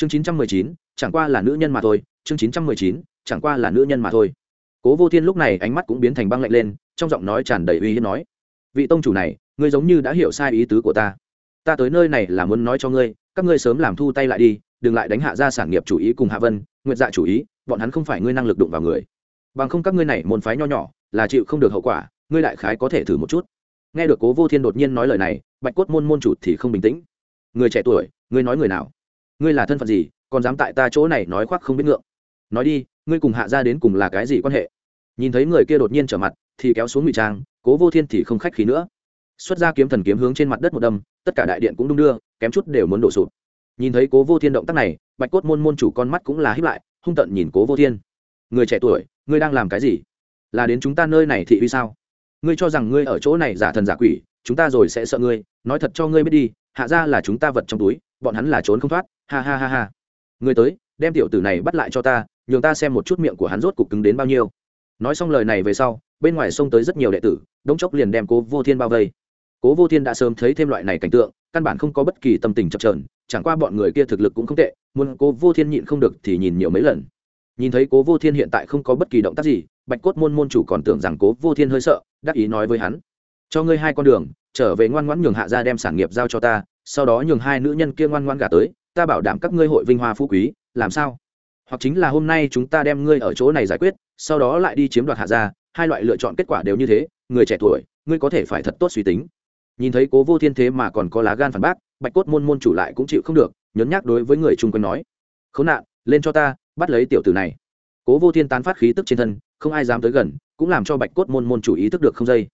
chương chín trăm mười chín, chẳng qua là nữ nhân mà thôi. Chương chín trăm mười chín, chẳng qua là nữ nhân mà thôi. Cố vô thiên lúc này ánh mắt cũng biến thành băng lạnh lên, trong giọng nói tràn đầy uy hiếp nói, vị tông chủ này, ngươi giống như đã hiểu sai ý tứ của ta. Ta tới nơi này là muốn nói cho ngươi, các ngươi sớm làm thu tay lại đi, đừng lại đánh hạ ra sản nghiệp chủ ý cùng hạ vân nguyện dạ chủ ý, bọn hắn không phải ngươi năng lực đụng vào người. Bằng không các ngươi này môn phái nho nhỏ, là chịu không được hậu quả, ngươi đại khái có thể thử một chút. Nghe được cố vô thiên đột nhiên nói lời này, bạch cốt môn môn chủ thì không bình tĩnh. Người trẻ tuổi, ngươi nói người nào? Ngươi là thân phận gì, còn dám tại ta chỗ này nói khoác không biết ngượng. Nói đi, ngươi cùng hạ ra đến cùng là cái gì quan hệ? Nhìn thấy người kia đột nhiên trở mặt, thì kéo xuống ngụy trang, cố vô thiên thì không khách khí nữa. Xuất ra kiếm thần kiếm hướng trên mặt đất một đâm, tất cả đại điện cũng đung đưa, kém chút đều muốn đổ sụp. Nhìn thấy cố vô thiên động tác này, bạch cốt môn môn chủ con mắt cũng là hiếp lại, hung tận nhìn cố vô thiên. Người trẻ tuổi, ngươi đang làm cái gì? Là đến chúng ta nơi này thị uy sao? Ngươi cho rằng ngươi ở chỗ này giả thần giả quỷ, chúng ta rồi sẽ sợ ngươi, nói thật cho ngươi biết đi, hạ ra là chúng ta vật trong túi bọn hắn là trốn không thoát, ha ha ha ha. Người tới, đem tiểu tử này bắt lại cho ta, nhường ta xem một chút miệng của hắn rốt cục cứng đến bao nhiêu. Nói xong lời này về sau, bên ngoài sông tới rất nhiều đệ tử, đống chốc liền đem cố vô thiên bao vây. Cố vô thiên đã sớm thấy thêm loại này cảnh tượng, căn bản không có bất kỳ tâm tình chập trờn chẳng qua bọn người kia thực lực cũng không tệ, muốn cố vô thiên nhịn không được thì nhìn nhiều mấy lần. Nhìn thấy cố vô thiên hiện tại không có bất kỳ động tác gì, bạch cốt môn môn chủ còn tưởng rằng cố vô thiên hơi sợ, đắc ý nói với hắn, cho ngươi hai con đường, trở về ngoan ngoãn nhường hạ ra đem sản nghiệp giao cho ta sau đó nhường hai nữ nhân kia ngoan ngoan gả tới ta bảo đảm các ngươi hội vinh hoa phú quý làm sao? Hoặc chính là hôm nay chúng ta đem ngươi ở chỗ này giải quyết sau đó lại đi chiếm đoạt hạ gia, hai loại lựa chọn kết quả đều như thế người trẻ tuổi ngươi có thể phải thật tốt suy tính. Nhìn thấy cố vô thiên thế mà còn có lá gan phản bác bạch cốt môn môn chủ lại cũng chịu không được nhấn nhắc đối với người chung quanh nói khốn nạn lên cho ta bắt lấy tiểu tử này. Cố vô thiên tán phát khí tức trên thân không ai dám tới gần cũng làm cho bạch cốt môn môn chủ ý thức được không dây.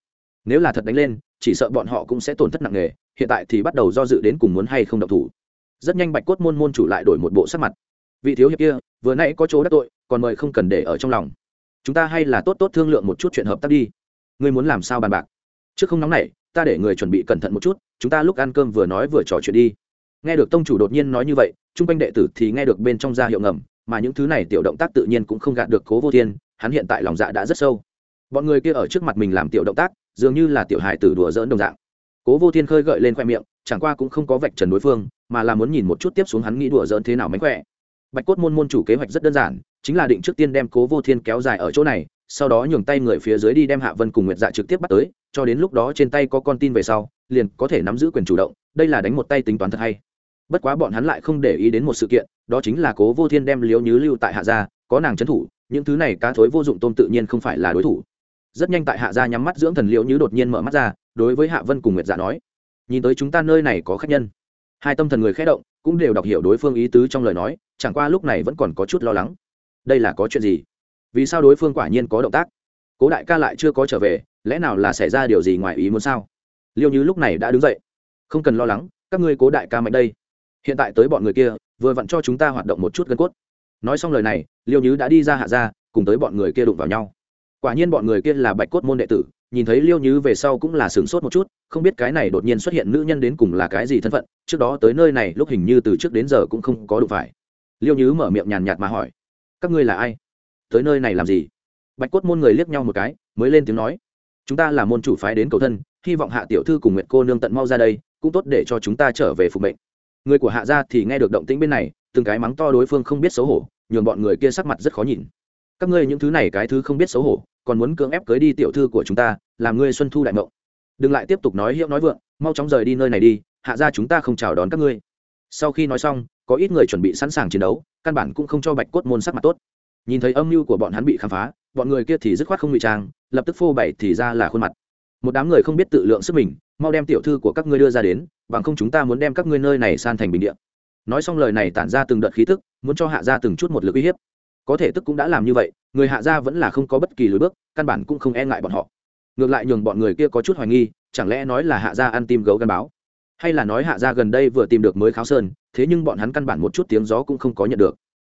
Nếu là thật đánh lên chỉ sợ bọn họ cũng sẽ tổn thất nặng nề hiện tại thì bắt đầu do dự đến cùng muốn hay không động thủ. Rất nhanh bạch cốt môn môn chủ lại đổi một bộ sắc mặt. Vị thiếu hiệp kia, vừa nãy có chỗ đắc tội, còn mời không cần để ở trong lòng. Chúng ta hay là tốt tốt thương lượng một chút chuyện hợp tác đi. Ngươi muốn làm sao bàn bạc? Trước không nóng này ta để người chuẩn bị cẩn thận một chút, chúng ta lúc ăn cơm vừa nói vừa trò chuyện đi. Nghe được tông chủ đột nhiên nói như vậy chung quanh đệ tử thì nghe được bên trong ra hiệu ngầm, mà những thứ này tiểu động tác tự nhiên cũng không gạt được cố vô thiên, hắn hiện tại lòng dạ đã rất sâu. Bọn người kia ở trước mặt mình làm tiểu động tác, dường như là tiểu hài tử đùa dỡn đồng dạng cố vô thiên khơi gợi lên khoe miệng, chẳng qua cũng không có vạch trần đối phương, mà là muốn nhìn một chút tiếp xuống hắn nghĩ đùa dỡn thế nào mánh khỏe. Bạch cốt môn môn chủ kế hoạch rất đơn giản, chính là định trước tiên đem cố vô thiên kéo dài ở chỗ này, sau đó nhường tay người phía dưới đi đem hạ vân cùng nguyệt dạ trực tiếp bắt tới, cho đến lúc đó trên tay có con tin về sau, liền có thể nắm giữ quyền chủ động, đây là đánh một tay tính toán thật hay. Bất quá bọn hắn lại không để ý đến một sự kiện, đó chính là cố vô thiên đem liếu nhứ lưu tại hạ gia, có nàng trấn thủ, những thứ này cá thối vô dụng tôm tự nhiên không phải là đối thủ rất nhanh tại hạ gia nhắm mắt dưỡng thần liễu như đột nhiên mở mắt ra, đối với hạ vân cùng nguyệt dạ nói, nhìn tới chúng ta nơi này có khách nhân. Hai tâm thần người khẽ động, cũng đều đọc hiểu đối phương ý tứ trong lời nói, chẳng qua lúc này vẫn còn có chút lo lắng. Đây là có chuyện gì? Vì sao đối phương quả nhiên có động tác? Cố đại ca lại chưa có trở về, lẽ nào là xảy ra điều gì ngoài ý muốn sao? Liêu như lúc này đã đứng dậy. Không cần lo lắng, các ngươi cố đại ca mạnh đây. Hiện tại tới bọn người kia, vừa vặn cho chúng ta hoạt động một chút gân cốt. Nói xong lời này, liêu như đã đi ra hạ ra cùng tới bọn người kia đụng vào nhau quả nhiên bọn người kia là bạch cốt môn đệ tử, nhìn thấy liêu như về sau cũng là sửng sốt một chút, không biết cái này đột nhiên xuất hiện nữ nhân đến cùng là cái gì thân phận, trước đó tới nơi này lúc hình như từ trước đến giờ cũng không có đủ phải. Liêu như mở miệng nhàn nhạt mà hỏi, các ngươi là ai? Tới nơi này làm gì? Bạch cốt môn người liếc nhau một cái, mới lên tiếng nói, chúng ta là môn chủ phái đến cầu thân, hy vọng hạ tiểu thư cùng nguyện cô nương tận mau ra đây, cũng tốt để cho chúng ta trở về phục mệnh. Người của hạ gia thì nghe được động tĩnh bên này, từng cái mắng to đối phương không biết xấu hổ, nhường bọn người kia sắc mặt rất khó nhìn. Các ngươi những thứ này cái thứ không biết xấu hổ còn muốn cưỡng ép cưới đi tiểu thư của chúng ta, làm ngươi xuân thu đại mộng. Đừng lại tiếp tục nói hiệu nói vượng, mau chóng rời đi nơi này đi, hạ gia chúng ta không chào đón các ngươi. Sau khi nói xong, có ít người chuẩn bị sẵn sàng chiến đấu, căn bản cũng không cho bạch cốt môn sắc mặt tốt. Nhìn thấy âm mưu của bọn hắn bị khám phá, bọn người kia thì dứt khoát không ngụy trang, lập tức phô bày thì ra là khuôn mặt. Một đám người không biết tự lượng sức mình, mau đem tiểu thư của các ngươi đưa ra đến, bằng không chúng ta muốn đem các ngươi nơi này san thành bình địa. Nói xong lời này tản ra từng đợt khí tức, muốn cho hạ ra từng chút một lực uy hiếp. Có thể tức cũng đã làm như vậy người hạ gia vẫn là không có bất kỳ lối bước, căn bản cũng không e ngại bọn họ. Ngược lại nhường bọn người kia có chút hoài nghi, chẳng lẽ nói là hạ gia ăn tim gấu gắn báo? Hay là nói hạ gia gần đây vừa tìm được mới kháo sơn, thế nhưng bọn hắn căn bản một chút tiếng gió cũng không có nhận được.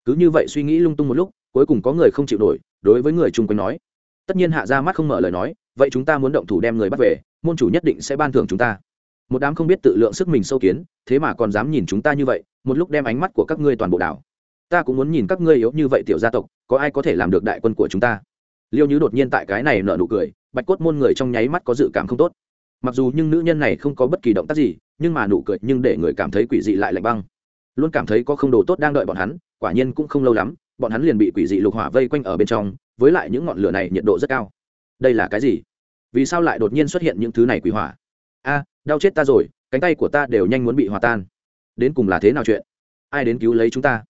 Cứ như vậy suy nghĩ lung tung một lúc, cuối cùng có người không chịu nổi, đối với người chung quanh nói. Tất nhiên hạ Gia mắt không mở lời nói, vậy chúng ta muốn động thủ đem người bắt về, môn chủ nhất định sẽ ban thưởng chúng ta. Một đám không biết tự lượng sức mình sâu kiến, thế mà còn dám nhìn chúng ta như vậy, một lúc đem ánh mắt của các ngươi toàn bộ đảo ta cũng muốn nhìn các ngươi yếu như vậy tiểu gia tộc, có ai có thể làm được đại quân của chúng ta? Liêu như đột nhiên tại cái này nở nụ cười, bạch cốt môn người trong nháy mắt có dự cảm không tốt. Mặc dù nhưng nữ nhân này không có bất kỳ động tác gì, nhưng mà nụ cười nhưng để người cảm thấy quỷ dị lại lạnh băng. Luôn cảm thấy có không đồ tốt đang đợi bọn hắn, quả nhiên cũng không lâu lắm, bọn hắn liền bị quỷ dị lục hỏa vây quanh ở bên trong, với lại những ngọn lửa này nhiệt độ rất cao. Đây là cái gì? Vì sao lại đột nhiên xuất hiện những thứ này quỷ hỏa? A, đau chết ta rồi, cánh tay của ta đều nhanh muốn bị hòa tan. Đến cùng là thế nào chuyện? Ai đến cứu lấy chúng ta?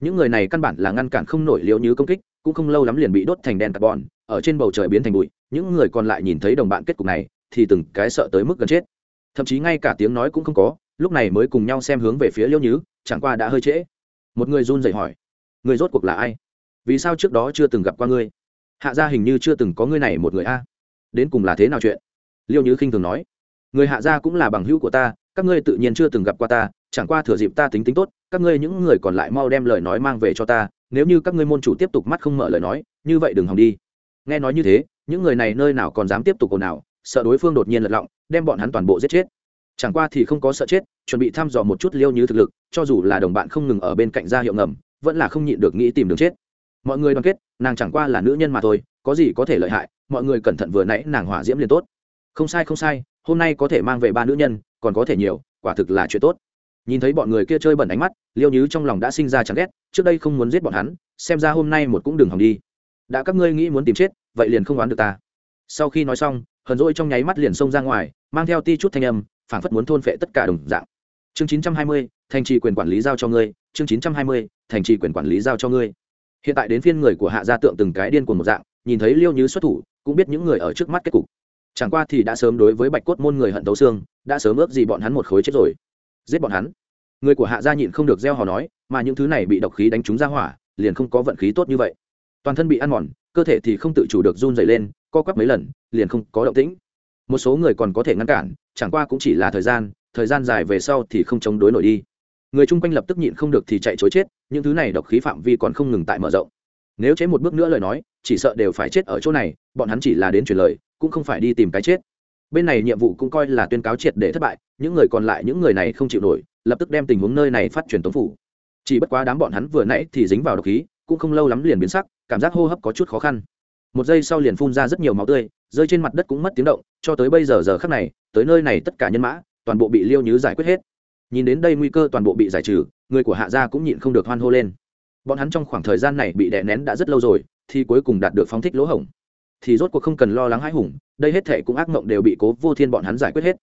Những người này căn bản là ngăn cản không nổi liễu như công kích, cũng không lâu lắm liền bị đốt thành đen carbon ở trên bầu trời biến thành bụi. Những người còn lại nhìn thấy đồng bạn kết cục này, thì từng cái sợ tới mức gần chết. Thậm chí ngay cả tiếng nói cũng không có, lúc này mới cùng nhau xem hướng về phía liễu nhứ chẳng qua đã hơi trễ. Một người run rẩy hỏi, người rốt cuộc là ai? Vì sao trước đó chưa từng gặp qua ngươi? Hạ gia hình như chưa từng có ngươi này một người a. Đến cùng là thế nào chuyện? Liêu nhứ khinh thường nói, người hạ gia cũng là bằng hữu của ta, các ngươi tự nhiên chưa từng gặp qua ta, chẳng qua thừa dịp ta tính tính tốt các ngươi những người còn lại mau đem lời nói mang về cho ta, nếu như các ngươi môn chủ tiếp tục mắt không mở lời nói, như vậy đừng hòng đi. Nghe nói như thế, những người này nơi nào còn dám tiếp tục ồn ào, sợ đối phương đột nhiên lật lọng, đem bọn hắn toàn bộ giết chết. Chẳng qua thì không có sợ chết, chuẩn bị thăm dò một chút liêu như thực lực, cho dù là đồng bạn không ngừng ở bên cạnh ra hiệu ngầm, vẫn là không nhịn được nghĩ tìm đường chết. Mọi người đoàn kết, nàng chẳng qua là nữ nhân mà thôi, có gì có thể lợi hại, mọi người cẩn thận vừa nãy nàng hỏa diễm liền tốt. Không sai không sai, hôm nay có thể mang về ba nữ nhân, còn có thể nhiều, quả thực là chuyện tốt nhìn thấy bọn người kia chơi bẩn ánh mắt liêu nhứ trong lòng đã sinh ra chán ghét trước đây không muốn giết bọn hắn xem ra hôm nay một cũng đừng hòng đi. Đã các ngươi nghĩ muốn tìm chết vậy liền không đoán được ta. Sau khi nói xong hờn rỗi trong nháy mắt liền xông ra ngoài mang theo ti chút thanh âm phảng phất muốn thôn phệ tất cả đồng dạng. Chương 920, thành trì quyền quản lý giao cho ngươi chương 920, thành trì quyền quản lý giao cho ngươi. Hiện tại đến phiên người của hạ gia tượng từng cái điên cuồng một dạng nhìn thấy liêu nhứ xuất thủ cũng biết những người ở trước mắt kết cục. Chẳng qua thì đã sớm đối với bạch cốt môn người hận tấu xương đã sớm ước gì bọn hắn một khối chết rồi giết bọn hắn. Người của hạ gia nhịn không được gieo hò nói, mà những thứ này bị độc khí đánh trúng ra hỏa, liền không có vận khí tốt như vậy. Toàn thân bị ăn mòn, cơ thể thì không tự chủ được run dày lên, co quắp mấy lần, liền không có động tĩnh. Một số người còn có thể ngăn cản, chẳng qua cũng chỉ là thời gian thời gian dài về sau thì không chống đối nổi đi. Người chung quanh lập tức nhịn không được thì chạy chối chết, những thứ này độc khí phạm vi còn không ngừng tại mở rộng. Nếu chế một bước nữa lời nói, chỉ sợ đều phải chết ở chỗ này, bọn hắn chỉ là đến truyền lời, cũng không phải đi tìm cái chết bên này nhiệm vụ cũng coi là tuyên cáo triệt để thất bại, những người còn lại, những người này không chịu nổi, lập tức đem tình huống nơi này phát truyền tống phủ. Chỉ bất quá đám bọn hắn vừa nãy thì dính vào độc khí, cũng không lâu lắm liền biến sắc, cảm giác hô hấp có chút khó khăn. Một giây sau liền phun ra rất nhiều máu tươi, rơi trên mặt đất cũng mất tiếng động, cho tới bây giờ giờ khắc này, tới nơi này tất cả nhân mã, toàn bộ bị liêu nhứ giải quyết hết. Nhìn đến đây nguy cơ toàn bộ bị giải trừ, người của hạ gia cũng nhịn không được hoan hô lên. Bọn hắn trong khoảng thời gian này bị đè nén đã rất lâu rồi, thì cuối cùng đạt được phóng thích lỗ hổng thì rốt cuộc không cần lo lắng hãi hùng, đây hết thệ cũng ác mộng đều bị cố vô thiên bọn hắn giải quyết hết.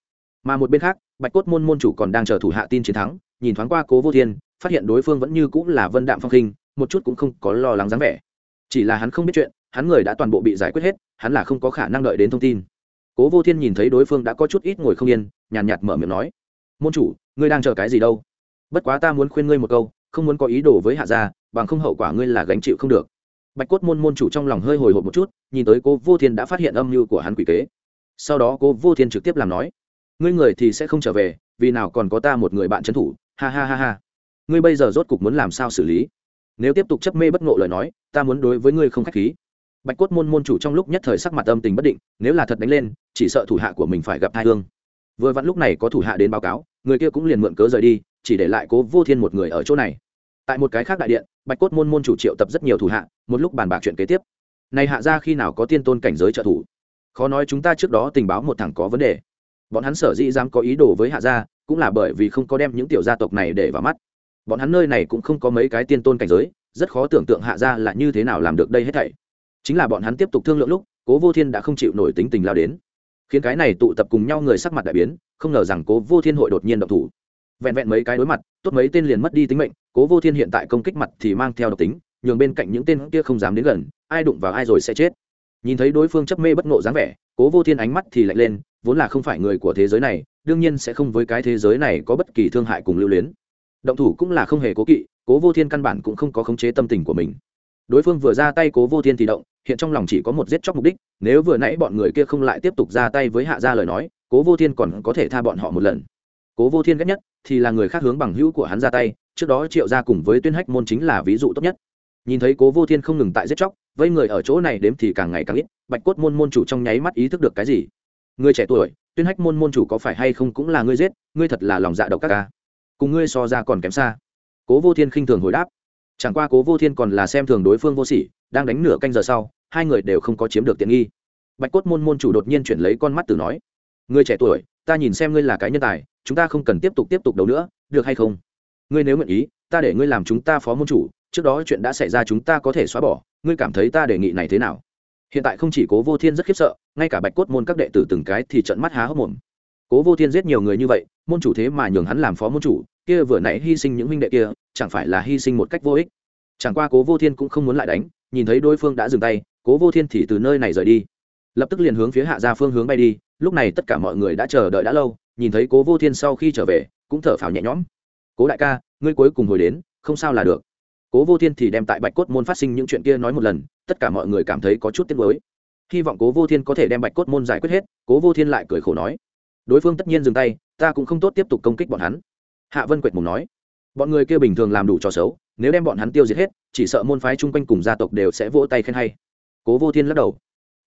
Mà một bên khác, bạch cốt môn môn chủ còn đang chờ thủ hạ tin chiến thắng, nhìn thoáng qua cố vô thiên, phát hiện đối phương vẫn như cũng là vân đạm phong khinh một chút cũng không có lo lắng dáng vẻ. Chỉ là hắn không biết chuyện, hắn người đã toàn bộ bị giải quyết hết, hắn là không có khả năng đợi đến thông tin. Cố vô thiên nhìn thấy đối phương đã có chút ít ngồi không yên, nhàn nhạt mở miệng nói, môn chủ, ngươi đang chờ cái gì đâu? Bất quá ta muốn khuyên ngươi một câu, không muốn có ý đồ với hạ gia, bằng không hậu quả ngươi là gánh chịu không được bạch cốt môn môn chủ trong lòng hơi hồi hộp một chút, nhìn tới cô vô thiên đã phát hiện âm mưu của hắn quỷ kế. Sau đó cô vô thiên trực tiếp làm nói, ngươi người thì sẽ không trở về, vì nào còn có ta một người bạn trấn thủ, ha ha ha ha. Ngươi bây giờ rốt cục muốn làm sao xử lý? Nếu tiếp tục chấp mê bất ngộ lời nói, ta muốn đối với ngươi không k h á c h khí. Bạch cốt môn môn chủ trong lúc nhất thời sắc mặt âm tình bất định, nếu là thật đánh lên, chỉ sợ thủ hạ của mình phải gặp thai hương. Vừa vặn lúc này có thủ hạ đến báo cáo, người kia cũng liền mượn cớ rời đi, chỉ để lại cố vô thiên một người ở chỗ này tại một cái khác đại điện, bạch cốt môn môn chủ triệu tập rất nhiều thủ hạ, một lúc bàn bạc chuyện kế tiếp. Này hạ ra khi nào có tiên tôn cảnh giới trợ thủ? Khó nói chúng ta trước đó tình báo một thằng có vấn đề. Bọn hắn sở dĩ dám có ý đồ với hạ gia, cũng là bởi vì không có đem những tiểu gia tộc này để vào mắt. Bọn hắn nơi này cũng không có mấy cái tiên tôn cảnh giới, rất khó tưởng tượng hạ gia là như thế nào làm được đây hết thảy. Chính là bọn hắn tiếp tục thương lượng lúc, cố vô thiên đã không chịu nổi tính tình lao đến. Khiến cái này tụ tập cùng nhau người sắc mặt đại biến, không ngờ rằng cố vô thiên hội đột nhiên động thủ vẹn vẹn mấy cái đối mặt, tốt mấy tên liền mất đi tính mệnh, cố vô thiên hiện tại công kích mặt thì mang theo độc tính, nhường bên cạnh những tên kia không dám đến gần, ai đụng vào ai rồi sẽ chết. Nhìn thấy đối phương chấp mê bất ngộ dáng vẻ, cố vô thiên ánh mắt thì lạnh lên, vốn là không phải người của thế giới này, đương nhiên sẽ không với cái thế giới này có bất kỳ thương hại cùng lưu luyến. Động thủ cũng là không hề cố kỵ, cố vô thiên căn bản cũng không có khống chế tâm tình của mình. Đối phương vừa ra tay cố vô thiên thì động, hiện trong lòng chỉ có một giết chóc mục đích, nếu vừa nãy bọn người kia không lại tiếp tục ra tay với hạ gia lời nói, cố vô thiên còn có thể tha bọn họ một lần. Cố vô thiên ghét nhất thì là người khác hướng bằng hữu của hắn ra tay, trước đó triệu ra cùng với tuyên hách môn chính là ví dụ tốt nhất. Nhìn thấy cố vô thiên không ngừng tại giết chóc, vây người ở chỗ này đếm thì càng ngày càng ít, bạch cốt môn môn chủ trong nháy mắt ý thức được cái gì? Người trẻ tuổi, tuyên hách môn môn chủ có phải hay không cũng là ngươi giết, ngươi thật là lòng dạ độc các ca. Cùng ngươi so ra còn kém xa. Cố vô thiên khinh thường hồi đáp. Chẳng qua cố vô thiên còn là xem thường đối phương vô sỉ, đang đánh nửa canh giờ sau, hai người đều không có chiếm được tiện nghi. Bạch cốt môn môn chủ đột nhiên chuyển lấy con mắt từ nói. Ngươi trẻ tuổi ta nhìn xem ngươi là cái nhân tài, chúng ta không cần tiếp tục tiếp tục đấu nữa, được hay không? Ngươi nếu nguyện ý, ta để ngươi làm chúng ta phó môn chủ, trước đó chuyện đã xảy ra chúng ta có thể xóa bỏ, ngươi cảm thấy ta đề nghị này thế nào? Hiện tại không chỉ cố vô thiên rất khiếp sợ, ngay cả bạch cốt môn các đệ tử từng cái thì trận mắt há hốc mồm. Cố vô thiên giết nhiều người như vậy, môn chủ thế mà nhường hắn làm phó môn chủ, kia vừa nãy hy sinh những huynh đệ kia, chẳng phải là hy sinh một cách vô ích? Chẳng qua cố vô thiên cũng không muốn lại đánh, nhìn thấy đối phương đã dừng tay, cố vô thiên thì từ nơi này rời đi lập tức liền hướng phía hạ ra phương hướng bay đi, lúc này tất cả mọi người đã chờ đợi đã lâu, nhìn thấy cố vô thiên sau khi trở về, cũng thở phào nhẹ nhõm. Cố đại ca, ngươi cuối cùng hồi đến, không sao là được. Cố vô thiên thì đem tại bạch cốt môn phát sinh những chuyện kia nói một lần, tất cả mọi người cảm thấy có chút tiếc mới hy vọng cố vô thiên có thể đem bạch cốt môn giải quyết hết, cố vô thiên lại cười khổ nói. Đối phương tất nhiên dừng tay, ta cũng không tốt tiếp tục công kích bọn hắn. Hạ vân quệt mùng nói. Bọn người kia bình thường làm đủ trò xấu, nếu đem bọn hắn tiêu diệt hết, chỉ sợ môn phái chung quanh cùng gia tộc đều sẽ vỗ tay khen hay. Cố vô thiên lắc đầu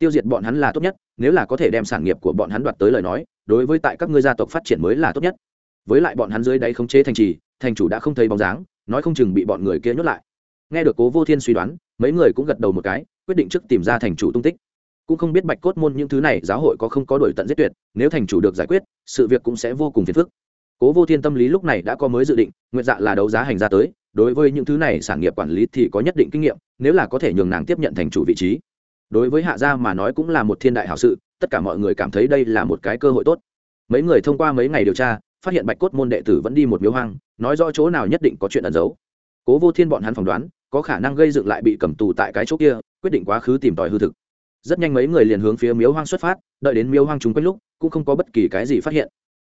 tiêu diệt bọn hắn là tốt nhất, nếu là có thể đem sản nghiệp của bọn hắn đoạt tới lời nói, đối với tại các ngươi gia tộc phát triển mới là tốt nhất. Với lại bọn hắn dưới đáy khống chế thành trì, thành chủ đã không thấy bóng dáng, nói không chừng bị bọn người kia nhốt lại. Nghe được cố vô thiên suy đoán, mấy người cũng gật đầu một cái, quyết định trước tìm ra thành chủ tung tích. Cũng không biết bạch cốt môn những thứ này giáo hội có không có đổi tận giết tuyệt, nếu thành chủ được giải quyết, sự việc cũng sẽ vô cùng phiền phức. Cố vô thiên tâm lý lúc này đã có mới dự định, nguyện dạ là đấu giá hành ra tới, đối với những thứ này sản nghiệp quản lý thì có nhất định kinh nghiệm, nếu là có thể nhường nàng tiếp nhận thành chủ vị trí đối với hạ gia mà nói cũng là một thiên đại hảo sự, tất cả mọi người cảm thấy đây là một cái cơ hội tốt. Mấy người thông qua mấy ngày điều tra, phát hiện bạch cốt môn đệ tử vẫn đi một miếu hoang, nói rõ chỗ nào nhất định có chuyện ẩn giấu. Cố vô thiên bọn hắn phỏng đoán, có khả năng gây dựng lại bị cầm tù tại cái chỗ kia, quyết định quá khứ tìm tòi hư thực. Rất nhanh mấy người liền hướng phía miếu hoang xuất phát, đợi đến miếu hoang chúng quanh lúc, cũng không có bất kỳ cái gì phát hiện.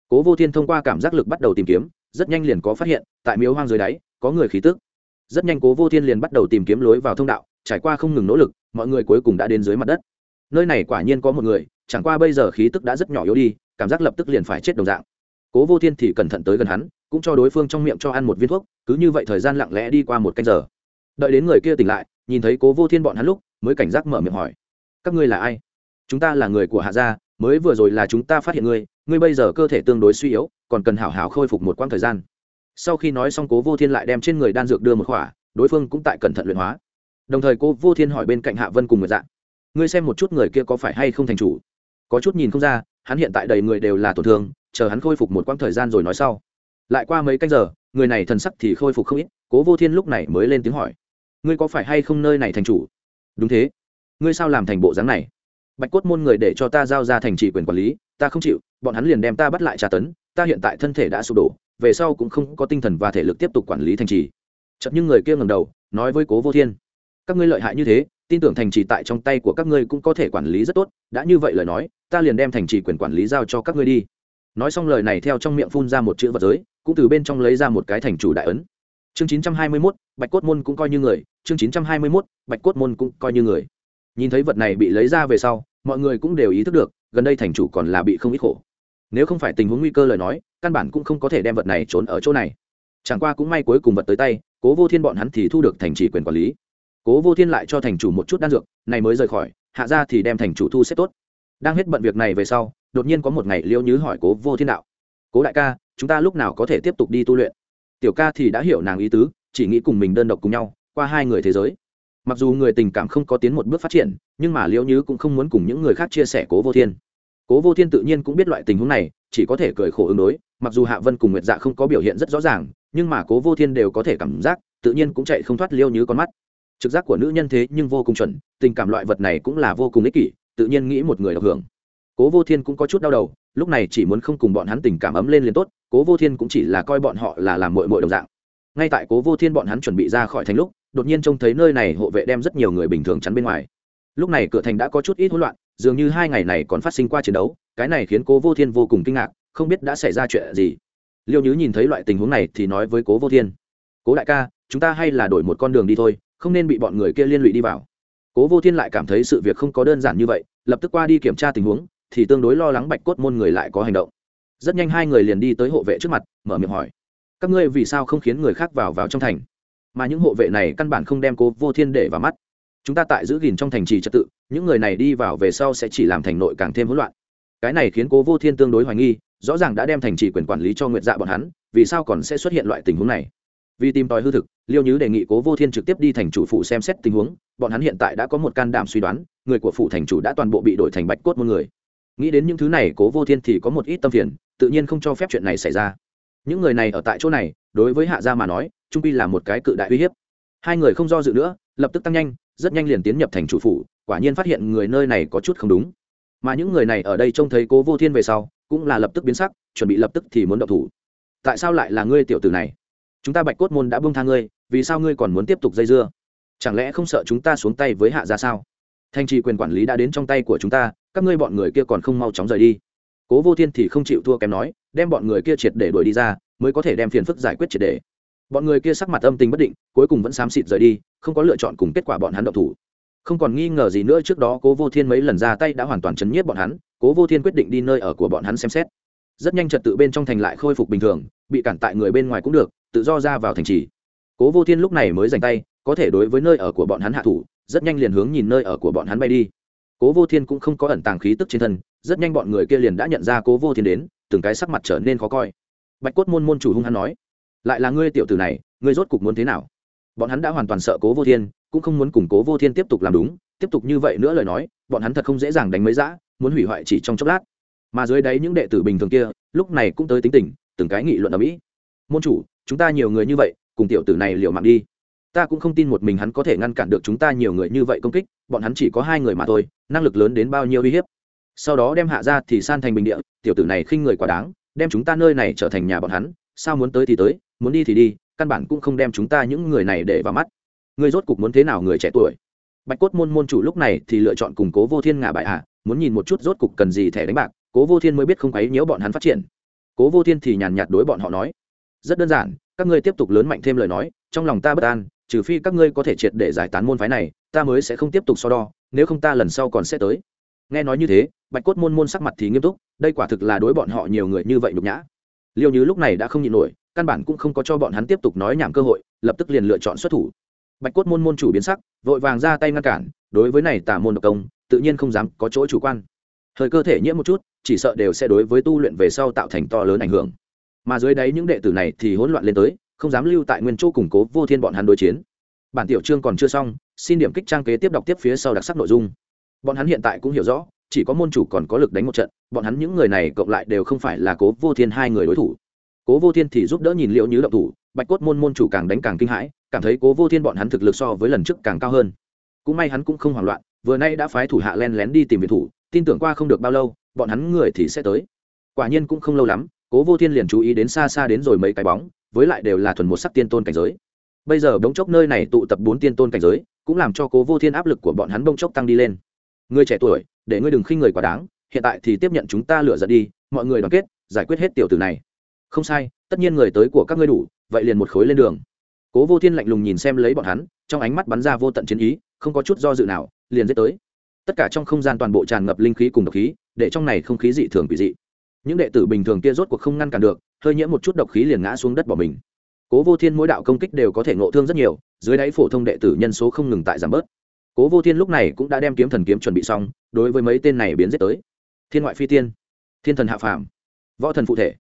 Cố vô thiên thông qua cảm giác lực bắt đầu tìm kiếm, rất nhanh liền có phát hiện, tại miếu hoang dưới đáy, có người khí tức. Rất nhanh cố vô thiên liền bắt đầu tìm kiếm lối vào thông đạo trải qua không ngừng nỗ lực, mọi người cuối cùng đã đến dưới mặt đất. Nơi này quả nhiên có một người, chẳng qua bây giờ khí tức đã rất nhỏ yếu đi, cảm giác lập tức liền phải chết đồng dạng. Cố vô thiên thì cẩn thận tới gần hắn, cũng cho đối phương trong miệng cho ăn một viên thuốc, cứ như vậy thời gian lặng lẽ đi qua một canh giờ. Đợi đến người kia tỉnh lại, nhìn thấy cố vô thiên bọn hắn lúc, mới cảnh giác mở miệng hỏi, các ngươi là ai? Chúng ta là người của hạ gia, mới vừa rồi là chúng ta phát hiện ngươi ngươi bây giờ cơ thể tương đối suy yếu, còn cần hảo hảo khôi phục một quãng thời gian. Sau khi nói xong, cố vô thiên lại đem trên người đan dược đưa một khỏa, đối phương cũng tại cẩn thận luyện hóa đồng thời cô vô thiên hỏi bên cạnh hạ vân cùng người dạng ngươi xem một chút người kia có phải hay không thành chủ? Có chút nhìn không ra, hắn hiện tại đầy người đều là tổn thương, chờ hắn khôi phục một quãng thời gian rồi nói sau. Lại qua mấy canh giờ, người này thần sắc thì khôi phục không ít, cố vô thiên lúc này mới lên tiếng hỏi, ngươi có phải hay không nơi này thành chủ? Đúng thế. Ngươi sao làm thành bộ dáng này? Bạch cốt môn người để cho ta giao ra thành trì quyền quản lý, ta không chịu, bọn hắn liền đem ta bắt lại tra tấn, ta hiện tại thân thể đã sụp đổ, về sau cũng không có tinh thần và thể lực tiếp tục quản lý thành trì. Chậm nhưng người kia ngầm đầu, nói với cố vô thiên các ngươi lợi hại như thế tin tưởng thành trì tại trong tay của các ngươi cũng có thể quản lý rất tốt đã như vậy lời nói ta liền đem thành trì quyền quản lý giao cho các ngươi đi. Nói xong lời này theo trong miệng phun ra một chữ vật giới cũng từ bên trong lấy ra một cái thành chủ đại ấn. Chương chín trăm hai mươi 921, bạch cốt môn cũng coi như người chương chín trăm hai mươi 921, bạch cốt môn cũng coi như người. Nhìn thấy vật này bị lấy ra về sau mọi người cũng đều ý thức được gần đây thành chủ còn là bị không ít khổ. Nếu không phải tình huống nguy cơ lời nói căn bản cũng không có thể đem vật này trốn ở chỗ này. Chẳng qua cũng may cuối cùng vật tới tay cố vô thiên bọn hắn thì thu được thành trì quyền quản lý cố vô thiên lại cho thành chủ một chút đan dược, này mới rời khỏi, hạ ra thì đem thành chủ thu xếp tốt. Đang hết bận việc này về sau, đột nhiên có một ngày liêu nhứ hỏi cố vô thiên đạo, cố đại ca, chúng ta lúc nào có thể tiếp tục đi tu luyện? Tiểu ca thì đã hiểu nàng ý tứ, chỉ nghĩ cùng mình đơn độc cùng nhau, qua hai người thế giới. Mặc dù người tình cảm không có tiến một bước phát triển, nhưng mà liễu nhứ cũng không muốn cùng những người khác chia sẻ cố vô thiên. Cố vô thiên tự nhiên cũng biết loại tình huống này, chỉ có thể cười khổ ứng đối, mặc dù hạ vân cùng nguyệt dạ không có biểu hiện rất rõ ràng, nhưng mà cố vô thiên đều có thể cảm giác, tự nhiên cũng chạy không thoát liêu như con mắt trực giác của nữ nhân thế nhưng vô cùng chuẩn, tình cảm loại vật này cũng là vô cùng ích kỷ, tự nhiên nghĩ một người độc hưởng. Cố vô thiên cũng có chút đau đầu, lúc này chỉ muốn không cùng bọn hắn tình cảm ấm lên liền tốt, cố vô thiên cũng chỉ là coi bọn họ là làm mội mội đồng dạng. Ngay tại cố vô thiên bọn hắn chuẩn bị ra khỏi thành lúc, đột nhiên trông thấy nơi này hộ vệ đem rất nhiều người bình thường chắn bên ngoài. Lúc này cửa thành đã có chút ít hỗn loạn, dường như hai ngày này còn phát sinh qua chiến đấu, cái này khiến cố vô thiên vô cùng kinh ngạc, không biết đã xảy ra chuyện gì. Liêu nhứ nhìn thấy loại tình huống này thì nói với cố vô thiên, cố đại ca, chúng ta hay là đổi một con đường đi thôi không nên bị bọn người kia liên lụy đi vào. Cố vô thiên lại cảm thấy sự việc không có đơn giản như vậy, lập tức qua đi kiểm tra tình huống, thì tương đối lo lắng bạch cốt môn người lại có hành động. Rất nhanh hai người liền đi tới hộ vệ trước mặt, mở miệng hỏi, các ngươi vì sao không khiến người khác vào vào trong thành? Mà những hộ vệ này căn bản không đem cố vô thiên để vào mắt. Chúng ta tại giữ gìn trong thành trì trật tự, những người này đi vào về sau sẽ chỉ làm thành nội càng thêm hỗn loạn. Cái này khiến cố vô thiên tương đối hoài nghi, rõ ràng đã đem thành trì quyền quản lý cho nguyệt dạ bọn hắn, vì sao còn sẽ xuất hiện loại tình huống này? Vì tìm tòi hư thực, liêu nhứ đề nghị cố vô thiên trực tiếp đi thành chủ phụ xem xét tình huống, bọn hắn hiện tại đã có một can đảm suy đoán, người của phụ thành chủ đã toàn bộ bị đổi thành bạch cốt một người. Nghĩ đến những thứ này, cố vô thiên thì có một ít tâm phiền, tự nhiên không cho phép chuyện này xảy ra. Những người này ở tại chỗ này, đối với hạ gia mà nói, trung pi là một cái cự đại uy hiếp. Hai người không do dự nữa, lập tức tăng nhanh, rất nhanh liền tiến nhập thành chủ phủ, quả nhiên phát hiện người nơi này có chút không đúng. Mà những người này ở đây trông thấy cố vô thiên về sau, cũng là lập tức biến sắc, chuẩn bị lập tức thì muốn động thủ. Tại sao lại là ngươi tiểu tử này? Chúng ta bạch cốt môn đã bông tha ngươi, vì sao ngươi còn muốn tiếp tục dây dưa? Chẳng lẽ không sợ chúng ta xuống tay với hạ ra sao? Thanh trì quyền quản lý đã đến trong tay của chúng ta, các ngươi bọn người kia còn không mau chóng rời đi. Cố vô thiên thì không chịu thua kém nói, đem bọn người kia triệt để đuổi đi ra, mới có thể đem phiền phức giải quyết triệt để. Bọn người kia sắc mặt âm tình bất định, cuối cùng vẫn xám xịt rời đi, không có lựa chọn cùng kết quả bọn hắn động thủ. Không còn nghi ngờ gì nữa, trước đó cố vô thiên mấy lần ra tay đã hoàn toàn chấn nhiếp bọn hắn, cố vô thiên quyết định đi nơi ở của bọn hắn xem xét. Rất nhanh trật tự bên trong thành lại khôi phục bình thường, bị cản tại người bên ngoài cũng được tự do ra vào thành trì. Cố vô thiên lúc này mới dành tay, có thể đối với nơi ở của bọn hắn hạ thủ, rất nhanh liền hướng nhìn nơi ở của bọn hắn bay đi. Cố vô thiên cũng không có ẩn tàng khí tức trên thân, rất nhanh bọn người kia liền đã nhận ra cố vô thiên đến, từng cái sắc mặt trở nên khó coi. Bạch cốt môn môn chủ hung hắn nói, lại là ngươi tiểu tử này, ngươi rốt cục muốn thế nào? Bọn hắn đã hoàn toàn sợ cố vô thiên, cũng không muốn củng cố vô thiên tiếp tục làm đúng, tiếp tục như vậy nữa lời nói, bọn hắn thật không dễ dàng đánh mấy giã muốn hủy hoại chỉ trong chốc lát. Mà dưới đáy những đệ tử bình thường kia, lúc này cũng tới tính tình, từng cái nghị luận ở mỹ. Môn chủ chúng ta nhiều người như vậy, cùng tiểu tử này liều mạng đi. Ta cũng không tin một mình hắn có thể ngăn cản được chúng ta nhiều người như vậy công kích, bọn hắn chỉ có hai người mà thôi, năng lực lớn đến bao nhiêu uy hiếp. Sau đó đem hạ ra thì san thành bình địa, tiểu tử này khinh người quá đáng, đem chúng ta nơi này trở thành nhà bọn hắn, sao muốn tới thì tới, muốn đi thì đi, căn bản cũng không đem chúng ta những người này để vào mắt. Người rốt cục muốn thế nào người trẻ tuổi? Bạch cốt môn môn chủ lúc này thì lựa chọn củng cố vô thiên ngả bại hạ, muốn nhìn một chút rốt cục cần gì thẻ đánh bạc, cố vô thiên mới biết không quấy nhiễu bọn hắn phát triển. Cố vô thiên thì nhàn nhạt đối bọn họ nói, rất đơn giản các ngươi tiếp tục lớn mạnh thêm lời nói, trong lòng ta bất an, trừ phi các ngươi có thể triệt để giải tán môn phái này, ta mới sẽ không tiếp tục so đo, nếu không ta lần sau còn sẽ tới. Nghe nói như thế, bạch cốt môn môn sắc mặt thì nghiêm túc, đây quả thực là đối bọn họ nhiều người như vậy nhục nhã. Liêu như lúc này đã không nhịn nổi, căn bản cũng không có cho bọn hắn tiếp tục nói nhảm cơ hội, lập tức liền lựa chọn xuất thủ. Bạch cốt môn môn chủ biến sắc, vội vàng ra tay ngăn cản, đối với này tả môn độc công, tự nhiên không dám có chỗ chủ quan. Thời cơ thể nhiễm một chút, chỉ sợ đều sẽ đối với tu luyện về sau tạo thành to lớn ảnh hưởng mà dưới đáy những đệ tử này thì hỗn loạn lên tới, không dám lưu tại nguyên chỗ củng cố vô thiên bọn hắn đối chiến. Bản tiểu chương còn chưa xong, xin điểm kích trang kế tiếp đọc tiếp phía sau đặc sắc nội dung. Bọn hắn hiện tại cũng hiểu rõ, chỉ có môn chủ còn có lực đánh một trận, bọn hắn những người này cộng lại đều không phải là cố vô thiên hai người đối thủ. Cố vô thiên thì giúp đỡ nhìn liệu như động thủ, bạch cốt môn môn chủ càng đánh càng kinh hãi, cảm thấy cố vô thiên bọn hắn thực lực so với lần trước càng cao hơn. Cũng may hắn cũng không hoảng loạn, vừa nay đã phái thủ hạ len lén đi tìm biệt thủ, tin tưởng qua không được bao lâu, bọn hắn người thì sẽ tới. Quả nhiên cũng không lâu lắm cố vô thiên liền chú ý đến xa xa đến rồi mấy cái bóng, với lại đều là thuần một sắc tiên tôn cảnh giới. Bây giờ bỗng chốc nơi này tụ tập bốn tiên tôn cảnh giới, cũng làm cho cố vô thiên áp lực của bọn hắn bỗng chốc tăng đi lên. Người trẻ tuổi, để ngươi đừng khinh người quá đáng, hiện tại thì tiếp nhận chúng ta lựa dẫn đi, mọi người đoàn kết, giải quyết hết tiểu tử này. Không sai, tất nhiên người tới của các ngươi đủ, vậy liền một khối lên đường. Cố vô thiên lạnh lùng nhìn xem lấy bọn hắn, trong ánh mắt bắn ra vô tận chiến ý, không có chút do dự nào, liền dết tới. Tất cả trong không gian toàn bộ tràn ngập linh khí cùng độc khí, để trong này không khí dị thường quỷ dị những đệ tử bình thường kia rốt cuộc không ngăn cản được, hơi nhiễm một chút độc khí liền ngã xuống đất bỏ mình. Cố vô thiên mỗi đạo công kích đều có thể ngộ thương rất nhiều, dưới đáy phổ thông đệ tử nhân số không ngừng tại giảm bớt. Cố vô thiên lúc này cũng đã đem kiếm thần kiếm chuẩn bị xong, đối với mấy tên này biến giết tới. Thiên ngoại phi tiên, thiên thần hạ phàm, võ thần phụ thể.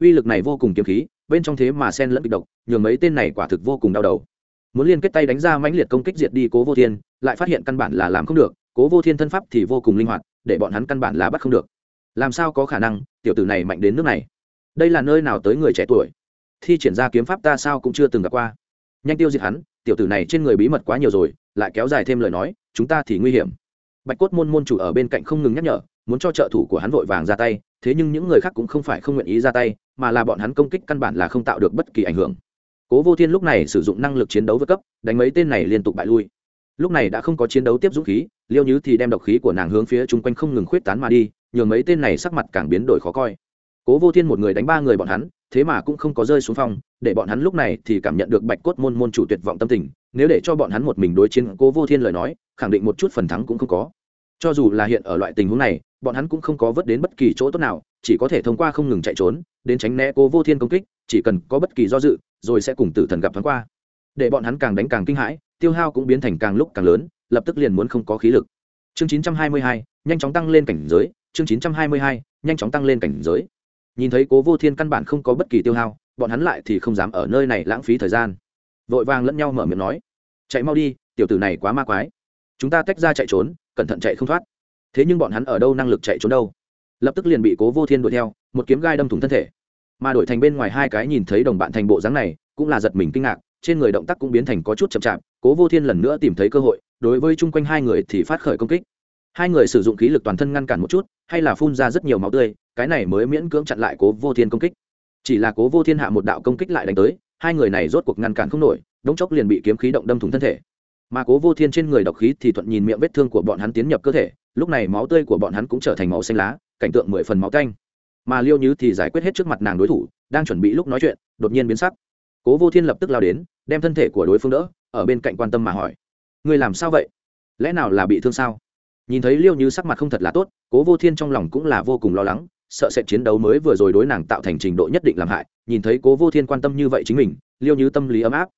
Uy lực này vô cùng kiếm khí, bên trong thế mà sen lẫn kịch độc, nhường mấy tên này quả thực vô cùng đau đầu. Muốn liên kết tay đánh ra mãnh liệt công kích diệt đi cố vô thiên, lại phát hiện căn bản là làm không được, cố vô thiên thân pháp thì vô cùng linh hoạt, để bọn hắn căn bản là bắt không được làm sao có khả năng, tiểu tử này mạnh đến nước này? Đây là nơi nào tới người trẻ tuổi? Thi triển ra kiếm pháp ta sao cũng chưa từng gặp qua. Nhanh tiêu diệt hắn, tiểu tử này trên người bí mật quá nhiều rồi, lại kéo dài thêm lời nói, chúng ta thì nguy hiểm. Bạch cốt môn môn chủ ở bên cạnh không ngừng nhắc nhở, muốn cho trợ thủ của hắn vội vàng ra tay, thế nhưng những người khác cũng không phải không nguyện ý ra tay, mà là bọn hắn công kích căn bản là không tạo được bất kỳ ảnh hưởng. Cố vô thiên lúc này sử dụng năng lực chiến đấu vượt cấp, đánh mấy tên này liên tục bại lui. Lúc này đã không có chiến đấu tiếp dũng khí, liêu nhứ thì đem độc khí của nàng hướng phía chung quanh không ngừng khuyết tán mà đi nhường mấy tên này sắc mặt càng biến đổi khó coi. Cố vô thiên một người đánh ba người bọn hắn thế mà cũng không có rơi xuống phong để bọn hắn lúc này thì cảm nhận được bạch cốt môn môn chủ tuyệt vọng tâm tình nếu để cho bọn hắn một mình đối chiến cố vô thiên lời nói khẳng định một chút phần thắng cũng không có. Cho dù là hiện ở loại tình huống này bọn hắn cũng không có vớt đến bất kỳ chỗ tốt nào chỉ có thể thông qua không ngừng chạy trốn đến tránh né cố vô thiên công kích chỉ cần có bất kỳ do dự rồi sẽ cùng tử thần gặp thoáng qua. Để bọn hắn càng đánh càng kinh hãi tiêu hao cũng biến thành càng lúc càng lớn lập tức liền muốn không có khí lực. Chương 922, nhanh chóng tăng lên cảnh giới chương 922, nhanh chóng tăng lên cảnh giới. Nhìn thấy cố vô thiên căn bản không có bất kỳ tiêu hao bọn hắn lại thì không dám ở nơi này lãng phí thời gian. Vội vàng lẫn nhau mở miệng nói chạy mau đi tiểu tử này quá ma quái. Chúng ta tách ra chạy trốn cẩn thận chạy không thoát. Thế nhưng bọn hắn ở đâu năng lực chạy trốn đâu? Lập tức liền bị cố vô thiên đuổi theo một kiếm gai đâm thủng thân thể. Mà đổi thành bên ngoài hai cái nhìn thấy đồng bạn thành bộ dáng này cũng là giật mình kinh ngạc trên người động tác cũng biến thành có chút chậm chạp cố vô thiên lần nữa tìm thấy cơ hội đối với chung quanh hai người thì phát khởi công kích hai người sử dụng khí lực toàn thân ngăn cản một chút, hay là phun ra rất nhiều máu tươi, cái này mới miễn cưỡng chặn lại cố vô thiên công kích. Chỉ là cố vô thiên hạ một đạo công kích lại đánh tới, hai người này rốt cuộc ngăn cản không nổi, đống chốc liền bị kiếm khí động đâm thủng thân thể. Mà cố vô thiên trên người độc khí thì thuận nhìn miệng vết thương của bọn hắn tiến nhập cơ thể, lúc này máu tươi của bọn hắn cũng trở thành màu xanh lá, cảnh tượng mười phần máu canh mà liêu như thì giải quyết hết trước mặt nàng đối thủ, đang chuẩn bị lúc nói chuyện, đột nhiên biến sắc. Cố vô thiên lập tức lao đến, đem thân thể của đối phương đỡ, ở bên cạnh quan tâm mà hỏi người làm sao vậy? Lẽ nào là bị thương sao? Nhìn thấy liêu như sắc mặt không thật là tốt, cố vô thiên trong lòng cũng là vô cùng lo lắng, sợ sẽ chiến đấu mới vừa rồi đối nàng tạo thành trình độ nhất định làm hại, nhìn thấy cố vô thiên quan tâm như vậy chính mình, liêu như tâm lý ấm áp.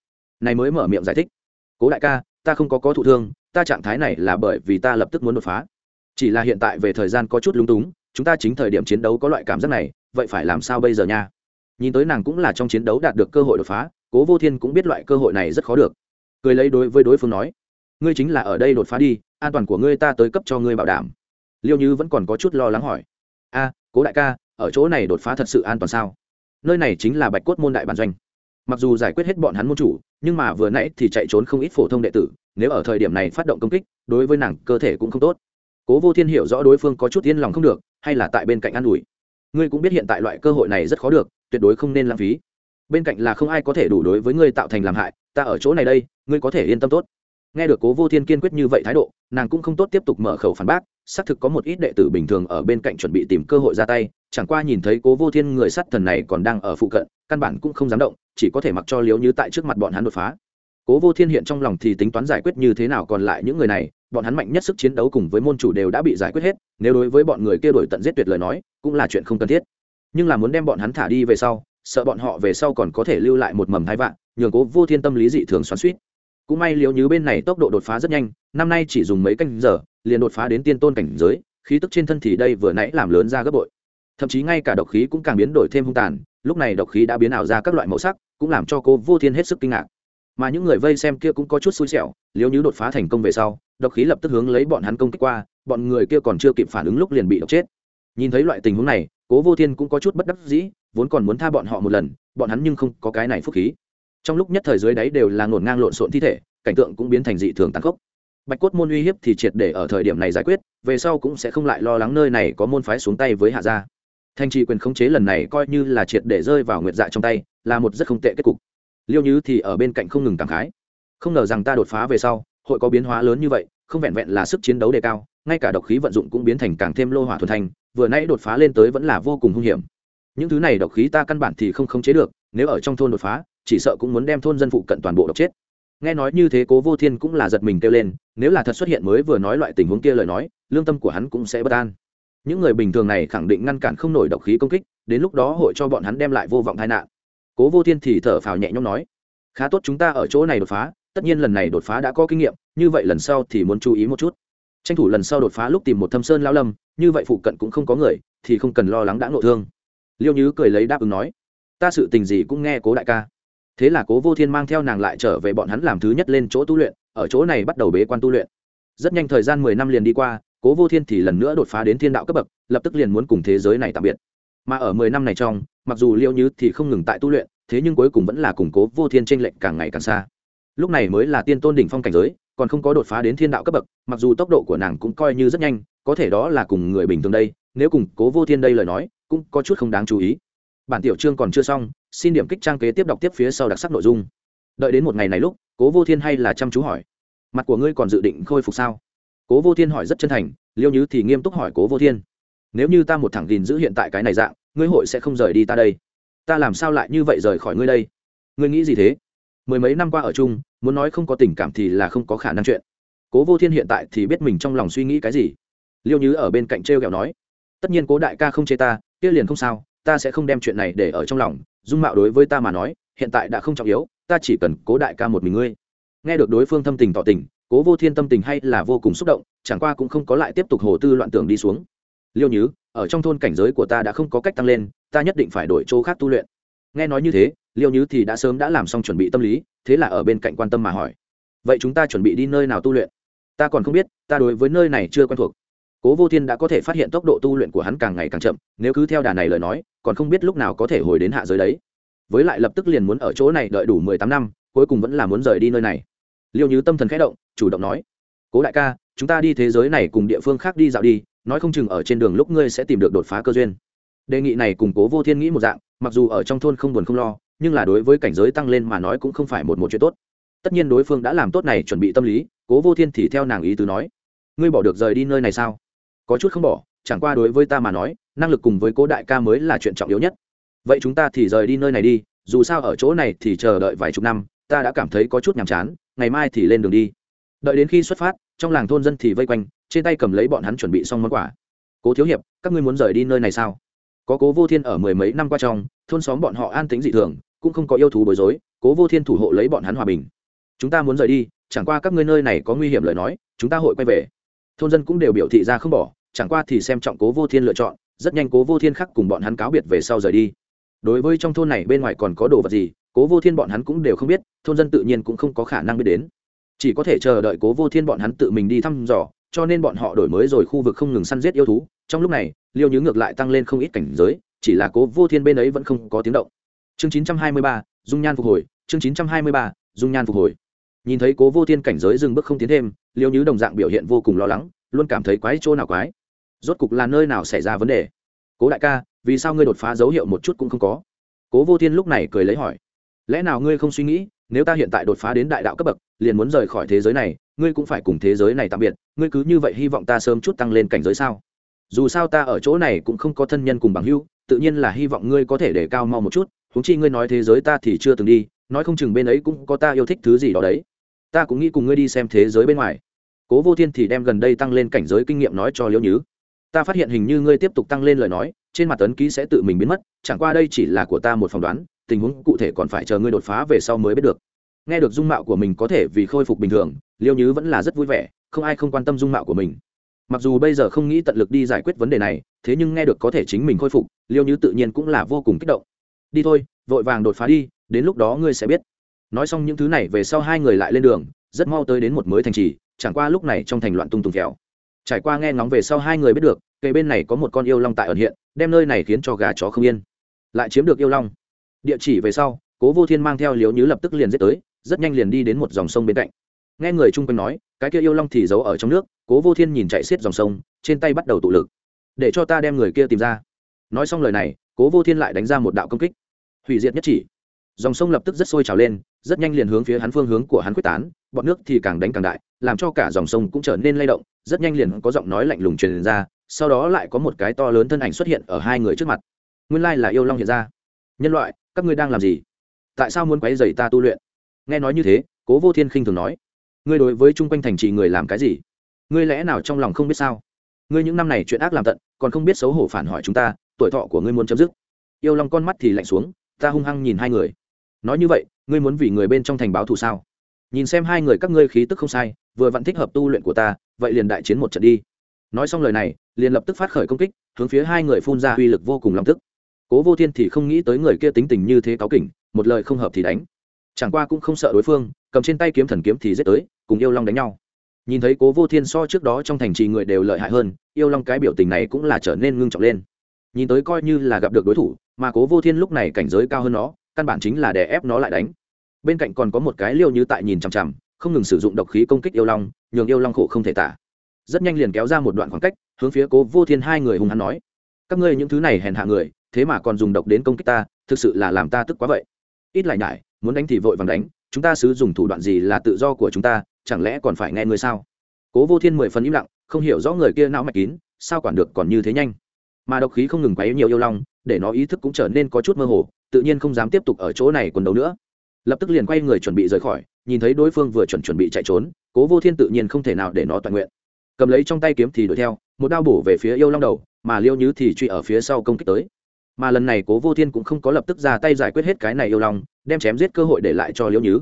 Này mới mở miệng giải thích, cố đại ca, ta không có có thụ thương, ta trạng thái này là bởi vì ta lập tức muốn đột phá. Chỉ là hiện tại về thời gian có chút lung túng, chúng ta chính thời điểm chiến đấu có loại cảm giác này, vậy phải làm sao bây giờ nha? Nhìn tới nàng cũng là trong chiến đấu đạt được cơ hội đột phá, cố vô thiên cũng biết loại cơ hội này rất khó được. Cười lấy đối với đối phương nói ngươi chính là ở đây đột phá đi, an toàn của ngươi ta tới cấp cho ngươi bảo đảm. Liêu như vẫn còn có chút lo lắng hỏi. A, cố đại ca, ở chỗ này đột phá thật sự an toàn sao? Nơi này chính là bạch cốt môn đại bản doanh. Mặc dù giải quyết hết bọn hắn môn chủ, nhưng mà vừa nãy thì chạy trốn không ít phổ thông đệ tử, nếu ở thời điểm này phát động công kích, đối với nàng cơ thể cũng không tốt. Cố vô thiên hiểu rõ đối phương có chút yên lòng không được, hay là tại bên cạnh an ủi. Ngươi cũng biết hiện tại loại cơ hội này rất khó được, tuyệt đối không nên lãng phí. Bên cạnh là không ai có thể đủ đối với ngươi tạo thành làm hại, ta ở chỗ này đây, ngươi có thể yên tâm tốt nghe được cố vô thiên kiên quyết như vậy thái độ, nàng cũng không tốt tiếp tục mở khẩu phản bác, xác thực có một ít đệ tử bình thường ở bên cạnh chuẩn bị tìm cơ hội ra tay, chẳng qua nhìn thấy cố vô thiên người sát thần này còn đang ở phụ cận, căn bản cũng không dám động, chỉ có thể mặc cho liếu như tại trước mặt bọn hắn đột phá. Cố vô thiên hiện trong lòng thì tính toán giải quyết như thế nào còn lại những người này, bọn hắn mạnh nhất sức chiến đấu cùng với môn chủ đều đã bị giải quyết hết, nếu đối với bọn người kia đổi tận giết tuyệt lời nói, cũng là chuyện không cần thiết. Nhưng là muốn đem bọn hắn thả đi về sau, sợ bọn họ về sau còn có thể lưu lại một mầm hai vạn, nhường cố vô thiên tâm lý dị thường xoắn suýt cũng may liếu như bên này tốc độ đột phá rất nhanh, năm nay chỉ dùng mấy canh giờ, liền đột phá đến tiên tôn cảnh giới, khí tức trên thân thì đây vừa nãy làm lớn ra gấp bội. Thậm chí ngay cả độc khí cũng càng biến đổi thêm hung tàn, lúc này độc khí đã biến ảo ra các loại màu sắc, cũng làm cho cô vô thiên hết sức kinh ngạc. Mà những người vây xem kia cũng có chút xui xẻo liếu như đột phá thành công về sau, độc khí lập tức hướng lấy bọn hắn công kích qua, bọn người kia còn chưa kịp phản ứng lúc liền bị độc chết. Nhìn thấy loại tình huống này, cố vô thiên cũng có chút bất đắc dĩ, vốn còn muốn tha bọn họ một lần, bọn hắn nhưng không có cái này phúc khí trong lúc nhất thời dưới đáy đều là ngổn ngang lộn xộn thi thể, cảnh tượng cũng biến thành dị thường tàn khốc. Bạch cốt môn uy hiếp thì triệt để ở thời điểm này giải quyết, về sau cũng sẽ không lại lo lắng nơi này có môn phái xuống tay với hạ gia. Thanh trì quyền khống chế lần này coi như là triệt để rơi vào nguyệt dạ trong tay, là một rất không tệ kết cục. Liêu như thì ở bên cạnh không ngừng cảm khái. Không ngờ rằng ta đột phá về sau, hội có biến hóa lớn như vậy, không vẹn vẹn là sức chiến đấu đề cao, ngay cả độc khí vận dụng cũng biến thành càng thêm lô hỏa thuần thành, vừa nãy đột phá lên tới vẫn là vô cùng hung hiểm. Những thứ này độc khí ta căn bản thì không khống chế được, nếu ở trong thôn đột phá chỉ sợ cũng muốn đem thôn dân phụ cận toàn bộ độc chết. Nghe nói như thế, cố vô thiên cũng là giật mình kêu lên, nếu là thật xuất hiện mới vừa nói loại tình huống kia lời nói, lương tâm của hắn cũng sẽ bất an. Những người bình thường này khẳng định ngăn cản không nổi độc khí công kích, đến lúc đó hội cho bọn hắn đem lại vô vọng tai nạn. Cố vô thiên thì thở phào nhẹ nhõm nói, khá tốt chúng ta ở chỗ này đột phá, tất nhiên lần này đột phá đã có kinh nghiệm, như vậy lần sau thì muốn chú ý một chút. Tranh thủ lần sau đột phá lúc tìm một thâm sơn lao lâm, như vậy phụ cận cũng không có người, thì không cần lo lắng đã ngộ thương. Liêu nhứ cười lấy đáp ứng nói, ta sự tình gì cũng nghe cố đại ca thế là cố vô thiên mang theo nàng lại trở về bọn hắn làm thứ nhất lên chỗ tu luyện, ở chỗ này bắt đầu bế quan tu luyện. Rất nhanh thời gian mười năm liền đi qua, cố vô thiên thì lần nữa đột phá đến thiên đạo cấp bậc, lập tức liền muốn cùng thế giới này tạm biệt. Mà ở mười năm này trong, mặc dù liêu như thì không ngừng tại tu luyện, thế nhưng cuối cùng vẫn là củng cố vô thiên tranh lệnh càng ngày càng xa. Lúc này mới là tiên tôn đỉnh phong cảnh giới, còn không có đột phá đến thiên đạo cấp bậc, mặc dù tốc độ của nàng cũng coi như rất nhanh, có thể đó là cùng người bình thường đây, nếu cùng cố vô thiên đây lời nói, cũng có chút không đáng chú ý. Bản tiểu chương còn chưa xong xin điểm kích trang kế tiếp đọc tiếp phía sau đặc sắc nội dung. Đợi đến một ngày này lúc, cố vô thiên hay là chăm chú hỏi. Mặt của ngươi còn dự định khôi phục sao? Cố vô thiên hỏi rất chân thành, liêu nhứ thì nghiêm túc hỏi cố vô thiên. Nếu như ta một thẳng gìn giữ hiện tại cái này dạng, ngươi hội sẽ không rời đi ta đây. Ta làm sao lại như vậy rời khỏi ngươi đây? Ngươi nghĩ gì thế? Mười mấy năm qua ở chung, muốn nói không có tình cảm thì là không có khả năng chuyện. Cố vô thiên hiện tại thì biết mình trong lòng suy nghĩ cái gì. Liêu nhứ ở bên cạnh t r e o kẹo nói, tất nhiên cố đại ca không chê ta, kia liền không sao, ta sẽ không đem chuyện này để ở trong lòng dung mạo đối với ta mà nói, hiện tại đã không trọng yếu, ta chỉ cần cố đại ca một mình ngươi. Nghe được đối phương thâm tình tỏ tình, cố vô thiên tâm tình hay là vô cùng xúc động, chẳng qua cũng không có lại tiếp tục hồ tư loạn tưởng đi xuống. Liêu nhứ, ở trong thôn cảnh giới của ta đã không có cách tăng lên, ta nhất định phải đổi chỗ khác tu luyện. Nghe nói như thế, liêu nhứ thì đã sớm đã làm xong chuẩn bị tâm lý, thế là ở bên cạnh quan tâm mà hỏi, vậy chúng ta chuẩn bị đi nơi nào tu luyện? Ta còn không biết, ta đối với nơi này chưa quen thuộc cố vô thiên đã có thể phát hiện tốc độ tu luyện của hắn càng ngày càng chậm, nếu cứ theo đà này lời nói, còn không biết lúc nào có thể hồi đến hạ giới đấy. Với lại lập tức liền muốn ở chỗ này đợi đủ mười tám năm, cuối cùng vẫn là muốn rời đi nơi này. Liệu như tâm thần khẽ động, chủ động nói, cố đại ca, chúng ta đi thế giới này cùng địa phương khác đi dạo đi, nói không chừng ở trên đường lúc ngươi sẽ tìm được đột phá cơ duyên. Đề nghị này cùng cố vô thiên nghĩ một dạng, mặc dù ở trong thôn không buồn không lo, nhưng là đối với cảnh giới tăng lên mà nói cũng không phải một một chuyện tốt. Tất nhiên đối phương đã làm tốt này chuẩn bị tâm lý, cố vô thiên thì theo nàng ý tứ nói, ngươi bỏ được rời đi nơi này sao? Có chút không bỏ, chẳng qua đối với ta mà nói, năng lực cùng với cố đại ca mới là chuyện trọng yếu nhất. Vậy chúng ta thì rời đi nơi này đi, dù sao ở chỗ này thì chờ đợi vài chục năm, ta đã cảm thấy có chút nhàm chán, ngày mai thì lên đường đi. Đợi đến khi xuất phát, trong làng thôn dân thì vây quanh, trên tay cầm lấy bọn hắn chuẩn bị xong món quà. Cố thiếu hiệp, các ngươi muốn rời đi nơi này sao? Có cố vô thiên ở mười mấy năm qua trong, thôn xóm bọn họ an tính dị thường, cũng không có yêu thú bối rối, cố vô thiên thủ hộ lấy bọn hắn hòa bình. Chúng ta muốn rời đi, chẳng qua các ngươi nơi này có nguy hiểm lời nói, chúng ta hội quay về thôn dân cũng đều biểu thị ra không bỏ chẳng qua thì xem trọng cố vô thiên lựa chọn rất nhanh cố vô thiên khắc cùng bọn hắn cáo biệt về sau rời đi. Đối với trong thôn này bên ngoài còn có đồ vật gì cố vô thiên bọn hắn cũng đều không biết thôn dân tự nhiên cũng không có khả năng biết đến. Chỉ có thể chờ đợi cố vô thiên bọn hắn tự mình đi thăm dò cho nên bọn họ đổi mới rồi khu vực không ngừng săn giết yêu thú. Trong lúc này liêu nhứ ngược lại tăng lên không ít cảnh giới chỉ là cố vô thiên bên ấy vẫn không có tiếng động. Chương 923, dung nhan phục hồi chương 923, dung nhan phục hồi nhìn thấy cố vô thiên cảnh giới dừng bước không tiến thêm, liêu nhứ đồng dạng biểu hiện vô cùng lo lắng, luôn cảm thấy quái chỗ nào quái. Rốt cục là nơi nào xảy ra vấn đề? Cố đại ca, vì sao ngươi đột phá dấu hiệu một chút cũng không có? Cố vô thiên lúc này cười lấy hỏi. Lẽ nào ngươi không suy nghĩ, nếu ta hiện tại đột phá đến đại đạo cấp bậc, liền muốn rời khỏi thế giới này, ngươi cũng phải cùng thế giới này tạm biệt, ngươi cứ như vậy hy vọng ta sớm chút tăng lên cảnh giới sao? Dù sao ta ở chỗ này cũng không có thân nhân cùng bằng hữu, tự nhiên là hy vọng ngươi có thể để cao mau một chút húng chi ngươi nói thế giới ta thì chưa từng đi, nói không chừng bên ấy cũng có ta yêu thích thứ gì đó đấy ta cũng nghĩ cùng ngươi đi xem thế giới bên ngoài. Cố vô thiên thì đem gần đây tăng lên cảnh giới kinh nghiệm nói cho liễu nhứ ta phát hiện hình như ngươi tiếp tục tăng lên lời nói, trên mặt tấn ký sẽ tự mình biến mất, chẳng qua đây chỉ là của ta một phỏng đoán, tình huống cụ thể còn phải chờ ngươi đột phá về sau mới biết được. Nghe được dung mạo của mình có thể vì khôi phục bình thường liêu nhứ vẫn là rất vui vẻ, không ai không quan tâm dung mạo của mình. Mặc dù bây giờ không nghĩ tận lực đi giải quyết vấn đề này, thế nhưng nghe được có thể chính mình khôi phục liêu nhứ tự nhiên cũng là vô cùng kích động. Đi thôi, vội vàng đột phá đi, đến lúc đó ngươi sẽ biết nói xong những thứ này về sau hai người lại lên đường, rất mau tới đến một mới thành trì, chẳng qua lúc này trong thành loạn tung tùng kẹo. Trải qua nghe ngóng về sau hai người biết được cây bên này có một con yêu long tại ẩn hiện, đem nơi này khiến cho gà chó không yên. Lại chiếm được yêu long. Địa chỉ về sau, cố vô thiên mang theo liếu nhứ lập tức liền giết tới, rất nhanh liền đi đến một dòng sông bên cạnh. Nghe người chung quanh nói, cái kia yêu long thì giấu ở trong nước, cố vô thiên nhìn chạy xiết dòng sông, trên tay bắt đầu tụ lực. Để cho ta đem người kia tìm ra. Nói xong lời này, cố vô thiên lại đánh ra một đạo công kích. Hủy diệt nhất chỉ. Dòng sông lập tức rất sôi trào lên rất nhanh liền hướng phía hắn phương hướng của hắn quyết tán, bọn nước thì càng đánh càng đại, làm cho cả dòng sông cũng trở nên lay động, rất nhanh liền có giọng nói lạnh lùng truyền ra, sau đó lại có một cái to lớn thân ảnh xuất hiện ở hai người trước mặt. Nguyên lai là yêu long hiện ra. Nhân loại, các ngươi đang làm gì? Tại sao muốn quấy dày ta tu luyện? Nghe nói như thế, cố vô thiên khinh thường nói. Ngươi đối với chung quanh thành trì người làm cái gì? Ngươi lẽ nào trong lòng không biết sao? Ngươi những năm này chuyện ác làm tận, còn không biết xấu hổ phản hỏi chúng ta, tuổi thọ của ngươi muốn chấm dứt. Yêu long con mắt thì lạnh xuống, ta hung hăng nhìn hai người nói như vậy, ngươi muốn vì người bên trong thành báo thù sao? Nhìn xem hai người các ngươi khí tức không sai, vừa vặn thích hợp tu luyện của ta, vậy liền đại chiến một trận đi. Nói xong lời này, liền lập tức phát khởi công kích, hướng phía hai người phun ra uy lực vô cùng lòng tức. Cố vô thiên thì không nghĩ tới người kia tính tình như thế cáo kỉnh, một lời không hợp thì đánh. Chẳng qua cũng không sợ đối phương, cầm trên tay kiếm thần kiếm thì giết tới, cùng yêu long đánh nhau. Nhìn thấy cố vô thiên so trước đó trong thành trì người đều lợi hại hơn, yêu long cái biểu tình này cũng là trở nên ngưng trọng lên. Nhìn tới coi như là gặp được đối thủ, mà cố vô thiên lúc này cảnh giới cao hơn nó căn bản chính là để ép nó lại đánh. Bên cạnh còn có một cái liêu như tại nhìn chằm chằm, không ngừng sử dụng độc khí công kích yêu long, nhường yêu long khổ không thể tả. Rất nhanh liền kéo ra một đoạn khoảng cách, hướng phía cố vô thiên hai người hùng hắn nói, các ngươi những thứ này hèn hạ người, thế mà còn dùng độc đến công kích ta, thực sự là làm ta tức quá vậy. Ít lại nhải, muốn đánh thì vội vàng đánh, chúng ta sử dụng thủ đoạn gì là tự do của chúng ta, chẳng lẽ còn phải nghe người sao? Cố vô thiên mười phần im lặng, không hiểu rõ người kia não mạch kín, sao quản được còn như thế nhanh. Mà độc khí không ngừng quấy nhiều yêu long, để nó ý thức cũng trở nên có chút mơ hồ tự nhiên không dám tiếp tục ở chỗ này quần đấu nữa. Lập tức liền quay người chuẩn bị rời khỏi, nhìn thấy đối phương vừa chuẩn chuẩn bị chạy trốn, cố vô thiên tự nhiên không thể nào để nó toàn nguyện. Cầm lấy trong tay kiếm thì đuổi theo, một đao bổ về phía yêu long đầu, mà liêu nhứ thì truy ở phía sau công kích tới. Mà lần này cố vô thiên cũng không có lập tức ra tay giải quyết hết cái này yêu long, đem chém giết cơ hội để lại cho liêu nhứ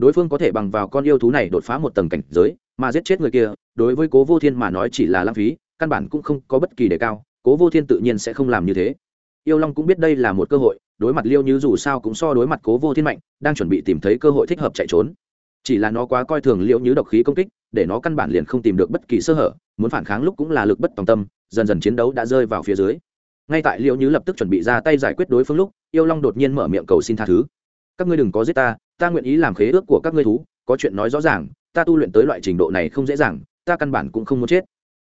đối phương có thể bằng vào con yêu thú này đột phá một tầng cảnh giới, mà giết chết người kia, đối với cố vô thiên mà nói chỉ là lãng phí, căn bản cũng không có bất kỳ đề cao, cố vô thiên tự nhiên sẽ không làm như thế yêu long cũng biết đây là một cơ hội, đối mặt liêu như dù sao cũng so đối mặt cố vô thiên mạnh, đang chuẩn bị tìm thấy cơ hội thích hợp chạy trốn. Chỉ là nó quá coi thường liễu như độc khí công kích, để nó căn bản liền không tìm được bất kỳ sơ hở, muốn phản kháng lúc cũng là lực bất tòng tâm, dần dần chiến đấu đã rơi vào phía dưới. Ngay tại liễu Như lập tức chuẩn bị ra tay giải quyết đối phương lúc, yêu long đột nhiên mở miệng cầu xin tha thứ. Các ngươi đừng có giết ta ta nguyện ý làm khế ước của các ngươi thú, có chuyện nói rõ ràng, ta tu luyện tới loại trình độ này không dễ dàng, ta căn bản cũng không muốn chết.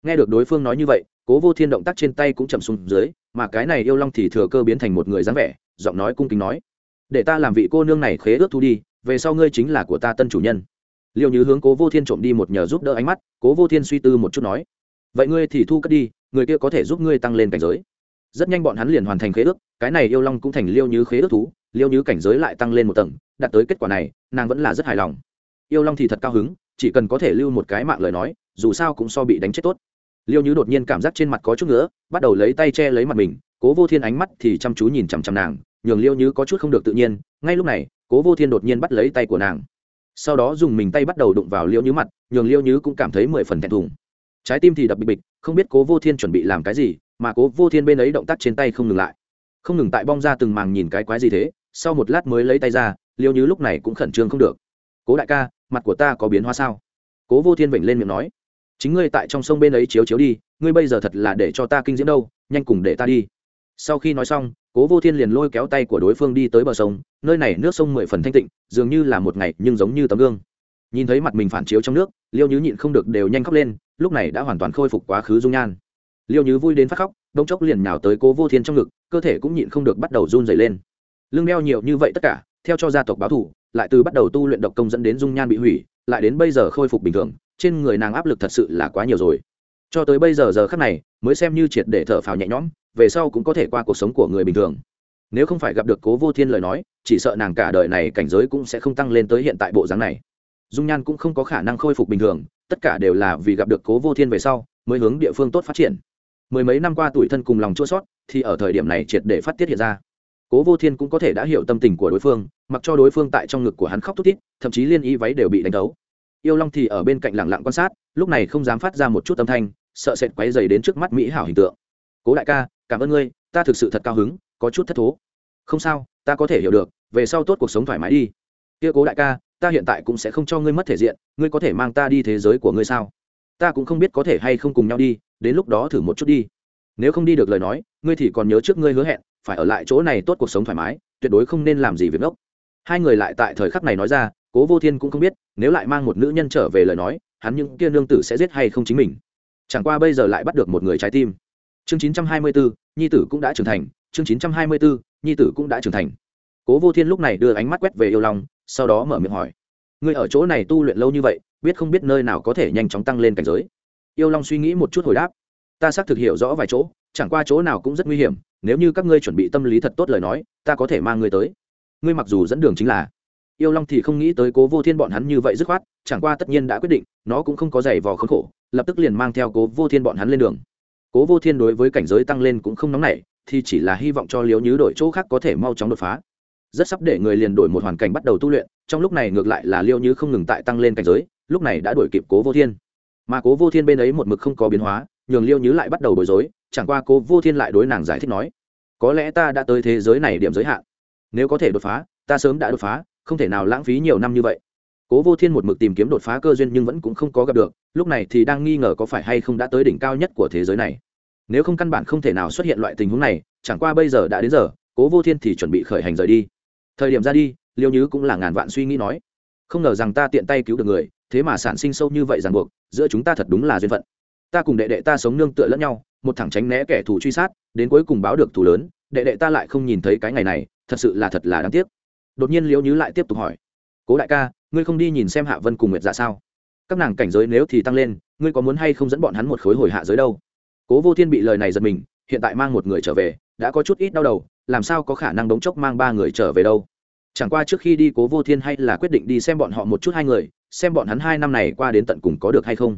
Nghe được đối phương nói như vậy cố vô thiên động tác trên tay cũng chậm xuống dưới, mà cái này yêu long thì thừa cơ biến thành một người dáng vẻ, giọng nói cung kính nói, để ta làm vị cô nương này khế ước thu đi, về sau ngươi chính là của ta tân chủ nhân. Liệu như hướng cố vô thiên trộm đi một nhờ giúp đỡ ánh mắt, cố vô thiên suy tư một chút nói, vậy ngươi thì thu cất đi, người kia có thể giúp ngươi tăng lên cảnh giới. Rất nhanh bọn hắn liền hoàn thành khế ước, cái này yêu long cũng thành liêu như khế ước thú, liêu như cảnh giới lại tăng lên một tầng, đạt tới kết quả này, nàng vẫn là rất hài lòng. Yêu long thì thật cao hứng, chỉ cần có thể lưu một cái mạng lời nói, dù sao cũng so bị đánh chết tốt liêu như đột nhiên cảm giác trên mặt có chút nữa bắt đầu lấy tay che lấy mặt mình, cố vô thiên ánh mắt thì chăm chú nhìn chằm chằm nàng, nhường liêu như có chút không được tự nhiên, ngay lúc này, cố vô thiên đột nhiên bắt lấy tay của nàng. Sau đó dùng mình tay bắt đầu đụng vào liêu như mặt, nhường liêu như cũng cảm thấy mười phần thẹn thùng. Trái tim thì đập bịch bịch, không biết cố vô thiên chuẩn bị làm cái gì, mà cố vô thiên bên ấy động tác trên tay không ngừng lại. Không ngừng tại bong ra từng màng nhìn cái quái gì thế, sau một lát mới lấy tay ra, liêu như lúc này cũng khẩn trương không được. Cố đại ca, mặt của ta có biến hóa sao? Cố vô thiên vểnh lên miệng nói chính ngươi tại trong sông bên ấy chiếu chiếu đi, ngươi bây giờ thật là để cho ta kinh diễm đâu, nhanh cùng để ta đi. Sau khi nói xong, cố vô thiên liền lôi kéo tay của đối phương đi tới bờ sông, nơi này nước sông mười phần thanh tịnh, dường như là một ngày nhưng giống như tấm gương. Nhìn thấy mặt mình phản chiếu trong nước, liêu nhứ nhịn không được đều nhanh khóc lên, lúc này đã hoàn toàn khôi phục quá khứ dung nhan. Liêu nhứ vui đến phát khóc đông chốc liền nhào tới cố vô thiên trong ngực, cơ thể cũng nhịn không được bắt đầu run dày lên. Lưng đeo nhiều như vậy tất cả, theo cho gia tộc báo thủ lại từ bắt đầu tu luyện độc công dẫn đến dung nhan bị hủy, lại đến bây giờ khôi phục bình thường trên người nàng áp lực thật sự là quá nhiều rồi. Cho tới bây giờ giờ khắc này, mới xem như triệt để thở phào nhẹ nhõm, về sau cũng có thể qua cuộc sống của người bình thường. Nếu không phải gặp được cố vô thiên lời nói, chỉ sợ nàng cả đời này cảnh giới cũng sẽ không tăng lên tới hiện tại bộ dáng này. Dung nhan cũng không có khả năng khôi phục bình thường, tất cả đều là vì gặp được cố vô thiên về sau, mới hướng địa phương tốt phát triển. Mười mấy năm qua tuổi thân cùng lòng chua sót, thì ở thời điểm này triệt để phát tiết hiện ra. Cố vô thiên cũng có thể đã hiểu tâm tình của đối phương, mặc cho đối phương tại trong ngực của hắn khóc thút thít, thậm chí liên y váy đều bị đánh đấu yêu long thì ở bên cạnh lặng lặng quan sát, lúc này không dám phát ra một chút âm thanh, sợ sệt quấy dày đến trước mắt mỹ hảo hình tượng. Cố đại ca, cảm ơn ngươi, ta thực sự thật cao hứng, có chút thất thố. Không sao, ta có thể hiểu được, về sau tốt cuộc sống thoải mái đi. Kia cố đại ca, ta hiện tại cũng sẽ không cho ngươi mất thể diện, ngươi có thể mang ta đi thế giới của ngươi sao? Ta cũng không biết có thể hay không cùng nhau đi, đến lúc đó thử một chút đi. Nếu không đi được lời nói, ngươi thì còn nhớ trước ngươi hứa hẹn, phải ở lại chỗ này tốt cuộc sống thoải mái, tuyệt đối không nên làm gì việc ngốc. Hai người lại tại thời khắc này nói ra, cố vô thiên cũng không biết nếu lại mang một nữ nhân trở về lời nói hắn những kia nương tử sẽ giết hay không chính mình? Chẳng qua bây giờ lại bắt được một người trái tim. Chương 924, nhi tử cũng đã trưởng thành. Chương 924, nhi tử cũng đã trưởng thành. Cố vô thiên lúc này đưa ánh mắt quét về yêu long sau đó mở miệng hỏi ngươi ở chỗ này tu luyện lâu như vậy biết không biết nơi nào có thể nhanh chóng tăng lên cảnh giới? Yêu long suy nghĩ một chút hồi đáp ta xác thực hiểu rõ vài chỗ chẳng qua chỗ nào cũng rất nguy hiểm nếu như các ngươi chuẩn bị tâm lý thật tốt lời nói ta có thể mang ngươi tới. Ngươi mặc dù dẫn đường chính là yêu long thì không nghĩ tới cố vô thiên bọn hắn như vậy dứt khoát, chẳng qua tất nhiên đã quyết định, nó cũng không có giày vò khốn khổ, lập tức liền mang theo cố vô thiên bọn hắn lên đường. Cố vô thiên đối với cảnh giới tăng lên cũng không nóng nảy, thì chỉ là hy vọng cho liếu nhứ đổi chỗ khác có thể mau chóng đột phá. Rất sắp để người liền đổi một hoàn cảnh bắt đầu tu luyện, trong lúc này ngược lại là liêu như không ngừng tại tăng lên cảnh giới, lúc này đã đổi kịp cố vô thiên. Mà cố vô thiên bên ấy một mực không có biến hóa, nhường liêu như lại bắt đầu bối rối, chẳng qua cố vô thiên lại đối nàng giải thích nói, có lẽ ta đã tới thế giới này điểm giới hạn. Nếu có thể đột phá, ta sớm đã đột phá không thể nào lãng phí nhiều năm như vậy. Cố vô thiên một mực tìm kiếm đột phá cơ duyên nhưng vẫn cũng không có gặp được, lúc này thì đang nghi ngờ có phải hay không đã tới đỉnh cao nhất của thế giới này. Nếu không căn bản không thể nào xuất hiện loại tình huống này, chẳng qua bây giờ đã đến giờ, cố vô thiên thì chuẩn bị khởi hành rời đi. Thời điểm ra đi, liêu nhứ cũng là ngàn vạn suy nghĩ nói, không ngờ rằng ta tiện tay cứu được người, thế mà sản sinh sâu như vậy ràng buộc, giữa chúng ta thật đúng là duyên phận. Ta cùng đệ đệ ta sống nương tựa lẫn nhau, một thằng tránh né kẻ thù truy sát, đến cuối cùng báo được thù lớn, đệ đệ ta lại không nhìn thấy cái ngày này, thật sự là thật là đáng tiếc đột nhiên liễu nhứ lại tiếp tục hỏi, cố đại ca, ngươi không đi nhìn xem hạ vân cùng nguyệt dạ sao? Các nàng cảnh giới nếu thì tăng lên, ngươi có muốn hay không dẫn bọn hắn một khối hồi hạ giới đâu? Cố vô thiên bị lời này giật mình, hiện tại mang một người trở về, đã có chút ít đau đầu, làm sao có khả năng đống chốc mang ba người trở về đâu? Chẳng qua trước khi đi cố vô thiên hay là quyết định đi xem bọn họ một chút hai người, xem bọn hắn hai năm này qua đến tận cùng có được hay không.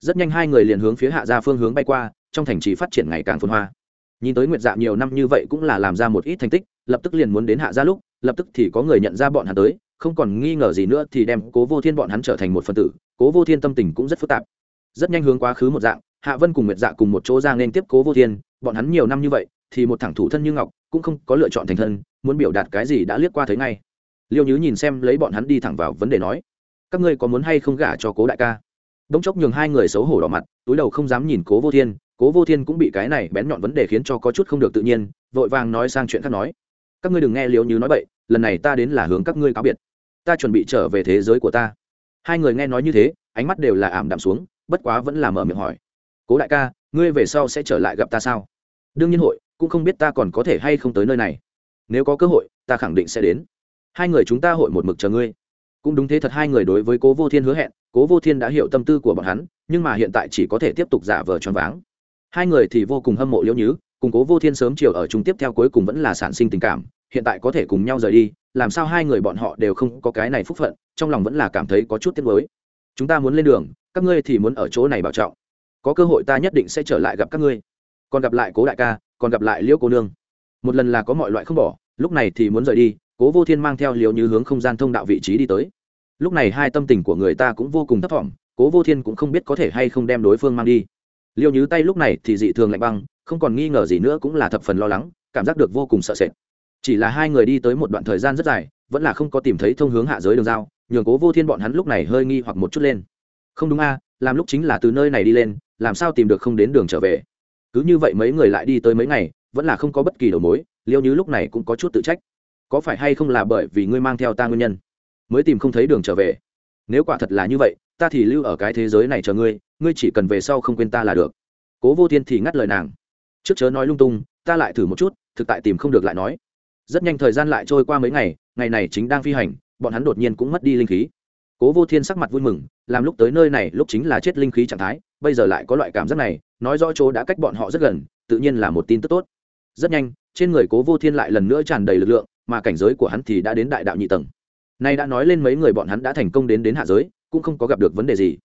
Rất nhanh hai người liền hướng phía hạ ra phương hướng bay qua, trong thành trì phát triển ngày càng phồn hoa. Nhìn tới nguyệt dạ nhiều năm như vậy cũng là làm ra một ít thành tích, lập tức liền muốn đến hạ ra lúc lập tức thì có người nhận ra bọn hắn tới, không còn nghi ngờ gì nữa thì đem cố vô thiên bọn hắn trở thành một phần tử. Cố vô thiên tâm tình cũng rất phức tạp. Rất nhanh hướng quá khứ một dạng, hạ vân cùng nguyệt dạ cùng một chỗ ra nên tiếp cố vô thiên. Bọn hắn nhiều năm như vậy, thì một thẳng thủ thân như ngọc, cũng không có lựa chọn thành thân, muốn biểu đạt cái gì đã liếc qua thấy ngay. Liêu nhứ nhìn xem lấy bọn hắn đi thẳng vào vấn đề nói, các ngươi có muốn hay không gả cho cố đại ca? Đống chốc nhường hai người xấu hổ đỏ mặt, túi đầu không dám nhìn cố vô thiên. Cố vô thiên cũng bị cái này bén nhọn vấn đề khiến cho có chút không được tự nhiên, vội vàng nói sang chuyện khác nói các ngươi đừng nghe liếu như nói bậy, lần này ta đến là hướng các ngươi cáo biệt. Ta chuẩn bị trở về thế giới của ta. Hai người nghe nói như thế, ánh mắt đều là ảm đạm xuống, bất quá vẫn là mở miệng hỏi. Cố đại ca, ngươi về sau sẽ trở lại gặp ta sao? Đương nhiên hội, cũng không biết ta còn có thể hay không tới nơi này. Nếu có cơ hội, ta khẳng định sẽ đến. Hai người chúng ta hội một mực chờ ngươi. Cũng đúng thế thật hai người đối với cố vô thiên hứa hẹn, cố vô thiên đã hiểu tâm tư của bọn hắn, nhưng mà hiện tại chỉ có thể tiếp tục giả vờ tròn váng. Hai người thì vô cùng hâm mộ liễu nhứ cùng cố vô thiên sớm chiều ở chung tiếp theo cuối cùng vẫn là sản sinh tình cảm, hiện tại có thể cùng nhau rời đi, làm sao hai người bọn họ đều không có cái này phúc phận, trong lòng vẫn là cảm thấy có chút tiếc nuối. Chúng ta muốn lên đường, các ngươi thì muốn ở chỗ này bảo trọng. Có cơ hội ta nhất định sẽ trở lại gặp các ngươi. Còn gặp lại cố đại ca, còn gặp lại liễu cô nương. Một lần là có mọi loại không bỏ, lúc này thì muốn rời đi, cố vô thiên mang theo liễu như hướng không gian thông đạo vị trí đi tới. Lúc này hai tâm tình của người ta cũng vô cùng thấp thỏm, cố vô thiên cũng không biết có thể hay không đem đối phương mang đi. Liêu như tay lúc này thì dị thường lạnh băng không còn nghi ngờ gì nữa cũng là thập phần lo lắng, cảm giác được vô cùng sợ sệt. Chỉ là hai người đi tới một đoạn thời gian rất dài, vẫn là không có tìm thấy thông hướng hạ giới đường giao, nhường cố vô thiên bọn hắn lúc này hơi nghi hoặc một chút lên. Không đúng a, làm lúc chính là từ nơi này đi lên, làm sao tìm được không đến đường trở về? Cứ như vậy mấy người lại đi tới mấy ngày, vẫn là không có bất kỳ đầu mối, liêu như lúc này cũng có chút tự trách. Có phải hay không là bởi vì ngươi mang theo ta nguyên nhân, mới tìm không thấy đường trở về? Nếu quả thật là như vậy, ta thì lưu ở cái thế giới này chờ ngươi ngươi chỉ cần về sau không quên ta là được. Cố vô thiên thì ngắt lời nàng trước chớ nói lung tung, ta lại thử một chút, thực tại tìm không được lại nói. Rất nhanh thời gian lại trôi qua mấy ngày ngày này chính đang phi hành, bọn hắn đột nhiên cũng mất đi linh khí. Cố vô thiên sắc mặt vui mừng, làm lúc tới nơi này lúc chính là chết linh khí trạng thái, bây giờ lại có loại cảm giác này, nói rõ chỗ đã cách bọn họ rất gần, tự nhiên là một tin tức tốt. Rất nhanh, trên người cố vô thiên lại lần nữa tràn đầy lực lượng, mà cảnh giới của hắn thì đã đến đại đạo nhị tầng. Nay đã nói lên mấy người bọn hắn đã thành công đến đến hạ giới, cũng không có gặp được vấn đề gì.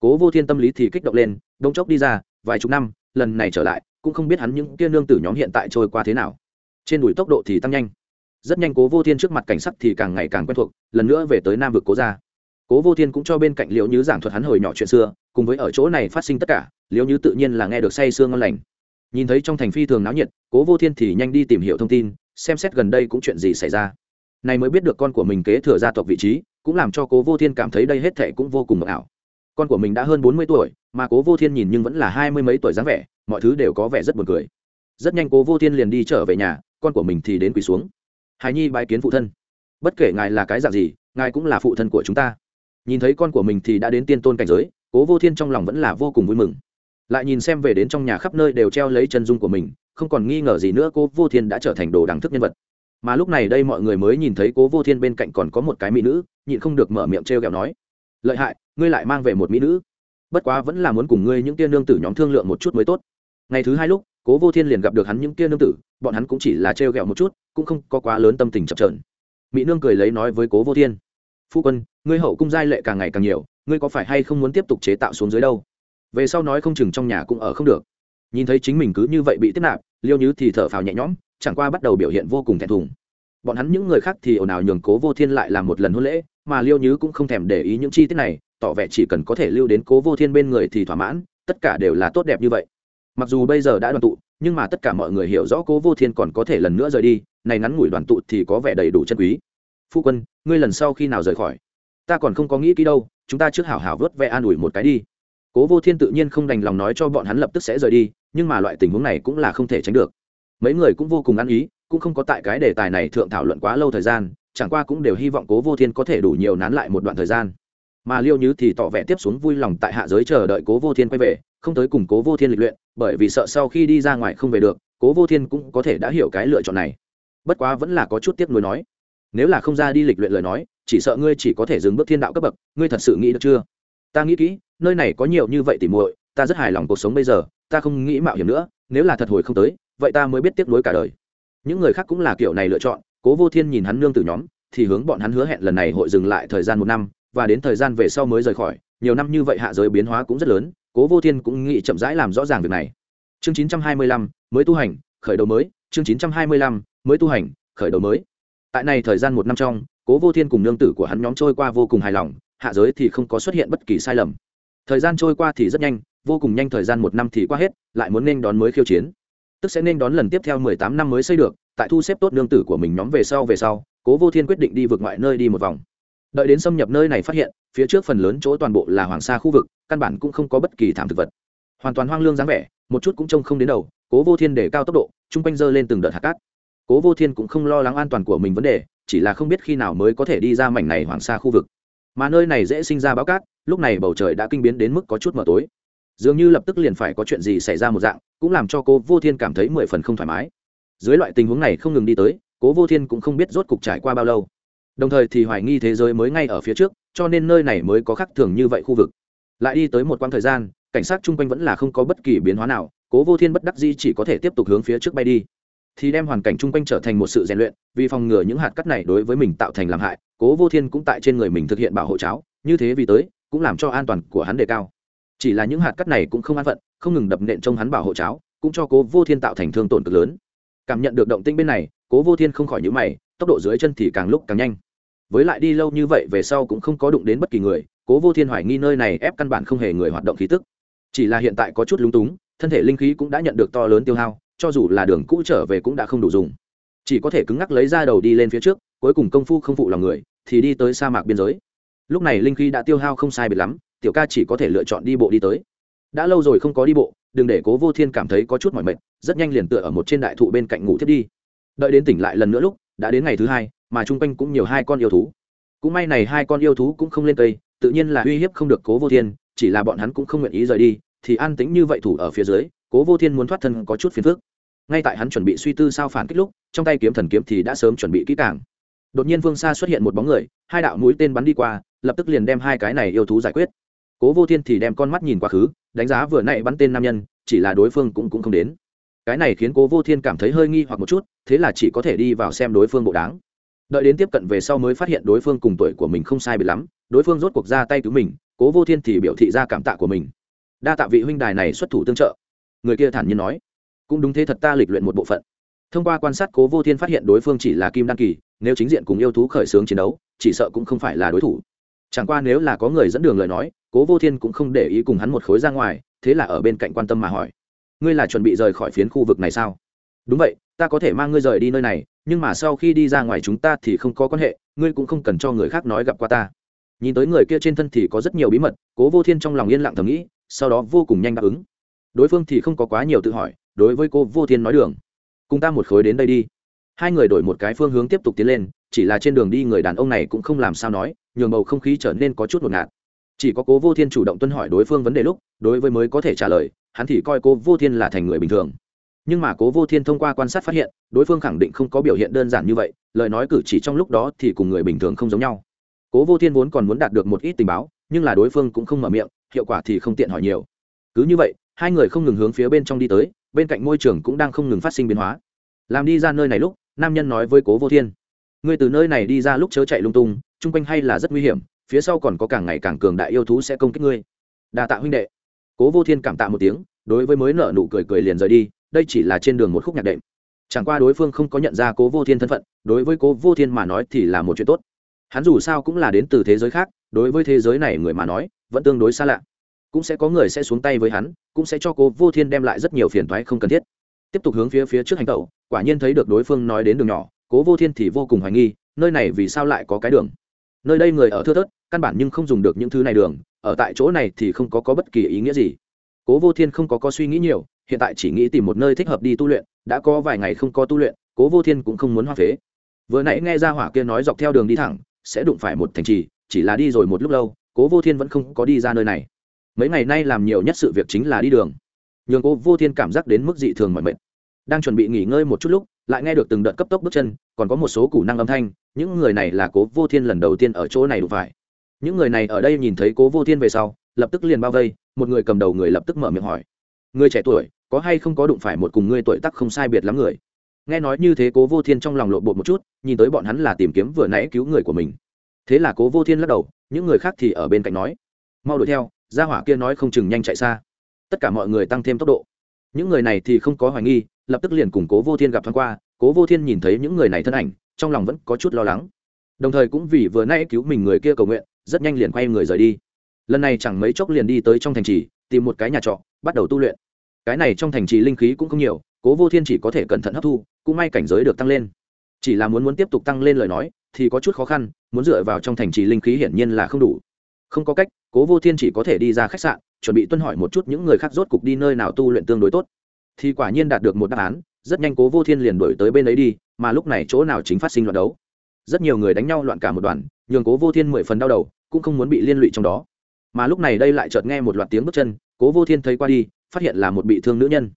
Cố vô thiên tâm lý thì kích động lên đông chốc đi ra, vài chục năm, lần này trở lại cũng không biết hắn những kia nương tử nhóm hiện tại trôi qua thế nào. Trên đùi tốc độ thì tăng nhanh. Rất nhanh cố vô thiên trước mặt cảnh sắc thì càng ngày càng quen thuộc, lần nữa về tới nam vực cố gia. Cố vô thiên cũng cho bên cạnh liễu nhứ giảng thuật hắn hồi nhỏ chuyện xưa, cùng với ở chỗ này phát sinh tất cả, liễu nhứ tự nhiên là nghe được say sương ngon lành. Nhìn thấy trong thành phi thường náo nhiệt, cố vô thiên thì nhanh đi tìm hiểu thông tin, xem xét gần đây cũng chuyện gì xảy ra. Này mới biết được con của mình kế thừa gia tộc vị trí, cũng làm cho cố vô thiên cảm thấy đây hết thệ cũng vô cùng ảo con của mình đã hơn bốn mươi tuổi, mà cố vô thiên nhìn nhưng vẫn là hai mươi mấy tuổi dáng vẻ, mọi thứ đều có vẻ rất buồn cười. Rất nhanh cố vô thiên liền đi trở về nhà, con của mình thì đến quỳ xuống. Hài nhi bái kiến phụ thân. Bất kể ngài là cái dạng gì, ngài cũng là phụ thân của chúng ta. Nhìn thấy con của mình thì đã đến tiên tôn cảnh giới, cố vô thiên trong lòng vẫn là vô cùng vui mừng. Lại nhìn xem về đến trong nhà khắp nơi đều treo lấy chân dung của mình, không còn nghi ngờ gì nữa cố vô thiên đã trở thành đồ đẳng thức nhân vật. Mà lúc này đây mọi người mới nhìn thấy cố vô thiên bên cạnh còn có một cái mỹ nữ, nhịn không được mở miệng t r e o kẹo nói lợi hại, ngươi lại mang về một mỹ nữ. Bất quá vẫn là muốn cùng ngươi những tia nương tử nhóm thương lượng một chút mới tốt. Ngày thứ hai lúc, cố vô thiên liền gặp được hắn những tia nương tử, bọn hắn cũng chỉ là trêu ghẹo một chút, cũng không có quá lớn tâm tình chập trờn mỹ nương cười lấy nói với cố vô thiên, phu quân, ngươi hậu cung giai lệ càng ngày càng nhiều, ngươi có phải hay không muốn tiếp tục chế tạo xuống dưới đâu? Về sau nói không chừng trong nhà cũng ở không được. Nhìn thấy chính mình cứ như vậy bị tiếp nạp, liêu như thì thở phào nhẹ nhõm, chẳng qua bắt đầu biểu hiện vô cùng thẹn thùng. Bọn hắn những người khác thì ồn ào nhường cố vô thiên lại làm một lần hôn lễ mà liêu nhứ cũng không thèm để ý những chi tiết này, tỏ vẻ chỉ cần có thể lưu đến cố vô thiên bên người thì thỏa mãn, tất cả đều là tốt đẹp như vậy. Mặc dù bây giờ đã đoàn tụ, nhưng mà tất cả mọi người hiểu rõ cố vô thiên còn có thể lần nữa rời đi, này ngắn ngủi đoàn tụ thì có vẻ đầy đủ chân quý. Phu quân, ngươi lần sau khi nào rời khỏi? Ta còn không có nghĩ kỹ đâu, chúng ta trước hảo hảo vớt vẽ an ủi một cái đi. Cố vô thiên tự nhiên không đành lòng nói cho bọn hắn lập tức sẽ rời đi, nhưng mà loại tình huống này cũng là không thể tránh được. Mấy người cũng vô cùng ăn ý, cũng không có tại cái đề tài này thượng thảo luận quá lâu thời gian chẳng qua cũng đều hy vọng cố vô thiên có thể đủ nhiều nán lại một đoạn thời gian. Mà liêu như thì tỏ vẻ tiếp xuống vui lòng tại hạ giới chờ đợi cố vô thiên quay về, không tới cùng cố vô thiên lịch luyện, bởi vì sợ sau khi đi ra ngoài không về được, cố vô thiên cũng có thể đã hiểu cái lựa chọn này. Bất quá vẫn là có chút tiếc nuối nói. Nếu là không ra đi lịch luyện lời nói, chỉ sợ ngươi chỉ có thể dừng bước thiên đạo cấp bậc, ngươi thật sự nghĩ được chưa? Ta nghĩ kỹ, nơi này có nhiều như vậy tỉ muội, ta rất hài lòng cuộc sống bây giờ, ta không nghĩ mạo hiểm nữa, nếu là thật hồi không tới, vậy ta mới biết tiếc nuối cả đời. Những người khác cũng là kiểu này lựa chọn cố vô thiên nhìn hắn nương từ nhóm, thì hướng bọn hắn hứa hẹn lần này hội dừng lại thời gian một năm, và đến thời gian về sau mới rời khỏi. Nhiều năm như vậy hạ giới biến hóa cũng rất lớn, cố vô thiên cũng nghĩ chậm rãi làm rõ ràng việc này. Chương chín trăm hai mươi lăm, mới tu hành, khởi đầu mới. Chương chín trăm hai mươi lăm, mới tu hành, khởi đầu mới. Tại này thời gian một năm trong, cố vô thiên cùng nương tử của hắn nhóm trôi qua vô cùng hài lòng, hạ giới thì không có xuất hiện bất kỳ sai lầm. Thời gian trôi qua thì rất nhanh, vô cùng nhanh thời gian một năm thì qua hết, lại muốn nên đón mới khiêu chiến tức sẽ nên đón lần tiếp theo mười tám năm mới xây được, tại thu xếp tốt nương tử của mình nhóm về sau về sau, cố vô thiên quyết định đi vượt ngoại nơi đi một vòng. Đợi đến xâm nhập nơi này phát hiện, phía trước phần lớn chỗ toàn bộ là hoàng sa khu vực, căn bản cũng không có bất kỳ thảm thực vật. Hoàn toàn hoang lương dáng vẻ, một chút cũng trông không đến đầu, cố vô thiên để cao tốc độ, chung quanh dơ lên từng đợt hạt cát. Cố vô thiên cũng không lo lắng an toàn của mình vấn đề, chỉ là không biết khi nào mới có thể đi ra mảnh này hoàng sa khu vực. Mà nơi này dễ sinh ra báo cát, lúc này bầu trời đã kinh biến đến mức có chút mờ tối dường như lập tức liền phải có chuyện gì xảy ra một dạng, cũng làm cho cô vô thiên cảm thấy mười phần không thoải mái. Dưới loại tình huống này không ngừng đi tới cố vô thiên cũng không biết rốt cục trải qua bao lâu. Đồng thời thì hoài nghi thế giới mới ngay ở phía trước, cho nên nơi này mới có khắc thường như vậy khu vực. Lại đi tới một quãng thời gian, cảnh sát chung quanh vẫn là không có bất kỳ biến hóa nào cố vô thiên bất đắc di chỉ có thể tiếp tục hướng phía trước bay đi. Thì đem hoàn cảnh chung quanh trở thành một sự rèn luyện, vì phòng ngừa những hạt cắt này đối với mình tạo thành làm hại cố vô thiên cũng tại trên người mình thực hiện bảo hộ cháo, như thế vì tới, cũng làm cho an toàn của hắn đề cao chỉ là những hạt cắt này cũng không an phận, không ngừng đập nện trong hắn bảo hộ cháo, cũng cho cố vô thiên tạo thành thương tổn cực lớn. Cảm nhận được động tĩnh bên này, cố vô thiên không khỏi nhữ mày, tốc độ dưới chân thì càng lúc càng nhanh. Với lại đi lâu như vậy về sau cũng không có đụng đến bất kỳ người, cố vô thiên hoài nghi nơi này ép căn bản không hề người hoạt động khí tức. Chỉ là hiện tại có chút lúng túng, thân thể linh khí cũng đã nhận được to lớn tiêu hao, cho dù là đường cũ trở về cũng đã không đủ dùng. Chỉ có thể cứng ngắc lấy ra đầu đi lên phía trước, cuối cùng công phu không phụ lòng người, thì đi tới sa mạc biên giới. Lúc này linh khí đã tiêu hao không sai biệt lắm tiểu ca chỉ có thể lựa chọn đi bộ đi tới. Đã lâu rồi không có đi bộ, đừng để cố vô thiên cảm thấy có chút mỏi mệt, rất nhanh liền tựa ở một trên đại thụ bên cạnh ngủ thiết đi. Đợi đến tỉnh lại lần nữa lúc, đã đến ngày thứ hai, mà chung quanh cũng nhiều hai con yêu thú. Cũng may này hai con yêu thú cũng không lên cây, tự nhiên là uy hiếp không được cố vô thiên, chỉ là bọn hắn cũng không nguyện ý rời đi, thì an tính như vậy thủ ở phía dưới, cố vô thiên muốn thoát thân có chút phiền phức. Ngay tại hắn chuẩn bị suy tư sao phản kích lúc, trong tay kiếm thần kiếm thì đã sớm chuẩn bị kỹ càng. Đột nhiên vương xa xuất hiện một bóng người, hai đạo mũi tên bắn đi qua, lập tức liền đem hai cái này yêu thú giải quyết cố vô thiên thì đem con mắt nhìn quá khứ, đánh giá vừa nãy bắn tên nam nhân, chỉ là đối phương cũng cũng không đến. Cái này khiến cố vô thiên cảm thấy hơi nghi hoặc một chút, thế là chỉ có thể đi vào xem đối phương bộ đáng đợi đến tiếp cận về sau mới phát hiện đối phương cùng tuổi của mình không sai biệt lắm, đối phương rốt cuộc ra tay cứu mình, cố vô thiên thì biểu thị ra cảm tạ của mình. Đa tạ vị huynh đài này xuất thủ tương trợ. Người kia thản nhiên nói, cũng đúng thế thật ta lịch luyện một bộ phận. Thông qua quan sát cố vô thiên phát hiện đối phương chỉ là kim đăng kỳ, nếu chính diện cùng yêu thú khởi xướng chiến đấu, chỉ sợ cũng không phải là đối thủ. Chẳng qua nếu là có người dẫn đường lời nói cố vô thiên cũng không để ý cùng hắn một khối ra ngoài, thế là ở bên cạnh quan tâm mà hỏi, ngươi là chuẩn bị rời khỏi phiến khu vực này sao? Đúng vậy, ta có thể mang ngươi rời đi nơi này, nhưng mà sau khi đi ra ngoài chúng ta thì không có quan hệ, ngươi cũng không cần cho người khác nói gặp qua ta. Nhìn tới người kia trên thân thì có rất nhiều bí mật, cố vô thiên trong lòng yên lặng thầm nghĩ, sau đó vô cùng nhanh đáp ứng. Đối phương thì không có quá nhiều tự hỏi, đối với cô vô thiên nói đường, cùng ta một khối đến đây đi. Hai người đổi một cái phương hướng tiếp tục tiến lên, chỉ là trên đường đi người đàn ông này cũng không làm sao nói, nhường bầu không khí trở nên có chút ngột ngạt chỉ có cố vô thiên chủ động tuân hỏi đối phương vấn đề lúc, đối với mới có thể trả lời, hắn thì coi cố vô thiên là thành người bình thường. Nhưng mà cố vô thiên thông qua quan sát phát hiện, đối phương khẳng định không có biểu hiện đơn giản như vậy, lời nói cử chỉ trong lúc đó thì cùng người bình thường không giống nhau. Cố vô thiên vốn còn muốn đạt được một ít tình báo, nhưng là đối phương cũng không mở miệng, hiệu quả thì không tiện hỏi nhiều. Cứ như vậy, hai người không ngừng hướng phía bên trong đi tới, bên cạnh môi trường cũng đang không ngừng phát sinh biến hóa. Làm đi ra nơi này lúc, nam nhân nói với cố vô thiên. Ngươi từ nơi này đi ra lúc chớ chạy lung tung, chung quanh hay là rất nguy hiểm phía sau còn có càng ngày càng cường đại yêu thú sẽ công kích ngươi. Đa tạ huynh đệ. Cố vô thiên cảm tạ một tiếng, đối với mới nợ nụ cười cười liền rời đi, đây chỉ là trên đường một khúc nhạc đệm. Chẳng qua đối phương không có nhận ra cố vô thiên thân phận, đối với cố vô thiên mà nói thì là một chuyện tốt. Hắn dù sao cũng là đến từ thế giới khác, đối với thế giới này người mà nói, vẫn tương đối xa lạ. Cũng sẽ có người sẽ xuống tay với hắn, cũng sẽ cho cố vô thiên đem lại rất nhiều phiền thoái không cần thiết. Tiếp tục hướng phía phía trước hành tẩu, quả nhiên thấy được đối phương nói đến đường nhỏ, cố vô thiên thì vô cùng hoài nghi, nơi này vì sao lại có cái đường? Nơi đây người ở thưa thớt căn bản nhưng không dùng được những thứ này đường ở tại chỗ này thì không có, có bất kỳ ý nghĩa gì. Cố vô thiên không có có suy nghĩ nhiều hiện tại chỉ nghĩ tìm một nơi thích hợp đi tu luyện đã có vài ngày không có tu luyện cố vô thiên cũng không muốn hoa phế. Vừa nãy nghe ra hỏa kia nói dọc theo đường đi thẳng sẽ đụng phải một thành trì chỉ là đi rồi một lúc lâu cố vô thiên vẫn không có đi ra nơi này. Mấy ngày nay làm nhiều nhất sự việc chính là đi đường. Nhường cố vô thiên cảm giác đến mức dị thường mọi mệt. Đang chuẩn bị nghỉ ngơi một chút lúc lại nghe được từng đợt cấp tốc bước chân, còn có một số củ năng âm thanh, những người này là cố vô thiên lần đầu tiên ở chỗ này đụng phải. Những người này ở đây nhìn thấy cố vô thiên về sau, lập tức liền bao vây, một người cầm đầu người lập tức mở miệng hỏi. Người trẻ tuổi, có hay không có đụng phải một cùng ngươi tuổi tắc không sai biệt lắm người? Nghe nói như thế cố vô thiên trong lòng lộ bột một chút, nhìn tới bọn hắn là tìm kiếm vừa nãy cứu người của mình. Thế là cố vô thiên lắc đầu, những người khác thì ở bên cạnh nói. Mau đuổi theo, gia hỏa kia nói không chừng nhanh chạy xa. Tất cả mọi người tăng thêm tốc độ. Những người này thì không có hoài nghi lập tức liền cùng cố vô thiên gặp thoáng qua, cố vô thiên nhìn thấy những người này thân ảnh, trong lòng vẫn có chút lo lắng. Đồng thời cũng vì vừa nay cứu mình người kia cầu nguyện, rất nhanh liền quay người rời đi. Lần này chẳng mấy chốc liền đi tới trong thành trì, tìm một cái nhà trọ, bắt đầu tu luyện. Cái này trong thành trì linh khí cũng không nhiều, cố vô thiên chỉ có thể cẩn thận hấp thu, cũng may cảnh giới được tăng lên. Chỉ là muốn muốn tiếp tục tăng lên lời nói, thì có chút khó khăn, muốn dựa vào trong thành trì linh khí hiển nhiên là không đủ. Không có cách, cố vô thiên chỉ có thể đi ra khách sạn, chuẩn bị tuân hỏi một chút những người khác rốt cục đi nơi nào tu luyện tương đối tốt thì quả nhiên đạt được một đáp án, rất nhanh cố vô thiên liền đổi tới bên ấy đi, mà lúc này chỗ nào chính phát sinh loạn đấu. Rất nhiều người đánh nhau loạn cả một đoàn, nhường cố vô thiên mười phần đau đầu, cũng không muốn bị liên lụy trong đó. Mà lúc này đây lại chợt nghe một loạt tiếng bước chân, cố vô thiên thấy qua đi, phát hiện là một bị thương nữ nhân.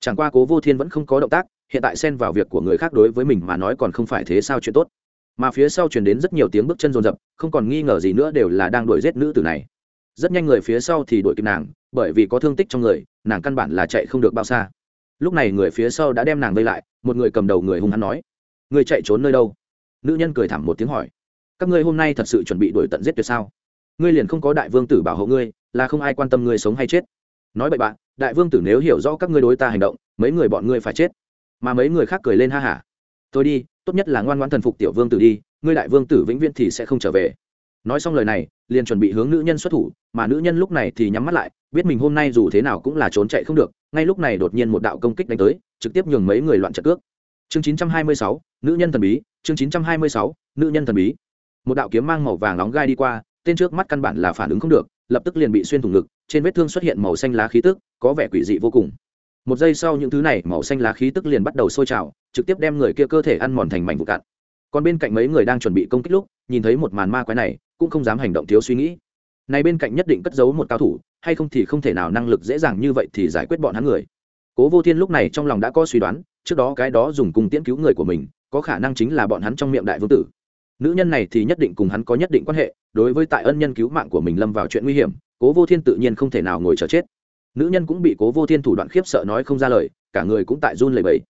Chẳng qua cố vô thiên vẫn không có động tác, hiện tại xen vào việc của người khác đối với mình mà nói còn không phải thế sao chuyện tốt. Mà phía sau chuyển đến rất nhiều tiếng bước chân rồn rập, không còn nghi ngờ gì nữa đều là đang đuổi giết nữ tử này. Rất nhanh người phía sau thì đuổi kịp nàng, bởi vì có thương tích trong người, nàng căn bản là chạy không được bao xa lúc này người phía sau đã đem nàng vây lại, một người cầm đầu người hung hăng nói người chạy trốn nơi đâu? Nữ nhân cười thảm một tiếng hỏi, các ngươi hôm nay thật sự chuẩn bị đuổi tận giết tuyệt sao? Ngươi liền không có đại vương tử bảo hộ ngươi, là không ai quan tâm ngươi sống hay chết. Nói bậy bạn đại vương tử nếu hiểu rõ các ngươi đối ta hành động, mấy người bọn ngươi phải chết. Mà mấy người khác cười lên ha hả tôi đi, tốt nhất là ngoan ngoan thần phục tiểu vương tử đi, ngươi đại vương tử vĩnh viễn thì sẽ không trở về. Nói xong lời này, liền chuẩn bị hướng nữ nhân xuất thủ, mà nữ nhân lúc này thì nhắm mắt lại, biết mình hôm nay dù thế nào cũng là trốn chạy không được ngay lúc này đột nhiên một đạo công kích đánh tới trực tiếp nhường mấy người loạn trận cước. Chương 926, nữ nhân thần bí chương 926, nữ nhân thần bí. Một đạo kiếm mang màu vàng nóng gai đi qua tên trước mắt căn bản là phản ứng không được lập tức liền bị xuyên thủng ngực trên vết thương xuất hiện màu xanh lá khí tức có vẻ quỷ dị vô cùng. Một giây sau những thứ này màu xanh lá khí tức liền bắt đầu sôi trào trực tiếp đem người kia cơ thể ăn mòn thành mảnh vụ cạn. Còn bên cạnh mấy người đang chuẩn bị công kích lúc nhìn thấy một màn ma quái này cũng không dám hành động thiếu suy nghĩ này bên cạnh nhất định cất giấu một cao thủ, hay không thì không thể nào năng lực dễ dàng như vậy thì giải quyết bọn hắn người. Cố vô thiên lúc này trong lòng đã có suy đoán, trước đó cái đó dùng cùng tiễn cứu người của mình, có khả năng chính là bọn hắn trong miệng đại vương tử. Nữ nhân này thì nhất định cùng hắn có nhất định quan hệ, đối với tại ân nhân cứu mạng của mình lâm vào chuyện nguy hiểm, cố vô thiên tự nhiên không thể nào ngồi chờ chết. Nữ nhân cũng bị cố vô thiên thủ đoạn khiếp sợ nói không ra lời, cả người cũng tại run lầy bẫy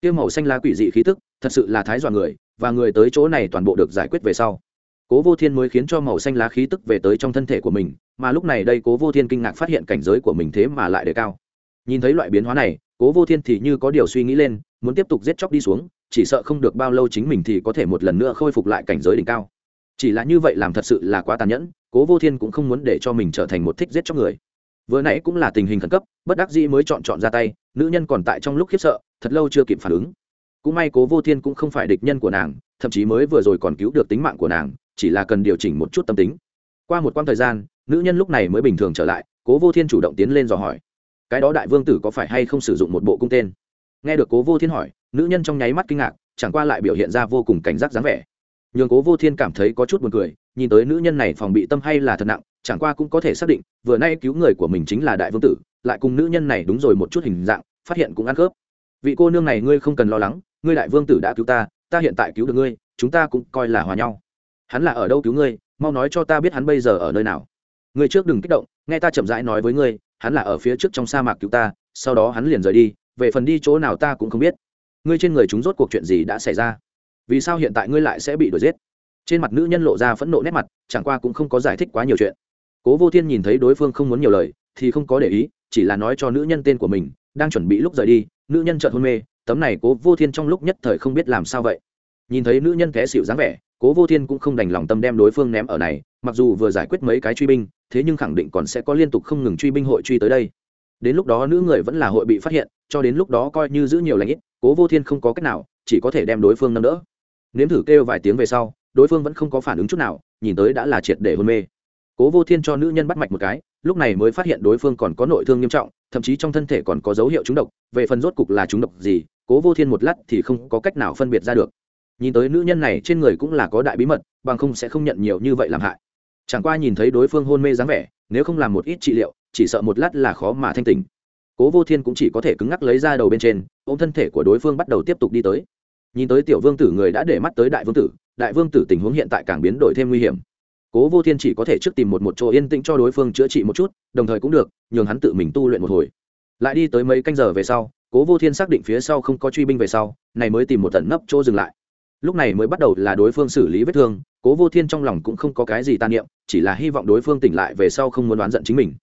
tiêu màu xanh lá quỷ dị khí tức, thật sự là thái dọa người, và người tới chỗ này toàn bộ được giải quyết về sau cố vô thiên mới khiến cho màu xanh lá khí tức về tới trong thân thể của mình, mà lúc này đây cố vô thiên kinh ngạc phát hiện cảnh giới của mình thế mà lại đề cao. Nhìn thấy loại biến hóa này, cố vô thiên thì như có điều suy nghĩ lên, muốn tiếp tục giết chóc đi xuống, chỉ sợ không được bao lâu chính mình thì có thể một lần nữa khôi phục lại cảnh giới đỉnh cao. Chỉ là như vậy làm thật sự là quá tàn nhẫn, cố vô thiên cũng không muốn để cho mình trở thành một thích giết chóc người. Vừa nãy cũng là tình hình khẩn cấp, bất đắc dĩ mới chọn chọn ra tay, nữ nhân còn tại trong lúc khiếp sợ, thật lâu chưa kịp phản ứng. Cũng may cố vô thiên cũng không phải địch nhân của nàng, thậm chí mới vừa rồi còn cứu được tính mạng của nàng chỉ là cần điều chỉnh một chút tâm tính. Qua một quãng thời gian, nữ nhân lúc này mới bình thường trở lại, cố vô thiên chủ động tiến lên dò hỏi. Cái đó đại vương tử có phải hay không sử dụng một bộ cung tên? Nghe được cố vô thiên hỏi, nữ nhân trong nháy mắt kinh ngạc, chẳng qua lại biểu hiện ra vô cùng cảnh giác dáng vẻ. Nhường cố vô thiên cảm thấy có chút buồn cười, nhìn tới nữ nhân này phòng bị tâm hay là thật nặng, chẳng qua cũng có thể xác định, vừa nay cứu người của mình chính là đại vương tử, lại cùng nữ nhân này đúng rồi một chút hình dạng, phát hiện cũng ăn khớp vị cô nương này ngươi không cần lo lắng, ngươi đại vương tử đã cứu ta ta hiện tại cứu được ngươi, chúng ta cũng coi là hòa nhau hắn là ở đâu cứu ngươi? Mau nói cho ta biết hắn bây giờ ở nơi nào. Ngươi trước đừng kích động, nghe ta chậm rãi nói với ngươi, hắn là ở phía trước trong sa mạc cứu ta, sau đó hắn liền rời đi, về phần đi chỗ nào ta cũng không biết. Ngươi trên người chúng rốt cuộc chuyện gì đã xảy ra? Vì sao hiện tại ngươi lại sẽ bị đuổi giết? Trên mặt nữ nhân lộ ra phẫn nộ nét mặt, chẳng qua cũng không có giải thích quá nhiều chuyện. Cố vô thiên nhìn thấy đối phương không muốn nhiều lời, thì không có để ý, chỉ là nói cho nữ nhân tên của mình, đang chuẩn bị lúc rời đi, nữ nhân chợt hôn mê, tấm này cố vô thiên trong lúc nhất thời không biết làm sao vậy. Nhìn thấy nữ nhân té xịu dáng vẻ cố vô thiên cũng không đành lòng tâm đem đối phương ném ở này, mặc dù vừa giải quyết mấy cái truy binh, thế nhưng khẳng định còn sẽ có liên tục không ngừng truy binh hội truy tới đây. Đến lúc đó nữ người vẫn là hội bị phát hiện, cho đến lúc đó coi như giữ nhiều lãnh ít, cố vô thiên không có cách nào, chỉ có thể đem đối phương nâng đỡ. Nếm thử kêu vài tiếng về sau, đối phương vẫn không có phản ứng chút nào, nhìn tới đã là triệt để hôn mê. Cố vô thiên cho nữ nhân bắt mạch một cái, lúc này mới phát hiện đối phương còn có nội thương nghiêm trọng, thậm chí trong thân thể còn có dấu hiệu trúng độc, về phần rốt cục là trúng độc gì, cố vô thiên một lát thì không có cách nào phân biệt ra được nhìn tới nữ nhân này trên người cũng là có đại bí mật, bằng không sẽ không nhận nhiều như vậy làm hại. Chẳng qua nhìn thấy đối phương hôn mê dáng vẻ, nếu không làm một ít trị liệu, chỉ sợ một lát là khó mà thanh tình cố vô thiên cũng chỉ có thể cứng ngắc lấy ra đầu bên trên, ôm thân thể của đối phương bắt đầu tiếp tục đi tới. Nhìn tới tiểu vương tử người đã để mắt tới đại vương tử, đại vương tử tình huống hiện tại càng biến đổi thêm nguy hiểm. Cố vô thiên chỉ có thể trước tìm một một chỗ yên tĩnh cho đối phương chữa trị một chút, đồng thời cũng được, nhường hắn tự mình tu luyện một hồi. Lại đi tới mấy canh giờ về sau, cố vô thiên xác định phía sau không có truy binh về sau, này mới tìm một tận nấp chỗ dừng lại lúc này mới bắt đầu là đối phương xử lý vết thương, cố vô thiên trong lòng cũng không có cái gì tàn niệm, chỉ là hy vọng đối phương tỉnh lại về sau không muốn đoán giận chính mình.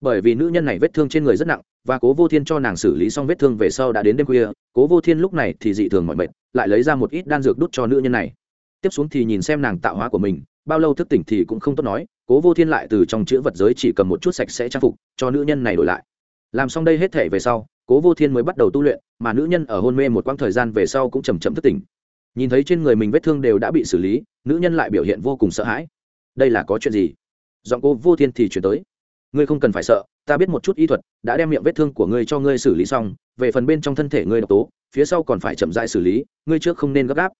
Bởi vì nữ nhân này vết thương trên người rất nặng, và cố vô thiên cho nàng xử lý xong vết thương về sau đã đến đêm khuya, cố vô thiên lúc này thì dị thường mọi mệt, lại lấy ra một ít đan dược đút cho nữ nhân này. Tiếp xuống thì nhìn xem nàng tạo hóa của mình, bao lâu thức tỉnh thì cũng không tốt nói, cố vô thiên lại từ trong chữ vật giới chỉ cầm một chút sạch sẽ trang phục, cho nữ nhân này đổi lại. Làm xong đây hết thể về sau, cố vô thiên mới bắt đầu tu luyện, mà nữ nhân ở hôn mê một quãng thời gian về sau cũng chầm chậm thức tỉnh nhìn thấy trên người mình vết thương đều đã bị xử lý, nữ nhân lại biểu hiện vô cùng sợ hãi. Đây là có chuyện gì? Giọng cô vô thiên thì chuyển tới. Ngươi không cần phải sợ, ta biết một chút y thuật, đã đem miệng vết thương của ngươi cho ngươi xử lý xong, về phần bên trong thân thể ngươi độc tố, phía sau còn phải chậm dại xử lý, ngươi trước không nên gấp gáp.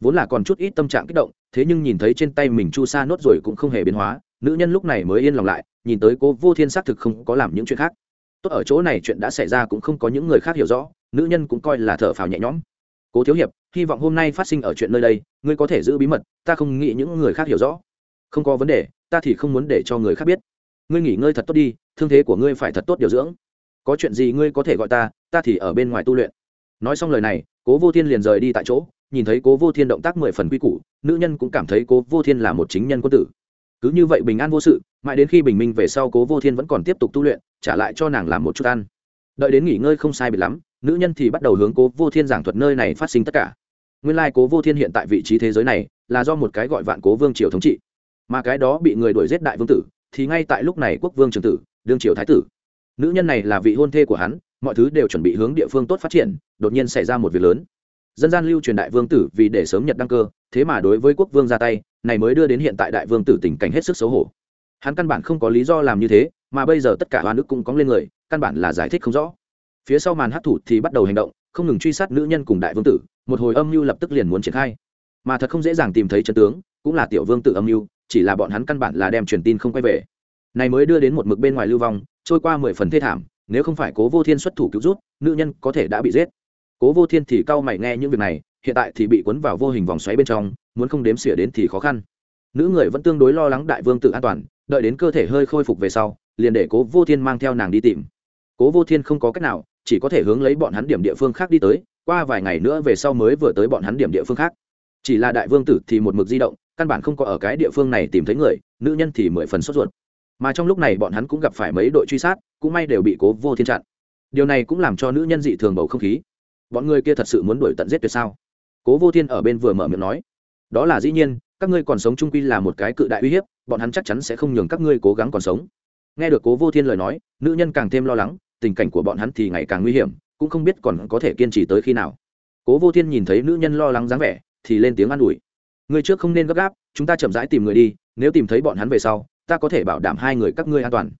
Vốn là còn chút ít tâm trạng kích động, thế nhưng nhìn thấy trên tay mình chu sa nốt rồi cũng không hề biến hóa, nữ nhân lúc này mới yên lòng lại, nhìn tới cô vô thiên xác thực không có làm những chuyện khác. Tốt ở chỗ này chuyện đã xảy ra cũng không có những người khác hiểu rõ, nữ nhân cũng coi là thở phào nhẹ nhõm. Cố thiếu hiệp hy vọng hôm nay phát sinh ở chuyện nơi đây, ngươi có thể giữ bí mật, ta không nghĩ những người khác hiểu rõ. Không có vấn đề, ta thì không muốn để cho người khác biết. Ngươi nghỉ ngơi thật tốt đi, thương thế của ngươi phải thật tốt điều dưỡng. Có chuyện gì ngươi có thể gọi ta ta thì ở bên ngoài tu luyện. Nói xong lời này, cố vô thiên liền rời đi tại chỗ, nhìn thấy cố vô thiên động tác mười phần quy củ, nữ nhân cũng cảm thấy cố vô thiên là một chính nhân quân tử. Cứ như vậy bình an vô sự, mãi đến khi bình minh về sau cố vô thiên vẫn còn tiếp tục tu luyện, trả lại cho nàng làm một chút ăn đợi đến nghỉ ngơi không sai biệt lắm, nữ nhân thì bắt đầu hướng cố vô thiên giảng thuật nơi này phát sinh tất cả. Nguyên lai、like、cố vô thiên hiện tại vị trí thế giới này là do một cái gọi vạn cố vương triều thống trị. Mà cái đó bị người đuổi giết đại vương tử, thì ngay tại lúc này quốc vương trường tử, đương triều thái tử. Nữ nhân này là vị hôn thê của hắn, mọi thứ đều chuẩn bị hướng địa phương tốt phát triển, đột nhiên xảy ra một việc lớn. Dân gian lưu truyền đại vương tử vì để sớm nhật đăng cơ, thế mà đối với quốc vương ra tay, này mới đưa đến hiện tại đại vương tử tình cảnh hết sức xấu hổ. Hắn căn bản không có lý do làm như thế, mà bây giờ tất cả hoa nước cũng cóng lên người căn bản là giải thích không rõ. Phía sau màn hát thủ thì bắt đầu hành động, không ngừng truy sát nữ nhân cùng đại vương tử, một hồi âm mưu lập tức liền muốn triển khai. Mà thật không dễ dàng tìm thấy chân tướng, cũng là tiểu vương tử âm mưu, chỉ là bọn hắn căn bản là đem truyền tin không quay về. Này mới đưa đến một mực bên ngoài lưu vong, trôi qua mười phần thê thảm, nếu không phải cố vô thiên xuất thủ cứu rút, nữ nhân có thể đã bị giết. Cố vô thiên thì cau mày nghe những việc này, hiện tại thì bị cuốn vào vô hình vòng xoáy bên trong, muốn không đếm xỉa đến thì khó khăn. Nữ người vẫn tương đối lo lắng đại vương tự an toàn, đợi đến cơ thể hơi khôi phục về sau, liền để cố vô thiên mang theo nàng đi tìm cố vô thiên không có cách nào, chỉ có thể hướng lấy bọn hắn điểm địa phương khác đi tới, qua vài ngày nữa về sau mới vừa tới bọn hắn điểm địa phương khác. Chỉ là đại vương tử thì một mực di động, căn bản không có ở cái địa phương này tìm thấy người, nữ nhân thì mười phần sốt ruột. Mà trong lúc này bọn hắn cũng gặp phải mấy đội truy sát, cũng may đều bị cố vô thiên chặn. Điều này cũng làm cho nữ nhân dị thường bầu không khí. Bọn người kia thật sự muốn đuổi tận giết tuyệt sao? Cố vô thiên ở bên vừa mở miệng nói. Đó là dĩ nhiên, các ngươi còn sống trung quy là một cái cự đại uy hiếp, bọn hắn chắc chắn sẽ không nhường các ngươi cố gắng còn sống. Nghe được cố vô thiên lời nói, nữ nhân càng thêm lo lắng tình cảnh của bọn hắn thì ngày càng nguy hiểm cũng không biết còn có thể kiên trì tới khi nào. Cố vô thiên nhìn thấy nữ nhân lo lắng dáng vẻ thì lên tiếng an ủi. Người trước không nên gấp gáp chúng ta chậm rãi tìm người đi nếu tìm thấy bọn hắn về sau ta có thể bảo đảm hai người các ngươi an toàn.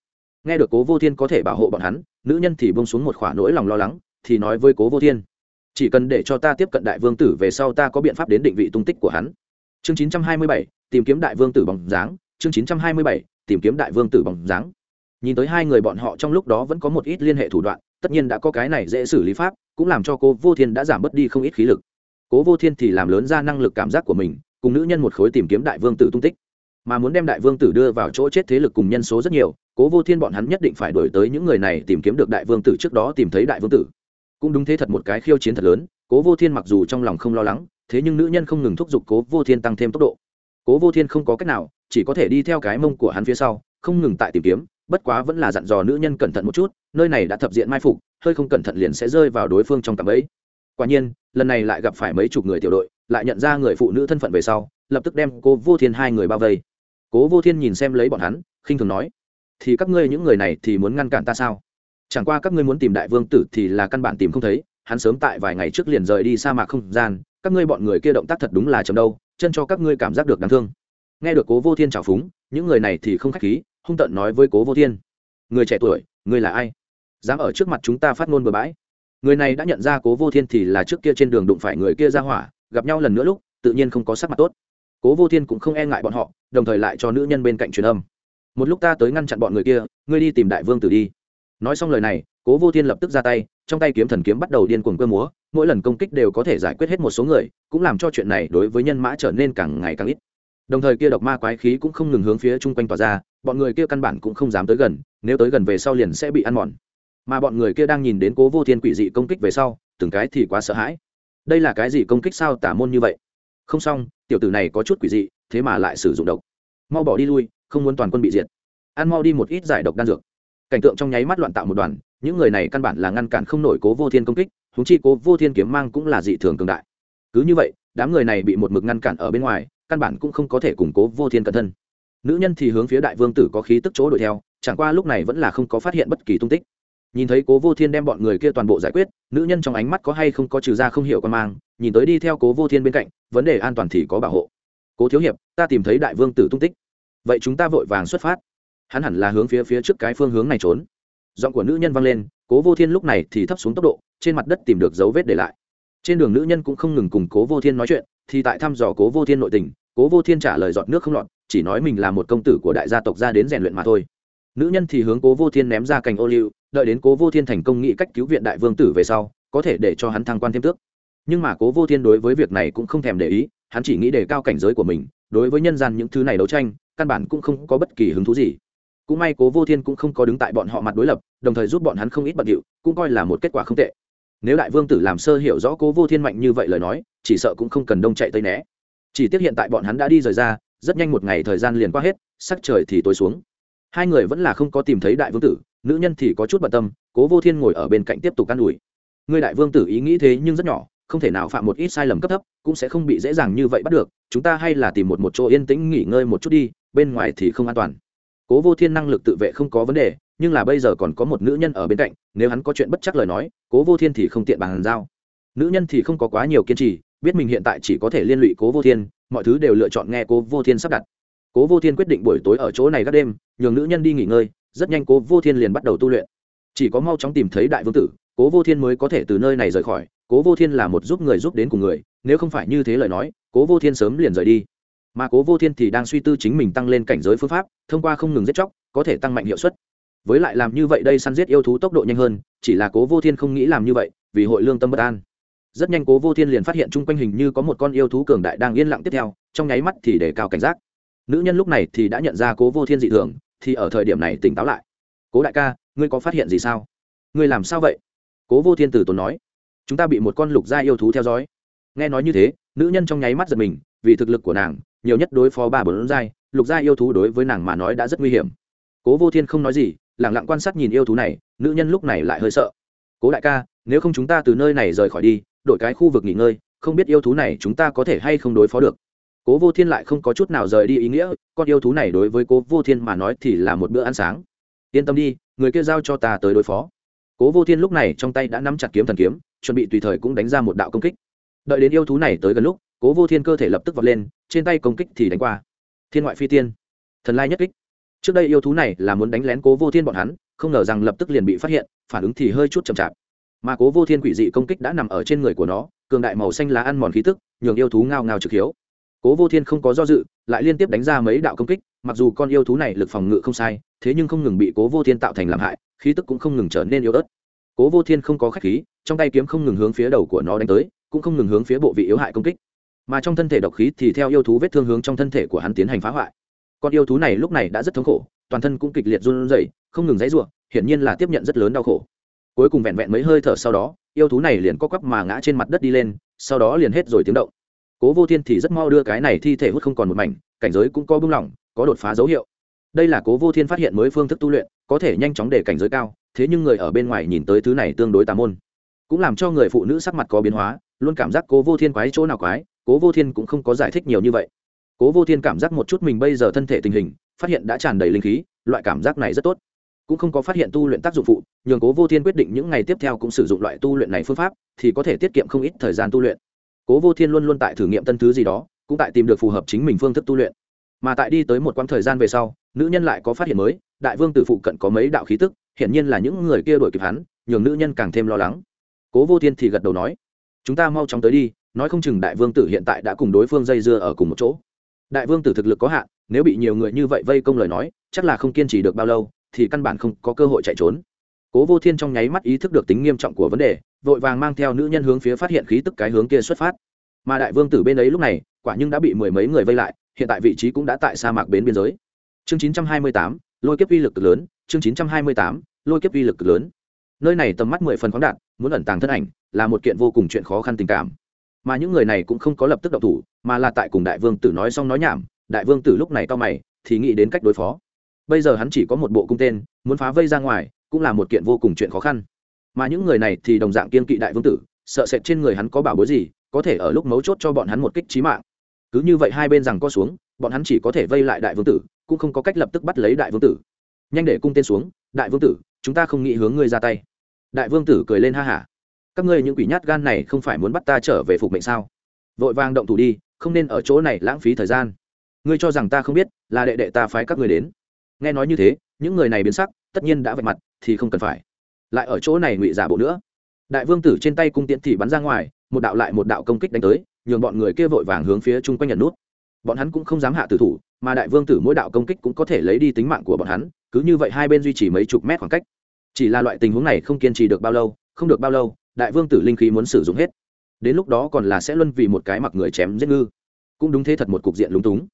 Nghe được cố vô thiên có thể bảo hộ bọn hắn nữ nhân thì bông xuống một khoả nỗi lòng lo lắng thì nói với cố vô thiên chỉ cần để cho ta tiếp cận đại vương tử về sau ta có biện pháp đến định vị tung tích của hắn. Chương 927, tìm kiếm đại vương tử bóng dáng. Chương 927, tìm kiếm đại vương tử bóng dáng nhìn tới hai người bọn họ trong lúc đó vẫn có một ít liên hệ thủ đoạn, tất nhiên đã có cái này dễ xử lý pháp, cũng làm cho cô vô thiên đã giảm bớt đi không ít khí lực. Cố vô thiên thì làm lớn ra năng lực cảm giác của mình, cùng nữ nhân một khối tìm kiếm đại vương tử tung tích. Mà muốn đem đại vương tử đưa vào chỗ chết thế lực cùng nhân số rất nhiều cố vô thiên bọn hắn nhất định phải đổi tới những người này tìm kiếm được đại vương tử trước đó tìm thấy đại vương tử. Cũng đúng thế thật một cái khiêu chiến thật lớn cố vô thiên mặc dù trong lòng không lo lắng, thế nhưng nữ nhân không ngừng thúc giục cố vô thiên tăng thêm tốc độ. Cố vô thiên không có cách nào, chỉ có thể đi theo cái mông của hắn phía sau, không ngừng tại tìm kiếm bất quá vẫn là dặn dò nữ nhân cẩn thận một chút, nơi này đã thập diện mai phục, hơi không cẩn thận liền sẽ rơi vào đối phương trong cạm ấy. Quả nhiên, lần này lại gặp phải mấy chục người tiểu đội, lại nhận ra người phụ nữ thân phận về sau, lập tức đem cô vô thiên hai người bao vây. Cố vô thiên nhìn xem lấy bọn hắn, khinh thường nói, thì các ngươi những người này thì muốn ngăn cản ta sao? Chẳng qua các ngươi muốn tìm đại vương tử thì là căn bản tìm không thấy, hắn sớm tại vài ngày trước liền rời đi sa mạc không gian, các ngươi bọn người kia động tác thật đúng là chấm đâu, chân cho các ngươi cảm giác được đáng thương. Nghe được cố vô thiên trào phúng, những người này thì không khách khí hung tận nói với cố vô thiên. Người trẻ tuổi ngươi là ai? Dám ở trước mặt chúng ta phát ngôn bừa bãi. Người này đã nhận ra cố vô thiên thì là trước kia trên đường đụng phải người kia ra hỏa, gặp nhau lần nữa lúc, tự nhiên không có sắc mặt tốt. Cố vô thiên cũng không e ngại bọn họ, đồng thời lại cho nữ nhân bên cạnh truyền âm. Một lúc ta tới ngăn chặn bọn người kia, ngươi đi tìm đại vương tử đi. Nói xong lời này, cố vô thiên lập tức ra tay, trong tay kiếm thần kiếm bắt đầu điên cuồng cơ múa, mỗi lần công kích đều có thể giải quyết hết một số người, cũng làm cho chuyện này đối với nhân mã trở nên càng ngày càng ít đồng thời kia độc ma quái khí cũng không ngừng hướng phía chung quanh tỏa ra, bọn người kia căn bản cũng không dám tới gần, nếu tới gần về sau liền sẽ bị ăn mòn. Mà bọn người kia đang nhìn đến cố vô thiên quỷ dị công kích về sau, từng cái thì quá sợ hãi. Đây là cái gì công kích sao tả môn như vậy? Không xong, tiểu tử này có chút quỷ dị, thế mà lại sử dụng độc. Mau bỏ đi lui, không muốn toàn quân bị diệt. Ăn mau đi một ít giải độc đan dược. Cảnh tượng trong nháy mắt loạn tạo một đoàn, những người này căn bản là ngăn cản không nổi cố vô thiên công kích húng chi cố vô thiên kiếm mang cũng là dị thường cường đại. Cứ như vậy, đám người này bị một mực ngăn cản ở bên ngoài căn bản cũng không có thể củng cố vô thiên cẩn thân. Nữ nhân thì hướng phía đại vương tử có khí tức chỗ đuổi theo, chẳng qua lúc này vẫn là không có phát hiện bất kỳ tung tích. Nhìn thấy cố vô thiên đem bọn người kia toàn bộ giải quyết, nữ nhân trong ánh mắt có hay không có trừ ra không hiểu con mang, nhìn tới đi theo cố vô thiên bên cạnh, vấn đề an toàn thì có bảo hộ. Cố thiếu hiệp, ta tìm thấy đại vương tử tung tích. Vậy chúng ta vội vàng xuất phát. Hắn hẳn là hướng phía phía trước cái phương hướng này trốn. Giọng của nữ nhân vang lên, cố vô thiên lúc này thì thấp xuống tốc độ, trên mặt đất tìm được dấu vết để lại. Trên đường nữ nhân cũng không ngừng cùng cố vô thiên nói chuyện thì tại thăm dò cố vô thiên nội tình, cố vô thiên trả lời giọt nước không lọt, chỉ nói mình là một công tử của đại gia tộc ra đến rèn luyện mà thôi. Nữ nhân thì hướng cố vô thiên ném ra cành ô liu, đợi đến cố vô thiên thành công nghĩ cách cứu viện đại vương tử về sau, có thể để cho hắn thăng quan thêm tước. Nhưng mà cố vô thiên đối với việc này cũng không thèm để ý, hắn chỉ nghĩ đề cao cảnh giới của mình, đối với nhân gian những thứ này đấu tranh, căn bản cũng không có bất kỳ hứng thú gì. Cũng may cố vô thiên cũng không có đứng tại bọn họ mặt đối lập, đồng thời giúp bọn hắn không ít bận điệu, cũng coi là một kết quả không tệ nếu đại vương tử làm sơ hiểu rõ cố vô thiên mạnh như vậy lời nói, chỉ sợ cũng không cần đông chạy tây né. Chỉ tiếc hiện tại bọn hắn đã đi rời ra, rất nhanh một ngày thời gian liền qua hết, sắc trời thì tối xuống. Hai người vẫn là không có tìm thấy đại vương tử, nữ nhân thì có chút bận tâm, cố vô thiên ngồi ở bên cạnh tiếp tục can ủi. Người đại vương tử ý nghĩ thế nhưng rất nhỏ, không thể nào phạm một ít sai lầm cấp thấp, cũng sẽ không bị dễ dàng như vậy bắt được, chúng ta hay là tìm một một chỗ yên tĩnh nghỉ ngơi một chút đi, bên ngoài thì không an toàn. Cố vô thiên năng lực tự vệ không có vấn đề nhưng là bây giờ còn có một nữ nhân ở bên cạnh, nếu hắn có chuyện bất chắc lời nói, cố vô thiên thì không tiện bàn giao. Nữ nhân thì không có quá nhiều kiên trì, biết mình hiện tại chỉ có thể liên lụy cố vô thiên, mọi thứ đều lựa chọn nghe cố vô thiên sắp đặt. Cố vô thiên quyết định buổi tối ở chỗ này các đêm, nhường nữ nhân đi nghỉ ngơi, rất nhanh cố vô thiên liền bắt đầu tu luyện. Chỉ có mau chóng tìm thấy đại vương tử, cố vô thiên mới có thể từ nơi này rời khỏi, cố vô thiên là một giúp người giúp đến cùng người, nếu không phải như thế lời nói, cố vô thiên sớm liền rời đi. Mà cố vô thiên thì đang suy tư chính mình tăng lên cảnh giới phương pháp, thông qua không ngừng giết chóc, có thể tăng mạnh hiệu suất với lại làm như vậy đây săn giết yêu thú tốc độ nhanh hơn, chỉ là cố vô thiên không nghĩ làm như vậy, vì hội lương tâm bất an. Rất nhanh cố vô thiên liền phát hiện chung quanh hình như có một con yêu thú cường đại đang yên lặng tiếp theo, trong nháy mắt thì để cao cảnh giác. Nữ nhân lúc này thì đã nhận ra cố vô thiên dị thường, thì ở thời điểm này tỉnh táo lại. Cố đại ca, ngươi có phát hiện gì sao? Ngươi làm sao vậy? Cố vô thiên từ tốn nói. Chúng ta bị một con lục gia yêu thú theo dõi. Nghe nói như thế, nữ nhân trong nháy mắt giật mình, vì thực lực của nàng, nhiều nhất đối phó ba bốn giai, lục gia yêu thú đối với nàng mà nói đã rất nguy hiểm. Cố vô thiên không nói gì lẳng lặng quan sát nhìn yêu thú này, nữ nhân lúc này lại hơi sợ. Cố đại ca, nếu không chúng ta từ nơi này rời khỏi đi, đổi cái khu vực nghỉ ngơi, không biết yêu thú này chúng ta có thể hay không đối phó được. Cố vô thiên lại không có chút nào rời đi ý nghĩa, con yêu thú này đối với cố vô thiên mà nói thì là một bữa ăn sáng. Yên tâm đi, người kia giao cho ta tới đối phó. Cố vô thiên lúc này trong tay đã nắm chặt kiếm thần kiếm, chuẩn bị tùy thời cũng đánh ra một đạo công kích. Đợi đến yêu thú này tới gần lúc, cố vô thiên cơ thể lập tức vọt lên, trên tay công kích thì đánh qua. Thiên ngoại phi tiên. Thần lai nhất kích trước đây yêu thú này là muốn đánh lén cố vô thiên bọn hắn, không ngờ rằng lập tức liền bị phát hiện, phản ứng thì hơi chút chậm chạp. Mà cố vô thiên quỷ dị công kích đã nằm ở trên người của nó, cường đại màu xanh lá ăn mòn khí tức, nhường yêu thú ngao ngao trực hiếu. Cố vô thiên không có do dự, lại liên tiếp đánh ra mấy đạo công kích, mặc dù con yêu thú này lực phòng ngự không sai, thế nhưng không ngừng bị cố vô thiên tạo thành làm hại, khí tức cũng không ngừng trở nên yếu ớt. Cố vô thiên không có khách khí, trong tay kiếm không ngừng hướng phía đầu của nó đánh tới, cũng không ngừng hướng phía bộ vị yếu hại công kích. Mà trong thân thể độc khí thì theo yêu thú vết thương hướng trong thân thể của hắn tiến hành phá hoại con yêu thú này lúc này đã rất thống khổ, toàn thân cũng kịch liệt run rẩy, không ngừng dãy ruộng hiển nhiên là tiếp nhận rất lớn đau khổ. Cuối cùng vẹn vẹn mấy hơi thở sau đó, yêu thú này liền co quắp mà ngã trên mặt đất đi lên, sau đó liền hết rồi tiếng động. Cố vô thiên thì rất mau đưa cái này thi thể hút không còn một mảnh, cảnh giới cũng có bưng lỏng, có đột phá dấu hiệu. Đây là cố vô thiên phát hiện mới phương thức tu luyện, có thể nhanh chóng để cảnh giới cao, thế nhưng người ở bên ngoài nhìn tới thứ này tương đối tà môn. Cũng làm cho người phụ nữ sắc mặt có biến hóa, luôn cảm giác cố vô thiên quái chỗ nào quái, cố vô thiên cũng không có giải thích nhiều như vậy cố vô thiên cảm giác một chút mình bây giờ thân thể tình hình, phát hiện đã tràn đầy linh khí, loại cảm giác này rất tốt. Cũng không có phát hiện tu luyện tác dụng phụ, nhường cố vô thiên quyết định những ngày tiếp theo cũng sử dụng loại tu luyện này phương pháp, thì có thể tiết kiệm không ít thời gian tu luyện. Cố vô thiên luôn luôn tại thử nghiệm tân thứ gì đó, cũng tại tìm được phù hợp chính mình phương thức tu luyện. Mà tại đi tới một quãng thời gian về sau, nữ nhân lại có phát hiện mới, đại vương tử phụ cận có mấy đạo khí tức, hiển nhiên là những người kia đuổi kịp hắn, nhường nữ nhân càng thêm lo lắng. Cố vô thiên thì gật đầu nói, chúng ta mau chóng tới đi, nói không chừng đại vương tử hiện tại đã cùng đối phương dây dưa ở cùng một chỗ đại vương tử thực lực có hạn, nếu bị nhiều người như vậy vây công lời nói, chắc là không kiên trì được bao lâu, thì căn bản không có cơ hội chạy trốn. Cố vô thiên trong nháy mắt ý thức được tính nghiêm trọng của vấn đề, vội vàng mang theo nữ nhân hướng phía phát hiện khí tức cái hướng kia xuất phát. Mà đại vương tử bên ấy lúc này, quả nhưng đã bị mười mấy người vây lại, hiện tại vị trí cũng đã tại sa mạc bến biên giới. Chương chín trăm hai mươi tám, lôi kiếp uy lực cực lớn, chương chín trăm hai mươi tám, lôi kiếp uy lực cực lớn. Nơi này tầm mắt mười phần khoáng đạt, muốn ẩn tàng thân ảnh, là một kiện vô cùng chuyện khó khăn tình cảm mà những người này cũng không có lập tức động thủ, mà là tại cùng đại vương tử nói xong nói nhảm, đại vương tử lúc này to mày, thì nghĩ đến cách đối phó. Bây giờ hắn chỉ có một bộ cung tên, muốn phá vây ra ngoài, cũng là một kiện vô cùng chuyện khó khăn. Mà những người này thì đồng dạng kiên kỵ đại vương tử, sợ sệt trên người hắn có bảo bối gì, có thể ở lúc mấu chốt cho bọn hắn một kích trí mạng. Cứ như vậy hai bên rằng co xuống, bọn hắn chỉ có thể vây lại đại vương tử, cũng không có cách lập tức bắt lấy đại vương tử. Nhanh để cung tên xuống, đại vương tử, chúng ta không nghĩ hướng ngươi ra tay. Đại vương tử cười lên ha hả các ngươi những quỷ nhát gan này không phải muốn bắt ta trở về phục mệnh sao? Vội vàng động thủ đi, không nên ở chỗ này lãng phí thời gian. Ngươi cho rằng ta không biết, là đệ đệ ta phái các ngươi đến. Nghe nói như thế, những người này biến sắc, tất nhiên đã vạch mặt, thì không cần phải. Lại ở chỗ này ngụy giả bộ nữa. Đại vương tử trên tay cung tiễn thì bắn ra ngoài, một đạo lại một đạo công kích đánh tới, nhường bọn người kia vội vàng hướng phía chung quanh nhận nút. Bọn hắn cũng không dám hạ tử thủ, mà đại vương tử mỗi đạo công kích cũng có thể lấy đi tính mạng của bọn hắn, cứ như vậy hai bên duy trì mấy chục mét khoảng cách. Chỉ là loại tình huống này không kiên trì được bao lâu, không được bao lâu đại vương tử linh khí muốn sử dụng hết. Đến lúc đó còn là sẽ luân vì một cái mặc người chém giết ngư. Cũng đúng thế thật một cục diện lúng túng.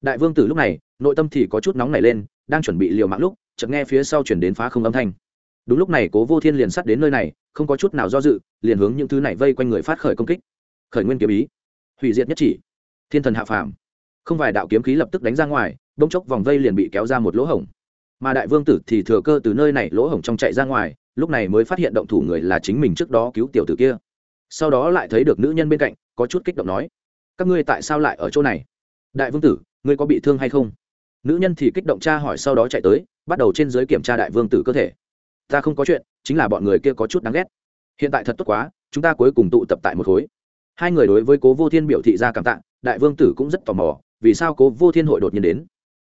Đại vương tử lúc này, nội tâm thì có chút nóng nảy lên, đang chuẩn bị liều mạng lúc, chợt nghe phía sau chuyển đến phá không âm thanh. Đúng lúc này, cố vô thiên liền sắt đến nơi này, không có chút nào do dự, liền hướng những thứ này vây quanh người phát khởi công kích. Khởi nguyên kiếm ý. Hủy diệt nhất chỉ. Thiên thần hạ phàm. Không vài đạo kiếm khí lập tức đánh ra ngoài đông chốc vòng vây liền bị kéo ra một lỗ hổng. Mà đại vương tử thì thừa cơ từ nơi này lỗ hổng trong chạy ra ngoài lúc này mới phát hiện động thủ người là chính mình trước đó cứu tiểu tử kia. Sau đó lại thấy được nữ nhân bên cạnh, có chút kích động nói, các ngươi tại sao lại ở chỗ này? Đại vương tử, ngươi có bị thương hay không? Nữ nhân thì kích động tra hỏi sau đó chạy tới, bắt đầu trên giới kiểm tra đại vương tử cơ thể. Ta không có chuyện, chính là bọn người kia có chút đáng ghét. Hiện tại thật tốt quá, chúng ta cuối cùng tụ tập tại một khối. Hai người đối với cố vô thiên biểu thị ra cảm tạ, đại vương tử cũng rất tò mò, vì sao cố vô thiên hội đột nhiên đến?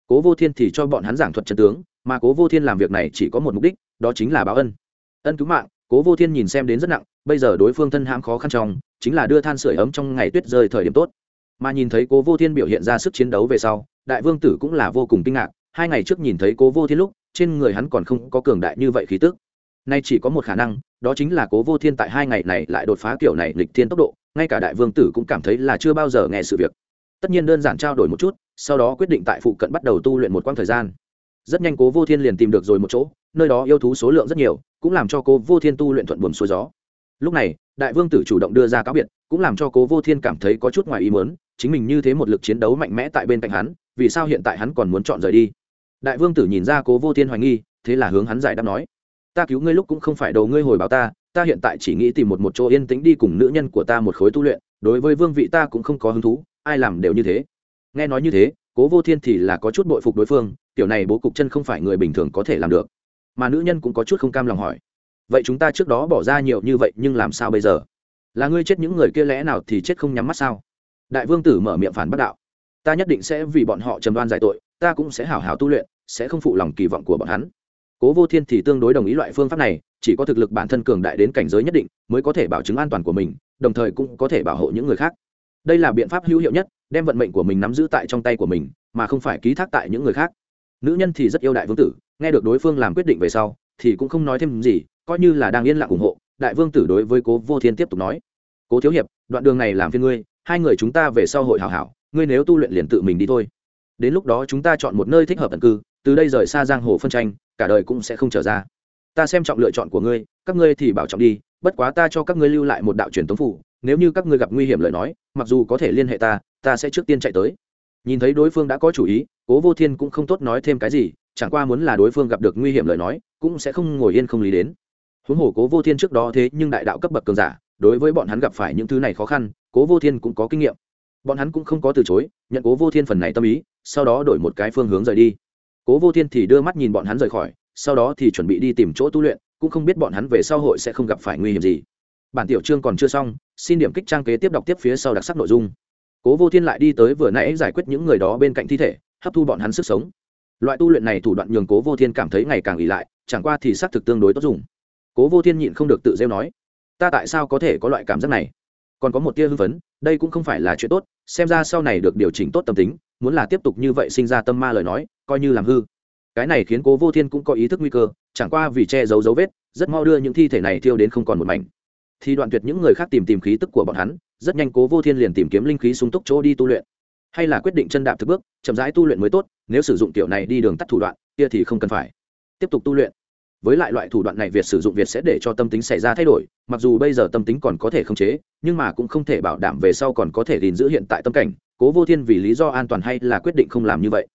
Cố vô thiên thì cho bọn hắn giảng thuật chân tướng, mà cố vô thiên làm việc này chỉ có một mục đích, đó chính là báo ân ân cứu mạng, cố vô thiên nhìn xem đến rất nặng, bây giờ đối phương thân hãm khó khăn trong, chính là đưa than sửa ấm trong ngày tuyết rơi thời điểm tốt. Mà nhìn thấy cố vô thiên biểu hiện ra sức chiến đấu về sau, đại vương tử cũng là vô cùng kinh ngạc, hai ngày trước nhìn thấy cố vô thiên lúc, trên người hắn còn không có cường đại như vậy khí tức. Nay chỉ có một khả năng, đó chính là cố vô thiên tại hai ngày này lại đột phá kiểu này lịch thiên tốc độ, ngay cả đại vương tử cũng cảm thấy là chưa bao giờ nghe sự việc. Tất nhiên đơn giản trao đổi một chút, sau đó quyết định tại phụ cận bắt đầu tu luyện một quãng thời gian. Rất nhanh cố vô thiên liền tìm được rồi một chỗ, nơi đó yêu thú số lượng rất nhiều cũng làm cho cố vô thiên tu luyện thuận buồm xuôi gió. Lúc này, đại vương tử chủ động đưa ra cáo biệt, cũng làm cho cố vô thiên cảm thấy có chút ngoài ý muốn, chính mình như thế một lực chiến đấu mạnh mẽ tại bên cạnh hắn, vì sao hiện tại hắn còn muốn chọn rời đi? Đại vương tử nhìn ra cố vô thiên hoài nghi, thế là hướng hắn giải đáp nói, ta cứu ngươi lúc cũng không phải đầu ngươi hồi báo ta ta hiện tại chỉ nghĩ tìm một một chỗ yên tĩnh đi cùng nữ nhân của ta một khối tu luyện, đối với vương vị ta cũng không có hứng thú, ai làm đều như thế. Nghe nói như thế cố vô thiên thì là có chút bội phục đối phương kiểu này bố cục chân không phải người bình thường có thể làm được mà nữ nhân cũng có chút không cam lòng hỏi, vậy chúng ta trước đó bỏ ra nhiều như vậy nhưng làm sao bây giờ? Là ngươi chết những người kia lẽ nào thì chết không nhắm mắt sao? Đại vương tử mở miệng phản bất đạo, ta nhất định sẽ vì bọn họ trầm đoan giải tội, ta cũng sẽ hảo hảo tu luyện, sẽ không phụ lòng kỳ vọng của bọn hắn. Cố vô thiên thì tương đối đồng ý loại phương pháp này, chỉ có thực lực bản thân cường đại đến cảnh giới nhất định mới có thể bảo chứng an toàn của mình, đồng thời cũng có thể bảo hộ những người khác. Đây là biện pháp hữu hiệu nhất, đem vận mệnh của mình nắm giữ tại trong tay của mình, mà không phải ký thác tại những người khác. Nữ nhân thì rất yêu đại vương tử nghe được đối phương làm quyết định về sau, thì cũng không nói thêm gì, coi như là đang yên lặng ủng hộ, đại vương tử đối với cố vô thiên tiếp tục nói. Cố thiếu hiệp, đoạn đường này làm phiên ngươi, hai người chúng ta về sau hội hảo hảo, ngươi nếu tu luyện liền tự mình đi thôi. Đến lúc đó chúng ta chọn một nơi thích hợp tận cư, từ đây rời xa giang hồ phân tranh, cả đời cũng sẽ không trở ra. Ta xem trọng lựa chọn của ngươi, các ngươi thì bảo trọng đi, bất quá ta cho các ngươi lưu lại một đạo truyền tống phủ, nếu như các ngươi gặp nguy hiểm lời nói, mặc dù có thể liên hệ ta ta sẽ trước tiên chạy tới. Nhìn thấy đối phương đã có chủ ý, cố vô thiên cũng không tốt nói thêm cái gì chẳng qua muốn là đối phương gặp được nguy hiểm lời nói, cũng sẽ không ngồi yên không lý đến. Huống hồ cố vô thiên trước đó thế nhưng đại đạo cấp bậc cường giả, đối với bọn hắn gặp phải những thứ này khó khăn, cố vô thiên cũng có kinh nghiệm. Bọn hắn cũng không có từ chối, nhận cố vô thiên phần này tâm ý, sau đó đổi một cái phương hướng rời đi. Cố vô thiên thì đưa mắt nhìn bọn hắn rời khỏi, sau đó thì chuẩn bị đi tìm chỗ tu luyện, cũng không biết bọn hắn về sau hội sẽ không gặp phải nguy hiểm gì. Bản tiểu chương còn chưa xong, xin điểm kích trang kế tiếp đọc tiếp phía sau đặc sắc nội dung. Cố vô thiên lại đi tới vừa nãy giải quyết những người đó bên cạnh thi thể, hấp thu bọn hắn sức sống loại tu luyện này thủ đoạn nhường cố vô thiên cảm thấy ngày càng ỉ lại, chẳng qua thì xác thực tương đối tốt dùng. Cố vô thiên nhịn không được tự rêu nói, ta tại sao có thể có loại cảm giác này? Còn có một tia hưng phấn, đây cũng không phải là chuyện tốt, xem ra sau này được điều chỉnh tốt tâm tính, muốn là tiếp tục như vậy sinh ra tâm ma lời nói, coi như làm hư. Cái này khiến cố vô thiên cũng có ý thức nguy cơ, chẳng qua vì che giấu dấu vết, rất mau đưa những thi thể này thiêu đến không còn một mảnh. Thì đoạn tuyệt những người khác tìm tìm khí tức của bọn hắn, rất nhanh cố vô thiên liền tìm kiếm linh khí sung túc chỗ đi tu luyện hay là quyết định chân đạp thực bước, chậm rãi tu luyện mới tốt, nếu sử dụng kiểu này đi đường tắt thủ đoạn, kia thì không cần phải. Tiếp tục tu luyện. Với lại loại thủ đoạn này việc sử dụng việc sẽ để cho tâm tính xảy ra thay đổi, mặc dù bây giờ tâm tính còn có thể khống chế, nhưng mà cũng không thể bảo đảm về sau còn có thể gìn giữ hiện tại tâm cảnh. Cố vô thiên vì lý do an toàn hay là quyết định không làm như vậy?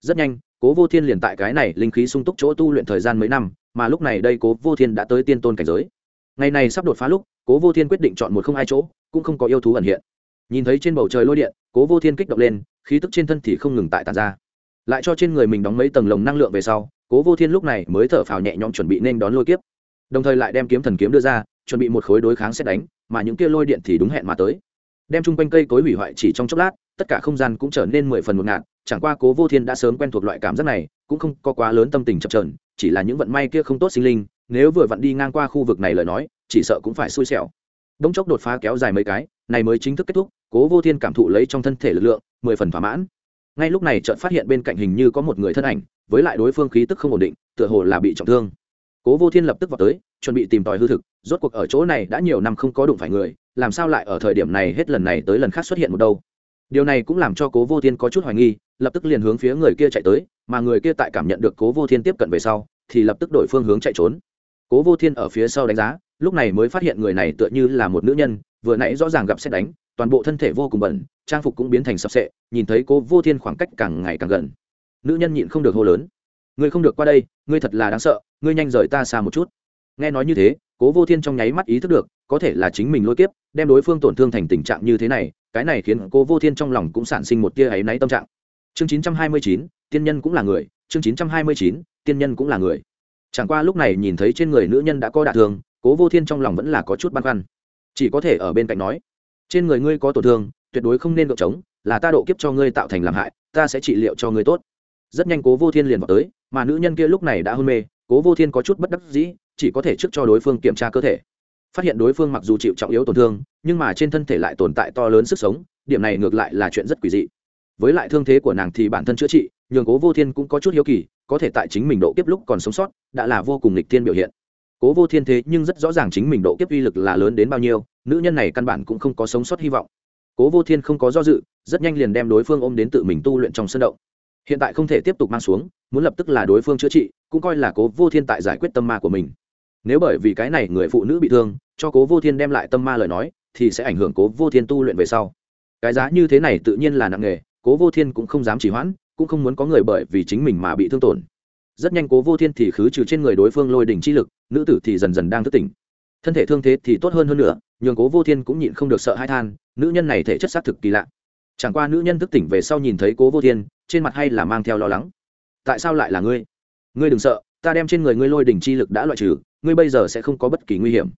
Rất nhanh, cố vô thiên liền tại cái này linh khí sung túc chỗ tu luyện thời gian mấy năm, mà lúc này đây cố vô thiên đã tới tiên tôn cảnh giới. Ngày này sắp đột phá lúc, cố vô thiên quyết định chọn một không hai chỗ, cũng không có yêu thú ẩn hiện. Nhìn thấy trên bầu trời lôi điện cố vô thiên kích động lên, khí tức trên thân thì không ngừng tại tàn ra. Lại cho trên người mình đóng mấy tầng lồng năng lượng về sau, cố vô thiên lúc này mới thở phào nhẹ nhõm chuẩn bị nên đón lôi kiếp. Đồng thời lại đem kiếm thần kiếm đưa ra, chuẩn bị một khối đối kháng xét đánh, mà những kia lôi điện thì đúng hẹn mà tới. Đem chung quanh cây cối hủy hoại chỉ trong chốc lát, tất cả không gian cũng trở nên mười phần một ngạt, chẳng qua cố vô thiên đã sớm quen thuộc loại cảm giác này, cũng không có quá lớn tâm tình chập trờn, chỉ là những vận may kia không tốt sinh linh, nếu vừa vặn đi ngang qua khu vực này lời nói, chỉ sợ cũng phải xui xẻo. Đống chốc đột phá kéo dài mấy cái, này mới chính thức kết thúc cố vô thiên cảm thụ lấy trong thân thể lực lượng, mười phần thỏa mãn. Ngay lúc này chợt phát hiện bên cạnh hình như có một người thân ảnh, với lại đối phương khí tức không ổn định, tựa hồ là bị trọng thương. Cố vô thiên lập tức vào tới, chuẩn bị tìm tòi hư thực, rốt cuộc ở chỗ này đã nhiều năm không có đụng phải người, làm sao lại ở thời điểm này hết lần này tới lần khác xuất hiện một đâu? Điều này cũng làm cho cố vô thiên có chút hoài nghi, lập tức liền hướng phía người kia chạy tới, mà người kia tại cảm nhận được cố vô thiên tiếp cận về sau, thì lập tức đổi phương hướng chạy trốn. Cố vô thiên ở phía sau đánh giá, lúc này mới phát hiện người này tựa như là một nữ nhân, vừa nãy rõ ràng gặp xét đánh toàn bộ thân thể vô cùng bẩn, trang phục cũng biến thành sập sệ, nhìn thấy cố vô thiên khoảng cách càng ngày càng gần. Nữ nhân nhịn không được hô lớn. Ngươi không được qua đây, ngươi thật là đáng sợ, ngươi nhanh rời ta xa một chút. Nghe nói như thế, cố vô thiên trong nháy mắt ý thức được, có thể là chính mình lôi kiếp, đem đối phương tổn thương thành tình trạng như thế này, cái này khiến cố vô thiên trong lòng cũng sản sinh một tia áy náy tâm trạng. Chương chín trăm hai mươi chín, tiên nhân cũng là người, chương chín trăm hai mươi chín, tiên nhân cũng là người. Chẳng qua lúc này nhìn thấy trên người nữ nhân đã có đạ thương, cố vô thiên trong lòng vẫn là có chút băn khoăn. Chỉ có thể ở bên cạnh nói trên người ngươi có tổn thương, tuyệt đối không nên độ trống, là ta độ kiếp cho ngươi tạo thành làm hại, ta sẽ trị liệu cho ngươi tốt. Rất nhanh cố vô thiên liền vào tới, mà nữ nhân kia lúc này đã hôn mê, cố vô thiên có chút bất đắc dĩ, chỉ có thể trước cho đối phương kiểm tra cơ thể. Phát hiện đối phương mặc dù chịu trọng yếu tổn thương, nhưng mà trên thân thể lại tồn tại to lớn sức sống, điểm này ngược lại là chuyện rất quỷ dị. Với lại thương thế của nàng thì bản thân chữa trị, nhường cố vô thiên cũng có chút hiếu kỳ, có thể tại chính mình độ kiếp lúc còn sống sót, đã là vô cùng lịch thiên biểu hiện cố vô thiên thế nhưng rất rõ ràng chính mình độ kiếp uy lực là lớn đến bao nhiêu, nữ nhân này căn bản cũng không có sống sót hy vọng. Cố vô thiên không có do dự, rất nhanh liền đem đối phương ôm đến tự mình tu luyện trong sân động. Hiện tại không thể tiếp tục mang xuống, muốn lập tức là đối phương chữa trị, cũng coi là cố vô thiên tại giải quyết tâm ma của mình. Nếu bởi vì cái này người phụ nữ bị thương, cho cố vô thiên đem lại tâm ma lời nói, thì sẽ ảnh hưởng cố vô thiên tu luyện về sau. Cái giá như thế này tự nhiên là nặng nghề cố vô thiên cũng không dám chỉ hoãn, cũng không muốn có người bởi vì chính mình mà bị thương tổn. Rất nhanh cố vô thiên thì khứ trừ trên người đối phương lôi đỉnh chi lực nữ tử thì dần dần đang thức tỉnh. Thân thể thương thế thì tốt hơn hơn nữa, nhường cố vô thiên cũng nhịn không được sợ hai than, nữ nhân này thể chất xác thực kỳ lạ. Chẳng qua nữ nhân thức tỉnh về sau nhìn thấy cố vô thiên, trên mặt hay là mang theo lo lắng. Tại sao lại là ngươi? Ngươi đừng sợ, ta đem trên người ngươi lôi đỉnh chi lực đã loại trừ, ngươi bây giờ sẽ không có bất kỳ nguy hiểm.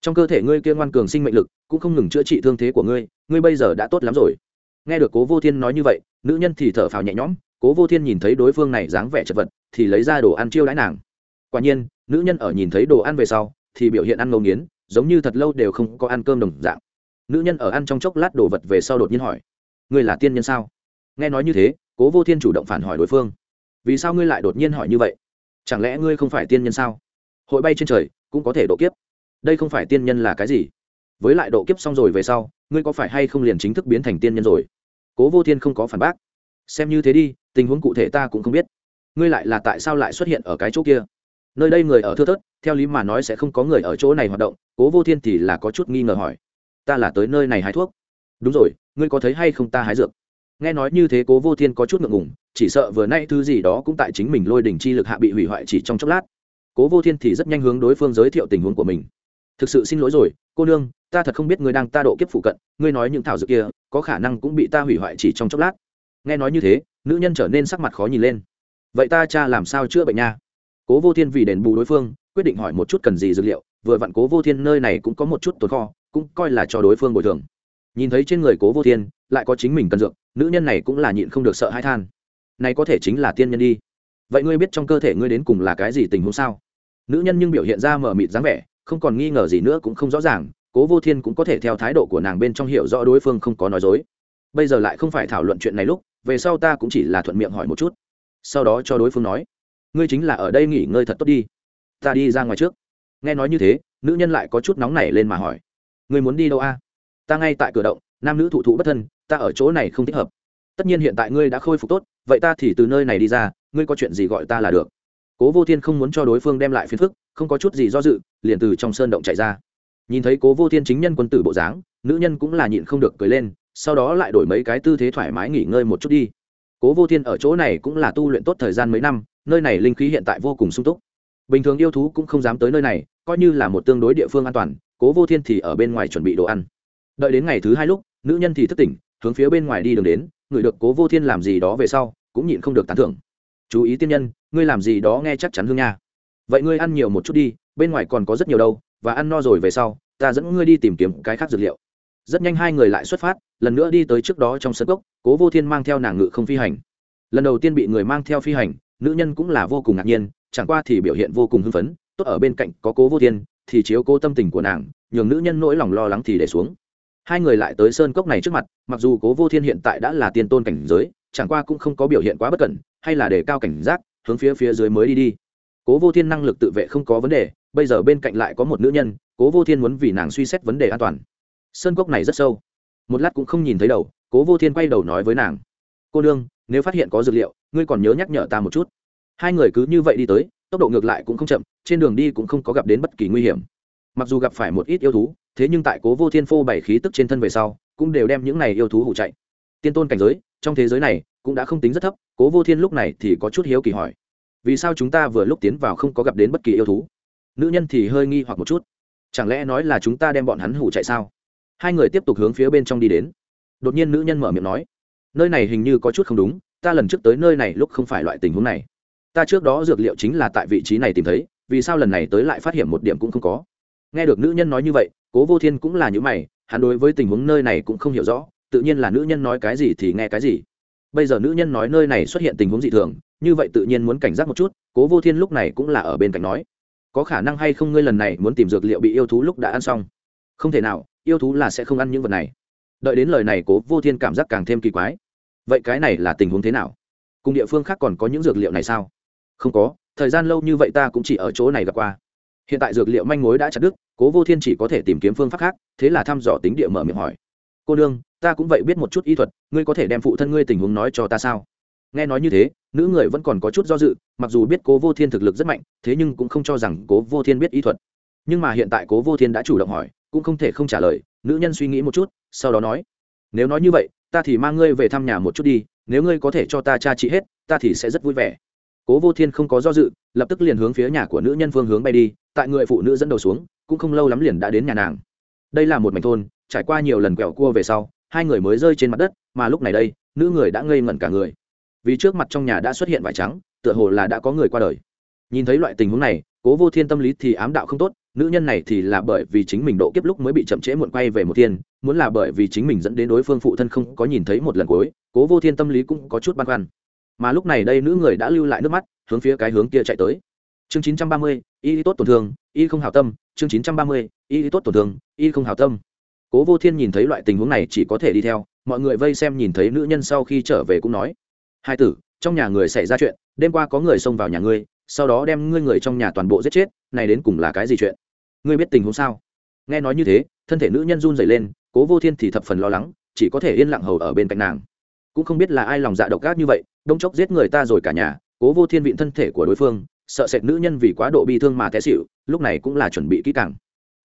Trong cơ thể ngươi kia ngoan cường sinh mệnh lực, cũng không ngừng chữa trị thương thế của ngươi ngươi bây giờ đã tốt lắm rồi. Nghe được cố vô thiên nói như vậy, nữ nhân thì thở phào nhẹ nhõm, cố vô thiên nhìn thấy đối phương này dáng vẻ chật vật, thì lấy ra đồ ăn chiêu đãi nàng quả nhiên, nữ nhân ở nhìn thấy đồ ăn về sau, thì biểu hiện ăn ngấu nghiến, giống như thật lâu đều không có ăn cơm đồng dạng. Nữ nhân ở ăn trong chốc lát đồ vật về sau đột nhiên hỏi, ngươi là tiên nhân sao? Nghe nói như thế, cố vô thiên chủ động phản hỏi đối phương, vì sao ngươi lại đột nhiên hỏi như vậy? Chẳng lẽ ngươi không phải tiên nhân sao? Hội bay trên trời, cũng có thể độ kiếp. Đây không phải tiên nhân là cái gì? Với lại độ kiếp xong rồi về sau, ngươi có phải hay không liền chính thức biến thành tiên nhân rồi? Cố vô thiên không có phản bác. Xem như thế đi, tình huống cụ thể ta cũng không biết. Ngươi lại là tại sao lại xuất hiện ở cái chỗ kia? Nơi đây người ở thưa thớt, theo lý mà nói sẽ không có người ở chỗ này hoạt động, cố vô thiên thì là có chút nghi ngờ hỏi. Ta là tới nơi này hái thuốc. Đúng rồi, ngươi có thấy hay không ta hái dược? Nghe nói như thế cố vô thiên có chút ngượng ngùng, chỉ sợ vừa nay thứ gì đó cũng tại chính mình lôi đỉnh chi lực hạ bị hủy hoại chỉ trong chốc lát. Cố vô thiên thì rất nhanh hướng đối phương giới thiệu tình huống của mình. Thực sự xin lỗi rồi, cô nương, ta thật không biết ngươi đang ta độ kiếp phụ cận, ngươi nói những thảo dược kia, có khả năng cũng bị ta hủy hoại chỉ trong chốc lát. Nghe nói như thế, nữ nhân trở nên sắc mặt khó nhìn lên. Vậy ta cha làm sao chữa bệnh nha? Cố vô thiên vì đền bù đối phương, quyết định hỏi một chút cần gì dược liệu, vừa vặn cố vô thiên nơi này cũng có một chút tồn kho, cũng coi là cho đối phương bồi thường. Nhìn thấy trên người cố vô thiên, lại có chính mình cần dược, nữ nhân này cũng là nhịn không được sợ hãi than. Này có thể chính là tiên nhân đi. Vậy ngươi biết trong cơ thể ngươi đến cùng là cái gì tình huống sao? Nữ nhân nhưng biểu hiện ra mờ mịt dáng vẻ, không còn nghi ngờ gì nữa cũng không rõ ràng, cố vô thiên cũng có thể theo thái độ của nàng bên trong hiểu rõ đối phương không có nói dối. Bây giờ lại không phải thảo luận chuyện này lúc, về sau ta cũng chỉ là thuận miệng hỏi một chút. Sau đó cho đối phương nói ngươi chính là ở đây nghỉ ngơi thật tốt đi. Ta đi ra ngoài trước. Nghe nói như thế, nữ nhân lại có chút nóng nảy lên mà hỏi. Ngươi muốn đi đâu a? Ta ngay tại cửa động, nam nữ thụ thụ bất thân, ta ở chỗ này không thích hợp. Tất nhiên hiện tại ngươi đã khôi phục tốt, vậy ta thì từ nơi này đi ra, ngươi có chuyện gì gọi ta là được. Cố vô thiên không muốn cho đối phương đem lại phiền phức, không có chút gì do dự, liền từ trong sơn động chạy ra. Nhìn thấy cố vô thiên chính nhân quân tử bộ dáng, nữ nhân cũng là nhịn không được cười lên, sau đó lại đổi mấy cái tư thế thoải mái nghỉ ngơi một chút đi. Cố vô thiên ở chỗ này cũng là tu luyện tốt thời gian mấy năm nơi này linh khí hiện tại vô cùng sung túc. Bình thường yêu thú cũng không dám tới nơi này, coi như là một tương đối địa phương an toàn, cố vô thiên thì ở bên ngoài chuẩn bị đồ ăn. Đợi đến ngày thứ hai lúc, nữ nhân thì thức tỉnh, hướng phía bên ngoài đi đường đến, người được cố vô thiên làm gì đó về sau, cũng nhịn không được tán thưởng. Chú ý tiên nhân, ngươi làm gì đó nghe chắc chắn hương nha. Vậy ngươi ăn nhiều một chút đi, bên ngoài còn có rất nhiều đâu, và ăn no rồi về sau, ta dẫn ngươi đi tìm kiếm cái khác dược liệu. Rất nhanh hai người lại xuất phát, lần nữa đi tới trước đó trong sân gốc cố vô thiên mang theo nàng ngự không phi hành. Lần đầu tiên bị người mang theo phi hành nữ nhân cũng là vô cùng ngạc nhiên, chẳng qua thì biểu hiện vô cùng hưng phấn, tốt ở bên cạnh có cố vô thiên, thì chiếu cố tâm tình của nàng, nhường nữ nhân nỗi lòng lo lắng thì để xuống. Hai người lại tới sơn cốc này trước mặt, mặc dù cố vô thiên hiện tại đã là tiên tôn cảnh giới, chẳng qua cũng không có biểu hiện quá bất cẩn, hay là để cao cảnh giác, hướng phía phía dưới mới đi đi. Cố vô thiên năng lực tự vệ không có vấn đề, bây giờ bên cạnh lại có một nữ nhân, cố vô thiên muốn vì nàng suy xét vấn đề an toàn. Sơn cốc này rất sâu. Một lát cũng không nhìn thấy đầu, cố vô thiên quay đầu nói với nàng. Cô đương nếu phát hiện có dược liệu, ngươi còn nhớ nhắc nhở ta một chút. Hai người cứ như vậy đi tới, tốc độ ngược lại cũng không chậm, trên đường đi cũng không có gặp đến bất kỳ nguy hiểm. Mặc dù gặp phải một ít yêu thú, thế nhưng tại cố vô thiên phô bảy khí tức trên thân về sau, cũng đều đem những này yêu thú hủ chạy. Tiên tôn cảnh giới, trong thế giới này cũng đã không tính rất thấp, cố vô thiên lúc này thì có chút hiếu kỳ hỏi, vì sao chúng ta vừa lúc tiến vào không có gặp đến bất kỳ yêu thú? Nữ nhân thì hơi nghi hoặc một chút, chẳng lẽ nói là chúng ta đem bọn hắn hủ chạy sao? Hai người tiếp tục hướng phía bên trong đi đến. Đột nhiên nữ nhân mở miệng nói nơi này hình như có chút không đúng, ta lần trước tới nơi này lúc không phải loại tình huống này. Ta trước đó dược liệu chính là tại vị trí này tìm thấy, vì sao lần này tới lại phát hiện một điểm cũng không có? Nghe được nữ nhân nói như vậy, cố vô thiên cũng là những mày, hắn đối với tình huống nơi này cũng không hiểu rõ, tự nhiên là nữ nhân nói cái gì thì nghe cái gì. Bây giờ nữ nhân nói nơi này xuất hiện tình huống dị thường, như vậy tự nhiên muốn cảnh giác một chút, cố vô thiên lúc này cũng là ở bên cạnh nói. Có khả năng hay không ngươi lần này muốn tìm dược liệu bị yêu thú lúc đã ăn xong? Không thể nào, yêu thú là sẽ không ăn những vật này. Đợi đến lời này, cố vô thiên cảm giác càng thêm kỳ quái vậy cái này là tình huống thế nào? Cùng địa phương khác còn có những dược liệu này sao? Không có, thời gian lâu như vậy ta cũng chỉ ở chỗ này gặp qua. Hiện tại dược liệu manh mối đã chặt đứt, cố vô thiên chỉ có thể tìm kiếm phương pháp khác, thế là thăm dò tính địa mở miệng hỏi. Cô nương, ta cũng vậy biết một chút y thuật, ngươi có thể đem phụ thân ngươi tình huống nói cho ta sao? Nghe nói như thế, nữ người vẫn còn có chút do dự, mặc dù biết cố vô thiên thực lực rất mạnh, thế nhưng cũng không cho rằng cố vô thiên biết y thuật. Nhưng mà hiện tại cố vô thiên đã chủ động hỏi, cũng không thể không trả lời, nữ nhân suy nghĩ một chút, sau đó nói, nếu nói như vậy ta thì mang ngươi về thăm nhà một chút đi, nếu ngươi có thể cho ta cha trị hết, ta thì sẽ rất vui vẻ. Cố vô thiên không có do dự, lập tức liền hướng phía nhà của nữ nhân phương hướng bay đi, tại người phụ nữ dẫn đầu xuống, cũng không lâu lắm liền đã đến nhà nàng. Đây là một mảnh thôn, trải qua nhiều lần quẹo cua về sau, hai người mới rơi trên mặt đất, mà lúc này đây, nữ người đã ngây ngẩn cả người. Vì trước mặt trong nhà đã xuất hiện vải trắng, tựa hồ là đã có người qua đời. Nhìn thấy loại tình huống này, cố vô thiên tâm lý thì ám đạo không tốt nữ nhân này thì là bởi vì chính mình độ kiếp lúc mới bị chậm trễ muộn quay về một thiên, muốn là bởi vì chính mình dẫn đến đối phương phụ thân không có nhìn thấy một lần cuối, cố vô thiên tâm lý cũng có chút băn khoăn. Mà lúc này đây nữ người đã lưu lại nước mắt, hướng phía cái hướng kia chạy tới. Chương chín trăm ba mươi, y tốt tổn thương, y không hào tâm. Chương chín trăm ba mươi, y tốt tổn thương, y không hào tâm. Cố vô thiên nhìn thấy loại tình huống này chỉ có thể đi theo, mọi người vây xem nhìn thấy nữ nhân sau khi trở về cũng nói. Hai tử, trong nhà người xảy ra chuyện, đêm qua có người xông vào nhà ngươi, sau đó đem ngươi người trong nhà toàn bộ giết chết, này đến cùng là cái gì chuyện? Ngươi biết tình huống sao? Nghe nói như thế, thân thể nữ nhân run dày lên, cố vô thiên thì thập phần lo lắng, chỉ có thể yên lặng hầu ở bên cạnh nàng. Cũng không biết là ai lòng dạ độc ác như vậy, đông chốc giết người ta rồi cả nhà, cố vô thiên vịn thân thể của đối phương, sợ sệt nữ nhân vì quá độ bi thương mà té xịu lúc này cũng là chuẩn bị kỹ càng.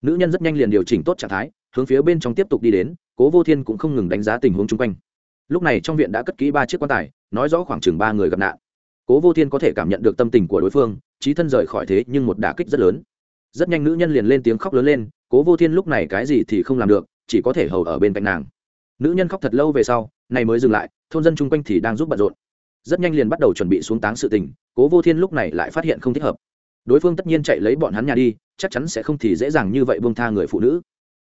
Nữ nhân rất nhanh liền điều chỉnh tốt trạng thái, hướng phía bên trong tiếp tục đi đến, cố vô thiên cũng không ngừng đánh giá tình huống chung quanh. Lúc này trong viện đã cất kỹ ba chiếc quan tài, nói rõ khoảng chừng ba người gặp nạn. Cố vô thiên có thể cảm nhận được tâm tình của đối phương, trí thân rời khỏi thế nhưng một đả kích rất lớn rất nhanh nữ nhân liền lên tiếng khóc lớn lên, cố vô thiên lúc này cái gì thì không làm được, chỉ có thể hầu ở bên cạnh nàng. Nữ nhân khóc thật lâu về sau, này mới dừng lại, thôn dân chung quanh thì đang giúp bận rộn. Rất nhanh liền bắt đầu chuẩn bị xuống táng sự tình, cố vô thiên lúc này lại phát hiện không thích hợp. Đối phương tất nhiên chạy lấy bọn hắn nhà đi, chắc chắn sẽ không thì dễ dàng như vậy buông tha người phụ nữ.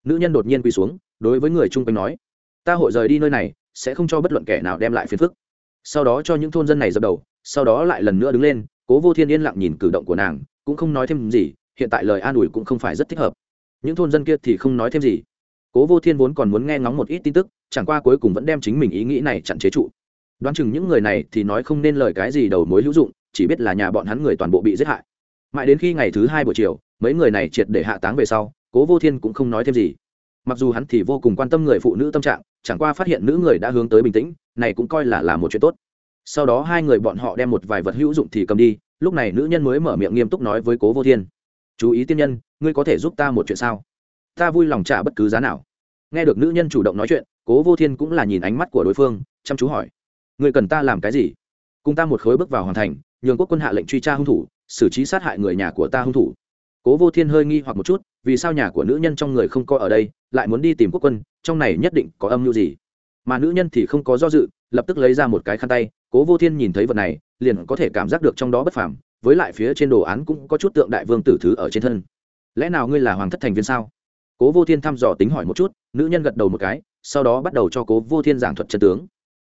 Nữ nhân đột nhiên quỳ xuống, đối với người chung quanh nói, ta hội rời đi nơi này, sẽ không cho bất luận kẻ nào đem lại phiền phức. Sau đó cho những thôn dân này dập đầu, sau đó lại lần nữa đứng lên, cố vô thiên yên lặng nhìn cử động của nàng, cũng không nói thêm gì hiện tại lời an ủi cũng không phải rất thích hợp. Những thôn dân kia thì không nói thêm gì. Cố vô thiên vốn còn muốn nghe ngóng một ít tin tức, chẳng qua cuối cùng vẫn đem chính mình ý nghĩ này chặn chế trụ. Đoán chừng những người này thì nói không nên lời cái gì đầu mối hữu dụng, chỉ biết là nhà bọn hắn người toàn bộ bị giết hại. Mãi đến khi ngày thứ hai buổi chiều, mấy người này triệt để hạ táng về sau, cố vô thiên cũng không nói thêm gì. Mặc dù hắn thì vô cùng quan tâm người phụ nữ tâm trạng, chẳng qua phát hiện nữ người đã hướng tới bình tĩnh, này cũng coi là là một chuyện tốt. Sau đó hai người bọn họ đem một vài vật hữu dụng thì cầm đi, lúc này nữ nhân mới mở miệng nghiêm túc nói với cố vô thiên chú ý tiên nhân, ngươi có thể giúp ta một chuyện sao? Ta vui lòng trả bất cứ giá nào. Nghe được nữ nhân chủ động nói chuyện, cố vô thiên cũng là nhìn ánh mắt của đối phương, chăm chú hỏi, ngươi cần ta làm cái gì? Cùng ta một khối bước vào hoàn thành, nhường quốc quân hạ lệnh truy tra hung thủ, xử trí sát hại người nhà của ta hung thủ. Cố vô thiên hơi nghi hoặc một chút, vì sao nhà của nữ nhân trong người không có ở đây, lại muốn đi tìm quốc quân, trong này nhất định có âm mưu gì? Mà nữ nhân thì không có do dự, lập tức lấy ra một cái khăn tay, cố vô thiên nhìn thấy vật này, liền có thể cảm giác được trong đó bất phàm với lại phía trên đồ án cũng có chút tượng đại vương tử thứ ở trên thân. Lẽ nào ngươi là hoàng thất thành viên sao? Cố vô thiên thăm dò tính hỏi một chút, nữ nhân gật đầu một cái, sau đó bắt đầu cho cố vô thiên giảng thuật chân tướng.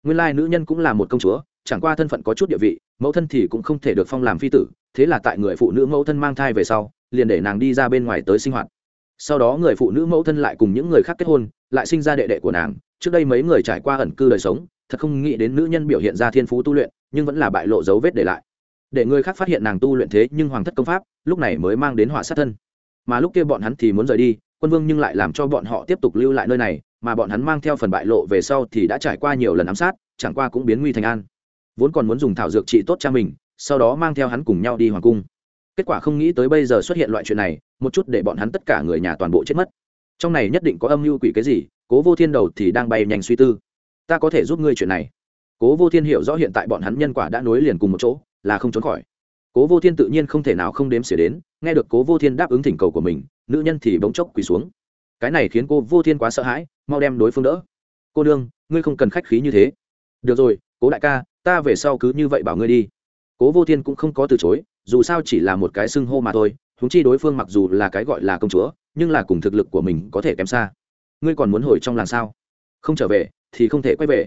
Nguyên lai nữ nhân cũng là một công chúa, chẳng qua thân phận có chút địa vị, mẫu thân thì cũng không thể được phong làm phi tử, thế là tại người phụ nữ mẫu thân mang thai về sau, liền để nàng đi ra bên ngoài tới sinh hoạt. Sau đó người phụ nữ mẫu thân lại cùng những người khác kết hôn, lại sinh ra đệ đệ của nàng. Trước đây mấy người trải qua ẩn cư đời sống, thật không nghĩ đến nữ nhân biểu hiện ra thiên phú tu luyện, nhưng vẫn là bại lộ dấu vết để lại để người khác phát hiện nàng tu luyện thế nhưng hoàng thất công pháp, lúc này mới mang đến họa sát thân. Mà lúc kia bọn hắn thì muốn rời đi, quân vương nhưng lại làm cho bọn họ tiếp tục lưu lại nơi này, mà bọn hắn mang theo phần bại lộ về sau thì đã trải qua nhiều lần ám sát, chẳng qua cũng biến nguy thành an. Vốn còn muốn dùng thảo dược trị tốt cha mình, sau đó mang theo hắn cùng nhau đi hoàng cung. Kết quả không nghĩ tới bây giờ xuất hiện loại chuyện này, một chút để bọn hắn tất cả người nhà toàn bộ chết mất. Trong này nhất định có âm mưu quỷ cái gì, cố vô thiên đầu thì đang bay nhanh suy tư. Ta có thể giúp ngươi chuyện này. Cố vô thiên hiểu rõ hiện tại bọn hắn nhân quả đã nối liền cùng một chỗ là không trốn khỏi. Cố vô thiên tự nhiên không thể nào không đếm xỉa đến, nghe được cố vô thiên đáp ứng thỉnh cầu của mình, nữ nhân thì bỗng chốc quỳ xuống. Cái này khiến cô vô thiên quá sợ hãi, mau đem đối phương đỡ. Cô đương ngươi không cần khách khí như thế. Được rồi, cố đại ca, ta về sau cứ như vậy bảo ngươi đi. Cố vô thiên cũng không có từ chối, dù sao chỉ là một cái xưng hô mà thôi húng chi đối phương mặc dù là cái gọi là công chúa, nhưng là cùng thực lực của mình có thể kém xa. Ngươi còn muốn hồi trong làng sao? Không trở về, thì không thể quay về.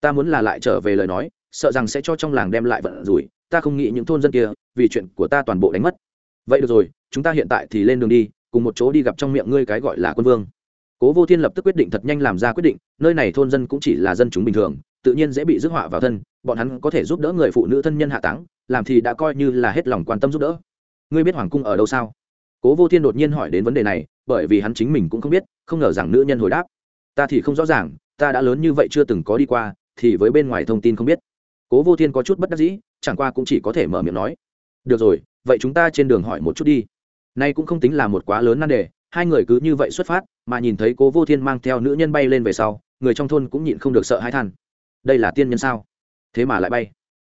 Ta muốn là lại trở về lời nói, sợ rằng sẽ cho trong làng đem lại vận rủi ta không nghĩ những thôn dân kia, vì chuyện của ta toàn bộ đánh mất. Vậy được rồi, chúng ta hiện tại thì lên đường đi, cùng một chỗ đi gặp trong miệng ngươi cái gọi là quân vương. Cố vô thiên lập tức quyết định thật nhanh làm ra quyết định, nơi này thôn dân cũng chỉ là dân chúng bình thường, tự nhiên dễ bị rước họa vào thân, bọn hắn có thể giúp đỡ người phụ nữ thân nhân hạ táng, làm thì đã coi như là hết lòng quan tâm giúp đỡ. Ngươi biết hoàng cung ở đâu sao? Cố vô thiên đột nhiên hỏi đến vấn đề này, bởi vì hắn chính mình cũng không biết, không ngờ rằng nữ nhân hồi đáp. Ta thì không rõ ràng, ta đã lớn như vậy chưa từng có đi qua, thì với bên ngoài thông tin không biết cố vô thiên có chút bất đắc dĩ, chẳng qua cũng chỉ có thể mở miệng nói. Được rồi, vậy chúng ta trên đường hỏi một chút đi. Nay cũng không tính là một quá lớn nan đề, hai người cứ như vậy xuất phát, mà nhìn thấy cố vô thiên mang theo nữ nhân bay lên về sau, người trong thôn cũng nhịn không được sợ hãi than. Đây là tiên nhân sao? Thế mà lại bay.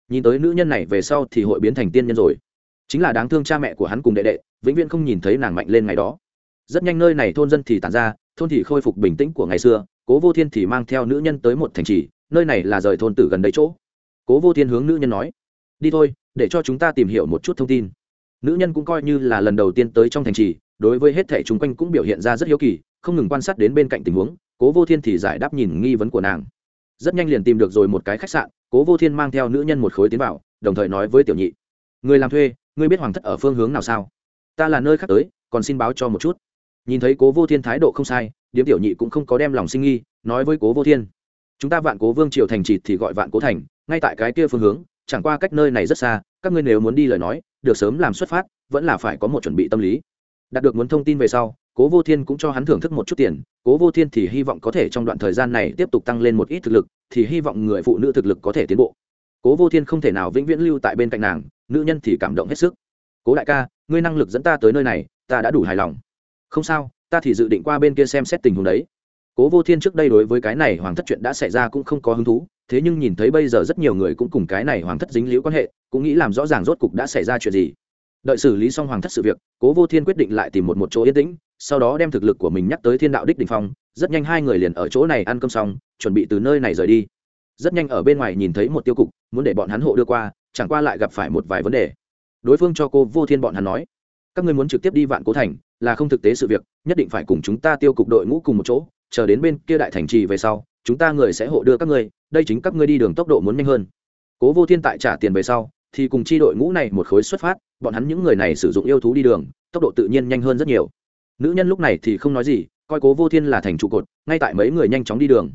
Nhìn tới nữ nhân này về sau thì hội biến thành tiên nhân rồi. Chính là đáng thương cha mẹ của hắn cùng đệ đệ, vĩnh viễn không nhìn thấy nàng mạnh lên ngày đó. Rất nhanh nơi này thôn dân thì tàn ra, thôn thì khôi phục bình tĩnh của ngày xưa, cố vô thiên thì mang theo nữ nhân tới một thành trì, nơi này là rời thôn tử gần đấy chỗ cố vô thiên hướng nữ nhân nói, đi thôi, để cho chúng ta tìm hiểu một chút thông tin. Nữ nhân cũng coi như là lần đầu tiên tới trong thành trì, đối với hết thẻ chung quanh cũng biểu hiện ra rất hiếu kỳ, không ngừng quan sát đến bên cạnh tình huống, cố vô thiên thì giải đáp nhìn nghi vấn của nàng. Rất nhanh liền tìm được rồi một cái khách sạn, cố vô thiên mang theo nữ nhân một khối tiến vào, đồng thời nói với tiểu nhị, người làm thuê, ngươi biết hoàng thất ở phương hướng nào sao? Ta là nơi khác tới, còn xin báo cho một chút. Nhìn thấy cố vô thiên thái độ không sai, điếm tiểu nhị cũng không có đem lòng sinh nghi, nói với cố vô thiên, chúng ta vạn cố vương triều thành trịt thì gọi vạn cố thành ngay tại cái kia phương hướng, chẳng qua cách nơi này rất xa, các ngươi nếu muốn đi lời nói, được sớm làm xuất phát, vẫn là phải có một chuẩn bị tâm lý. Đạt được muốn thông tin về sau, cố vô thiên cũng cho hắn thưởng thức một chút tiền. Cố vô thiên thì hy vọng có thể trong đoạn thời gian này tiếp tục tăng lên một ít thực lực, thì hy vọng người phụ nữ thực lực có thể tiến bộ. Cố vô thiên không thể nào vĩnh viễn lưu tại bên cạnh nàng, nữ nhân thì cảm động hết sức. Cố đại ca, ngươi năng lực dẫn ta tới nơi này, ta đã đủ hài lòng. Không sao, ta thì dự định qua bên kia xem xét tình huống đấy. Cố vô thiên trước đây đối với cái này hoàng thất chuyện đã xảy ra cũng không có hứng thú thế nhưng nhìn thấy bây giờ rất nhiều người cũng cùng cái này hoàng thất dính liễu quan hệ, cũng nghĩ làm rõ ràng rốt cục đã xảy ra chuyện gì. Đợi xử lý xong hoàng thất sự việc, cố vô thiên quyết định lại tìm một một chỗ yên tĩnh, sau đó đem thực lực của mình nhắc tới thiên đạo đích đình phong, rất nhanh hai người liền ở chỗ này ăn cơm xong, chuẩn bị từ nơi này rời đi. Rất nhanh ở bên ngoài nhìn thấy một tiêu cục, muốn để bọn hắn hộ đưa qua, chẳng qua lại gặp phải một vài vấn đề. Đối phương cho cô vô thiên bọn hắn nói, các ngươi muốn trực tiếp đi vạn cố thành, là không thực tế sự việc, nhất định phải cùng chúng ta tiêu cục đội ngũ cùng một chỗ, chờ đến bên kia đại thành trì về sau, chúng ta người sẽ hộ đưa các ngươi đây chính các ngươi đi đường tốc độ muốn nhanh hơn. Cố vô thiên tại trả tiền về sau, thì cùng chi đội ngũ này một khối xuất phát, bọn hắn những người này sử dụng yêu thú đi đường, tốc độ tự nhiên nhanh hơn rất nhiều. Nữ nhân lúc này thì không nói gì, coi cố vô thiên là thành trụ cột, ngay tại mấy người nhanh chóng đi đường.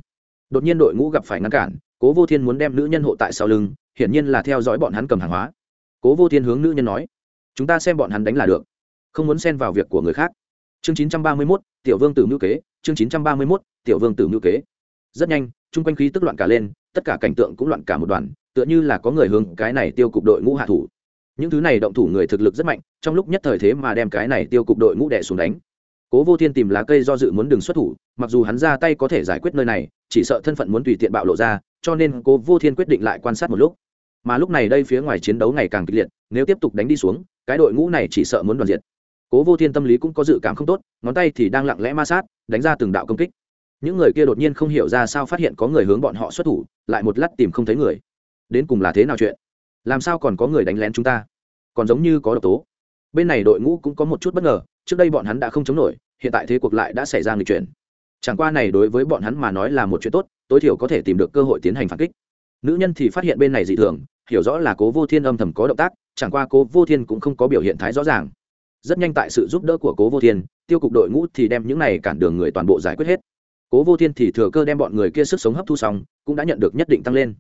Đột nhiên đội ngũ gặp phải ngăn cản, cố vô thiên muốn đem nữ nhân hộ tại sau lưng, hiển nhiên là theo dõi bọn hắn cầm hàng hóa. Cố vô thiên hướng nữ nhân nói, chúng ta xem bọn hắn đánh là được, không muốn xen vào việc của người khác. Chương chín trăm ba mươi mốt, tiểu vương tử ngữ kế, chương chín trăm ba mươi mốt, tiểu vương tử ngữ kế. Rất nhanh chung quanh khí tức loạn cả lên, tất cả cảnh tượng cũng loạn cả một đoàn, tựa như là có người hướng cái này tiêu cục đội ngũ hạ thủ. Những thứ này động thủ người thực lực rất mạnh, trong lúc nhất thời thế mà đem cái này tiêu cục đội ngũ đẻ xuống đánh. Cố vô thiên tìm lá cây do dự muốn đừng xuất thủ, mặc dù hắn ra tay có thể giải quyết nơi này, chỉ sợ thân phận muốn tùy tiện bạo lộ ra, cho nên cố vô thiên quyết định lại quan sát một lúc. Mà lúc này đây phía ngoài chiến đấu ngày càng kịch liệt, nếu tiếp tục đánh đi xuống, cái đội ngũ này chỉ sợ muốn đoàn diệt. Cố vô thiên tâm lý cũng có dự cảm không tốt, ngón tay thì đang lặng lẽ ma sát, đánh ra từng đạo công kích những người kia đột nhiên không hiểu ra sao phát hiện có người hướng bọn họ xuất thủ, lại một lát tìm không thấy người. Đến cùng là thế nào chuyện? Làm sao còn có người đánh lén chúng ta? Còn giống như có độc tố. Bên này đội ngũ cũng có một chút bất ngờ, trước đây bọn hắn đã không chống nổi, hiện tại thế cuộc lại đã xảy ra người chuyển. Chẳng qua này đối với bọn hắn mà nói là một chuyện tốt, tối thiểu có thể tìm được cơ hội tiến hành phản kích. Nữ nhân thì phát hiện bên này dị thường, hiểu rõ là cố vô thiên âm thầm có động tác, chẳng qua cố vô thiên cũng không có biểu hiện thái rõ ràng. Rất nhanh tại sự giúp đỡ của cố vô thiên, tiêu cục đội ngũ thì đem những này cản đường người toàn bộ giải quyết hết cố vô thiên thì thừa cơ đem bọn người kia sức sống hấp thu xong, cũng đã nhận được nhất định tăng lên.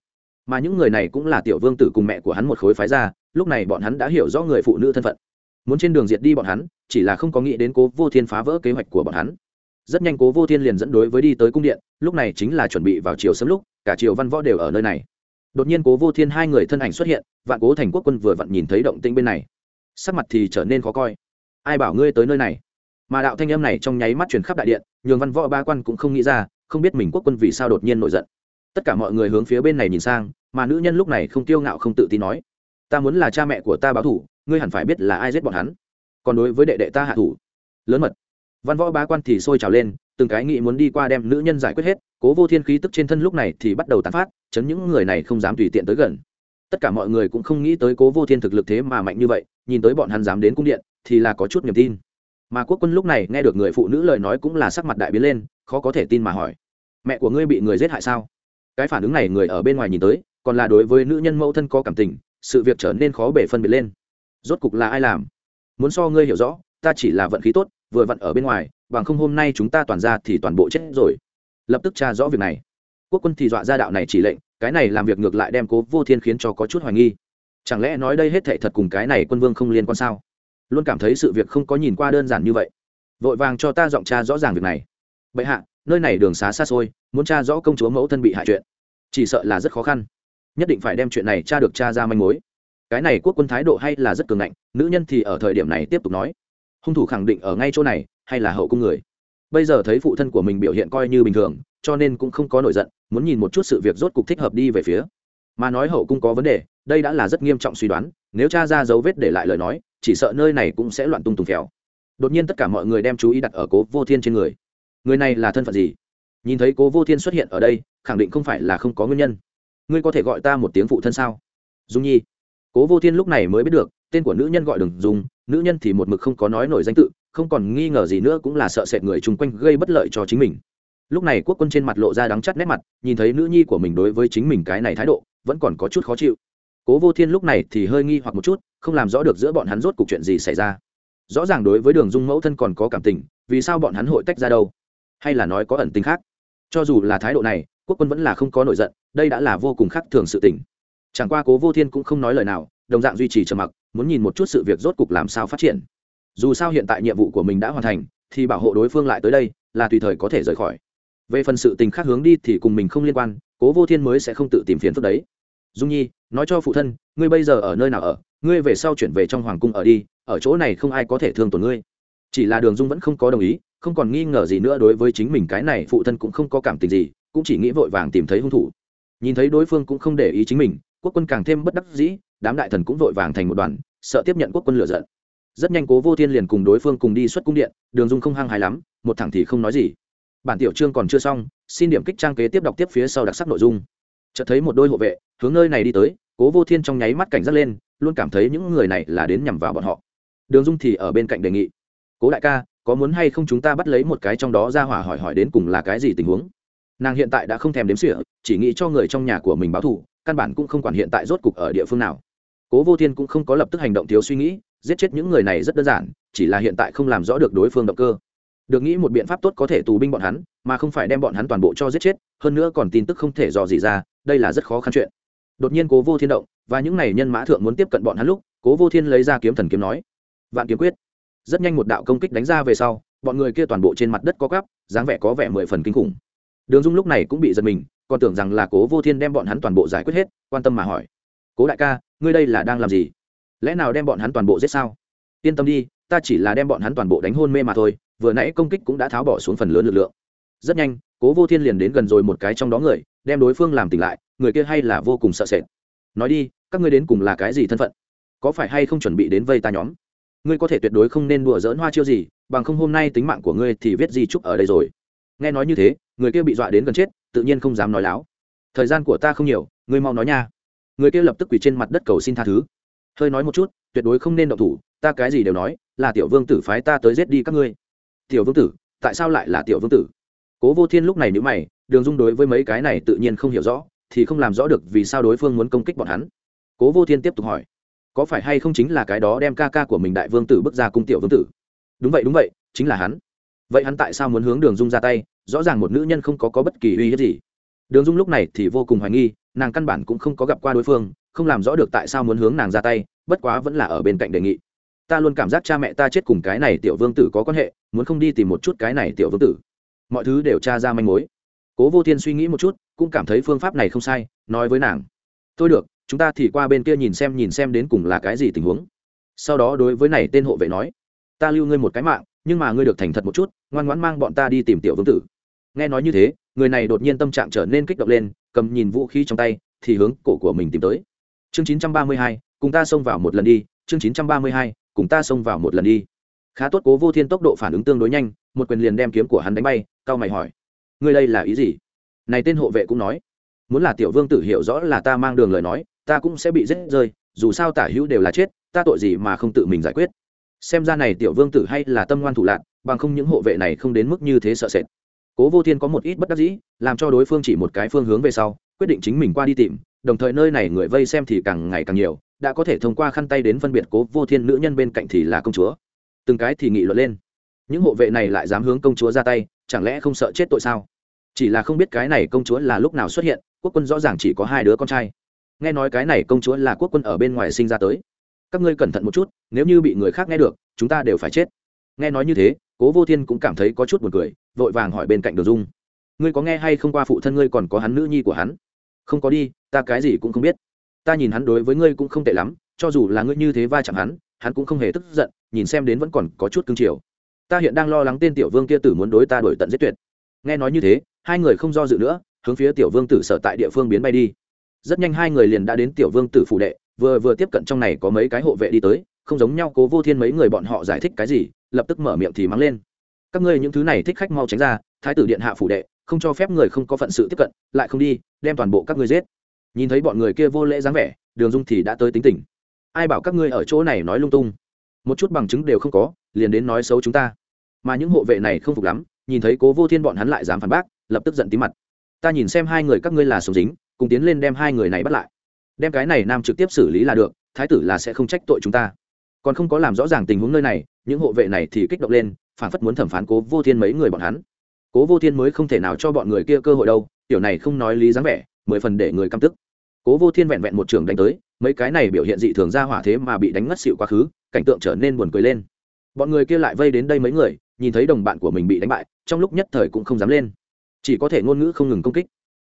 Mà những người này cũng là tiểu vương tử cùng mẹ của hắn một khối phái ra, lúc này bọn hắn đã hiểu rõ người phụ nữ thân phận. Muốn trên đường diệt đi bọn hắn, chỉ là không có nghĩ đến cố vô thiên phá vỡ kế hoạch của bọn hắn. Rất nhanh cố vô thiên liền dẫn đối với đi tới cung điện, lúc này chính là chuẩn bị vào chiều sớm lúc, cả triều văn võ đều ở nơi này. Đột nhiên cố vô thiên hai người thân ảnh xuất hiện, vạn cố thành quốc quân vừa vặn nhìn thấy động tĩnh bên này. Sắc mặt thì trở nên khó coi. Ai bảo ngươi tới nơi này? Mà đạo thanh âm này trong nháy mắt truyền khắp đại điện, nhường văn võ ba quan cũng không nghĩ ra, không biết mình quốc quân vì sao đột nhiên nổi giận. Tất cả mọi người hướng phía bên này nhìn sang, mà nữ nhân lúc này không tiêu ngạo không tự tin nói, ta muốn là cha mẹ của ta báo thủ, ngươi hẳn phải biết là ai giết bọn hắn. Còn đối với đệ đệ ta hạ thủ. Lớn mật. Văn võ bá quan thì sôi trào lên, từng cái nghĩ muốn đi qua đem nữ nhân giải quyết hết, cố vô thiên khí tức trên thân lúc này thì bắt đầu tán phát, chấn những người này không dám tùy tiện tới gần. Tất cả mọi người cũng không nghĩ tới cố vô thiên thực lực thế mà mạnh như vậy, nhìn tới bọn hắn dám đến cung điện, thì là có chút niềm tin mà quốc quân lúc này nghe được người phụ nữ lời nói cũng là sắc mặt đại biến lên, khó có thể tin mà hỏi, mẹ của ngươi bị người giết hại sao? Cái phản ứng này người ở bên ngoài nhìn tới, còn là đối với nữ nhân mẫu thân có cảm tình, sự việc trở nên khó bể phân biệt lên. Rốt cục là ai làm? Muốn so ngươi hiểu rõ, ta chỉ là vận khí tốt, vừa vận ở bên ngoài, bằng không hôm nay chúng ta toàn ra thì toàn bộ chết rồi. Lập tức tra rõ việc này. Quốc quân thì dọa ra đạo này chỉ lệnh, cái này làm việc ngược lại đem cố vô thiên khiến cho có chút hoài nghi. Chẳng lẽ nói đây hết thệ thật cùng cái này quân vương không liên quan sao? Luôn cảm thấy sự việc không có nhìn qua đơn giản như vậy. Vội vàng cho ta giọng cha rõ ràng việc này. Bệ hạ, nơi này đường xá xa xôi, muốn cha rõ công chúa mẫu thân bị hại chuyện. Chỉ sợ là rất khó khăn. Nhất định phải đem chuyện này cha được cha ra manh mối. Cái này quốc quân thái độ hay là rất cường ngạnh, nữ nhân thì ở thời điểm này tiếp tục nói. Hung thủ khẳng định ở ngay chỗ này, hay là hậu cung người. Bây giờ thấy phụ thân của mình biểu hiện coi như bình thường, cho nên cũng không có nổi giận, muốn nhìn một chút sự việc rốt cục thích hợp đi về phía. Mà nói hậu cung có vấn đề, đây đã là rất nghiêm trọng suy đoán, nếu cha ra dấu vết để lại lời nói chỉ sợ nơi này cũng sẽ loạn tung tùng phèo. Đột nhiên tất cả mọi người đem chú ý đặt ở cố vô thiên trên người. Người này là thân phận gì? Nhìn thấy cố vô thiên xuất hiện ở đây, khẳng định không phải là không có nguyên nhân. Ngươi có thể gọi ta một tiếng phụ thân sao? Dung nhi. Cố vô thiên lúc này mới biết được, tên của nữ nhân gọi đừng dùng nữ nhân thì một mực không có nói nổi danh tự, không còn nghi ngờ gì nữa cũng là sợ sệt người chung quanh gây bất lợi cho chính mình. Lúc này quốc quân trên mặt lộ ra đắng chắt nét mặt, nhìn thấy nữ nhi của mình đối với chính mình cái này thái độ, vẫn còn có chút khó chịu cố vô thiên lúc này thì hơi nghi hoặc một chút, không làm rõ được giữa bọn hắn rốt cuộc chuyện gì xảy ra. Rõ ràng đối với đường dung mẫu thân còn có cảm tình, vì sao bọn hắn hội tách ra đâu? Hay là nói có ẩn tình khác? Cho dù là thái độ này, quốc quân vẫn là không có nổi giận, đây đã là vô cùng khác thường sự tình. Chẳng qua cố vô thiên cũng không nói lời nào, đồng dạng duy trì trầm mặc, muốn nhìn một chút sự việc rốt cục làm sao phát triển. Dù sao hiện tại nhiệm vụ của mình đã hoàn thành, thì bảo hộ đối phương lại tới đây, là tùy thời có thể rời khỏi. Về phần sự tình khác hướng đi thì cùng mình không liên quan, cố vô thiên mới sẽ không tự tìm phiền phức đấy dung nhi, nói cho phụ thân, ngươi bây giờ ở nơi nào ở? Ngươi về sau chuyển về trong hoàng cung ở đi, ở chỗ này không ai có thể thương tổn ngươi. Chỉ là đường dung vẫn không có đồng ý, không còn nghi ngờ gì nữa đối với chính mình cái này, phụ thân cũng không có cảm tình gì, cũng chỉ nghĩ vội vàng tìm thấy hung thủ. Nhìn thấy đối phương cũng không để ý chính mình, quốc quân càng thêm bất đắc dĩ, đám đại thần cũng vội vàng thành một đoàn, sợ tiếp nhận quốc quân lựa giận. Rất nhanh cố vô thiên liền cùng đối phương cùng đi xuất cung điện, đường dung không hăng hài lắm, một thẳng thì không nói gì. Bản tiểu chương còn chưa xong, xin điểm kích trang kế tiếp đọc tiếp phía sau đặc sắc nội dung chợt thấy một đôi hộ vệ hướng nơi này đi tới, cố vô thiên trong nháy mắt cảnh giác lên, luôn cảm thấy những người này là đến nhằm vào bọn họ. Đường dung thì ở bên cạnh đề nghị, cố đại ca, có muốn hay không chúng ta bắt lấy một cái trong đó ra hỏa hỏi hỏi đến cùng là cái gì tình huống? Nàng hiện tại đã không thèm đếm sỉa chỉ nghĩ cho người trong nhà của mình báo thù, căn bản cũng không quản hiện tại rốt cục ở địa phương nào. Cố vô thiên cũng không có lập tức hành động thiếu suy nghĩ, giết chết những người này rất đơn giản, chỉ là hiện tại không làm rõ được đối phương động cơ. Được nghĩ một biện pháp tốt có thể tù binh bọn hắn, mà không phải đem bọn hắn toàn bộ cho giết chết, hơn nữa còn tin tức không thể dò gì ra đây là rất khó khăn chuyện. Đột nhiên cố vô thiên động, và những này nhân mã thượng muốn tiếp cận bọn hắn lúc, cố vô thiên lấy ra kiếm thần kiếm nói, vạn kiếm quyết. Rất nhanh một đạo công kích đánh ra về sau, bọn người kia toàn bộ trên mặt đất có cắp dáng vẻ có vẻ mười phần kinh khủng. Đường dung lúc này cũng bị giật mình, còn tưởng rằng là cố vô thiên đem bọn hắn toàn bộ giải quyết hết, quan tâm mà hỏi, cố đại ca, ngươi đây là đang làm gì? Lẽ nào đem bọn hắn toàn bộ giết sao? Yên tâm đi, ta chỉ là đem bọn hắn toàn bộ đánh hôn mê mà thôi, vừa nãy công kích cũng đã tháo bỏ xuống phần lớn lực lượng. Rất nhanh, cố vô thiên liền đến gần rồi một cái trong đó người đem đối phương làm tỉnh lại, người kia hay là vô cùng sợ sệt. Nói đi, các ngươi đến cùng là cái gì thân phận? Có phải hay không chuẩn bị đến vây ta nhóm? Ngươi có thể tuyệt đối không nên đùa dỡn hoa chiêu gì, bằng không hôm nay tính mạng của ngươi thì viết gì chúc ở đây rồi. Nghe nói như thế, người kia bị dọa đến gần chết, tự nhiên không dám nói láo. Thời gian của ta không nhiều, ngươi mau nói nha. Người kia lập tức quỳ trên mặt đất cầu xin tha thứ. Hơi nói một chút, tuyệt đối không nên động thủ, ta cái gì đều nói, là tiểu vương tử phái ta tới giết đi các ngươi. Tiểu vương tử, tại sao lại là tiểu vương tử? Cố vô thiên lúc này nếu mày đường dung đối với mấy cái này tự nhiên không hiểu rõ thì không làm rõ được vì sao đối phương muốn công kích bọn hắn. Cố vô thiên tiếp tục hỏi có phải hay không chính là cái đó đem ca ca của mình đại vương tử bước ra cung tiểu vương tử? Đúng vậy đúng vậy chính là hắn. Vậy hắn tại sao muốn hướng đường dung ra tay? Rõ ràng một nữ nhân không có, có bất kỳ uy hiếp gì. Đường dung lúc này thì vô cùng hoài nghi nàng căn bản cũng không có gặp qua đối phương không làm rõ được tại sao muốn hướng nàng ra tay bất quá vẫn là ở bên cạnh đề nghị. Ta luôn cảm giác cha mẹ ta chết cùng cái này tiểu vương tử có quan hệ muốn không đi tìm một chút cái này tiểu vương tử. Mọi thứ đều tra ra manh mối cố vô thiên suy nghĩ một chút cũng cảm thấy phương pháp này không sai nói với nàng. Thôi được chúng ta thì qua bên kia nhìn xem nhìn xem đến cùng là cái gì tình huống. Sau đó đối với này tên hộ vệ nói ta lưu ngươi một cái mạng nhưng mà ngươi được thành thật một chút ngoan ngoãn mang bọn ta đi tìm tiểu vương tử. Nghe nói như thế người này đột nhiên tâm trạng trở nên kích động lên cầm nhìn vũ khí trong tay thì hướng cổ của mình tìm tới. Chương 932, cùng ta xông vào một lần đi chương 932, cùng ta xông vào một lần đi. Khá tốt cố vô thiên tốc độ phản ứng tương đối nhanh một quyền liền đem kiếm của hắn đánh bay cao mày hỏi ngươi đây là ý gì? Này tên hộ vệ cũng nói, muốn là tiểu vương tử hiểu rõ là ta mang đường lời nói, ta cũng sẽ bị giết rơi, dù sao tả hữu đều là chết, ta tội gì mà không tự mình giải quyết? Xem ra này tiểu vương tử hay là tâm ngoan thủ lạc bằng không những hộ vệ này không đến mức như thế sợ sệt. Cố vô thiên có một ít bất đắc dĩ, làm cho đối phương chỉ một cái phương hướng về sau, quyết định chính mình qua đi tìm, đồng thời nơi này người vây xem thì càng ngày càng nhiều, đã có thể thông qua khăn tay đến phân biệt cố vô thiên nữ nhân bên cạnh thì là công chúa. Từng cái thì nghị luận lên. Những hộ vệ này lại dám hướng công chúa ra tay chẳng lẽ không sợ chết tội sao? Chỉ là không biết cái này công chúa là lúc nào xuất hiện, quốc quân rõ ràng chỉ có hai đứa con trai. Nghe nói cái này công chúa là quốc quân ở bên ngoài sinh ra tới. Các ngươi cẩn thận một chút, nếu như bị người khác nghe được, chúng ta đều phải chết. Nghe nói như thế, cố vô thiên cũng cảm thấy có chút buồn cười, vội vàng hỏi bên cạnh đồ dung. Ngươi có nghe hay không qua phụ thân ngươi còn có hắn nữ nhi của hắn? Không có đi, ta cái gì cũng không biết. Ta nhìn hắn đối với ngươi cũng không tệ lắm, cho dù là ngươi như thế va chạm hắn hắn cũng không hề tức giận, nhìn xem đến vẫn còn có chút cương triều ta hiện đang lo lắng tên tiểu vương kia tử muốn đối ta đổi tận giết tuyệt. Nghe nói như thế, hai người không do dự nữa, hướng phía tiểu vương tử sở tại địa phương biến bay đi. Rất nhanh hai người liền đã đến tiểu vương tử phủ đệ, vừa vừa tiếp cận trong này có mấy cái hộ vệ đi tới, không giống nhau cố vô thiên mấy người bọn họ giải thích cái gì, lập tức mở miệng thì mắng lên. Các ngươi những thứ này thích khách mau tránh ra, thái tử điện hạ phủ đệ, không cho phép người không có phận sự tiếp cận, lại không đi, đem toàn bộ các ngươi giết. Nhìn thấy bọn người kia vô lễ dáng vẻ, đường dung thì đã tới tính tình. Ai bảo các ngươi ở chỗ này nói lung tung? Một chút bằng chứng đều không có, liền đến nói xấu chúng ta. Mà những hộ vệ này không phục lắm, nhìn thấy cố vô thiên bọn hắn lại dám phản bác, lập tức giận tí mặt. Ta nhìn xem hai người các ngươi là sống dính, cùng tiến lên đem hai người này bắt lại. Đem cái này nam trực tiếp xử lý là được, thái tử là sẽ không trách tội chúng ta. Còn không có làm rõ ràng tình huống nơi này, những hộ vệ này thì kích động lên, phản phất muốn thẩm phán cố vô thiên mấy người bọn hắn. Cố vô thiên mới không thể nào cho bọn người kia cơ hội đâu, tiểu này không nói lý dáng vẻ, mười phần để người căm tức. Cố vô thiên vẹn vẹn một trường đánh tới, mấy cái này biểu hiện dị thường ra hỏa thế mà bị đánh ngất xịu quá khứ cảnh tượng trở nên buồn cười lên. Bọn người kia lại vây đến đây mấy người, nhìn thấy đồng bạn của mình bị đánh bại, trong lúc nhất thời cũng không dám lên. Chỉ có thể ngôn ngữ không ngừng công kích.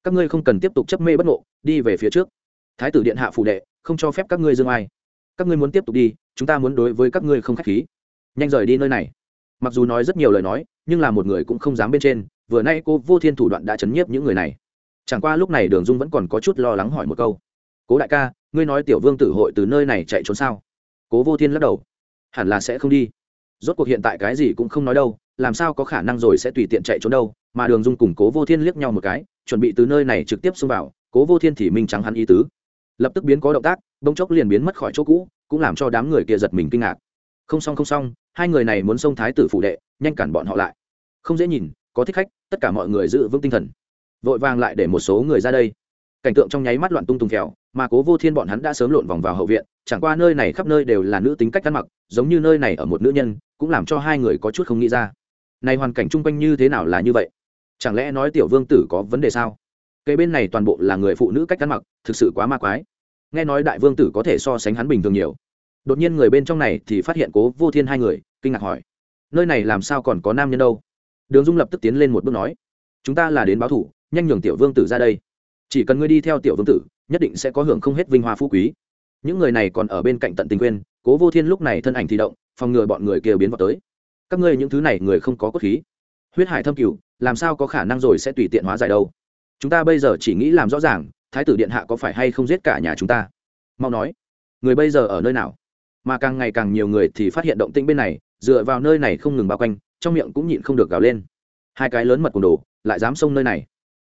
Các ngươi không cần tiếp tục chấp mê bất ngộ, đi về phía trước. Thái tử điện hạ phủ đệ, không cho phép các ngươi dương ai. Các ngươi muốn tiếp tục đi, chúng ta muốn đối với các ngươi không k h á c h khí. Nhanh rời đi nơi này. Mặc dù nói rất nhiều lời nói, nhưng là một người cũng không dám bên trên, vừa nay cô vô thiên thủ đoạn đã chấn nhiếp những người này. Chẳng qua lúc này đường dung vẫn còn có chút lo lắng hỏi một câu. Cố đại ca, ngươi nói tiểu vương tử hội từ nơi này chạy trốn sao? Cố vô thiên lắc đầu. Hẳn là sẽ không đi. Rốt cuộc hiện tại cái gì cũng không nói đâu, làm sao có khả năng rồi sẽ tùy tiện chạy trốn đâu, mà đường dung cùng cố vô thiên liếc nhau một cái, chuẩn bị từ nơi này trực tiếp xông vào, cố vô thiên thì minh trắng hắn ý tứ. Lập tức biến có động tác bông chốc liền biến mất khỏi chỗ cũ, cũng làm cho đám người kia giật mình kinh ngạc. Không xong không xong, hai người này muốn xông thái tử phủ đệ, nhanh cản bọn họ lại. Không dễ nhìn, có thích khách, tất cả mọi người giữ vững tinh thần. Vội vàng lại để một số người ra đây cảnh tượng trong nháy mắt loạn tung tung kẹo, mà cố vô thiên bọn hắn đã sớm lộn vòng vào hậu viện, chẳng qua nơi này khắp nơi đều là nữ tính cách ăn mặc, giống như nơi này ở một nữ nhân, cũng làm cho hai người có chút không nghĩ ra. Này hoàn cảnh chung quanh như thế nào là như vậy? Chẳng lẽ nói tiểu vương tử có vấn đề sao? Cây bên này toàn bộ là người phụ nữ cách ăn mặc, thực sự quá ma quái. Nghe nói đại vương tử có thể so sánh hắn bình thường nhiều. Đột nhiên người bên trong này thì phát hiện cố vô thiên hai người, kinh ngạc hỏi, nơi này làm sao còn có nam nhân đâu? Đường dung lập tức tiến lên một bước nói, chúng ta là đến báo thủ, nhanh nhường tiểu vương tử ra đây chỉ cần ngươi đi theo tiểu vương tử, nhất định sẽ có hưởng không hết vinh hoa phú quý. Những người này còn ở bên cạnh tận tình quên, cố vô thiên lúc này thân ảnh thi động, phòng ngừa bọn người kia biến vào tới. Các ngươi những thứ này người không có cốt khí. Huyết hải thâm cửu, làm sao có khả năng rồi sẽ tùy tiện hóa giải đâu? Chúng ta bây giờ chỉ nghĩ làm rõ ràng, thái tử điện hạ có phải hay không giết cả nhà chúng ta? Mau nói, người bây giờ ở nơi nào? Mà càng ngày càng nhiều người thì phát hiện động tĩnh bên này, dựa vào nơi này không ngừng bao quanh, trong miệng cũng nhịn không được gào lên. Hai cái lớn mật cùng đồ, lại dám xông nơi này.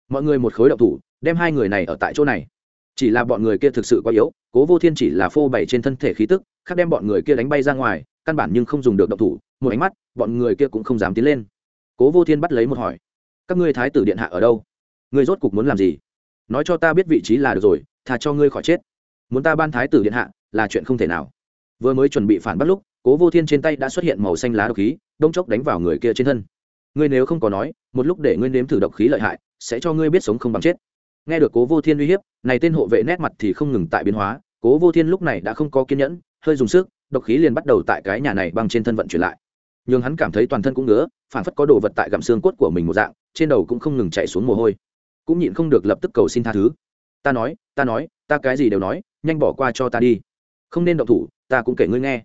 Mọi người một khối động thủ đem hai người này ở tại chỗ này. Chỉ là bọn người kia thực sự quá yếu, cố vô thiên chỉ là phô bày trên thân thể khí tức, khác đem bọn người kia đánh bay ra ngoài, căn bản nhưng không dùng được động thủ, một ánh mắt, bọn người kia cũng không dám tiến lên. Cố vô thiên bắt lấy một hỏi, các ngươi thái tử điện hạ ở đâu? Ngươi rốt cục muốn làm gì? Nói cho ta biết vị trí là được rồi thà cho ngươi khỏi chết. Muốn ta ban thái tử điện hạ là chuyện không thể nào. Vừa mới chuẩn bị phản bắt lúc, cố vô thiên trên tay đã xuất hiện màu xanh lá độc khí, đông chốc đánh vào người kia trên thân. Ngươi nếu không có nói, một lúc để ngươi nếm thử độc khí lợi hại, sẽ cho ngươi biết sống không bằng chết nghe được cố vô thiên uy hiếp, này tên hộ vệ nét mặt thì không ngừng tại biến hóa. Cố vô thiên lúc này đã không có kiên nhẫn, hơi dùng sức, độc khí liền bắt đầu tại cái nhà này băng trên thân vận chuyển lại. N h ư n g hắn cảm thấy toàn thân cũng ngứa, phản phất có đồ vật tại gặm xương cốt của mình một dạng, trên đầu cũng không ngừng chạy xuống mồ hôi. Cũng nhịn không được lập tức cầu xin tha thứ. Ta nói ta nói, ta cái gì đều nói, nhanh bỏ qua cho ta đi. Không nên động thủ, ta cũng kể ngươi nghe.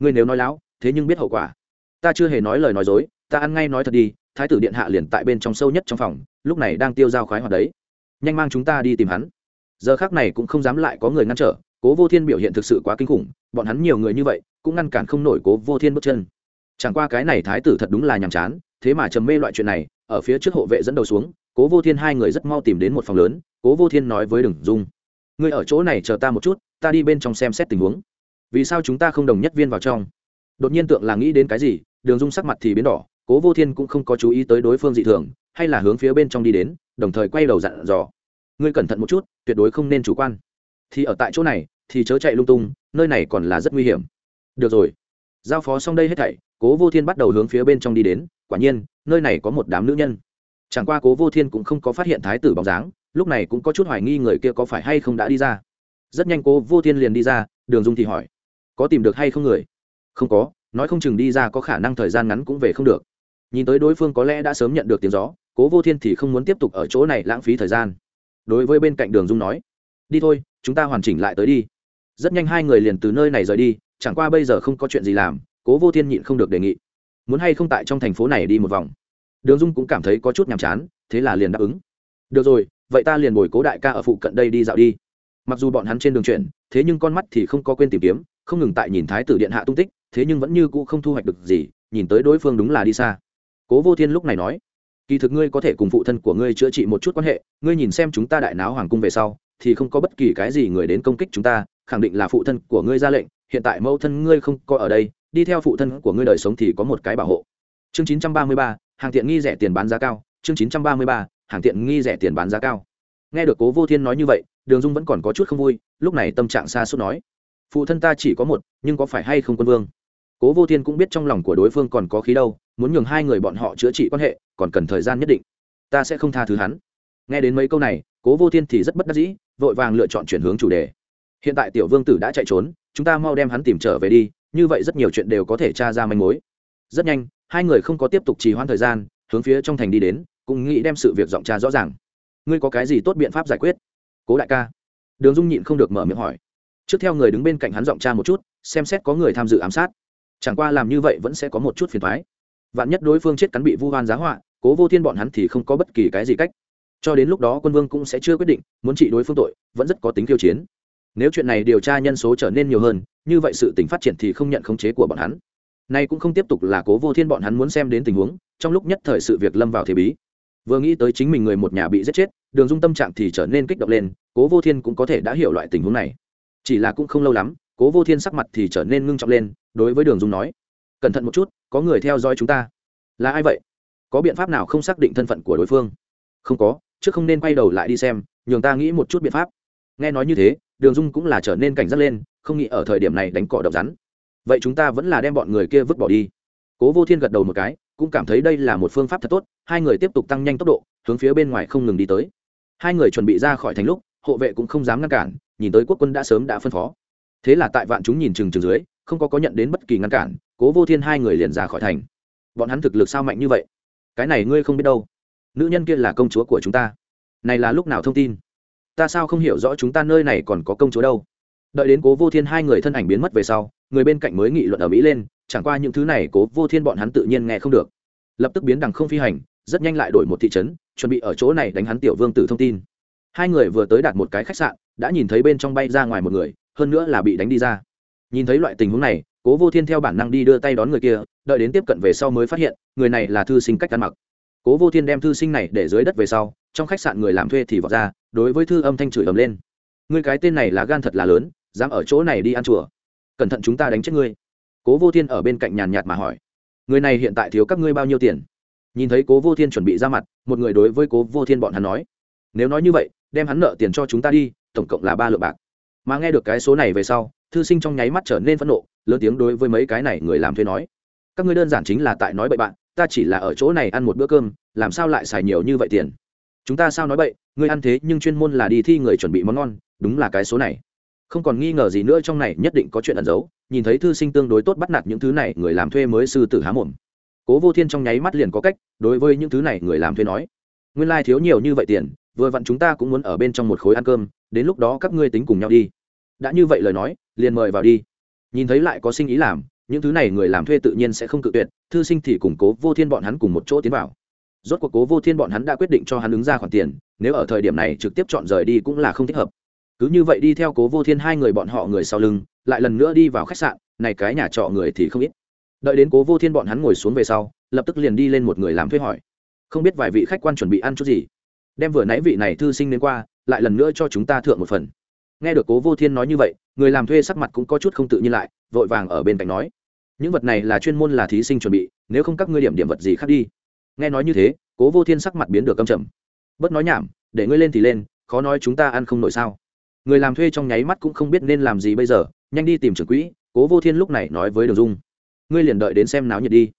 Ngươi nếu nói láo, thế nhưng biết hậu quả. Ta chưa hề nói lời nói dối, ta ăn ngay nói thật đi, thái tử điện hạ liền tại bên trong sâu nhất trong phòng, lúc này đang tiêu dao khoái hoạt đấy nhanh mang chúng ta đi tìm hắn. Giờ khác này cũng không dám lại có người ngăn trở, cố vô thiên biểu hiện thực sự quá kinh khủng, bọn hắn nhiều người như vậy, cũng ngăn cản không nổi cố vô thiên bước chân. Chẳng qua cái này thái tử thật đúng là nhàm chán, thế mà trầm mê loại chuyện này, ở phía trước hộ vệ dẫn đầu xuống, cố vô thiên hai người rất mau tìm đến một phòng lớn, cố vô thiên nói với đừng dung, ngươi ở chỗ này chờ ta một chút, ta đi bên trong xem xét tình huống. Vì sao chúng ta không đồng nhất viên vào trong? Đột nhiên tượng là nghĩ đến cái gì, đường dung sắc mặt thì biến đỏ, cố vô thiên cũng không có chú ý tới đối phương dị thường, hay là hướng phía bên trong đi đến đồng thời quay đầu dặn dò. Ngươi cẩn thận một chút, tuyệt đối không nên chủ quan. Thì ở tại chỗ này, thì chớ chạy lung tung, nơi này còn là rất nguy hiểm. Được rồi. Giao phó xong đây hết thảy, cố vô thiên bắt đầu hướng phía bên trong đi đến, quả nhiên, nơi này có một đám nữ nhân. Chẳng qua cố vô thiên cũng không có phát hiện thái tử bóng dáng, lúc này cũng có chút hoài nghi người kia có phải hay không đã đi ra. Rất nhanh cố vô thiên liền đi ra, đường dung thì hỏi, có tìm được hay không người? Không có, nói không chừng đi ra có khả năng thời gian ngắn cũng về không được. Nhìn tới đối phương có lẽ đã sớm nhận được tiếng gió cố vô thiên thì không muốn tiếp tục ở chỗ này lãng phí thời gian. Đối với bên cạnh đường dung nói, đi thôi, chúng ta hoàn chỉnh lại tới đi. Rất nhanh hai người liền từ nơi này rời đi, chẳng qua bây giờ không có chuyện gì làm, cố vô thiên nhịn không được đề nghị, muốn hay không tại trong thành phố này đi một vòng? Đường dung cũng cảm thấy có chút nhàm chán, thế là liền đáp ứng, được rồi, vậy ta liền bồi cố đại ca ở phụ cận đây đi dạo đi. Mặc dù bọn hắn trên đường chuyển, thế nhưng con mắt thì không có quên tìm kiếm, không ngừng tại nhìn thái tử điện hạ tung tích, thế nhưng vẫn như cũ không thu hoạch được gì, nhìn tới đối phương đúng là đi xa. Cố vô thiên lúc này nói kỳ thực ngươi có thể cùng phụ thân của ngươi chữa trị một chút quan hệ ngươi nhìn xem chúng ta đại náo hoàng cung về sau thì không có bất kỳ cái gì người đến công kích chúng ta khẳng định là phụ thân của ngươi ra lệnh hiện tại mẫu thân ngươi không có ở đây đi theo phụ thân của ngươi đời sống thì có một cái bảo hộ. Chương 933, hàng tiện nghi rẻ tiền bán giá cao. Chương 933, hàng tiện nghi rẻ tiền bán giá cao. Nghe được cố vô thiên nói như vậy đường dung vẫn còn có chút không vui lúc này tâm trạng xa suốt nói. Phụ thân ta chỉ có một nhưng có phải hay không quân vương? Cố vô thiên cũng biết trong lòng của đối phương còn có khí đâu muốn nhường hai người bọn họ chữa trị quan hệ, còn cần thời gian nhất định. Ta sẽ không tha thứ hắn. Nghe đến mấy câu này, cố vô thiên thì rất bất đắc dĩ, vội vàng lựa chọn chuyển hướng chủ đề. Hiện tại tiểu vương tử đã chạy trốn, chúng ta mau đem hắn tìm trở về đi, như vậy rất nhiều chuyện đều có thể tra ra manh mối. Rất nhanh, hai người không có tiếp tục trì hoãn thời gian, hướng phía trong thành đi đến, cũng nghĩ đem sự việc giọng tra rõ ràng. Ngươi có cái gì tốt biện pháp giải quyết? Cố đại ca. Đường dung nhịn không được mở miệng hỏi. Trước theo người đứng bên cạnh hắn giọng tra một chút, xem xét có người tham dự ám sát. Chẳng qua làm như vậy vẫn sẽ có một chút phiền thoái vạn nhất đối phương chết cắn bị vu hoan giá họa, cố vô thiên bọn hắn thì không có bất kỳ cái gì cách. Cho đến lúc đó quân vương cũng sẽ chưa quyết định, muốn trị đối phương tội, vẫn rất có tính kiêu chiến. Nếu chuyện này điều tra nhân số trở nên nhiều hơn, như vậy sự tính phát triển thì không nhận khống chế của bọn hắn. Nay cũng không tiếp tục là cố vô thiên bọn hắn muốn xem đến tình huống, trong lúc nhất thời sự việc lâm vào thế bí. Vừa nghĩ tới chính mình người một nhà bị giết chết, đường dung tâm trạng thì trở nên kích động lên, cố vô thiên cũng có thể đã hiểu loại tình huống này. Chỉ là cũng không lâu lắm, cố vô thiên sắc mặt thì trở nên ngưng trọng lên, đối với đường dung nói cẩn thận một chút, có người theo dõi chúng ta. Là ai vậy? Có biện pháp nào không xác định thân phận của đối phương? Không có chứ không nên quay đầu lại đi xem, nhường ta nghĩ một chút biện pháp. Nghe nói như thế, đường dung cũng là trở nên cảnh giác lên, không nghĩ ở thời điểm này đánh cỏ độc rắn. Vậy chúng ta vẫn là đem bọn người kia vứt bỏ đi. Cố vô thiên gật đầu một cái, cũng cảm thấy đây là một phương pháp thật tốt, hai người tiếp tục tăng nhanh tốc độ, hướng phía bên ngoài không ngừng đi tới. Hai người chuẩn bị ra khỏi thành lúc, hộ vệ cũng không dám ngăn cản, nhìn tới quốc quân đã sớm đã phân phó. Thế là tại vạn chúng nhìn chừng chừng dưới không có có nhận đến bất kỳ ngăn cản, cố vô thiên hai người liền ra khỏi thành. Bọn hắn thực lực sao mạnh như vậy? Cái này ngươi không biết đâu. Nữ nhân kia là công chúa của chúng ta. Này là lúc nào thông tin? Ta sao không hiểu rõ chúng ta nơi này còn có công chúa đâu? Đợi đến cố vô thiên hai người thân ảnh biến mất về sau, người bên cạnh mới nghị luận ở mỹ lên, chẳng qua những thứ này cố vô thiên bọn hắn tự nhiên nghe không được. Lập tức biến đằng không phi hành, rất nhanh lại đổi một thị trấn, chuẩn bị ở chỗ này đánh hắn tiểu vương tử thông tin. Hai người vừa tới đạt một cái khách sạn, đã nhìn thấy bên trong bay ra ngoài một người, hơn nữa là bị đánh đi ra nhìn thấy loại tình huống này, cố vô thiên theo bản năng đi đưa tay đón người kia, đợi đến tiếp cận về sau mới phát hiện, người này là thư sinh cách ăn mặc. Cố vô thiên đem thư sinh này để dưới đất về sau, trong khách sạn người làm thuê thì vọt ra, đối với thư âm thanh chửi ầm lên. Người cái tên này là gan thật là lớn, dám ở chỗ này đi ăn chùa. Cẩn thận chúng ta đánh chết ngươi. Cố vô thiên ở bên cạnh nhàn nhạt mà hỏi. Người này hiện tại thiếu các ngươi bao nhiêu tiền? Nhìn thấy cố vô thiên chuẩn bị ra mặt, một người đối với cố vô thiên bọn hắn nói. Nếu nói như vậy, đem hắn nợ tiền cho chúng ta đi, tổng cộng là ba lượng bạc. Mà nghe được cái số này về sau thư sinh trong nháy mắt trở nên phẫn nộ, lớn tiếng đối với mấy cái này người làm thuê nói. Các ngươi đơn giản chính là tại nói bậy bạn, ta chỉ là ở chỗ này ăn một bữa cơm, làm sao lại xài nhiều như vậy tiền? Chúng ta sao nói bậy, ngươi ăn thế nhưng chuyên môn là đi thi người chuẩn bị món ngon, đúng là cái số này. Không còn nghi ngờ gì nữa trong này, nhất định có chuyện ẩn giấu, nhìn thấy thư sinh tương đối tốt bắt nạt những thứ này, người làm thuê mới sư tử há mồm. Cố vô thiên trong nháy mắt liền có cách, đối với những thứ này người làm thuê nói. Nguyên lai、like、thiếu nhiều như vậy tiền, vừa vặn chúng ta cũng muốn ở bên trong một khối ăn cơm, đến lúc đó các ngươi tính cùng nhau đi đã như vậy lời nói, liền mời vào đi. Nhìn thấy lại có sinh ý làm, những thứ này người làm thuê tự nhiên sẽ không cự tuyệt, thư sinh thì củng cố vô thiên bọn hắn cùng một chỗ tiến vào. Rốt cuộc cố vô thiên bọn hắn đã quyết định cho hắn ứng ra khoản tiền, nếu ở thời điểm này trực tiếp chọn rời đi cũng là không thích hợp. Cứ như vậy đi theo cố vô thiên hai người bọn họ người sau lưng, lại lần nữa đi vào khách sạn, này cái nhà trọ người thì không ít. Đợi đến cố vô thiên bọn hắn ngồi xuống về sau, lập tức liền đi lên một người làm thuê hỏi. Không biết vài vị khách quan chuẩn bị ăn chút gì? Đem vừa nãy vị này thư sinh đến qua, lại lần nữa cho chúng ta thượng một phần nghe được cố vô thiên nói như vậy, người làm thuê sắc mặt cũng có chút không tự nhiên lại, vội vàng ở bên cạnh nói, những vật này là chuyên môn là thí sinh chuẩn bị, nếu không các ngươi điểm điểm vật gì khác đi. Nghe nói như thế, cố vô thiên sắc mặt biến được câm trầm. Bớt nói nhảm, để ngươi lên thì lên, khó nói chúng ta ăn không nổi sao. Người làm thuê trong nháy mắt cũng không biết nên làm gì bây giờ, nhanh đi tìm trưởng quỹ, cố vô thiên lúc này nói với đường dung, ngươi liền đợi đến xem náo nhiệt đi.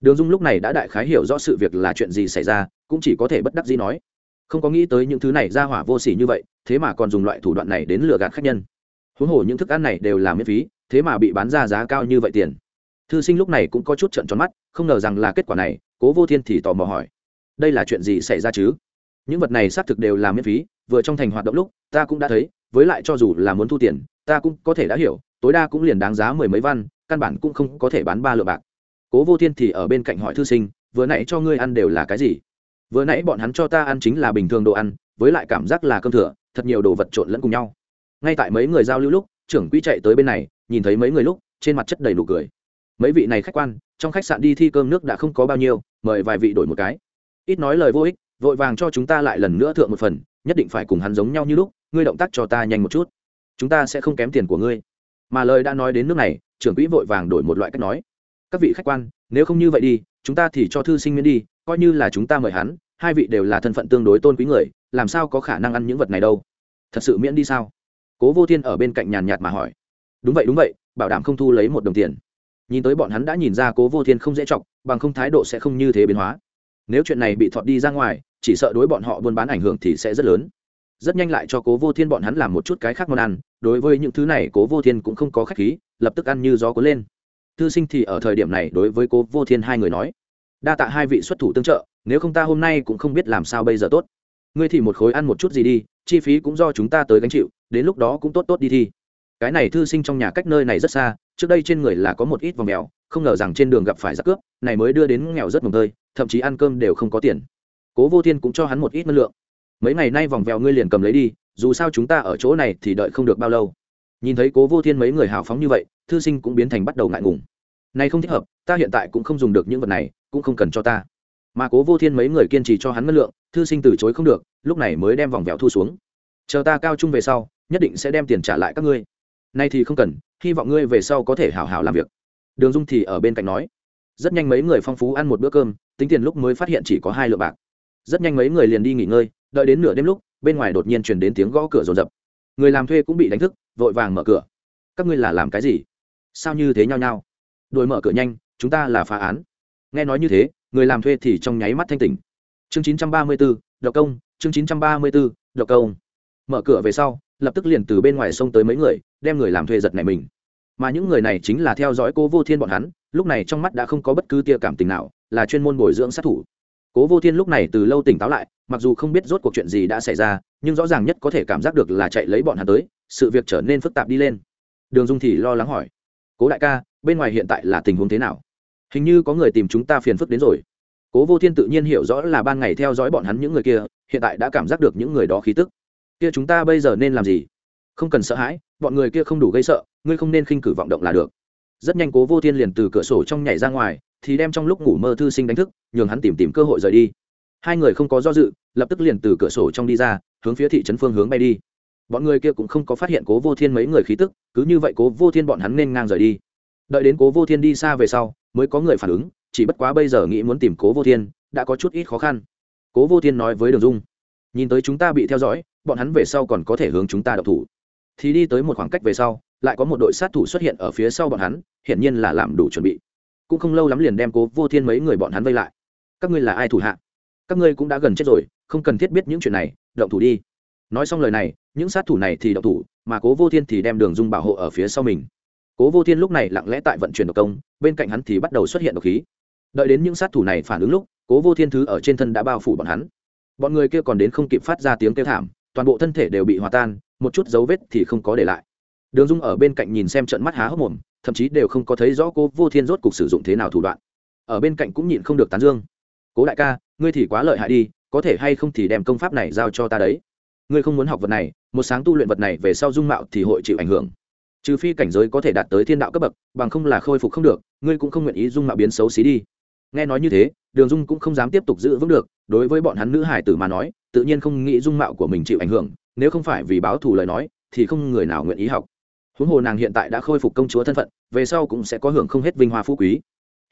Đường dung lúc này đã đại khái hiểu rõ sự việc là chuyện gì xảy ra, cũng chỉ có thể bất đắc gì nói không có nghĩ tới những thứ này ra hỏa vô s ỉ như vậy, thế mà còn dùng loại thủ đoạn này đến lừa gạt khách nhân. Huống hồ những thức ăn này đều là miễn phí, thế mà bị bán ra giá cao như vậy tiền. Thư sinh lúc này cũng có chút trận tròn mắt, không ngờ rằng là kết quả này, cố vô thiên thì tò mò hỏi, đây là chuyện gì xảy ra chứ? Những vật này xác thực đều là miễn phí, vừa trong thành hoạt động lúc, ta cũng đã thấy, với lại cho dù là muốn thu tiền, ta cũng có thể đã hiểu, tối đa cũng liền đáng giá mười mấy văn, căn bản cũng không có thể bán ba lượng bạc. Cố vô thiên thì ở bên cạnh hỏi thư sinh, vừa nãy cho ngươi ăn đều là cái gì? Vừa nãy bọn hắn cho ta ăn chính là bình thường đồ ăn, với lại cảm giác là cơm thừa, thật nhiều đồ vật trộn lẫn cùng nhau. Ngay tại mấy người giao lưu lúc, trưởng quỹ chạy tới bên này, nhìn thấy mấy người lúc, trên mặt chất đầy nụ cười. Mấy vị này khách quan, trong khách sạn đi thi cơm nước đã không có bao nhiêu, mời vài vị đổi một cái. Ít nói lời vô ích, vội vàng cho chúng ta lại lần nữa thượng một phần, nhất định phải cùng hắn giống nhau như lúc, ngươi động tác cho ta nhanh một chút. Chúng ta sẽ không kém tiền của ngươi. Mà lời đã nói đến nước này, trưởng quỹ vội vàng đổi một loại cách nói. Các vị khách quan, nếu không như vậy đi, chúng ta thì cho thư sinh miễn đi, coi như là chúng ta mời hắn hai vị đều là thân phận tương đối tôn quý người, làm sao có khả năng ăn những vật này đâu? Thật sự miễn đi sao? Cố vô thiên ở bên cạnh nhàn nhạt mà hỏi. Đúng vậy đúng vậy, bảo đảm không thu lấy một đồng tiền. Nhìn tới bọn hắn đã nhìn ra cố vô thiên không dễ chọc, bằng không thái độ sẽ không như thế biến hóa. Nếu chuyện này bị thọt đi ra ngoài, chỉ sợ đối bọn họ buôn bán ảnh hưởng thì sẽ rất lớn. Rất nhanh lại cho cố vô thiên bọn hắn làm một chút cái khác món ăn, đối với những thứ này cố vô thiên cũng không có khách khí, lập tức ăn như gió cuốn lên. Thư sinh thì ở thời điểm này đối với cố vô thiên hai người nói, đa tạ hai vị xuất thủ tương trợ nếu không ta hôm nay cũng không biết làm sao bây giờ tốt. Ngươi thì một khối ăn một chút gì đi, chi phí cũng do chúng ta tới gánh chịu, đến lúc đó cũng tốt tốt đi thi. Cái này thư sinh trong nhà cách nơi này rất xa, trước đây trên người là có một ít vòng mèo, không ngờ rằng trên đường gặp phải giặc cướp, này mới đưa đến nghèo rất mồng tơi, thậm chí ăn cơm đều không có tiền. Cố vô thiên cũng cho hắn một ít năng lượng. Mấy ngày nay vòng vèo ngươi liền cầm lấy đi, dù sao chúng ta ở chỗ này thì đợi không được bao lâu. Nhìn thấy cố vô thiên mấy người hào phóng như vậy, thư sinh cũng biến thành bắt đầu ngại ngùng. Này không thích hợp, ta hiện tại cũng không dùng được những vật này, cũng không cần cho ta mà cố vô thiên mấy người kiên trì cho hắn ngân lượng, thư sinh từ chối không được, lúc này mới đem vòng vẹo thu xuống. Chờ ta cao trung về sau, nhất định sẽ đem tiền trả lại các ngươi. Nay thì không cần, hy vọng ngươi về sau có thể hào hào làm việc. Đường dung thì ở bên cạnh nói. Rất nhanh mấy người phong phú ăn một bữa cơm, tính tiền lúc mới phát hiện chỉ có hai lượng bạc. Rất nhanh mấy người liền đi nghỉ ngơi, đợi đến nửa đêm lúc, bên ngoài đột nhiên chuyển đến tiếng gõ cửa rồn rập. Người làm thuê cũng bị đánh thức, vội vàng mở cửa. Các ngươi là làm cái gì? Sao như thế nhau nhau đuổi mở cửa nhanh, chúng ta là phá án. Nghe nói như thế người làm thuê thì trong nháy mắt thanh tỉnh. Chương 934, độc công chương 934, độc công. Mở cửa về sau lập tức liền từ bên ngoài xông tới mấy người đem người làm thuê giật này mình. Mà những người này chính là theo dõi cố vô thiên bọn hắn lúc này trong mắt đã không có bất cứ tia cảm tình nào là chuyên môn bồi dưỡng sát thủ. Cố vô thiên lúc này từ lâu tỉnh táo lại mặc dù không biết rốt cuộc chuyện gì đã xảy ra nhưng rõ ràng nhất có thể cảm giác được là chạy lấy bọn hắn tới sự việc trở nên phức tạp đi lên. Đường dung thì lo lắng hỏi cố đại ca bên ngoài hiện tại là tình huống thế nào? Hình như có người tìm chúng ta phiền phức đến rồi. Cố vô thiên tự nhiên hiểu rõ là ban ngày theo dõi bọn hắn những người kia, hiện tại đã cảm giác được những người đó khí tức. Kia chúng ta bây giờ nên làm gì? Không cần sợ hãi, bọn người kia không đủ gây sợ, ngươi không nên khinh cử vọng động là được. Rất nhanh cố vô thiên liền từ cửa sổ trong nhảy ra ngoài, thì đem trong lúc ngủ mơ thư sinh đánh thức, nhường hắn tìm tìm cơ hội rời đi. Hai người không có do dự, lập tức liền từ cửa sổ trong đi ra, hướng phía thị trấn phương hướng bay đi. Bọn người kia cũng không có phát hiện cố vô thiên mấy người khí tức, cứ như vậy cố vô thiên bọn hắn nên ngang rời đi đợi đến cố vô thiên đi xa về sau, mới có người phản ứng, chỉ bất quá bây giờ nghĩ muốn tìm cố vô thiên, đã có chút ít khó khăn. Cố vô thiên nói với đường dung, nhìn tới chúng ta bị theo dõi, bọn hắn về sau còn có thể hướng chúng ta độc thủ. Thì đi tới một khoảng cách về sau, lại có một đội sát thủ xuất hiện ở phía sau bọn hắn, hiển nhiên là làm đủ chuẩn bị. Cũng không lâu lắm liền đem cố vô thiên mấy người bọn hắn vây lại. Các ngươi là ai thủ hạ? Các ngươi cũng đã gần chết rồi, không cần thiết biết những chuyện này, động thủ đi. Nói xong lời này, những sát thủ này thì động thủ, mà cố vô thiên thì đem đường dung bảo hộ ở phía sau mình cố vô thiên lúc này lặng lẽ tại vận chuyển độc công, bên cạnh hắn thì bắt đầu xuất hiện độc khí. Đợi đến những sát thủ này phản ứng lúc, cố vô thiên thứ ở trên thân đã bao phủ bọn hắn. Bọn người kia còn đến không kịp phát ra tiếng kêu thảm, toàn bộ thân thể đều bị hòa tan, một chút dấu vết thì không có để lại. Đường dung ở bên cạnh nhìn xem trận mắt há hốc mồm, thậm chí đều không có thấy rõ cố vô thiên rốt cục sử dụng thế nào thủ đoạn. Ở bên cạnh cũng nhịn không được tán dương. Cố đại ca, ngươi thì quá lợi hại đi, có thể hay không thì đem công pháp này giao cho ta đấy. Ngươi không muốn học vật này, một sáng tu luyện vật này về sau dung mạo thì hội chịu ảnh hưởng trừ phi cảnh giới có thể đạt tới thiên đạo cấp bậc, bằng không là khôi phục không được, ngươi cũng không nguyện ý dung mạo biến xấu xí đi. Nghe nói như thế, đường dung cũng không dám tiếp tục giữ vững được, đối với bọn hắn nữ hải tử mà nói, tự nhiên không nghĩ dung mạo của mình chịu ảnh hưởng, nếu không phải vì báo thù lời nói, thì không người nào nguyện ý học. Huống hồ nàng hiện tại đã khôi phục công chúa thân phận, về sau cũng sẽ có hưởng không hết vinh hoa phú quý.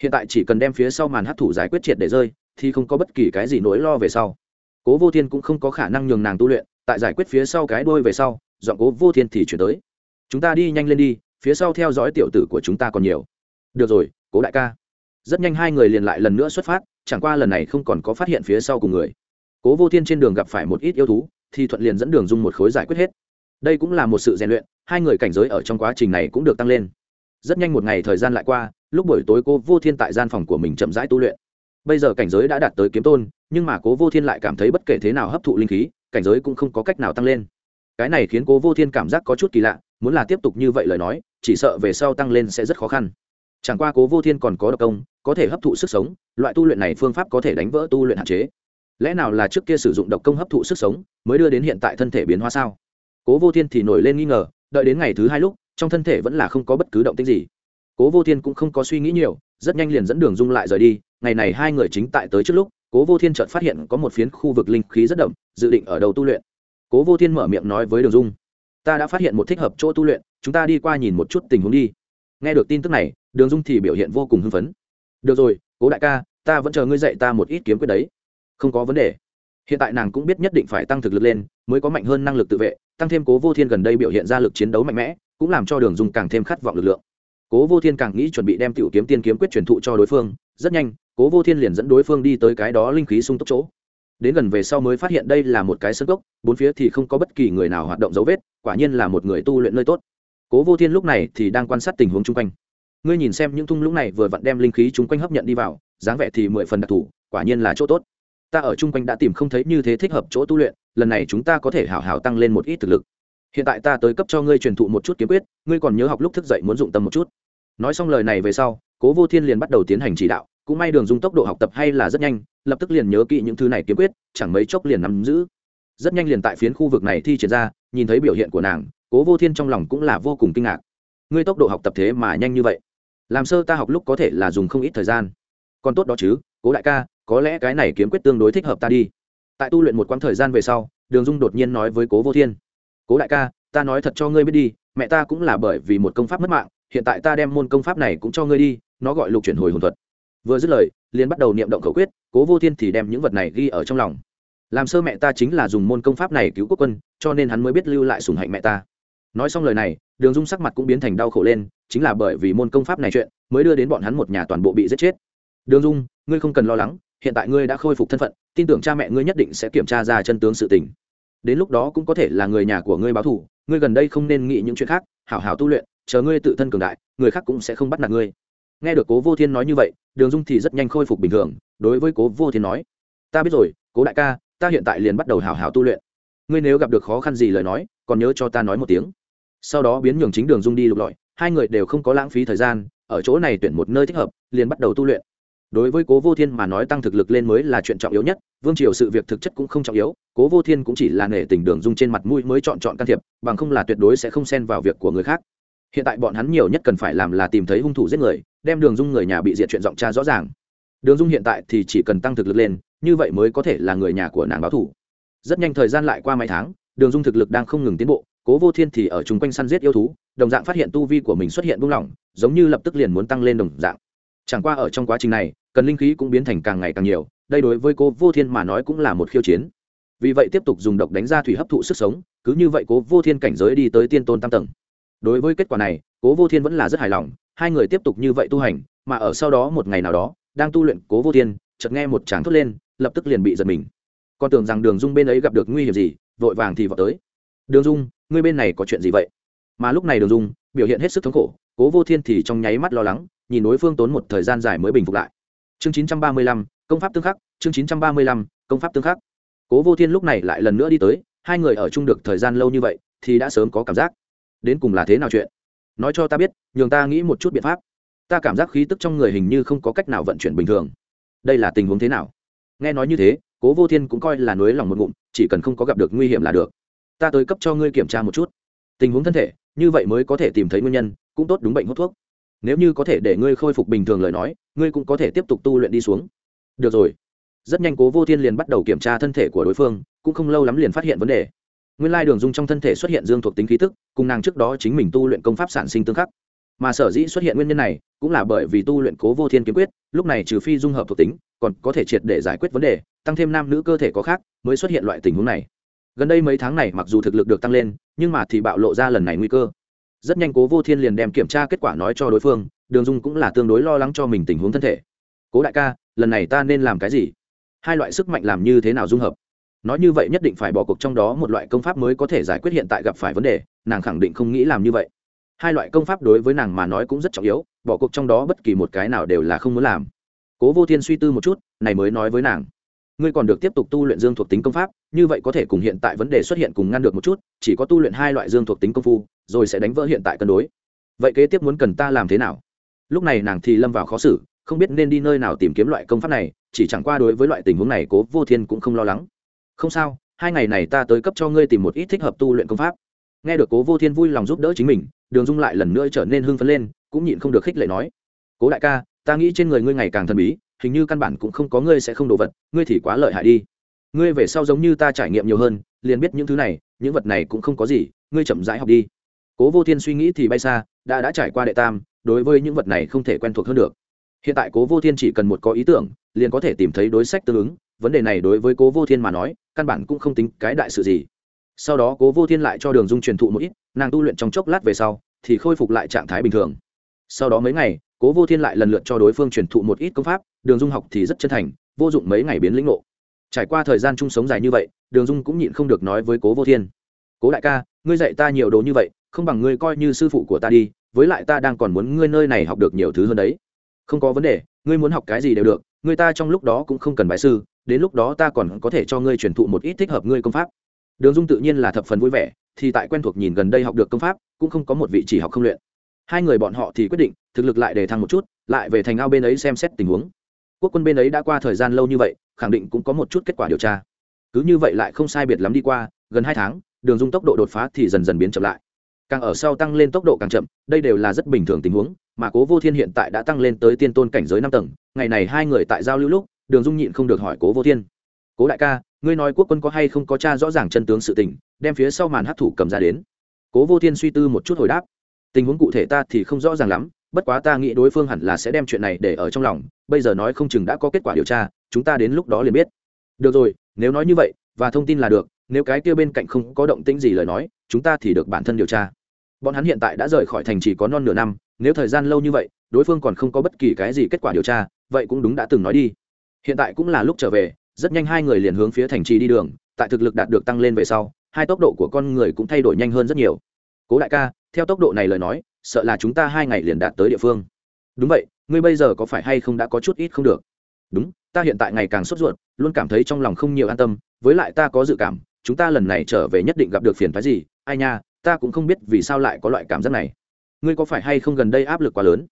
Hiện tại chỉ cần đem phía sau màn hát thủ giải quyết triệt để rơi, thì không có bất kỳ cái gì nỗi lo về sau. Cố vô thiên cũng không có khả năng nhường nàng tu luyện, tại giải quyết phía sau cái đôi về sau dọn cố vô thiên thì chuyển tới chúng ta đi nhanh lên đi, phía sau theo dõi tiểu tử của chúng ta còn nhiều. Được rồi, cố đại ca. Rất nhanh hai người liền lại lần nữa xuất phát, chẳng qua lần này không còn có phát hiện phía sau cùng người. Cố vô thiên trên đường gặp phải một ít yêu thú, thì thuận liền dẫn đường dung một khối giải quyết hết. Đây cũng là một sự rèn luyện, hai người cảnh giới ở trong quá trình này cũng được tăng lên. Rất nhanh một ngày thời gian lại qua, lúc buổi tối cô vô thiên tại gian phòng của mình chậm rãi tu luyện. Bây giờ cảnh giới đã đạt tới kiếm tôn, nhưng mà cố vô thiên lại cảm thấy bất kể thế nào hấp thụ linh khí, cảnh giới cũng không có cách nào tăng lên. Cái này khiến cố vô thiên cảm giác có chút kỳ lạ muốn là tiếp tục như vậy lời nói, chỉ sợ về sau tăng lên sẽ rất khó khăn. Chẳng qua cố vô thiên còn có độc công, có thể hấp thụ sức sống, loại tu luyện này phương pháp có thể đánh vỡ tu luyện hạn chế. Lẽ nào là trước kia sử dụng độc công hấp thụ sức sống, mới đưa đến hiện tại thân thể biến hóa sao? Cố vô thiên thì nổi lên nghi ngờ, đợi đến ngày thứ hai lúc, trong thân thể vẫn là không có bất cứ động tích gì. Cố vô thiên cũng không có suy nghĩ nhiều, rất nhanh liền dẫn đường dung lại rời đi, ngày này hai người chính tại tới trước lúc, cố vô thiên chợt phát hiện có một phiến khu vực linh khí rất đậm, dự định ở đầu tu luyện. Cố vô thiên mở miệng nói với đường dung ta đã phát hiện một thích hợp chỗ tu luyện, chúng ta đi qua nhìn một chút tình huống đi. Nghe được tin tức này, đường dung thì biểu hiện vô cùng hưng phấn. Được rồi, cố đại ca, ta vẫn chờ ngươi dạy ta một ít kiếm quyết đấy. Không có vấn đề. Hiện tại nàng cũng biết nhất định phải tăng thực lực lên, mới có mạnh hơn năng lực tự vệ, tăng thêm cố vô thiên gần đây biểu hiện ra lực chiến đấu mạnh mẽ, cũng làm cho đường dung càng thêm khát vọng lực lượng. Cố vô thiên càng nghĩ chuẩn bị đem tiểu kiếm tiên kiếm quyết truyền thụ cho đối phương, rất nhanh, cố vô thiên liền dẫn đối phương đi tới cái đó linh khí sung tốc chỗ đến gần về sau mới phát hiện đây là một cái sân cốc, bốn phía thì không có bất kỳ người nào hoạt động dấu vết, quả nhiên là một người tu luyện nơi tốt. Cố vô thiên lúc này thì đang quan sát tình huống chung quanh. Ngươi nhìn xem những thung lũng này vừa vặn đem linh khí chung quanh hấp nhận đi vào, dáng vẻ thì mười phần đặc thù, quả nhiên là chỗ tốt. Ta ở chung quanh đã tìm không thấy như thế thích hợp chỗ tu luyện, lần này chúng ta có thể hào hào tăng lên một ít thực lực. Hiện tại ta tới cấp cho ngươi truyền thụ một chút kiếm quyết, ngươi còn nhớ học lúc thức dậy muốn dụng tâm một chút. Nói xong lời này về sau, cố vô thiên liền bắt đầu tiến hành chỉ đạo cũng may đường dung tốc độ học tập hay là rất nhanh, lập tức liền nhớ kỹ những thứ này kiếm quyết, chẳng mấy chốc liền nắm giữ. Rất nhanh liền tại phiến khu vực này thi triển ra, nhìn thấy biểu hiện của nàng, cố vô thiên trong lòng cũng là vô cùng kinh ngạc. Ngươi tốc độ học tập thế mà nhanh như vậy. Làm sơ ta học lúc có thể là dùng không ít thời gian. Còn tốt đó chứ, cố đại ca, có lẽ cái này kiếm quyết tương đối thích hợp ta đi. Tại tu luyện một quãng thời gian về sau, đường dung đột nhiên nói với cố vô thiên. Cố đại ca, ta nói thật cho ngươi biết đi, mẹ ta cũng là bởi vì một công pháp mất mạng, hiện tại ta đem môn công pháp này cũng cho ngươi đi, nó gọi lục chuyển hồi hồn thuật vừa dứt lời, liền bắt đầu niệm động khẩu quyết, cố vô thiên thì đem những vật này ghi ở trong lòng. Làm sơ mẹ ta chính là dùng môn công pháp này cứu quốc quân, cho nên hắn mới biết lưu lại sùng hạnh mẹ ta. Nói xong lời này, đường dung sắc mặt cũng biến thành đau khổ lên, chính là bởi vì môn công pháp này chuyện, mới đưa đến bọn hắn một nhà toàn bộ bị giết chết. Đường dung, ngươi không cần lo lắng, hiện tại ngươi đã khôi phục thân phận, tin tưởng cha mẹ ngươi nhất định sẽ kiểm tra ra chân tướng sự tình. Đến lúc đó cũng có thể là người nhà của ngươi báo thù, ngươi gần đây không nên nghĩ những chuyện khác, hảo hảo tu luyện, chờ ngươi tự thân cường đại, người khác cũng sẽ không bắt nạt ngươi nghe được cố vô thiên nói như vậy, đường dung thì rất nhanh khôi phục bình thường, đối với cố vô thiên nói, ta biết rồi, cố đại ca, ta hiện tại liền bắt đầu hảo hảo tu luyện. Ngươi nếu gặp được khó khăn gì lời nói, còn nhớ cho ta nói một tiếng. Sau đó biến nhường chính đường dung đi lục lọi, hai người đều không có lãng phí thời gian, ở chỗ này tuyển một nơi thích hợp, liền bắt đầu tu luyện. Đối với cố vô thiên mà nói tăng thực lực lên mới là chuyện trọng yếu nhất, vương triều sự việc thực chất cũng không trọng yếu, cố vô thiên cũng chỉ là nể tình đường dung trên mặt mũi mới chọn chọn can thiệp, bằng không là tuyệt đối sẽ không xen vào việc của người khác hiện tại bọn hắn nhiều nhất cần phải làm là tìm thấy hung thủ giết người, đem đường dung người nhà bị diệt chuyện giọng cha rõ ràng. Đường dung hiện tại thì chỉ cần tăng thực lực lên, như vậy mới có thể là người nhà của nàng báo thủ rất nhanh thời gian lại qua mấy tháng, đường dung thực lực đang không ngừng tiến bộ, cố vô thiên thì ở chung quanh săn giết yêu thú, đồng dạng phát hiện tu vi của mình xuất hiện buông lỏng, giống như lập tức liền muốn tăng lên đồng dạng. Chẳng qua ở trong quá trình này, cần linh khí cũng biến thành càng ngày càng nhiều, đây đối với cố vô thiên mà nói cũng là một khiêu chiến. Vì vậy tiếp tục dùng độc đánh ra thủy hấp thụ sức sống, cứ như vậy cố vô thiên cảnh giới đi tới tiên tôn tam tầng đối với kết quả này, cố vô thiên vẫn là rất hài lòng, hai người tiếp tục như vậy tu hành, mà ở sau đó một ngày nào đó, đang tu luyện cố vô thiên, chợt nghe một tràng thốt lên, lập tức liền bị giật mình. Còn tưởng rằng đường dung bên ấy gặp được nguy hiểm gì, vội vàng thì vào tới. Đường dung, ngươi bên này có chuyện gì vậy? Mà lúc này đường dung, biểu hiện hết sức thống khổ, cố vô thiên thì trong nháy mắt lo lắng, nhìn đối phương tốn một thời gian dài mới bình phục lại. Chương chín trăm ba mươi lăm, công pháp tương khắc, chương chín trăm ba mươi lăm, công pháp tương khắc. Cố vô thiên lúc này lại lần nữa đi tới, hai người ở chung được thời gian lâu như vậy, thì đã sớm có cảm giác đến cùng là thế nào chuyện? Nói cho ta biết, nhường ta nghĩ một chút biện pháp. Ta cảm giác khí tức trong người hình như không có cách nào vận chuyển bình thường. Đây là tình huống thế nào? Nghe nói như thế, cố vô thiên cũng coi là nối lòng một ngụm, chỉ cần không có gặp được nguy hiểm là được. Ta tới cấp cho ngươi kiểm tra một chút. Tình huống thân thể, như vậy mới có thể tìm thấy nguyên nhân, cũng tốt đúng bệnh hút thuốc. Nếu như có thể để ngươi khôi phục bình thường lời nói, ngươi cũng có thể tiếp tục tu luyện đi xuống. Được rồi. Rất nhanh cố vô thiên liền bắt đầu kiểm tra thân thể của đối phương, cũng không lâu lắm liền phát hiện vấn đề nguyên lai đường dung trong thân thể xuất hiện dương thuộc tính khí tức, cùng nàng trước đó chính mình tu luyện công pháp sản sinh tương khắc. Mà sở dĩ xuất hiện nguyên nhân này, cũng là bởi vì tu luyện cố vô thiên kiếm quyết, lúc này trừ phi dung hợp thuộc tính, còn có thể triệt để giải quyết vấn đề, tăng thêm nam nữ cơ thể có khác, mới xuất hiện loại tình huống này. Gần đây mấy tháng này mặc dù thực lực được tăng lên, nhưng mà thì bạo lộ ra lần này nguy cơ. Rất nhanh cố vô thiên liền đem kiểm tra kết quả nói cho đối phương, đường dung cũng là tương đối lo lắng cho mình tình huống thân thể. Cố đại ca, lần này ta nên làm cái gì? Hai loại sức mạnh làm như thế nào dung hợp? Nói như vậy nhất định phải bỏ cuộc trong đó một loại công pháp mới có thể giải quyết hiện tại gặp phải vấn đề, nàng khẳng định không nghĩ làm như vậy. Hai loại công pháp đối với nàng mà nói cũng rất trọng yếu, bỏ cuộc trong đó bất kỳ một cái nào đều là không muốn làm. Cố vô thiên suy tư một chút, này mới nói với nàng. Ngươi còn được tiếp tục tu luyện dương thuộc tính công pháp, như vậy có thể cùng hiện tại vấn đề xuất hiện cùng ngăn được một chút, chỉ có tu luyện hai loại dương thuộc tính công phu, rồi sẽ đánh vỡ hiện tại cân đối. Vậy kế tiếp muốn cần ta làm thế nào? Lúc này nàng thì lâm vào khó xử, không biết nên đi nơi nào tìm kiếm loại công pháp này, chỉ chẳng qua đối với loại tình huống này cố vô thiên cũng không lo lắng không sao, hai ngày này ta tới cấp cho ngươi tìm một ít thích hợp tu luyện công pháp. Nghe được cố vô thiên vui lòng giúp đỡ chính mình, đường dung lại lần nữa trở nên hưng phấn lên, cũng nhịn không được khích lệ nói. Cố đại ca, ta nghĩ trên người ngươi ngày càng thần bí, hình như căn bản cũng không có ngươi sẽ không đồ vật, ngươi thì quá lợi hại đi. Ngươi về sau giống như ta trải nghiệm nhiều hơn, liền biết những thứ này, những vật này cũng không có gì, ngươi chậm rãi học đi. Cố vô thiên suy nghĩ thì bay xa, đã đã trải qua đệ tam, đối với những vật này không thể quen thuộc hơn được. Hiện tại cố vô thiên chỉ cần một có ý tưởng, liền có thể tìm thấy đối sách tương ứng vấn đề này đối với cố vô thiên mà nói, căn bản cũng không tính cái đại sự gì. Sau đó cố vô thiên lại cho đường dung truyền thụ một ít, nàng tu luyện trong chốc lát về sau, thì khôi phục lại trạng thái bình thường. Sau đó mấy ngày, cố vô thiên lại lần lượt cho đối phương truyền thụ một ít công pháp, đường dung học thì rất chân thành, vô dụng mấy ngày biến lĩnh ngộ. Trải qua thời gian chung sống dài như vậy, đường dung cũng nhịn không được nói với cố vô thiên. Cố đại ca, ngươi dạy ta nhiều đồ như vậy, không bằng ngươi coi như sư phụ của ta đi, với lại ta đang còn muốn ngươi nơi này học được nhiều thứ hơn đấy. Không có vấn đề, ngươi muốn học cái gì đều được người ta trong lúc đó cũng không cần bài sư, đến lúc đó ta còn có thể cho ngươi truyền thụ một ít thích hợp ngươi công pháp. Đường dung tự nhiên là thập phần vui vẻ, thì tại quen thuộc nhìn gần đây học được công pháp, cũng không có một vị chỉ học không luyện. Hai người bọn họ thì quyết định, thực lực lại để thăng một chút, lại về thành ao bên ấy xem xét tình huống. Quốc quân bên ấy đã qua thời gian lâu như vậy, khẳng định cũng có một chút kết quả điều tra. Cứ như vậy lại không sai biệt lắm đi qua, gần hai tháng, đường dung tốc độ đột phá thì dần dần biến chậm lại. Càng ở sau tăng lên tốc độ càng chậm, đây đều là rất bình thường tình huống mà cố vô thiên hiện tại đã tăng lên tới tiên tôn cảnh giới năm tầng, ngày này hai người tại giao lưu lúc, đường dung nhịn không được hỏi cố vô thiên. Cố đại ca, ngươi nói quốc quân có hay không có cha rõ ràng chân tướng sự tình, đem phía sau màn hấp thủ cầm ra đến. Cố vô thiên suy tư một chút hồi đáp. Tình huống cụ thể ta thì không rõ ràng lắm, bất quá ta nghĩ đối phương hẳn là sẽ đem chuyện này để ở trong lòng, bây giờ nói không chừng đã có kết quả điều tra, chúng ta đến lúc đó liền biết. Được rồi, nếu nói như vậy, và thông tin là được, nếu cái kia bên cạnh không có động tĩnh gì lời nói, chúng ta thì được bản thân điều tra bọn hắn hiện tại đã rời khỏi thành chỉ có non nửa năm, nếu thời gian lâu như vậy, đối phương còn không có bất kỳ cái gì kết quả điều tra, vậy cũng đúng đã từng nói đi. Hiện tại cũng là lúc trở về, rất nhanh hai người liền hướng phía thành trì đi đường, tại thực lực đạt được tăng lên về sau, hai tốc độ của con người cũng thay đổi nhanh hơn rất nhiều. Cố đại ca, theo tốc độ này lời nói, sợ là chúng ta hai ngày liền đạt tới địa phương. Đúng vậy, ngươi bây giờ có phải hay không đã có chút ít không được? Đúng, ta hiện tại ngày càng sốt ruột, luôn cảm thấy trong lòng không nhiều an tâm, với lại ta có dự cảm, chúng ta lần này trở về nhất định gặp được phiền phái gì, ai nha ta cũng không biết vì sao lại có loại cảm giác này. Ngươi có phải hay không gần đây áp lực quá lớn?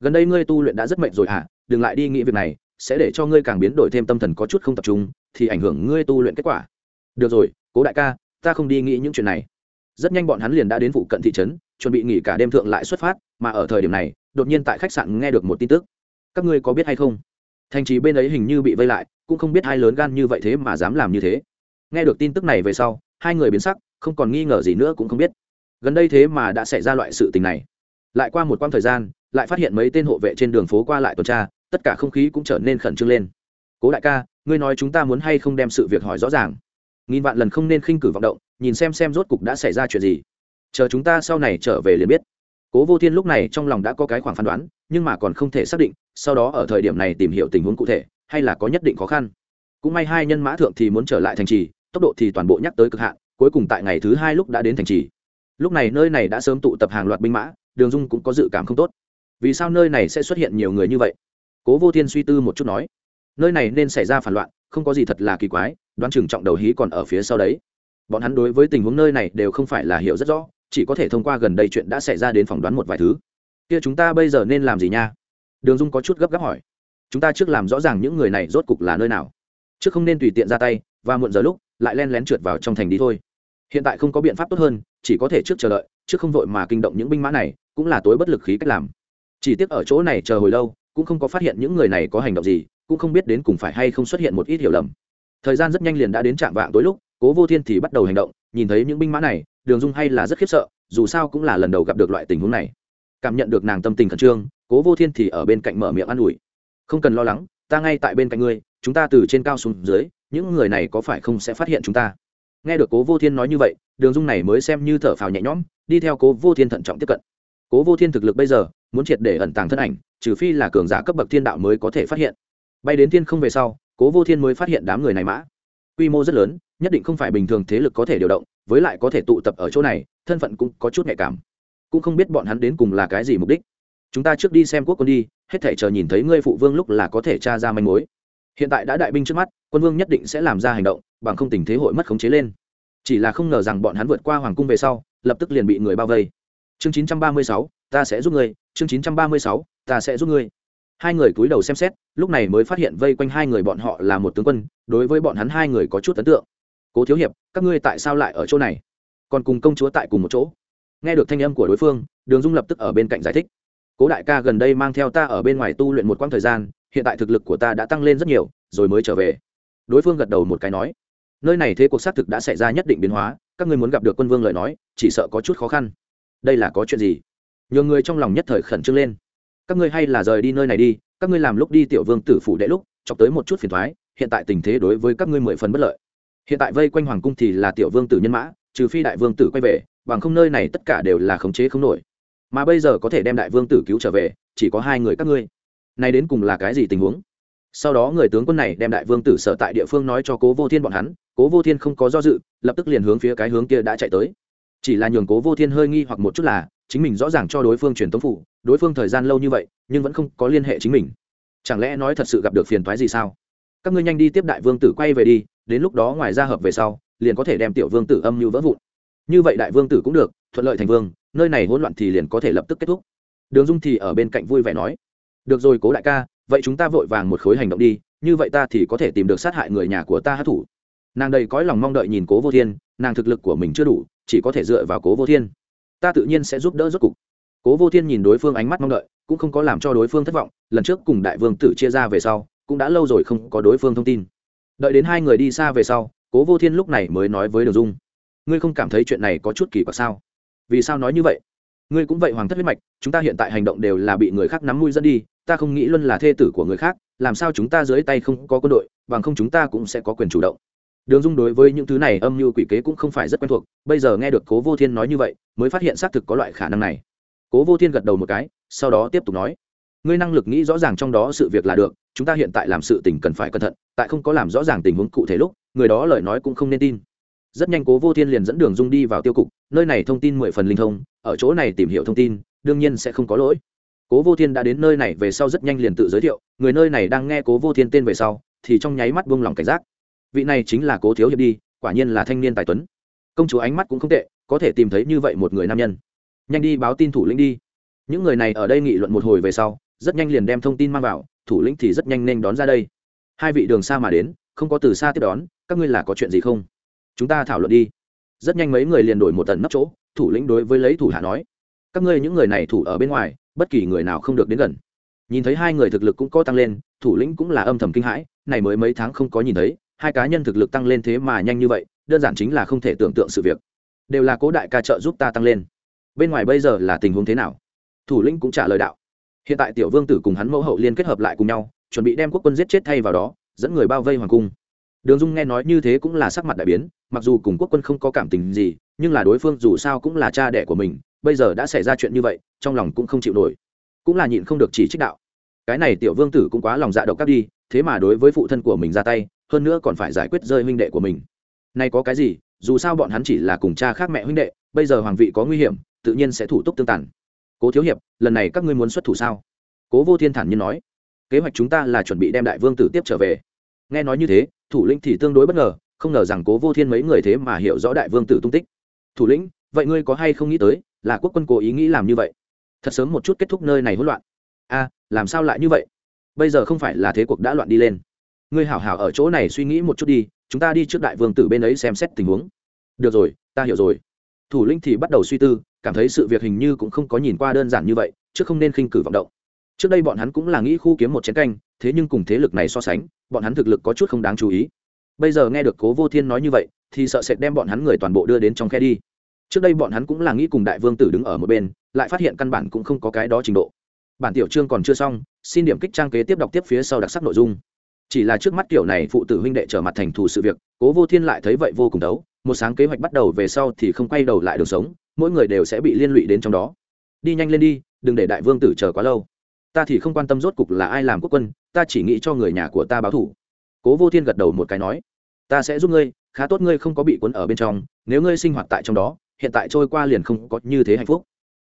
Gần đây ngươi tu luyện đã rất mệt rồi hả? Đừng lại đi nghĩ việc này, sẽ để cho ngươi càng biến đổi thêm tâm thần có chút không tập trung, thì ảnh hưởng ngươi tu luyện kết quả. Được rồi, cố đại ca, ta không đi nghĩ những chuyện này. Rất nhanh bọn hắn liền đã đến vụ cận thị trấn, chuẩn bị nghỉ cả đêm thượng lại xuất phát, mà ở thời điểm này, đột nhiên tại khách sạn nghe được một tin tức. Các ngươi có biết hay không? Thành trì bên ấy hình như bị vây lại, cũng không biết hai lớn gan như vậy thế mà dám làm như thế. Nghe được tin tức này về sau, hai người biến sắc không còn nghi ngờ gì nữa cũng không biết. Gần đây thế mà đã xảy ra loại sự tình này. Lại qua một quãng thời gian, lại phát hiện mấy tên hộ vệ trên đường phố qua lại tuần tra, tất cả không khí cũng trở nên khẩn trương lên. Cố đại ca, ngươi nói chúng ta muốn hay không đem sự việc hỏi rõ ràng? Nghìn vạn lần không nên khinh cử vọng động, nhìn xem xem rốt cục đã xảy ra chuyện gì. Chờ chúng ta sau này trở về liền biết. Cố vô thiên lúc này trong lòng đã có cái khoảng phán đoán, nhưng mà còn không thể xác định, sau đó ở thời điểm này tìm hiểu tình huống cụ thể, hay là có nhất định khó khăn. Cũng may hai nhân mã thượng thì muốn trở lại thành trì, tốc độ thì toàn bộ nhắc tới cực hạn cuối cùng tại ngày thứ hai lúc đã đến thành trì. Lúc này nơi này đã sớm tụ tập hàng loạt binh mã, đường dung cũng có dự cảm không tốt. Vì sao nơi này sẽ xuất hiện nhiều người như vậy? Cố vô thiên suy tư một chút nói. Nơi này nên xảy ra phản loạn, không có gì thật là kỳ quái, đoán chừng trọng đầu hí còn ở phía sau đấy. Bọn hắn đối với tình huống nơi này đều không phải là hiểu rất rõ, chỉ có thể thông qua gần đây chuyện đã xảy ra đến phỏng đoán một vài thứ. Kia chúng ta bây giờ nên làm gì nha? Đường dung có chút gấp gáp hỏi. Chúng ta trước làm rõ ràng những người này rốt cục là nơi nào. Trước không nên tùy tiện ra tay, và muộn giờ lúc lại len lén trượt vào trong thành đi thôi. Hiện tại không có biện pháp tốt hơn, chỉ có thể trước chờ đợi, trước không vội mà kinh động những binh mã này, cũng là tối bất lực khí cách làm. Chỉ tiếc ở chỗ này chờ hồi lâu, cũng không có phát hiện những người này có hành động gì, cũng không biết đến cùng phải hay không xuất hiện một ít hiểu lầm. Thời gian rất nhanh liền đã đến trạm vạng tối lúc, cố vô thiên thì bắt đầu hành động, nhìn thấy những binh mã này, đường dung hay là rất khiếp sợ, dù sao cũng là lần đầu gặp được loại tình huống này. Cảm nhận được nàng tâm tình khẩn trương, cố vô thiên thì ở bên cạnh mở miệng an ủi. Không cần lo lắng, ta ngay tại bên cạnh ngươi, chúng ta từ trên cao xuống dưới những người này có phải không sẽ phát hiện chúng ta? Nghe được cố vô thiên nói như vậy, đường dung này mới xem như thở phào nhẹ nhõm, đi theo cố vô thiên thận trọng tiếp cận. Cố vô thiên thực lực bây giờ, muốn triệt để ẩn tàng thân ảnh, trừ phi là cường giả cấp bậc thiên đạo mới có thể phát hiện. Bay đến thiên không về sau, cố vô thiên mới phát hiện đám người này mã. Quy mô rất lớn, nhất định không phải bình thường thế lực có thể điều động, với lại có thể tụ tập ở chỗ này, thân phận cũng có chút nhạy cảm. Cũng không biết bọn hắn đến cùng là cái gì mục đích. Chúng ta trước đi xem quốc quân đi, hết thể chờ nhìn thấy ngươi phụ vương lúc là có thể tra ra manh mối hiện tại đã đại binh trước mắt quân vương nhất định sẽ làm ra hành động bằng không tình thế hội mất khống chế lên. Chỉ là không ngờ rằng bọn hắn vượt qua hoàng cung về sau lập tức liền bị người bao vây. Chương 936, ta sẽ giúp ngươi. Chương 936, ta sẽ giúp ngươi. Hai người cúi đầu xem xét lúc này mới phát hiện vây quanh hai người bọn họ là một tướng quân đối với bọn hắn hai người có chút ấn tượng. Cố thiếu hiệp các ngươi tại sao lại ở chỗ này? Còn cùng công chúa tại cùng một chỗ? Nghe được thanh âm của đối phương đường dung lập tức ở bên cạnh giải thích. Cố đại ca gần đây mang theo ta ở bên ngoài tu luyện một quãng thời gian hiện tại thực lực của ta đã tăng lên rất nhiều, rồi mới trở về. Đối phương gật đầu một cái nói. Nơi này thế cuộc xác thực đã xảy ra nhất định biến hóa, các ngươi muốn gặp được quân vương lời nói, chỉ sợ có chút khó khăn. Đây là có chuyện gì? Nhiều người trong lòng nhất thời khẩn trương lên. Các ngươi hay là rời đi nơi này đi, các ngươi làm lúc đi tiểu vương tử phủ đệ lúc, chọc tới một chút phiền thoái hiện tại tình thế đối với các ngươi mười phần bất lợi. Hiện tại vây quanh hoàng cung thì là tiểu vương tử nhân mã, trừ phi đại vương tử quay về, bằng không nơi này tất cả đều là khống chế không nổi. Mà bây giờ có thể đem đại vương tử cứu trở về, chỉ có hai người các ngươi này đến cùng là cái gì tình huống? Sau đó người tướng quân này đem đại vương tử sở tại địa phương nói cho cố vô thiên bọn hắn, cố vô thiên không có do dự, lập tức liền hướng phía cái hướng kia đã chạy tới. Chỉ là nhường cố vô thiên hơi nghi hoặc một chút là, chính mình rõ ràng cho đối phương truyền tống phủ, đối phương thời gian lâu như vậy, nhưng vẫn không có liên hệ chính mình. Chẳng lẽ nói thật sự gặp được phiền thoái gì sao? Các ngươi nhanh đi tiếp đại vương tử quay về đi, đến lúc đó ngoài ra hợp về sau, liền có thể đem tiểu vương tử âm như vỡ vụn. Như vậy đại vương tử cũng được, thuận lợi thành vương, nơi này hỗn loạn thì liền có thể lập tức kết thúc. Đường dung thì ở bên cạnh vui vẻ nói được rồi cố đại ca, vậy chúng ta vội vàng một khối hành động đi, như vậy ta thì có thể tìm được sát hại người nhà của ta hát thủ. Nàng đầy cõi lòng mong đợi nhìn cố vô thiên, nàng thực lực của mình chưa đủ, chỉ có thể dựa vào cố vô thiên. Ta tự nhiên sẽ giúp đỡ rốt cục. Cố vô thiên nhìn đối phương ánh mắt mong đợi, cũng không có làm cho đối phương thất vọng, lần trước cùng đại vương tử chia ra về sau, cũng đã lâu rồi không có đối phương thông tin. Đợi đến hai người đi xa về sau, cố vô thiên lúc này mới nói với đường dung. Ngươi không cảm thấy chuyện này có chút kỳ quặc sao? Vì sao nói như vậy? Ngươi cũng vậy hoàng thất huyết mạch, chúng ta hiện tại hành động đều là bị người khác nắm mũi dẫn đi ta không nghĩ luôn là thê tử của người khác, làm sao chúng ta dưới tay không có quân đội, bằng không chúng ta cũng sẽ có quyền chủ động. Đường dung đối với những thứ này âm mưu quỷ kế cũng không phải rất quen thuộc, bây giờ nghe được cố vô thiên nói như vậy, mới phát hiện xác thực có loại khả năng này. Cố vô thiên gật đầu một cái, sau đó tiếp tục nói, ngươi năng lực nghĩ rõ ràng trong đó sự việc là được, chúng ta hiện tại làm sự tình cần phải cẩn thận, tại không có làm rõ ràng tình huống cụ thể lúc, người đó lời nói cũng không nên tin. Rất nhanh cố vô thiên liền dẫn đường dung đi vào tiêu cục, nơi này thông tin mười phần linh thông, ở chỗ này tìm hiểu thông tin, đương nhiên sẽ không có lỗi cố vô thiên đã đến nơi này về sau rất nhanh liền tự giới thiệu, người nơi này đang nghe cố vô thiên tên về sau, thì trong nháy mắt buông lỏng cảnh giác. Vị này chính là cố thiếu hiệp đi, quả nhiên là thanh niên tài tuấn. Công chúa ánh mắt cũng không tệ, có thể tìm thấy như vậy một người nam nhân. Nhanh đi báo tin thủ lĩnh đi. Những người này ở đây nghị luận một hồi về sau, rất nhanh liền đem thông tin mang vào, thủ lĩnh thì rất nhanh nên đón ra đây. Hai vị đường xa mà đến, không có từ xa tiếp đón, các ngươi là có chuyện gì không? Chúng ta thảo luận đi. Rất nhanh mấy người liền đổi một tần nấp chỗ, thủ lĩnh đối với lấy thủ hạ nói các ngươi những người này thủ ở bên ngoài, bất kỳ người nào không được đến gần. Nhìn thấy hai người thực lực cũng có tăng lên, thủ lĩnh cũng là âm thầm kinh hãi, này mới mấy tháng không có nhìn thấy, hai cá nhân thực lực tăng lên thế mà nhanh như vậy, đơn giản chính là không thể tưởng tượng sự việc. Đều là cố đại ca trợ giúp ta tăng lên. Bên ngoài bây giờ là tình huống thế nào? Thủ lĩnh cũng trả lời đạo. Hiện tại tiểu vương tử cùng hắn mẫu hậu liên kết hợp lại cùng nhau, chuẩn bị đem quốc quân giết chết thay vào đó, dẫn người bao vây hoàng cung. Đường dung nghe nói như thế cũng là sắc mặt đại biến, mặc dù cùng quốc quân không có cảm tình gì, nhưng là đối phương dù sao cũng là cha đẻ của mình bây giờ đã xảy ra chuyện như vậy, trong lòng cũng không chịu nổi. Cũng là nhịn không được chỉ trích đạo. Cái này tiểu vương tử cũng quá lòng dạ độc cắp đi, thế mà đối với phụ thân của mình ra tay, hơn nữa còn phải giải quyết rơi huynh đệ của mình. Nay có cái gì, dù sao bọn hắn chỉ là cùng cha khác mẹ huynh đệ, bây giờ hoàng vị có nguy hiểm, tự nhiên sẽ thủ tục tương tàn. Cố thiếu hiệp, lần này các ngươi muốn xuất thủ sao? Cố vô thiên thản nhiên nói. Kế hoạch chúng ta là chuẩn bị đem đại vương tử tiếp trở về. Nghe nói như thế, thủ lĩnh thì tương đối bất ngờ, không ngờ rằng cố vô thiên mấy người thế mà hiểu rõ đại vương tử tung tích. Thủ lĩnh vậy ngươi có hay không nghĩ tới, là quốc quân cố ý nghĩ làm như vậy? Thật sớm một chút kết thúc nơi này hỗn loạn. A làm sao lại như vậy? Bây giờ không phải là thế cuộc đã loạn đi lên. Ngươi hảo hảo ở chỗ này suy nghĩ một chút đi, chúng ta đi trước đại vương tử bên ấy xem xét tình huống. Được rồi, ta hiểu rồi. Thủ lĩnh thì bắt đầu suy tư, cảm thấy sự việc hình như cũng không có nhìn qua đơn giản như vậy, chứ không nên khinh cử vọng động. Trước đây bọn hắn cũng là nghĩ khu kiếm một chén canh, thế nhưng cùng thế lực này so sánh, bọn hắn thực lực có chút không đáng chú ý. Bây giờ nghe được cố vô thiên nói như vậy, thì sợ sệt đem bọn hắn người toàn bộ đưa đến trong khe đi trước đây bọn hắn cũng là nghĩ cùng đại vương tử đứng ở một bên, lại phát hiện căn bản cũng không có cái đó trình độ. Bản tiểu chương còn chưa xong, xin điểm kích trang kế tiếp đọc tiếp phía sau đặc sắc nội dung. Chỉ là trước mắt kiểu này phụ tử huynh đệ trở mặt thành thù sự việc, cố vô thiên lại thấy vậy vô cùng đấu, một sáng kế hoạch bắt đầu về sau thì không quay đầu lại đường sống, mỗi người đều sẽ bị liên lụy đến trong đó. Đi nhanh lên đi, đừng để đại vương tử chờ quá lâu. Ta thì không quan tâm rốt cục là ai làm quốc quân, ta chỉ nghĩ cho người nhà của ta báo thủ. Cố vô thiên gật đầu một cái nói, ta sẽ giúp ngươi, khá tốt ngươi không có bị cuốn ở bên trong, nếu ngươi sinh hoạt tại trong đó hiện tại trôi qua liền không có như thế hạnh phúc.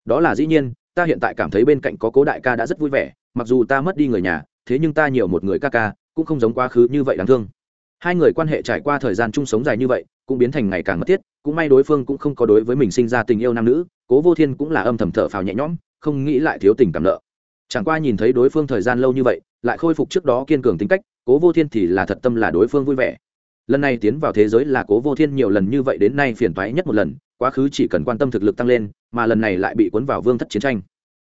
Đó là dĩ nhiên, ta hiện tại cảm thấy bên cạnh có cố đại ca đã rất vui vẻ, mặc dù ta mất đi người nhà, thế nhưng ta nhiều một người ca ca, cũng không giống quá khứ như vậy đáng thương. Hai người quan hệ trải qua thời gian chung sống dài như vậy, cũng biến thành ngày càng mất thiết, cũng may đối phương cũng không có đối với mình sinh ra tình yêu nam nữ, cố vô thiên cũng là âm thầm thở phào nhẹ nhõm, không nghĩ lại thiếu tình cảm nợ. Chẳng qua nhìn thấy đối phương thời gian lâu như vậy, lại khôi phục trước đó kiên cường tính cách, cố vô thiên thì là thật tâm là đối phương vui vẻ. Lần này tiến vào thế giới là cố vô thiên nhiều lần như vậy đến nay phiền toái nhất một lần quá khứ chỉ cần quan tâm thực lực tăng lên, mà lần này lại bị cuốn vào vương thất chiến tranh.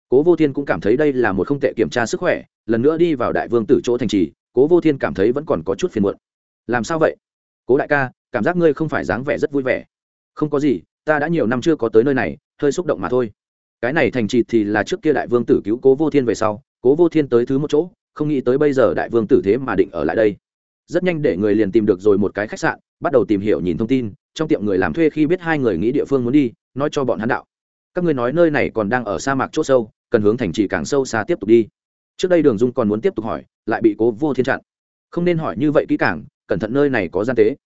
Cố vô thiên cũng cảm thấy đây là một không tệ kiểm tra sức khỏe, lần nữa đi vào đại vương tử chỗ thành trì, cố vô thiên cảm thấy vẫn còn có chút phiền muộn. Làm sao vậy? Cố đại ca, cảm giác ngươi không phải dáng vẻ rất vui vẻ. Không có gì, ta đã nhiều năm chưa có tới nơi này, hơi xúc động mà thôi. Cái này thành trì thì là trước kia đại vương tử cứu cố vô thiên về sau, cố vô thiên tới thứ một chỗ, không nghĩ tới bây giờ đại vương tử thế mà định ở lại đây rất nhanh để người liền tìm được rồi một cái khách sạn, bắt đầu tìm hiểu nhìn thông tin, trong tiệm người làm thuê khi biết hai người nghĩ địa phương muốn đi, nói cho bọn hắn đạo. Các ngươi nói nơi này còn đang ở sa mạc c h ỗ sâu, cần hướng thành trì càng sâu xa tiếp tục đi. Trước đây đường dung còn muốn tiếp tục hỏi, lại bị cố vô thiên chặn. Không nên hỏi như vậy kỹ càng, cẩn thận nơi này có gian tế.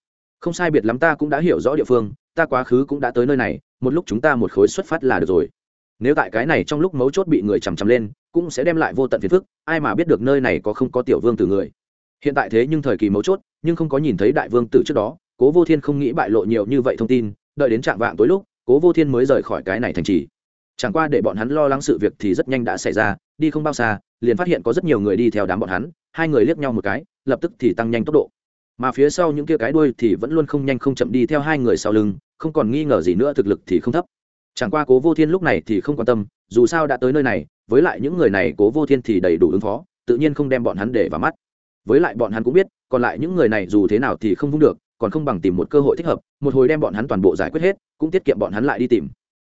Không sai biệt lắm ta cũng đã hiểu rõ địa phương, ta quá khứ cũng đã tới nơi này, một lúc chúng ta một khối xuất phát là được rồi. Nếu tại cái này trong lúc mấu chốt bị người chằm chằm lên, cũng sẽ đem lại vô tận phiền phức, ai mà biết được nơi này có không có tiểu vương tử người hiện tại thế nhưng thời kỳ mấu chốt, nhưng không có nhìn thấy đại vương tử trước đó, cố vô thiên không nghĩ bại lộ nhiều như vậy thông tin, đợi đến trạng vạng tối lúc, cố vô thiên mới rời khỏi cái này thành trì. Chẳng qua để bọn hắn lo lắng sự việc thì rất nhanh đã xảy ra, đi không bao xa, liền phát hiện có rất nhiều người đi theo đám bọn hắn, hai người liếc nhau một cái, lập tức thì tăng nhanh tốc độ. Mà phía sau những kia cái đuôi thì vẫn luôn không nhanh không chậm đi theo hai người sau lưng, không còn nghi ngờ gì nữa, thực lực thì không thấp. Chẳng qua cố vô thiên lúc này thì không quan tâm, dù sao đã tới nơi này, với lại những người này cố vô thiên thì đầy đủ ứng phó, tự nhiên không đem bọn hắn để vào mắt với lại bọn hắn cũng biết còn lại những người này dù thế nào thì không vung được còn không bằng tìm một cơ hội thích hợp một hồi đem bọn hắn toàn bộ giải quyết hết cũng tiết kiệm bọn hắn lại đi tìm.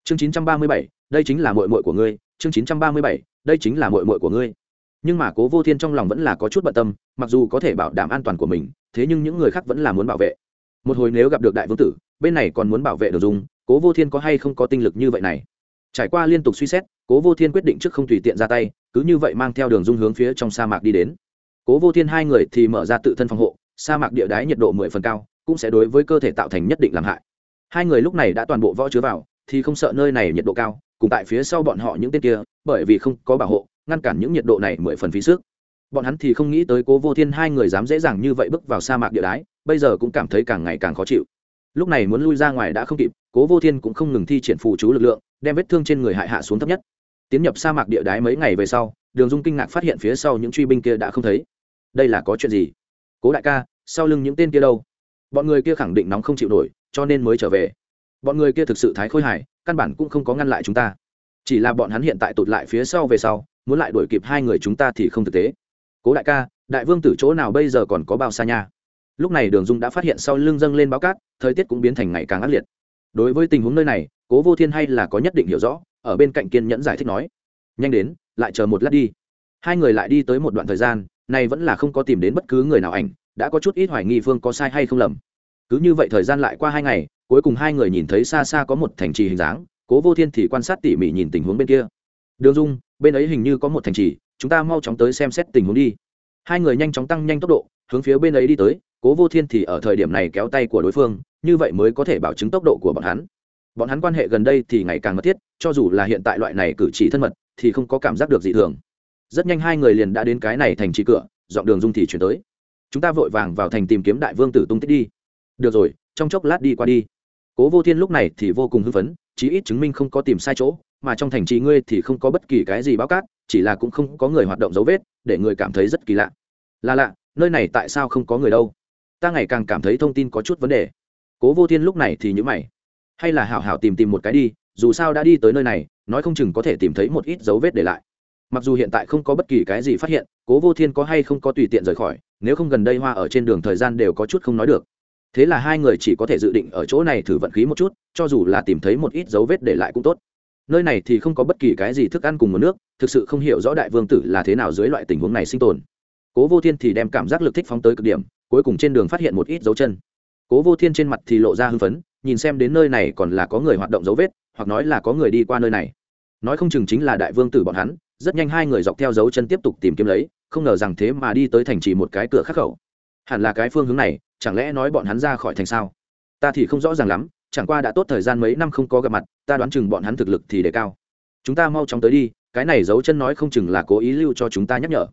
Chương 937, đây chính là mội mội của ngươi chương 937, đây chính là mội mội của ngươi. Nhưng mà cố vô thiên trong lòng vẫn là có chút bận tâm mặc dù có thể bảo đảm an toàn của mình thế nhưng những người khác vẫn là muốn bảo vệ. Một hồi nếu gặp được đại vương tử bên này còn muốn bảo vệ được dùng cố vô thiên có hay không có tinh lực như vậy này? Trải qua liên tục suy xét cố vô thiên quyết định trước không tùy tiện ra tay cứ như vậy mang theo đường dung hướng phía trong sa mạc đi đến cố vô thiên hai người thì mở ra tự thân phòng hộ, sa mạc địa đáy nhiệt độ mười phần cao, cũng sẽ đối với cơ thể tạo thành nhất định làm hại. Hai người lúc này đã toàn bộ võ chứa vào, thì không sợ nơi này nhiệt độ cao, cùng tại phía sau bọn họ những tên kia, bởi vì không có bảo hộ, ngăn cản những nhiệt độ này mười phần phí sức. Bọn hắn thì không nghĩ tới cố vô thiên hai người dám dễ dàng như vậy bước vào sa mạc địa đái, bây giờ cũng cảm thấy càng ngày càng khó chịu. Lúc này muốn lui ra ngoài đã không kịp, cố vô thiên cũng không ngừng thi triển phù chú lực lượng, đem vết thương trên người hại hạ xuống thấp nhất. Tiến nhập sa mạc địa đái mấy ngày về sau, đường dung kinh ngạc phát hiện phía sau những truy binh kia đã không thấy đây là có chuyện gì? Cố đại ca, sau lưng những tên kia đâu? Bọn người kia khẳng định nóng không chịu nổi, cho nên mới trở về. Bọn người kia thực sự thái khôi hài, căn bản cũng không có ngăn lại chúng ta. Chỉ là bọn hắn hiện tại tụt lại phía sau về sau, muốn lại đuổi kịp hai người chúng ta thì không thực tế. Cố đại ca, đại vương tử chỗ nào bây giờ còn có bao xa nha? Lúc này đường dung đã phát hiện sau lưng dâng lên báo cát, thời tiết cũng biến thành ngày càng ác liệt. Đối với tình huống nơi này, cố vô thiên hay là có nhất định hiểu rõ, ở bên cạnh kiên nhẫn giải thích nói. Nhanh đến, lại chờ một lát đi. Hai người lại đi tới một đoạn thời gian này vẫn là không có tìm đến bất cứ người nào ảnh, đã có chút ít hoài nghi phương có sai hay không lầm. Cứ như vậy thời gian lại qua hai ngày, cuối cùng hai người nhìn thấy xa xa có một thành trì hình dáng, cố vô thiên thì quan sát tỉ mỉ nhìn tình huống bên kia. Đường dung, bên ấy hình như có một thành trì, chúng ta mau chóng tới xem xét tình huống đi. Hai người nhanh chóng tăng nhanh tốc độ, hướng phía bên ấy đi tới, cố vô thiên thì ở thời điểm này kéo tay của đối phương, như vậy mới có thể bảo chứng tốc độ của bọn hắn. Bọn hắn quan hệ gần đây thì ngày càng mật thiết, cho dù là hiện tại loại này cử chỉ thân mật, thì không có cảm giác được gì thường rất nhanh hai người liền đã đến cái này thành trì cửa dọn đường dung thì chuyển tới. Chúng ta vội vàng vào thành tìm kiếm đại vương tử tung tích đi. Được rồi, trong chốc lát đi qua đi. Cố vô thiên lúc này thì vô cùng hưng phấn, chí ít chứng minh không có tìm sai chỗ, mà trong thành trì ngươi thì không có bất kỳ cái gì báo cát, chỉ là cũng không có người hoạt động dấu vết, để người cảm thấy rất kỳ lạ. Là lạ, nơi này tại sao không có người đâu? Ta ngày càng cảm thấy thông tin có chút vấn đề. Cố vô thiên lúc này thì nhữ mày. Hay là hảo hảo tìm tìm một cái đi, dù sao đã đi tới nơi này, nói không chừng có thể tìm thấy một ít dấu vết để lại mặc dù hiện tại không có bất kỳ cái gì phát hiện, cố vô thiên có hay không có tùy tiện rời khỏi, nếu không gần đây hoa ở trên đường thời gian đều có chút không nói được. Thế là hai người chỉ có thể dự định ở chỗ này thử vận khí một chút, cho dù là tìm thấy một ít dấu vết để lại cũng tốt. Nơi này thì không có bất kỳ cái gì thức ăn cùng một nước, thực sự không hiểu rõ đại vương tử là thế nào dưới loại tình huống này sinh tồn. Cố vô thiên thì đem cảm giác lực thích phóng tới cực điểm, cuối cùng trên đường phát hiện một ít dấu chân. Cố vô thiên trên mặt thì lộ ra hưng phấn, nhìn xem đến nơi này còn là có người hoạt động dấu vết, hoặc nói là có người đi qua nơi này. Nói không chừng chính là đại vương tử bọn hắn rất nhanh hai người dọc theo dấu chân tiếp tục tìm kiếm lấy, không ngờ rằng thế mà đi tới thành trì một cái cửa khắc khẩu. Hẳn là cái phương hướng này, chẳng lẽ nói bọn hắn ra khỏi thành sao? Ta thì không rõ ràng lắm, chẳng qua đã tốt thời gian mấy năm không có gặp mặt, ta đoán chừng bọn hắn thực lực thì đề cao. Chúng ta mau chóng tới đi, cái này dấu chân nói không chừng là cố ý lưu cho chúng ta nhắc nhở.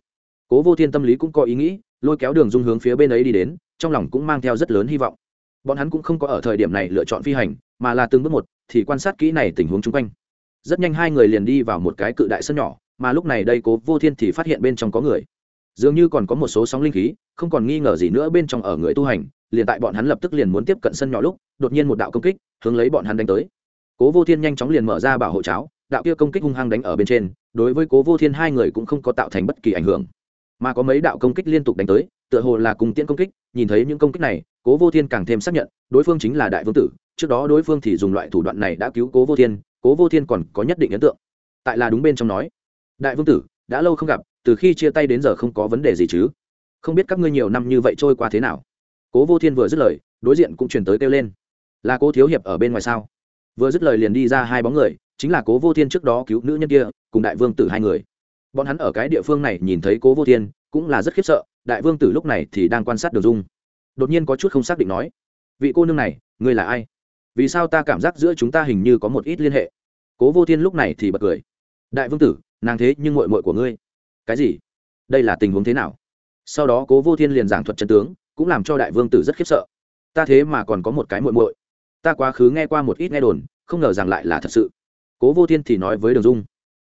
Cố vô thiên tâm lý cũng có ý nghĩ, lôi kéo đường dung hướng phía bên ấy đi đến, trong lòng cũng mang theo rất lớn hy vọng. Bọn hắn cũng không có ở thời điểm này lựa chọn phi hành, mà là từng bước một, thì quan sát kỹ này tình huống chung quanh. Rất nhanh hai người liền đi vào một cái cự đại sân nhỏ mà lúc này đây cố vô thiên thì phát hiện bên trong có người. Dường như còn có một số sóng linh khí, không còn nghi ngờ gì nữa bên trong ở người tu hành, liền tại bọn hắn lập tức liền muốn tiếp cận sân nhỏ lúc, đột nhiên một đạo công kích, hướng lấy bọn hắn đánh tới. Cố vô thiên nhanh chóng liền mở ra bảo hộ cháo, đạo kia công kích hung hăng đánh ở bên trên, đối với cố vô thiên hai người cũng không có tạo thành bất kỳ ảnh hưởng. Mà có mấy đạo công kích liên tục đánh tới, tựa hồ là cùng tiễn công kích, nhìn thấy những công kích này, cố vô thiên càng thêm xác nhận, đối phương chính là đại vương tử, trước đó đối phương thì dùng loại thủ đoạn này đã cứu cố vô thiên, cố vô thiên còn có nhất định ấn tượng. Tại là đúng bên trong nói đại vương tử, đã lâu không gặp, từ khi chia tay đến giờ không có vấn đề gì chứ? Không biết các ngươi nhiều năm như vậy trôi qua thế nào? Cố vô thiên vừa dứt lời, đối diện cũng truyền tới kêu lên. Là cố thiếu hiệp ở bên ngoài sao? Vừa dứt lời liền đi ra hai bóng người, chính là cố vô thiên trước đó cứu nữ nhân kia, cùng đại vương tử hai người. Bọn hắn ở cái địa phương này nhìn thấy cố vô thiên, cũng là rất khiếp sợ, đại vương tử lúc này thì đang quan sát đường dung. Đột nhiên có chút không xác định nói, vị cô nương này, ngươi là ai? Vì sao ta cảm giác giữa chúng ta hình như có một ít liên hệ? Cố vô thiên lúc này thì bật cười, đại vương tử nàng thế nhưng mội mội của ngươi. Cái gì? Đây là tình huống thế nào? Sau đó cố vô thiên liền giảng thuật chân tướng, cũng làm cho đại vương tử rất khiếp sợ. Ta thế mà còn có một cái muội muội. Ta quá khứ nghe qua một ít nghe đồn, không ngờ rằng lại là thật sự. Cố vô thiên thì nói với đường dung.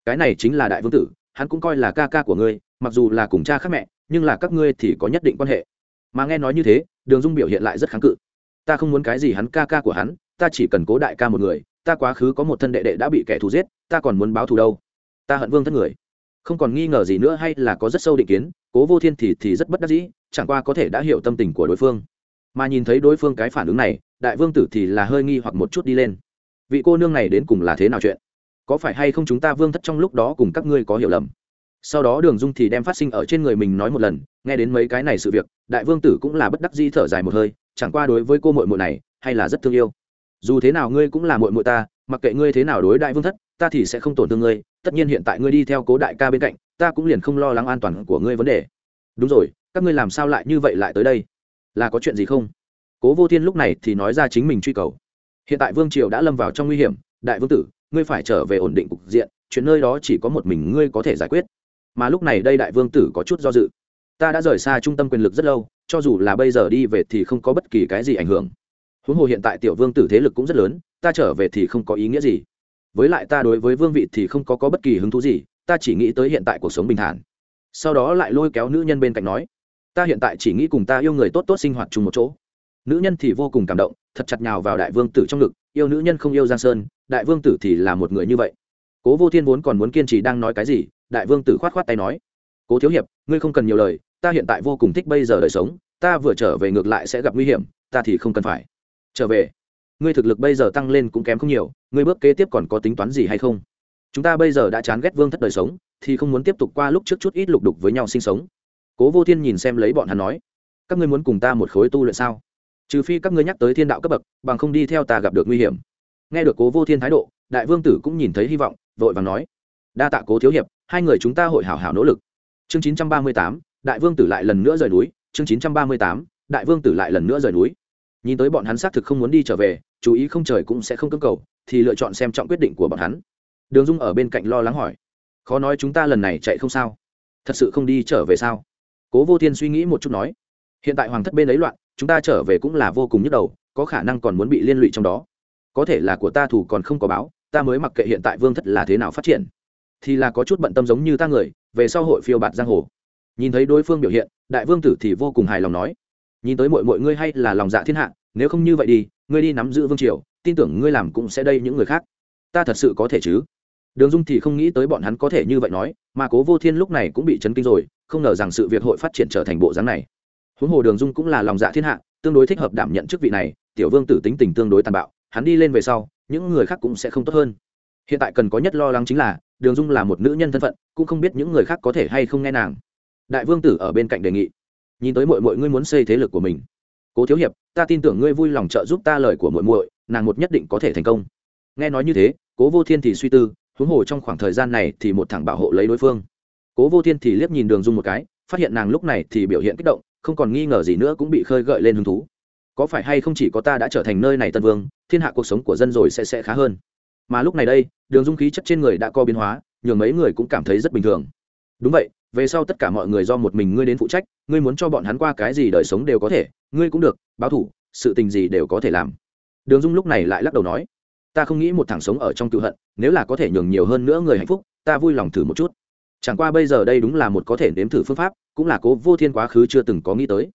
Cái này chính là đại vương tử, hắn cũng coi là ca ca của ngươi, mặc dù là cùng cha khác mẹ, nhưng là các ngươi thì có nhất định quan hệ. Mà nghe nói như thế, đường dung biểu hiện lại rất kháng cự. Ta không muốn cái gì hắn ca ca của hắn, ta chỉ cần cố đại ca một người, ta quá khứ có một thân đệ đệ đã bị kẻ thù giết, ta còn muốn báo thù đâu? Ta hận vương thất người. Không còn nghi ngờ gì nữa hay là có rất sâu định kiến, cố vô thiên thì thì rất bất đắc dĩ, chẳng qua có thể đã hiểu tâm tình của đối phương. Mà nhìn thấy đối phương cái phản ứng này, đại vương tử thì là hơi nghi hoặc một chút đi lên. Vị cô nương này đến cùng là thế nào chuyện? Có phải hay không chúng ta vương thất trong lúc đó cùng các ngươi có hiểu lầm? Sau đó đường dung thì đem phát sinh ở trên người mình nói một lần, nghe đến mấy cái này sự việc, đại vương tử cũng là bất đắc dĩ thở dài một hơi, chẳng qua đối với cô mội mội này, hay là rất thương yêu. Dù thế nào ngươi cũng là mội mội ta, mặc kệ ngươi thế nào đối đại vương thất, ta thì sẽ không tổn thương ngươi tất nhiên hiện tại ngươi đi theo cố đại ca bên cạnh, ta cũng liền không lo lắng an toàn của ngươi vấn đề. Đúng rồi, các ngươi làm sao lại như vậy lại tới đây? Là có chuyện gì không? Cố vô thiên lúc này thì nói ra chính mình truy cầu. Hiện tại vương triều đã lâm vào trong nguy hiểm, đại vương tử, ngươi phải trở về ổn định cục diện, chuyện nơi đó chỉ có một mình ngươi có thể giải quyết. Mà lúc này đây đại vương tử có chút do dự. Ta đã rời xa trung tâm quyền lực rất lâu, cho dù là bây giờ đi về thì không có bất kỳ cái gì ảnh hưởng. Huống hồ hiện tại tiểu vương tử thế lực cũng rất lớn, ta trở về thì không có ý nghĩa gì với lại ta đối với vương vị thì không có, có bất kỳ hứng thú gì ta chỉ nghĩ tới hiện tại cuộc sống bình thản. Sau đó lại lôi kéo nữ nhân bên cạnh nói ta hiện tại chỉ nghĩ cùng ta yêu người tốt tốt sinh hoạt chung một chỗ. Nữ nhân thì vô cùng cảm động thật chặt nhào vào đại vương tử trong ngực yêu nữ nhân không yêu giang sơn đại vương tử thì là một người như vậy. Cố vô thiên vốn còn muốn kiên trì đang nói cái gì đại vương tử khoát khoát tay nói cố thiếu hiệp ngươi không cần nhiều lời ta hiện tại vô cùng thích bây giờ đời sống ta vừa trở về ngược lại sẽ gặp nguy hiểm ta thì không cần phải. Trở về? Ngươi thực lực bây giờ tăng lên cũng kém không nhiều, ngươi bước kế tiếp còn có tính toán gì hay không? Chúng ta bây giờ đã chán ghét vương thất đời sống, thì không muốn tiếp tục qua lúc trước chút ít lục đục với nhau sinh sống. Cố vô thiên nhìn xem lấy bọn hắn nói, các ngươi muốn cùng ta một khối tu luyện sao? Trừ phi các ngươi nhắc tới thiên đạo cấp bậc, bằng không đi theo ta gặp được nguy hiểm. Nghe được cố vô thiên thái độ, đại vương tử cũng nhìn thấy hy vọng, vội vàng nói, đa tạ cố thiếu hiệp, hai người chúng ta hội hảo hảo nỗ lực. Chương chín trăm ba mươi tám, đại vương tử lại lần nữa rời núi, chương chín trăm ba mươi tám, đại vương tử lại lần nữa rời núi nhìn tới bọn hắn xác thực không muốn đi trở về, chú ý không trời cũng sẽ không cưỡng cầu, thì lựa chọn xem trọng quyết định của bọn hắn. Đường dung ở bên cạnh lo lắng hỏi, khó nói chúng ta lần này chạy không sao? Thật sự không đi trở về sao? Cố vô thiên suy nghĩ một chút nói, hiện tại hoàng thất bên ấy loạn, chúng ta trở về cũng là vô cùng nhức đầu, có khả năng còn muốn bị liên lụy trong đó. Có thể là của ta thủ còn không có báo, ta mới mặc kệ hiện tại vương thất là thế nào phát triển. Thì là có chút bận tâm giống như ta người, về sau hội phiêu bạt giang hồ. Nhìn thấy đối phương biểu hiện, đại vương tử thì vô cùng hài lòng nói nhìn tới mọi mọi ngươi hay là lòng dạ thiên hạ, nếu không như vậy đi, ngươi đi nắm giữ vương triều, tin tưởng ngươi làm cũng sẽ đây những người khác. Ta thật sự có thể chứ? Đường dung thì không nghĩ tới bọn hắn có thể như vậy nói, mà cố vô thiên lúc này cũng bị chấn kinh rồi, không ngờ rằng sự việc hội phát triển trở thành bộ dáng này. Huống hồ đường dung cũng là lòng dạ thiên hạ, tương đối thích hợp đảm nhận chức vị này, tiểu vương tử tính tình tương đối tàn bạo, hắn đi lên về sau, những người khác cũng sẽ không tốt hơn. Hiện tại cần có nhất lo lắng chính là, đường dung là một nữ nhân thân phận, cũng không biết những người khác có thể hay không nghe nàng. Đại vương tử ở bên cạnh đề nghị nhìn tới mọi mọi ngươi muốn xây thế lực của mình. Cố thiếu hiệp, ta tin tưởng ngươi vui lòng trợ giúp ta lời của muội muội, nàng một nhất định có thể thành công. Nghe nói như thế, cố vô thiên thì suy tư, huống hồ trong khoảng thời gian này thì một thằng bảo hộ lấy đối phương. Cố vô thiên thì liếc nhìn đường dung một cái, phát hiện nàng lúc này thì biểu hiện kích động, không còn nghi ngờ gì nữa cũng bị khơi gợi lên hứng thú. Có phải hay không chỉ có ta đã trở thành nơi này tân vương, thiên hạ cuộc sống của dân rồi sẽ sẽ khá hơn. Mà lúc này đây, đường dung khí chất trên người đã co biến hóa, nhường mấy người cũng cảm thấy rất bình thường. Đúng vậy về sau tất cả mọi người do một mình ngươi đến phụ trách, ngươi muốn cho bọn hắn qua cái gì đời sống đều có thể, ngươi cũng được, báo thủ, sự tình gì đều có thể làm. Đường dung lúc này lại lắc đầu nói, ta không nghĩ một thằng sống ở trong cựu hận, nếu là có thể nhường nhiều hơn nữa người hạnh phúc, ta vui lòng thử một chút. Chẳng qua bây giờ đây đúng là một có thể nếm thử phương pháp, cũng là cố vô thiên quá khứ chưa từng có nghĩ tới.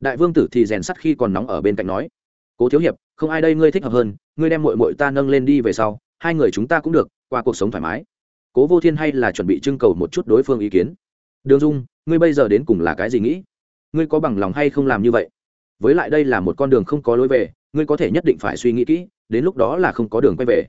Đại vương tử thì rèn sắt khi còn nóng ở bên cạnh nói, cố thiếu hiệp, không ai đây ngươi thích hợp hơn, ngươi đem mội mội ta nâng lên đi về sau, hai người chúng ta cũng được, qua cuộc sống thoải mái. Cố vô thiên hay là chuẩn bị trưng cầu một chút đối phương ý kiến đường dung, ngươi bây giờ đến cùng là cái gì nghĩ? Ngươi có bằng lòng hay không làm như vậy? Với lại đây là một con đường không có lối về, ngươi có thể nhất định phải suy nghĩ kỹ, đến lúc đó là không có đường quay về.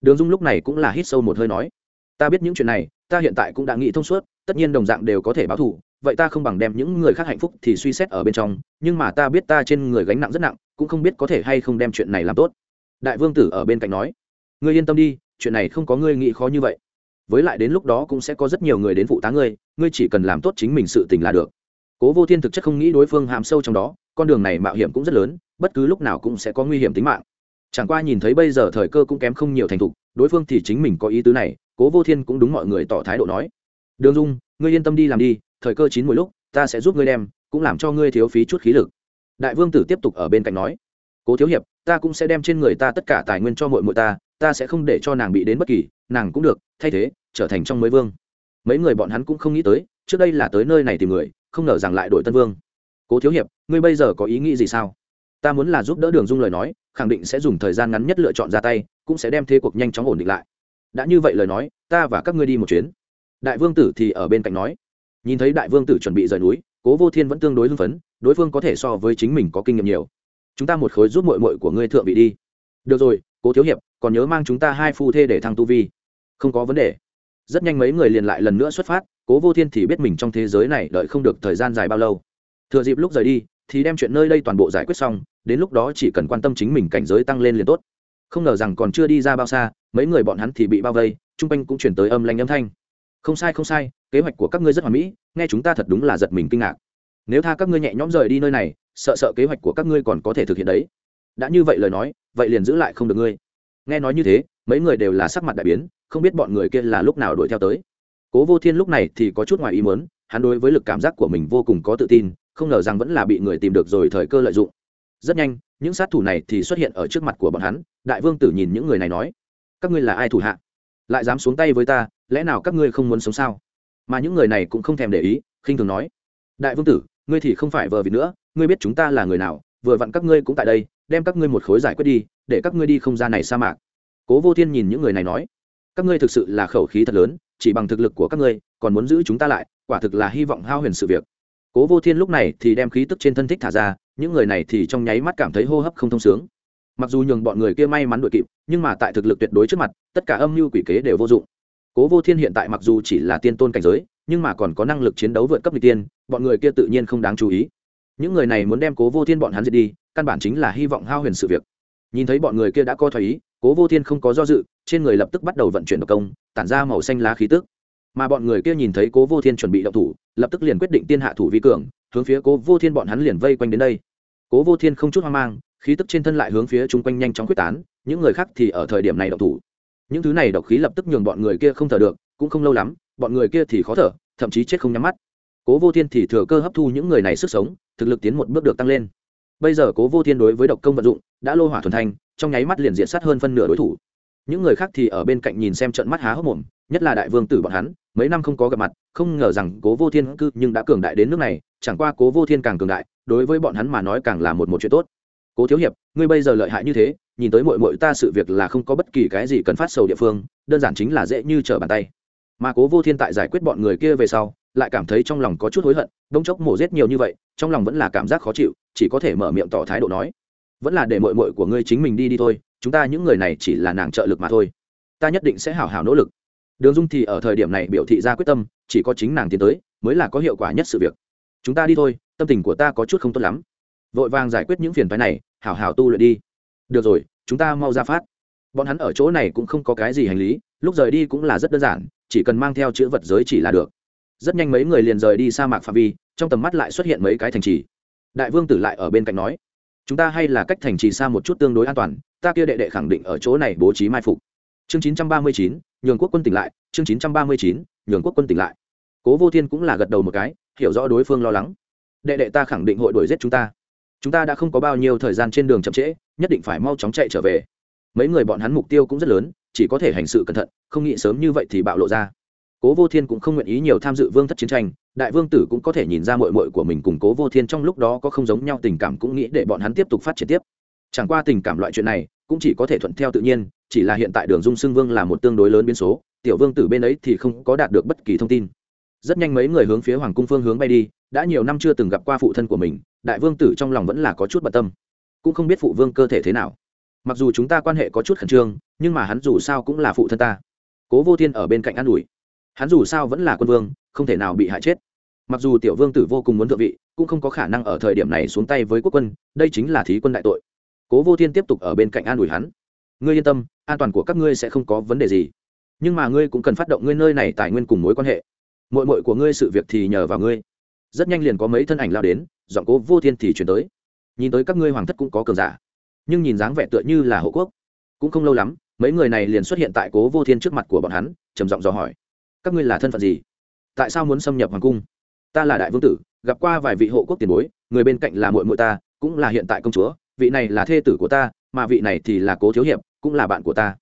Đường dung lúc này cũng là hít sâu một hơi nói, ta biết những chuyện này, ta hiện tại cũng đã nghĩ thông suốt, tất nhiên đồng dạng đều có thể báo thù, vậy ta không bằng đem những người khác hạnh phúc thì suy xét ở bên trong, nhưng mà ta biết ta trên người gánh nặng rất nặng, cũng không biết có thể hay không đem chuyện này làm tốt. Đại vương tử ở bên cạnh nói, ngươi yên tâm đi, chuyện này không có ngươi nghĩ khó như vậy với lại đến lúc đó cũng sẽ có rất nhiều người đến phụ tá ngươi ngươi chỉ cần làm tốt chính mình sự tình là được. Cố vô thiên thực chất không nghĩ đối phương hàm sâu trong đó, con đường này mạo hiểm cũng rất lớn, bất cứ lúc nào cũng sẽ có nguy hiểm tính mạng. Chẳng qua nhìn thấy bây giờ thời cơ cũng kém không nhiều thành thục, đối phương thì chính mình có ý tứ này, cố vô thiên cũng đúng mọi người tỏ thái độ nói. Đường dung, ngươi yên tâm đi làm đi, thời cơ chín mỗi lúc, ta sẽ giúp ngươi đem, cũng làm cho ngươi thiếu phí chút khí lực. Đại vương tử tiếp tục ở bên cạnh nói. Cố thiếu hiệp, ta cũng sẽ đem trên người ta tất cả tài nguyên cho mội mội ta ta sẽ không để cho nàng bị đến bất kỳ, nàng cũng được, thay thế trở thành trong mới vương. Mấy người bọn hắn cũng không nghĩ tới, trước đây là tới nơi này tìm người, không ngờ rằng lại đổi tân vương. Cố thiếu hiệp, ngươi bây giờ có ý nghĩ gì sao? Ta muốn là giúp đỡ đường dung lời nói, khẳng định sẽ dùng thời gian ngắn nhất lựa chọn ra tay, cũng sẽ đem thế cuộc nhanh chóng ổn định lại. Đã như vậy lời nói, ta và các ngươi đi một chuyến. Đại vương tử thì ở bên cạnh nói. Nhìn thấy đại vương tử chuẩn bị rời núi, cố vô thiên vẫn tương đối hưng phấn, đối phương có thể so với chính mình có kinh nghiệm nhiều. Chúng ta một khối giúp mội mội của ngươi thượng vị đi. Được rồi, cố thiếu hiệp, còn nhớ mang chúng ta hai phu thê để thăng tu vi. Không có vấn đề rất nhanh mấy người liền lại lần nữa xuất phát, cố vô thiên thì biết mình trong thế giới này đợi không được thời gian dài bao lâu. Thừa dịp lúc rời đi, thì đem chuyện nơi đây toàn bộ giải quyết xong, đến lúc đó chỉ cần quan tâm chính mình cảnh giới tăng lên liền tốt. Không ngờ rằng còn chưa đi ra bao xa, mấy người bọn hắn thì bị bao vây t r u n g quanh cũng chuyển tới âm lanh âm thanh. Không sai không sai, kế hoạch của các ngươi rất hoàn mỹ, nghe chúng ta thật đúng là giật mình kinh ngạc. Nếu tha các ngươi nhẹ nhõm rời đi nơi này, sợ sợ kế hoạch của các ngươi còn có thể thực hiện đấy. Đã như vậy lời nói, vậy liền giữ lại không được ngươi. Nghe nói như thế, mấy người đều là sắc mặt đại biến không biết bọn người kia là lúc nào đuổi theo tới. Cố vô thiên lúc này thì có chút ngoài ý muốn, hắn đối với lực cảm giác của mình vô cùng có tự tin, không ngờ rằng vẫn là bị người tìm được rồi thời cơ lợi dụng. Rất nhanh, những sát thủ này thì xuất hiện ở trước mặt của bọn hắn, đại vương tử nhìn những người này nói, các ngươi là ai thủ hạ? Lại dám xuống tay với ta, lẽ nào các ngươi không muốn sống sao? Mà những người này cũng không thèm để ý, khinh thường nói, đại vương tử, ngươi thì không phải vờ vịt nữa, ngươi biết chúng ta là người nào, vừa vặn các ngươi cũng tại đây, đem các ngươi một khối giải quyết đi, để các ngươi đi không ra này sa mạc. Cố vô thiên nhìn những người này nói các ngươi thực sự là khẩu khí thật lớn, chỉ bằng thực lực của các ngươi, còn muốn giữ chúng ta lại, quả thực là hy vọng hao huyền sự việc. Cố vô thiên lúc này thì đem khí tức trên thân thích thả ra, những người này thì trong nháy mắt cảm thấy hô hấp không thông sướng. Mặc dù nhường bọn người kia may mắn đuổi kịp, nhưng mà tại thực lực tuyệt đối trước mặt, tất cả âm mưu quỷ kế đều vô dụng. Cố vô thiên hiện tại mặc dù chỉ là tiên tôn cảnh giới, nhưng mà còn có năng lực chiến đấu vượt cấp n tiên, bọn người kia tự nhiên không đáng chú ý. Những người này muốn đem cố vô thiên bọn hắn diệt đi, căn bản chính là hy vọng hao huyền sự việc nhìn thấy bọn người kia đã co thoái ý, cố vô thiên không có do dự, trên người lập tức bắt đầu vận chuyển độc công, tản ra màu xanh lá khí tức. Mà bọn người kia nhìn thấy cố vô thiên chuẩn bị động thủ, lập tức liền quyết định tiên hạ thủ vi cường, hướng phía cố vô thiên bọn hắn liền vây quanh đến đây. Cố vô thiên không chút hoang mang, khí tức trên thân lại hướng phía chung quanh nhanh chóng quyết tán, những người khác thì ở thời điểm này động thủ. Những thứ này độc khí lập tức nhường bọn người kia không thở được, cũng không lâu lắm, bọn người kia thì khó thở, thậm chí chết không nhắm mắt. Cố vô thiên thì thừa cơ hấp thu những người này sức sống, thực lực tiến một bước được tăng lên bây giờ cố vô thiên đối với độc công vận dụng đã lô hỏa thuần thanh, trong nháy mắt liền diện sát hơn phân nửa đối thủ. Những người khác thì ở bên cạnh nhìn xem trận mắt há hốc mồm, nhất là đại vương tử bọn hắn, mấy năm không có gặp mặt, không ngờ rằng cố vô thiên cư nhưng đã cường đại đến nước này, chẳng qua cố vô thiên càng cường đại, đối với bọn hắn mà nói càng là một một chuyện tốt. Cố thiếu hiệp, ngươi bây giờ lợi hại như thế, nhìn tới mội mội ta sự việc là không có bất kỳ cái gì cần phát sầu địa phương, đơn giản chính là dễ như trở bàn tay. Mà cố vô thiên tại giải quyết bọn người kia về sau lại cảm thấy trong lòng có chút hối hận, bỗng chốc mổ rết nhiều như vậy, trong lòng vẫn là cảm giác khó chịu, chỉ có thể mở miệng tỏ thái độ nói, vẫn là để mội mội của ngươi chính mình đi đi thôi, chúng ta những người này chỉ là nàng trợ lực mà thôi. Ta nhất định sẽ hảo hảo nỗ lực. Đường dung thì ở thời điểm này biểu thị ra quyết tâm, chỉ có chính nàng tiến tới, mới là có hiệu quả nhất sự việc. Chúng ta đi thôi, tâm tình của ta có chút không tốt lắm. Vội vàng giải quyết những phiền phái này, hảo hảo tu luyện đi. Được rồi, chúng ta mau ra phát. Bọn hắn ở chỗ này cũng không có cái gì hành lý, lúc rời đi cũng là rất đơn giản, chỉ cần mang theo chữ vật giới chỉ là được rất nhanh mấy người liền rời đi sa mạc phạm vi trong tầm mắt lại xuất hiện mấy cái thành trì. Đại vương tử lại ở bên cạnh nói chúng ta hay là cách thành trì xa một chút tương đối an toàn ta kia đệ đệ khẳng định ở chỗ này bố trí mai phục. Chương 939, nhường quốc quân tỉnh lại chương 939, nhường quốc quân tỉnh lại. Cố vô thiên cũng là gật đầu một cái hiểu rõ đối phương lo lắng. Đệ đệ ta khẳng định hội đuổi giết chúng ta. Chúng ta đã không có bao nhiêu thời gian trên đường chậm trễ nhất định phải mau chóng chạy trở về. Mấy người bọn hắn mục tiêu cũng rất lớn chỉ có thể hành sự cẩn thận không nghĩ sớm như vậy thì bạo lộ ra cố vô thiên cũng không nguyện ý nhiều tham dự vương thất chiến tranh, đại vương tử cũng có thể nhìn ra mội mội của mình cùng cố vô thiên trong lúc đó có không giống nhau, tình cảm cũng nghĩ để bọn hắn tiếp tục phát triển tiếp. Chẳng qua tình cảm loại chuyện này cũng chỉ có thể thuận theo tự nhiên, chỉ là hiện tại đường dung xưng vương là một tương đối lớn biến số, tiểu vương tử bên ấy thì không có đạt được bất kỳ thông tin. Rất nhanh mấy người hướng phía hoàng cung phương hướng bay đi, đã nhiều năm chưa từng gặp qua phụ thân của mình, đại vương tử trong lòng vẫn là có chút bận tâm. Cũng không biết phụ vương cơ thể thế nào. Mặc dù chúng ta quan hệ có chút khẩn trương, nhưng mà hắn dù sao cũng là phụ thân ta. Cố vô thiên ở bên cạnh an ủi hắn dù sao vẫn là quân vương, không thể nào bị hại chết. Mặc dù tiểu vương tử vô cùng muốn thượng vị, cũng không có khả năng ở thời điểm này xuống tay với quốc quân, đây chính là thí quân đại tội. Cố vô thiên tiếp tục ở bên cạnh an ủi hắn. Ngươi yên tâm, an toàn của các ngươi sẽ không có vấn đề gì. Nhưng mà ngươi cũng cần phát động ngươi nơi này tài nguyên cùng mối quan hệ. Mội mội của ngươi sự việc thì nhờ vào ngươi. Rất nhanh liền có mấy thân ảnh lao đến, giọng cố vô thiên thì chuyển tới. Nhìn tới các ngươi hoàng thất cũng có cường giả. Nhưng nhìn dáng vẻ tựa như là hộ quốc. Cũng không lâu lắm, mấy người này liền xuất hiện tại cố vô thiên trước mặt của bọn hắn, trầm giọng dò hỏi các ngươi là thân phận gì? Tại sao muốn xâm nhập hoàng cung? Ta là đại vương tử, gặp qua vài vị hộ quốc tiền bối, người bên cạnh là mội mội ta, cũng là hiện tại công chúa, vị này là thê tử của ta, mà vị này thì là cố thiếu hiệp, cũng là bạn của ta.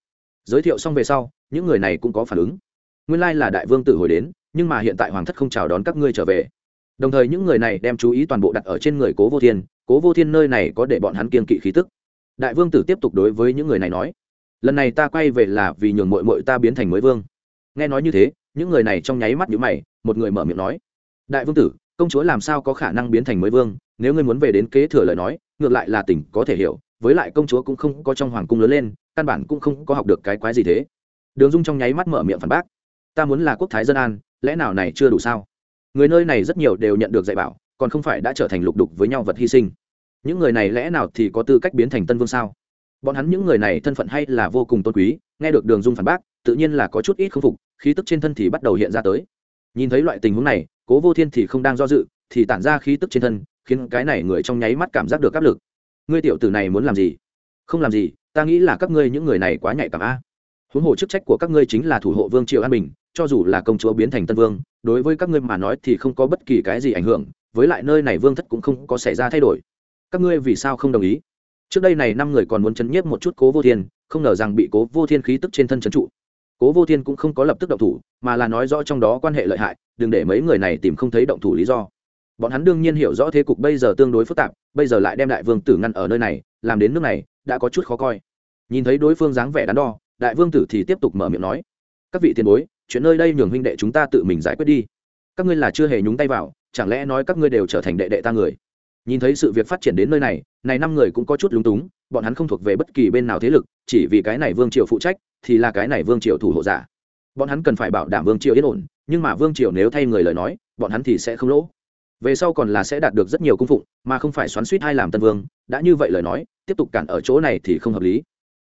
Giới thiệu xong về sau, những người này cũng có phản ứng. Nguyên lai là đại vương tử hồi đến, nhưng mà hiện tại hoàng thất không chào đón các ngươi trở về. Đồng thời những người này đem chú ý toàn bộ đặt ở trên người cố vô thiên, cố vô thiên nơi này có để bọn hắn kiên kỵ khí tức. Đại vương tử tiếp tục đối với những người này nói, lần này ta quay về là vì nhường mội mội ta biến thành mới vương. Nghe nói như thế những người này trong nháy mắt nhíu mày, một người mở miệng nói, đại vương tử, công chúa làm sao có khả năng biến thành mới vương? Nếu ngươi muốn về đến kế thừa lời nói, ngược lại là tỉnh có thể hiểu, với lại công chúa cũng không có trong hoàng cung lớn lên, căn bản cũng không có học được cái quái gì thế. Đường dung trong nháy mắt mở miệng phản bác, ta muốn là quốc thái dân an, lẽ nào này chưa đủ sao? Người nơi này rất nhiều đều nhận được dạy bảo, còn không phải đã trở thành lục đục với nhau vật hy sinh. Những người này lẽ nào thì có tư cách biến thành tân vương sao? Bọn hắn những người này thân phận hay là vô cùng tôn quý, nghe được đường dung phản bác, tự nhiên là có chút ít k phục khí tức trên thân thì bắt đầu hiện ra tới. Nhìn thấy loại tình huống này, cố vô thiên thì không đang do dự, thì tản ra khí tức trên thân, khiến cái này người trong nháy mắt cảm giác được áp lực. Ngươi tiểu tử này muốn làm gì? Không làm gì, ta nghĩ là các ngươi những người này quá nhạy cảm a. Huống hồ chức trách của các ngươi chính là thủ hộ vương triều an bình, cho dù là công chúa biến thành tân vương, đối với các ngươi mà nói thì không có bất kỳ cái gì ảnh hưởng, với lại nơi này vương thất cũng không có xảy ra thay đổi. Các ngươi vì sao không đồng ý? Trước đây này năm người còn muốn chấn nhiếp một chút cố vô thiên, không ngờ rằng bị cố vô thiên khí tức trên thân chấn trụ cố vô thiên cũng không có lập tức động thủ, mà là nói rõ trong đó quan hệ lợi hại, đừng để mấy người này tìm không thấy động thủ lý do. Bọn hắn đương nhiên hiểu rõ thế cục bây giờ tương đối phức tạp, bây giờ lại đem đại vương tử ngăn ở nơi này, làm đến nước này, đã có chút khó coi. Nhìn thấy đối phương dáng vẻ đắn đo, đại vương tử thì tiếp tục mở miệng nói, các vị tiền bối, chuyện nơi đây nhường huynh đệ chúng ta tự mình giải quyết đi. Các ngươi là chưa hề nhúng tay vào, chẳng lẽ nói các ngươi đều trở thành đệ đệ ta người? Nhìn thấy sự việc phát triển đến nơi này này năm người cũng có chút lúng túng bọn hắn không thuộc về bất kỳ bên nào thế lực, chỉ vì cái này vương triều phụ trách, thì là cái này vương triều thủ hộ giả. Bọn hắn cần phải bảo đảm vương triều yên ổn, nhưng mà vương triều nếu thay người lời nói, bọn hắn thì sẽ không lỗ. Về sau còn là sẽ đạt được rất nhiều cung phụng, mà không phải xoắn suýt hay làm tân vương, đã như vậy lời nói, tiếp tục cản ở chỗ này thì không hợp lý.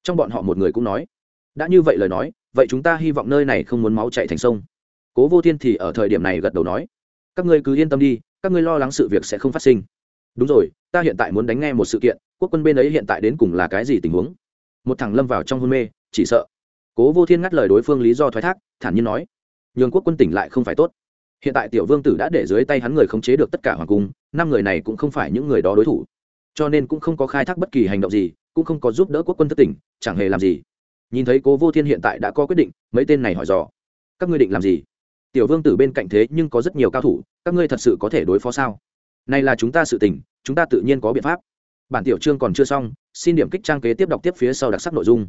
Trong bọn họ một người cũng nói, đã như vậy lời nói, vậy chúng ta hy vọng nơi này không muốn máu chạy thành sông. Cố vô thiên thì ở thời điểm này gật đầu nói, các ngươi cứ yên tâm đi, các ngươi lo lắng sự việc sẽ không phát sinh. Đúng rồi, ta hiện tại muốn đánh nghe một sự kiện quốc quân bên ấy hiện tại đến cùng là cái gì tình huống? Một thằng lâm vào trong hôn mê, chỉ sợ. Cố vô thiên ngắt lời đối phương lý do thoái thác, thản nhiên nói, nhường quốc quân tỉnh lại không phải tốt. Hiện tại tiểu vương tử đã để dưới tay hắn người khống chế được tất cả hoàng cung, năm người này cũng không phải những người đó đối thủ. Cho nên cũng không có khai thác bất kỳ hành động gì, cũng không có giúp đỡ quốc quân thất tỉnh, chẳng hề làm gì. Nhìn thấy cố vô thiên hiện tại đã có quyết định, mấy tên này hỏi dò, các ngươi định làm gì? Tiểu vương tử bên cạnh thế nhưng có rất nhiều cao thủ, các ngươi thật sự có thể đối phó sao? Này là chúng ta sự tình, chúng ta tự nhiên có biện pháp bản tiểu chương còn chưa xong, xin điểm kích trang kế tiếp đọc tiếp phía sau đặc sắc nội dung.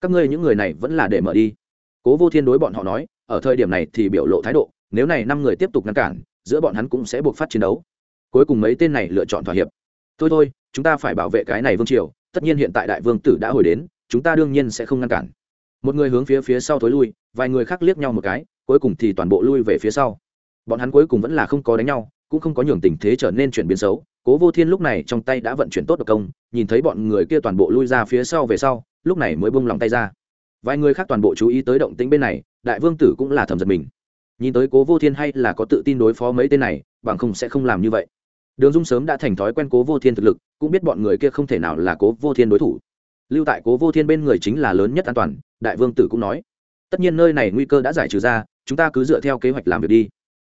Các ngươi những người này vẫn là để mở đi. Cố vô thiên đối bọn họ nói, ở thời điểm này thì biểu lộ thái độ, nếu này năm người tiếp tục ngăn cản, giữa bọn hắn cũng sẽ buộc phát chiến đấu. Cuối cùng mấy tên này lựa chọn thỏa hiệp. Thôi thôi, chúng ta phải bảo vệ cái này vương triều, tất nhiên hiện tại đại vương tử đã hồi đến, chúng ta đương nhiên sẽ không ngăn cản. Một người hướng phía phía sau thối lui, vài người khác liếc nhau một cái, cuối cùng thì toàn bộ lui về phía sau. Bọn hắn cuối cùng vẫn là không có đánh nhau, cũng không có nhường tình thế trở nên chuyển biến xấu cố vô thiên lúc này trong tay đã vận chuyển tốt độc công, nhìn thấy bọn người kia toàn bộ lui ra phía sau về sau, lúc này mới bung lòng tay ra. Vài người khác toàn bộ chú ý tới động tĩnh bên này, đại vương tử cũng là thầm giật mình. Nhìn tới cố vô thiên hay là có tự tin đối phó mấy tên này, bằng không sẽ không làm như vậy. Đường dung sớm đã thành thói quen cố vô thiên thực lực, cũng biết bọn người kia không thể nào là cố vô thiên đối thủ. Lưu tại cố vô thiên bên người chính là lớn nhất an toàn, đại vương tử cũng nói. Tất nhiên nơi này nguy cơ đã giải trừ ra, chúng ta cứ dựa theo kế hoạch làm việc đi.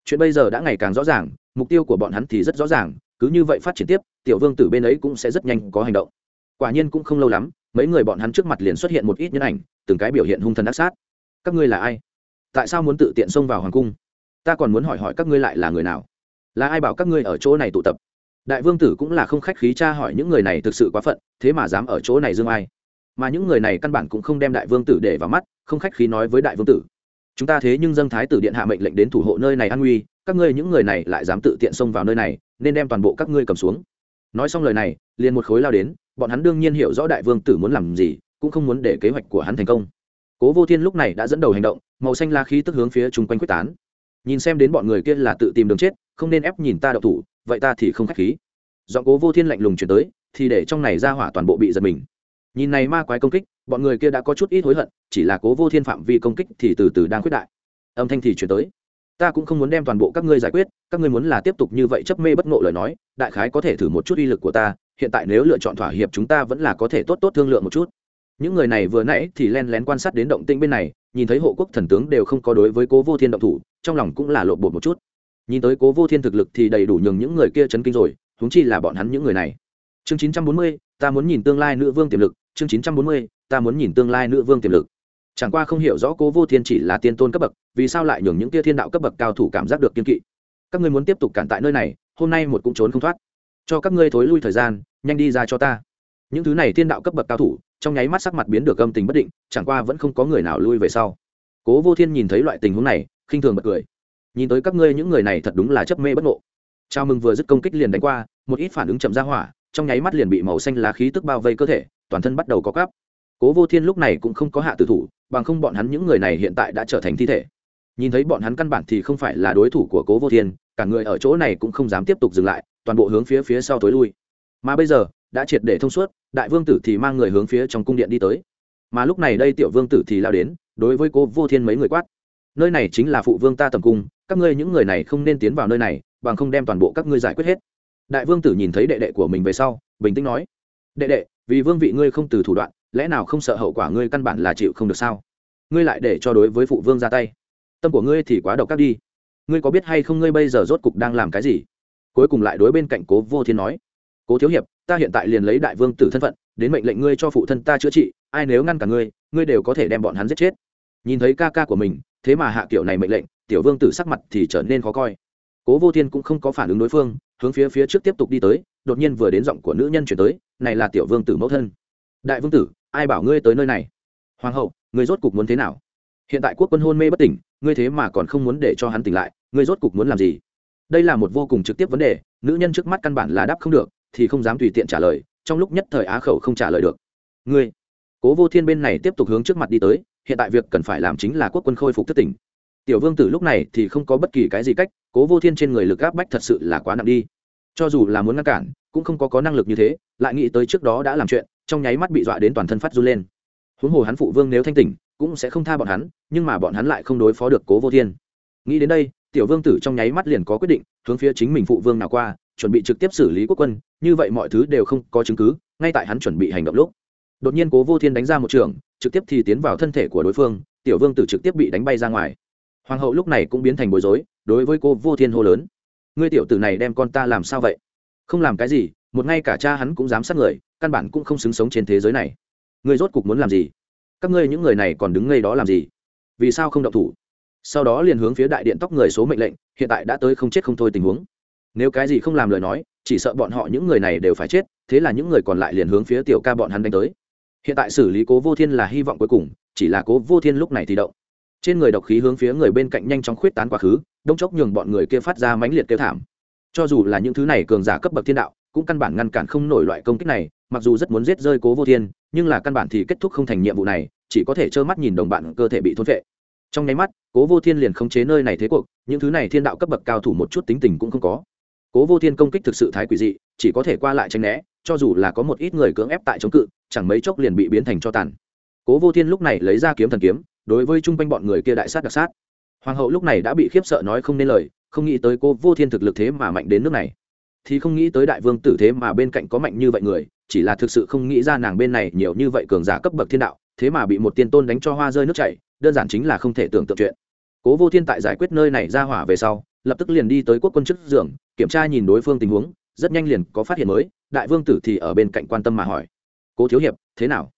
Chuyện bây giờ đã ngày càng rõ ràng, mục tiêu của bọn hắn thì rất rõ ràng cứ như vậy phát triển tiếp, tiểu vương tử bên ấy cũng sẽ rất nhanh có hành động. Quả nhiên cũng không lâu lắm, mấy người bọn hắn trước mặt liền xuất hiện một ít nhân ảnh, từng cái biểu hiện hung thần ác sát. Các ngươi là ai? Tại sao muốn tự tiện xông vào hoàng cung? Ta còn muốn hỏi hỏi các ngươi lại là người nào? Là ai bảo các ngươi ở chỗ này tụ tập? Đại vương tử cũng là không khách khí tra hỏi những người này thực sự quá phận, thế mà dám ở chỗ này dương ai? Mà những người này căn bản cũng không đem đại vương tử để vào mắt, không khách khí nói với đại vương tử. Chúng ta thế nhưng dâng thái tử điện hạ mệnh lệnh đến thủ hộ nơi này an nguy, các ngươi những người này lại dám tự tiện xông vào nơi này nên đem toàn bộ các ngươi cầm xuống. Nói xong lời này, liền một khối lao đến, bọn hắn đương nhiên hiểu rõ đại vương tử muốn làm gì, cũng không muốn để kế hoạch của hắn thành công. Cố vô thiên lúc này đã dẫn đầu hành động, màu xanh la khí tức hướng phía chung quanh quyết tán. Nhìn xem đến bọn người kia là tự tìm đường chết, không nên ép nhìn ta đậu thủ, vậy ta thì không k h á c h khí. Dọn cố vô thiên lạnh lùng chuyển tới, thì để trong này ra hỏa toàn bộ bị giật mình. Nhìn này ma quái công kích, bọn người kia đã có chút ít hối hận, chỉ là cố vô thiên phạm vi công kích thì từ từ đang quyết đại. Âm thanh thì chuyển tới ta cũng không muốn đem toàn bộ các ngươi giải quyết, các ngươi muốn là tiếp tục như vậy chấp mê bất ngộ lời nói, đại khái có thể thử một chút uy lực của ta, hiện tại nếu lựa chọn thỏa hiệp chúng ta vẫn là có thể tốt tốt thương lượng một chút. Những người này vừa nãy thì len lén quan sát đến động tĩnh bên này, nhìn thấy hộ quốc thần tướng đều không có đối với cố vô thiên động thủ, trong lòng cũng là lộn bột một chút. Nhìn tới cố vô thiên thực lực thì đầy đủ nhường những người kia chấn kinh rồi húng chi là bọn hắn những người này. Chương chín trăm bốn mươi, ta muốn nhìn tương lai nữ vương tiềm lực, chương chín trăm bốn mươi, ta muốn nhìn tương lai nữ vương tiềm lực chẳng qua không hiểu rõ cố vô thiên chỉ là tiên tôn cấp bậc, vì sao lại nhường những kia thiên đạo cấp bậc cao thủ cảm giác được kiên kỵ? Các ngươi muốn tiếp tục cản tại nơi này, hôm nay một cũng trốn không thoát. Cho các ngươi thối lui thời gian, nhanh đi ra cho ta. Những thứ này thiên đạo cấp bậc cao thủ, trong nháy mắt sắc mặt biến được âm tình bất định, chẳng qua vẫn không có người nào lui về sau. Cố vô thiên nhìn thấy loại tình huống này, khinh thường bật cười. Nhìn tới các ngươi những người này thật đúng là chấp mê bất ngộ. Chào mừng vừa dứt công kích liền đánh qua, một ít phản ứng chậm ra hỏa, trong nháy mắt liền bị màu xanh lá khí tức bao vây cơ thể, toàn thân bắt đầu có cắp cố vô thiên lúc này cũng không có hạ tử thủ bằng không bọn hắn những người này hiện tại đã trở thành thi thể. Nhìn thấy bọn hắn căn bản thì không phải là đối thủ của cố vô thiên, cả người ở chỗ này cũng không dám tiếp tục dừng lại, toàn bộ hướng phía phía sau tối lui. Mà bây giờ, đã triệt để thông suốt, đại vương tử thì mang người hướng phía trong cung điện đi tới. Mà lúc này đây tiểu vương tử thì lao đến, đối với cố vô thiên mấy người quát. Nơi này chính là phụ vương ta tầm cung, các ngươi những người này không nên tiến vào nơi này, bằng không đem toàn bộ các ngươi giải quyết hết. Đại vương tử nhìn thấy đệ đệ của mình về sau, bình tĩnh nói. Đệ đệ, vì vương vị ngươi không từ thủ đoạn lẽ nào không sợ hậu quả ngươi căn bản là chịu không được sao? Ngươi lại để cho đối với phụ vương ra tay. Tâm của ngươi thì quá độc ác đi. Ngươi có biết hay không ngươi bây giờ rốt cục đang làm cái gì? Cuối cùng lại đối bên cạnh cố vô thiên nói, cố thiếu hiệp, ta hiện tại liền lấy đại vương tử thân phận, đến mệnh lệnh ngươi cho phụ thân ta chữa trị, ai nếu ngăn cả ngươi ngươi đều có thể đem bọn hắn giết chết. Nhìn thấy ca ca của mình, thế mà hạ kiểu này mệnh lệnh, tiểu vương tử sắc mặt thì trở nên khó coi. Cố vô thiên cũng không có phản ứng đối phương, hướng phía phía trước tiếp tục đi tới, đột nhiên vừa đến giọng của nữ nhân chuyển tới, này là tiểu vương tử mẫu thân. Đại vương tử ai bảo ngươi tới nơi này? Hoàng hậu, ngươi rốt cục muốn thế nào? Hiện tại quốc quân hôn mê bất tỉnh, ngươi thế mà còn không muốn để cho hắn tỉnh lại, ngươi rốt cục muốn làm gì? Đây là một vô cùng trực tiếp vấn đề, nữ nhân trước mắt căn bản là đáp không được, thì không dám tùy tiện trả lời, trong lúc nhất thời á khẩu không trả lời được. Ngươi, cố vô thiên bên này tiếp tục hướng trước mặt đi tới, hiện tại việc cần phải làm chính là quốc quân khôi phục thất tỉnh. Tiểu vương tử lúc này thì không có bất kỳ cái gì cách, cố vô thiên trên người lực áp bách thật sự là quá nặng đi. Cho dù là muốn ngăn cản, cũng không có có năng lực như thế, lại nghĩ tới trước đó đã làm chuyện trong nháy mắt bị dọa đến toàn thân phát run lên. Huống hồ hắn phụ vương nếu thanh tỉnh, cũng sẽ không tha bọn hắn, nhưng mà bọn hắn lại không đối phó được cố vô thiên. Nghĩ đến đây, tiểu vương tử trong nháy mắt liền có quyết định, hướng phía chính mình phụ vương nào qua, chuẩn bị trực tiếp xử lý quốc quân, như vậy mọi thứ đều không có chứng cứ, ngay tại hắn chuẩn bị hành động lúc. Đột nhiên cố vô thiên đánh ra một trường, trực tiếp thì tiến vào thân thể của đối phương, tiểu vương tử trực tiếp bị đánh bay ra ngoài. Hoàng hậu lúc này cũng biến thành bối rối, đối với cô vô thiên hô lớn. Ngươi tiểu tử này đem con ta làm sao vậy? Không làm cái gì, một ngay cả cha hắn cũng dám sát người căn bản cũng không xứng sống trên thế giới này. Ngươi rốt cục muốn làm gì? Các ngươi những người này còn đứng ngay đó làm gì? Vì sao không động thủ? Sau đó liền hướng phía đại điện tóc người số mệnh lệnh, hiện tại đã tới không chết không thôi tình huống. Nếu cái gì không làm lời nói, chỉ sợ bọn họ những người này đều phải chết, thế là những người còn lại liền hướng phía tiểu ca bọn hắn đánh tới. Hiện tại xử lý cố vô thiên là hy vọng cuối cùng, chỉ là cố vô thiên lúc này thì động. Trên người độc khí hướng phía người bên cạnh nhanh chóng khuyết tán quá khứ, đông chốc nhường bọn người kia phát ra mãnh liệt kêu thảm. Cho dù là những thứ này cường giả cấp bậc thiên đạo cũng căn bản ngăn cản không nổi loại công kích này, mặc dù rất muốn giết rơi cố vô thiên, nhưng là căn bản thì kết thúc không thành nhiệm vụ này, chỉ có thể trơ mắt nhìn đồng bạn cơ thể bị thôn vệ trong nháy mắt, cố vô thiên liền khống chế nơi này thế cuộc, những thứ này thiên đạo cấp bậc cao thủ một chút tính tình cũng không có. Cố vô thiên công kích thực sự thái quỷ dị, chỉ có thể qua lại tranh né, cho dù là có một ít người cưỡng ép tại chống cự, chẳng mấy chốc liền bị biến thành cho tàn. Cố vô thiên lúc này lấy ra kiếm thần kiếm, đối với chung quanh bọn người kia đại sát đặc sát. Hoàng hậu lúc này đã bị khiếp sợ nói không nên lời, không nghĩ tới cô vô thiên thực lực thế mà mạnh đến nước này thì không nghĩ tới đại vương tử thế mà bên cạnh có mạnh như vậy người, chỉ là thực sự không nghĩ ra nàng bên này nhiều như vậy cường giả cấp bậc thiên đạo, thế mà bị một tiên tôn đánh cho hoa rơi nước chảy, đơn giản chính là không thể tưởng tượng chuyện. Cố vô thiên tại giải quyết nơi này ra hỏa về sau, lập tức liền đi tới quốc quân chức giường, kiểm tra nhìn đối phương tình huống, rất nhanh liền có phát hiện mới, đại vương tử thì ở bên cạnh quan tâm mà hỏi. Cố thiếu hiệp, thế nào?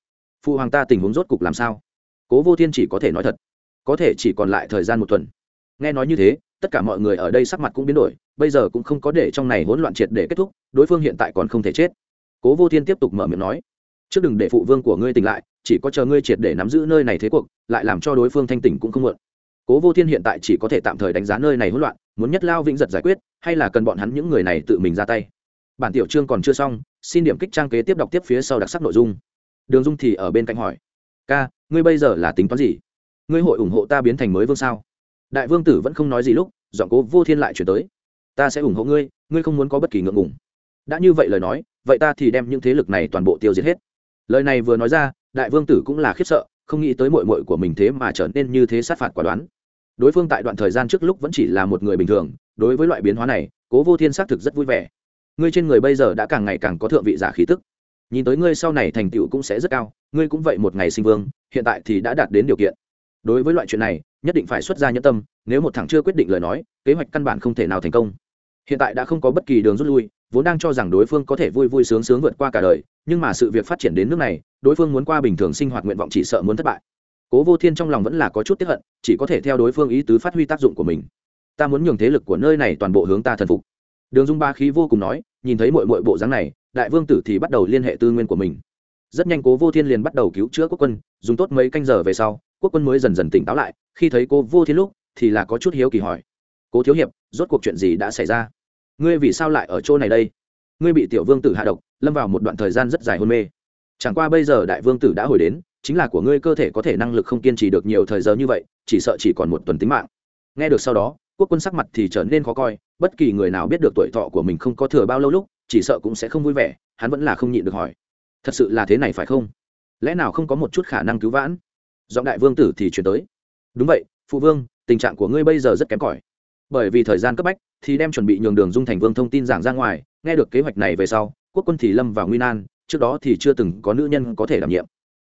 Phụ hoàng ta tình huống rốt cục làm sao? Cố vô thiên chỉ có thể nói thật. Có thể chỉ còn lại thời gian một tuần. Nghe nói như thế tất cả mọi người ở đây sắc mặt cũng biến đổi, bây giờ cũng không có để trong này hỗn loạn triệt để kết thúc, đối phương hiện tại còn không thể chết. Cố vô thiên tiếp tục mở miệng nói, trước đừng để phụ vương của ngươi tỉnh lại, chỉ có chờ ngươi triệt để nắm giữ nơi này thế cuộc, lại làm cho đối phương thanh tỉnh cũng không muộn. Cố vô thiên hiện tại chỉ có thể tạm thời đánh giá nơi này hỗn loạn, muốn nhất lao vĩnh giật giải quyết, hay là cần bọn hắn những người này tự mình ra tay? Bản tiểu chương còn chưa xong, xin điểm kích trang kế tiếp đọc tiếp phía sau đặc sắc nội dung. Đường dung thì ở bên cạnh hỏi, ca, ngươi bây giờ là tính toán gì? Ngươi hội ủng hộ ta biến thành mới vương sao? Đại vương tử vẫn không nói gì lúc dọn cố vô thiên lại chuyển tới. Ta sẽ ủng hộ ngươi ngươi không muốn có bất kỳ ngượng ngùng. Đã như vậy lời nói, vậy ta thì đem những thế lực này toàn bộ tiêu diệt hết. Lời này vừa nói ra, đại vương tử cũng là khiếp sợ, không nghĩ tới mội mội của mình thế mà trở nên như thế sát phạt quả đoán. Đối phương tại đoạn thời gian trước lúc vẫn chỉ là một người bình thường, đối với loại biến hóa này, cố vô thiên xác thực rất vui vẻ. Ngươi trên người bây giờ đã càng ngày càng có thượng vị giả khí tức. Nhìn tới ngươi sau này thành tựu cũng sẽ rất cao, ngươi cũng vậy một ngày sinh vương, hiện tại thì đã đạt đến điều kiện đối với loại chuyện này, nhất định phải xuất ra nhân tâm, nếu một thằng chưa quyết định lời nói, kế hoạch căn bản không thể nào thành công. Hiện tại đã không có bất kỳ đường rút lui, vốn đang cho rằng đối phương có thể vui vui sướng sướng vượt qua cả đời, nhưng mà sự việc phát triển đến nước này, đối phương muốn qua bình thường sinh hoạt nguyện vọng chỉ sợ muốn thất bại. Cố vô thiên trong lòng vẫn là có chút tiếp hận, chỉ có thể theo đối phương ý tứ phát huy tác dụng của mình. Ta muốn nhường thế lực của nơi này toàn bộ hướng ta thần phục. Đường dung ba khí vô cùng nói, nhìn thấy mọi mọi bộ dáng này, đại vương tử thì bắt đầu liên hệ tư nguyên của mình. Rất nhanh cố vô thiên liền bắt đầu cứu chữa quốc quân, dùng tốt mấy canh giờ về sau quốc quân mới dần dần tỉnh táo lại, khi thấy cô vô thiên lúc, thì là có chút hiếu kỳ hỏi. Cố thiếu hiệp, rốt cuộc chuyện gì đã xảy ra? Ngươi vì sao lại ở chỗ này đây? Ngươi bị tiểu vương tử hạ độc, lâm vào một đoạn thời gian rất dài hôn mê. Chẳng qua bây giờ đại vương tử đã hồi đến, chính là của ngươi cơ thể có thể năng lực không kiên trì được nhiều thời giờ như vậy, chỉ sợ chỉ còn một tuần tính mạng. Nghe được sau đó, quốc quân sắc mặt thì trở nên khó coi, bất kỳ người nào biết được tuổi thọ của mình không có thừa bao lâu lúc, chỉ sợ cũng sẽ không vui vẻ, hắn vẫn là không nhịn được hỏi. Thật sự là thế này phải không? Lẽ nào không có một chút khả năng cứu vãn? Giọng đại vương tử thì chuyển tới. Đúng vậy, phụ vương, tình trạng của ngươi bây giờ rất kém cỏi. Bởi vì thời gian cấp bách, thì đem chuẩn bị nhường đường dung thành vương thông tin giảng ra ngoài, nghe được kế hoạch này về sau, quốc quân thì lâm vào nguy nan, trước đó thì chưa từng có nữ nhân có thể đảm nhiệm.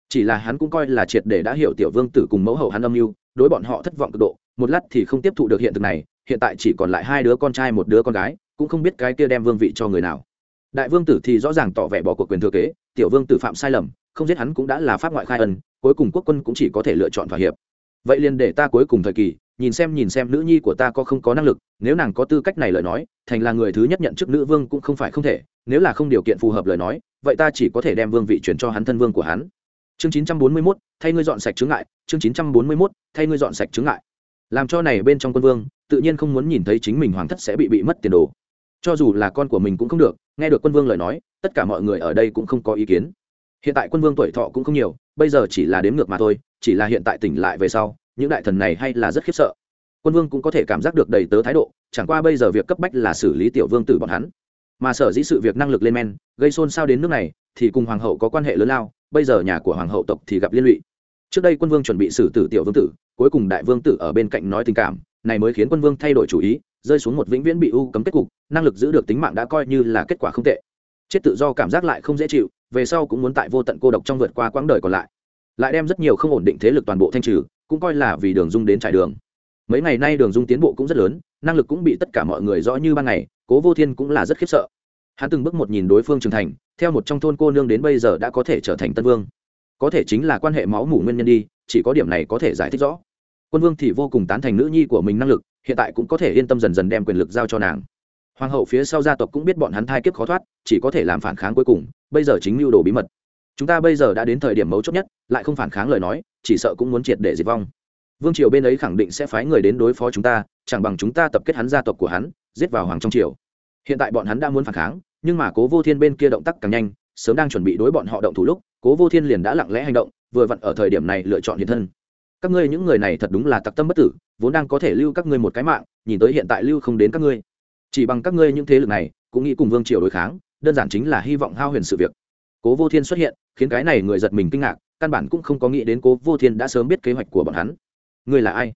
Chỉ là hắn cũng coi là triệt để đã hiểu tiểu vương tử cùng mẫu hậu hắn âm mưu, đối bọn họ thất vọng cực độ, một lát thì không tiếp thụ được hiện thực này, hiện tại chỉ còn lại hai đứa con trai một đứa con gái, cũng không biết cái kia đem vương vị cho người nào. Đại vương tử thì rõ ràng tỏ vẻ bỏ cuộc quyền thừa kế tiểu vương tử phạm sai lầm không giết hắn cũng đã là pháp ngoại khai ân cuối cùng quốc quân cũng chỉ có thể lựa chọn thỏa hiệp. Vậy liền để ta cuối cùng thời kỳ nhìn xem nhìn xem nữ nhi của ta có không có năng lực nếu nàng có tư cách này lời nói thành là người thứ nhất nhận chức nữ vương cũng không phải không thể nếu là không điều kiện phù hợp lời nói vậy ta chỉ có thể đem vương vị chuyển cho hắn thân vương của hắn. Chương 941, thay ngươi dọn sạch chướng ngại chương 941, thay ngươi dọn sạch chướng ngại. Làm cho này bên trong quân vương tự nhiên không muốn nhìn thấy chính mình hoàng thất sẽ bị bị mất tiền đồ. Cho dù là con của mình cũng không được nghe được quân vương lời nói tất cả mọi người ở đây cũng không có ý kiến. Hiện tại quân vương tuổi thọ cũng không nhiều, bây giờ chỉ là đếm ngược mà thôi, chỉ là hiện tại tỉnh lại về sau, những đại thần này hay là rất khiếp sợ. Quân vương cũng có thể cảm giác được đầy tớ thái độ, chẳng qua bây giờ việc cấp bách là xử lý tiểu vương tử bọn hắn. Mà sở dĩ sự việc năng lực lên men, gây xôn xao đến nước này, thì cùng hoàng hậu có quan hệ lớn lao, bây giờ nhà của hoàng hậu tộc thì gặp liên lụy. Trước đây quân vương chuẩn bị xử tử tiểu vương tử, cuối cùng đại vương tử ở bên cạnh nói tình cảm, này mới khiến quân vương thay đổi chủ ý, rơi xuống một vĩnh viễn bị u cấm kết cục, năng lực giữ được tính mạng đã coi như là kết quả không tệ chết tự do cảm giác lại không dễ chịu, về sau cũng muốn tại vô tận cô độc trong vượt qua quãng đời còn lại. Lại đem rất nhiều không ổn định thế lực toàn bộ thanh trừ, cũng coi là vì đường dung đến trải đường. Mấy ngày nay đường dung tiến bộ cũng rất lớn, năng lực cũng bị tất cả mọi người rõ như ban ngày, cố vô thiên cũng là rất khiếp sợ. Hắn từng bước một nhìn đối phương trưởng thành, theo một trong thôn cô nương đến bây giờ đã có thể trở thành tân vương. Có thể chính là quan hệ máu mủ nguyên nhân đi, chỉ có điểm này có thể giải thích rõ. Quân vương thì vô cùng tán thành nữ nhi của mình năng lực, hiện tại cũng có thể yên tâm dần dần đem quyền lực giao cho nàng hoàng hậu phía sau gia tộc cũng biết bọn hắn thai kiếp khó thoát, chỉ có thể làm phản kháng cuối cùng, bây giờ chính mưu đồ bí mật. Chúng ta bây giờ đã đến thời điểm mấu chốt nhất, lại không phản kháng lời nói, chỉ sợ cũng muốn triệt để diệt vong. Vương triều bên ấy khẳng định sẽ phái người đến đối phó chúng ta, chẳng bằng chúng ta tập kết hắn gia tộc của hắn, giết vào hoàng trong triều. Hiện tại bọn hắn đã muốn phản kháng, nhưng mà cố vô thiên bên kia động tác càng nhanh, sớm đang chuẩn bị đối bọn họ động thủ lúc, cố vô thiên liền đã lặng lẽ hành động, vừa vặn ở thời điểm này lựa chọn hiện thân. Các ngươi những người này thật đúng là tặc tâm bất tử, vốn đang có thể lưu các ngươi một cái mạng, nhìn tới hiện tại lưu không đến các ngươi chỉ bằng các ngươi những thế lực này, cũng nghĩ cùng vương triều đối kháng, đơn giản chính là hy vọng hao huyền sự việc. Cố vô thiên xuất hiện, khiến cái này người giật mình kinh ngạc, căn bản cũng không có nghĩ đến cố vô thiên đã sớm biết kế hoạch của bọn hắn. Ngươi là ai?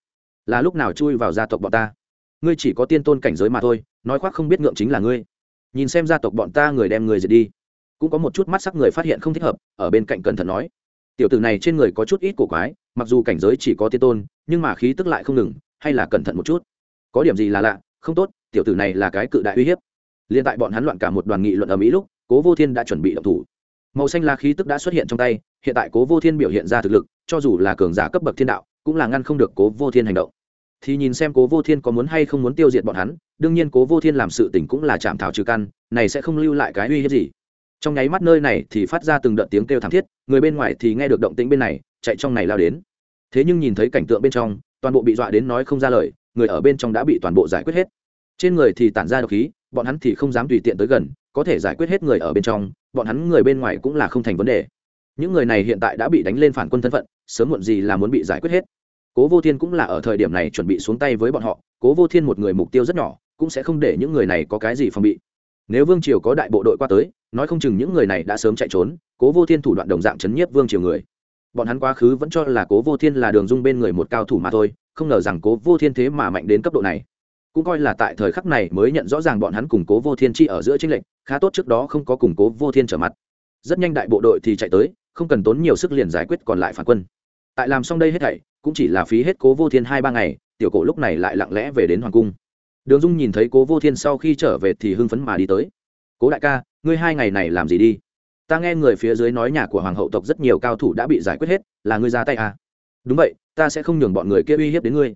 Là lúc nào chui vào gia tộc bọn ta? Ngươi chỉ có tiên tôn cảnh giới mà thôi, nói khoác không biết ngượng chính là ngươi. Nhìn xem gia tộc bọn ta người đem người diệt đi. Cũng có một chút mắt sắc người phát hiện không thích hợp, ở bên cạnh cẩn thận nói. Tiểu tử này trên người có chút ít cổ quái, mặc dù cảnh giới chỉ có tiên tôn, nhưng mà khí tức lại không ngừng, hay là cẩn thận một chút. Có điểm gì là lạ không tốt, tiểu tử này là cái cự đại uy hiếp. Liên tại bọn hắn loạn cả một đoàn nghị luận ở mỹ lúc, cố vô thiên đã chuẩn bị động thủ. Màu xanh lá khí tức đã xuất hiện trong tay, hiện tại cố vô thiên biểu hiện ra thực lực, cho dù là cường giả cấp bậc thiên đạo, cũng là ngăn không được cố vô thiên hành động. Thì nhìn xem cố vô thiên có muốn hay không muốn tiêu diệt bọn hắn, đương nhiên cố vô thiên làm sự tỉnh cũng là chạm thảo trừ căn, này sẽ không lưu lại cái uy hiếp gì. Trong nháy mắt nơi này thì phát ra từng đợt tiếng kêu thảm thiết, người bên ngoài thì nghe được động tĩnh bên này, chạy trong này lao đến. Thế nhưng nhìn thấy cảnh tượng bên trong, toàn bộ bị dọa đến nói không ra lời, người ở bên trong đã bị toàn bộ giải quyết hết trên người thì tản ra độc khí, bọn hắn thì không dám tùy tiện tới gần, có thể giải quyết hết người ở bên trong, bọn hắn người bên ngoài cũng là không thành vấn đề. Những người này hiện tại đã bị đánh lên phản quân thân phận, sớm muộn gì là muốn bị giải quyết hết. Cố vô thiên cũng là ở thời điểm này chuẩn bị xuống tay với bọn họ, cố vô thiên một người mục tiêu rất nhỏ, cũng sẽ không để những người này có cái gì phòng bị. Nếu vương triều có đại bộ đội qua tới, nói không chừng những người này đã sớm chạy trốn, cố vô thiên thủ đoạn đồng dạng chấn nhiếp vương triều người. Bọn hắn quá khứ vẫn cho là cố vô thiên là đường dung bên người một cao thủ mà thôi, không ngờ rằng cố vô thiên thế mà mạnh đến cấp độ này cũng coi là tại thời khắc này mới nhận rõ ràng bọn hắn củng cố vô thiên chi ở giữa chính lệnh khá tốt trước đó không có củng cố vô thiên trở mặt. Rất nhanh đại bộ đội thì chạy tới, không cần tốn nhiều sức liền giải quyết còn lại phản quân. Tại làm xong đây hết thảy, cũng chỉ là phí hết cố vô thiên hai ba ngày, tiểu cổ lúc này lại lặng lẽ về đến hoàng cung. Đường dung nhìn thấy cố vô thiên sau khi trở về thì hưng phấn mà đi tới. Cố đại ca, ngươi hai ngày này làm gì đi? Ta nghe người phía dưới nói nhà của hoàng hậu tộc rất nhiều cao thủ đã bị giải quyết hết, là ngươi ra tay à? Đúng vậy, ta sẽ không nhường bọn người kia uy hiếp đến ngươi.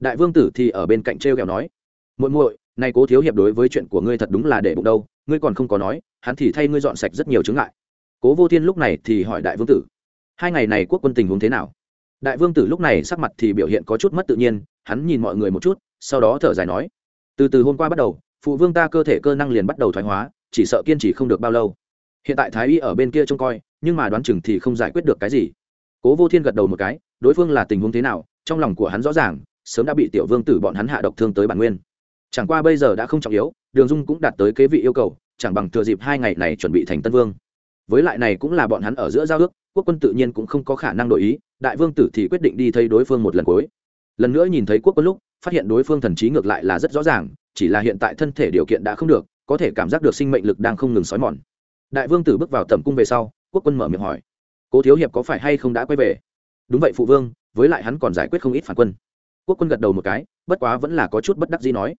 Đại vương tử thì ở bên cạnh t r e o kẹo nói muội muội, nay cố thiếu hiệp đối với chuyện của ngươi thật đúng là để bụng đâu, ngươi còn không có nói, hắn thì thay ngươi dọn sạch rất nhiều chứng ngại. Cố vô thiên lúc này thì hỏi đại vương tử, hai ngày này quốc quân tình huống thế nào? Đại vương tử lúc này sắc mặt thì biểu hiện có chút mất tự nhiên, hắn nhìn mọi người một chút, sau đó thở dài nói, từ từ hôm qua bắt đầu, phụ vương ta cơ thể cơ năng liền bắt đầu thoái hóa, chỉ sợ kiên trì không được bao lâu. Hiện tại thái y ở bên kia trông coi, nhưng mà đoán chừng thì không giải quyết được cái gì. Cố vô thiên gật đầu một cái, đối phương là tình huống thế nào, trong lòng của hắn rõ ràng, sớm đã bị tiểu vương tử bọn hắn hạ độc thương tới bản nguyên chẳng qua bây giờ đã không trọng yếu, đường dung cũng đạt tới kế vị yêu cầu, chẳng bằng thừa dịp hai ngày này chuẩn bị thành tân vương. Với lại này cũng là bọn hắn ở giữa giao ước, quốc quân tự nhiên cũng không có khả năng đổi ý, đại vương tử thì quyết định đi thấy đối phương một lần cuối. Lần nữa nhìn thấy quốc quân lúc, phát hiện đối phương thần trí ngược lại là rất rõ ràng, chỉ là hiện tại thân thể điều kiện đã không được, có thể cảm giác được sinh mệnh lực đang không ngừng xói mòn. Đại vương tử bước vào tầm cung về sau, quốc quân mở miệng hỏi, cố thiếu hiệp có phải hay không đã quay về? Đúng vậy phụ vương, với lại hắn còn giải quyết không ít phản quân. Quốc quân gật đầu một cái, bất quá vẫn là có chút bất đắc gì nói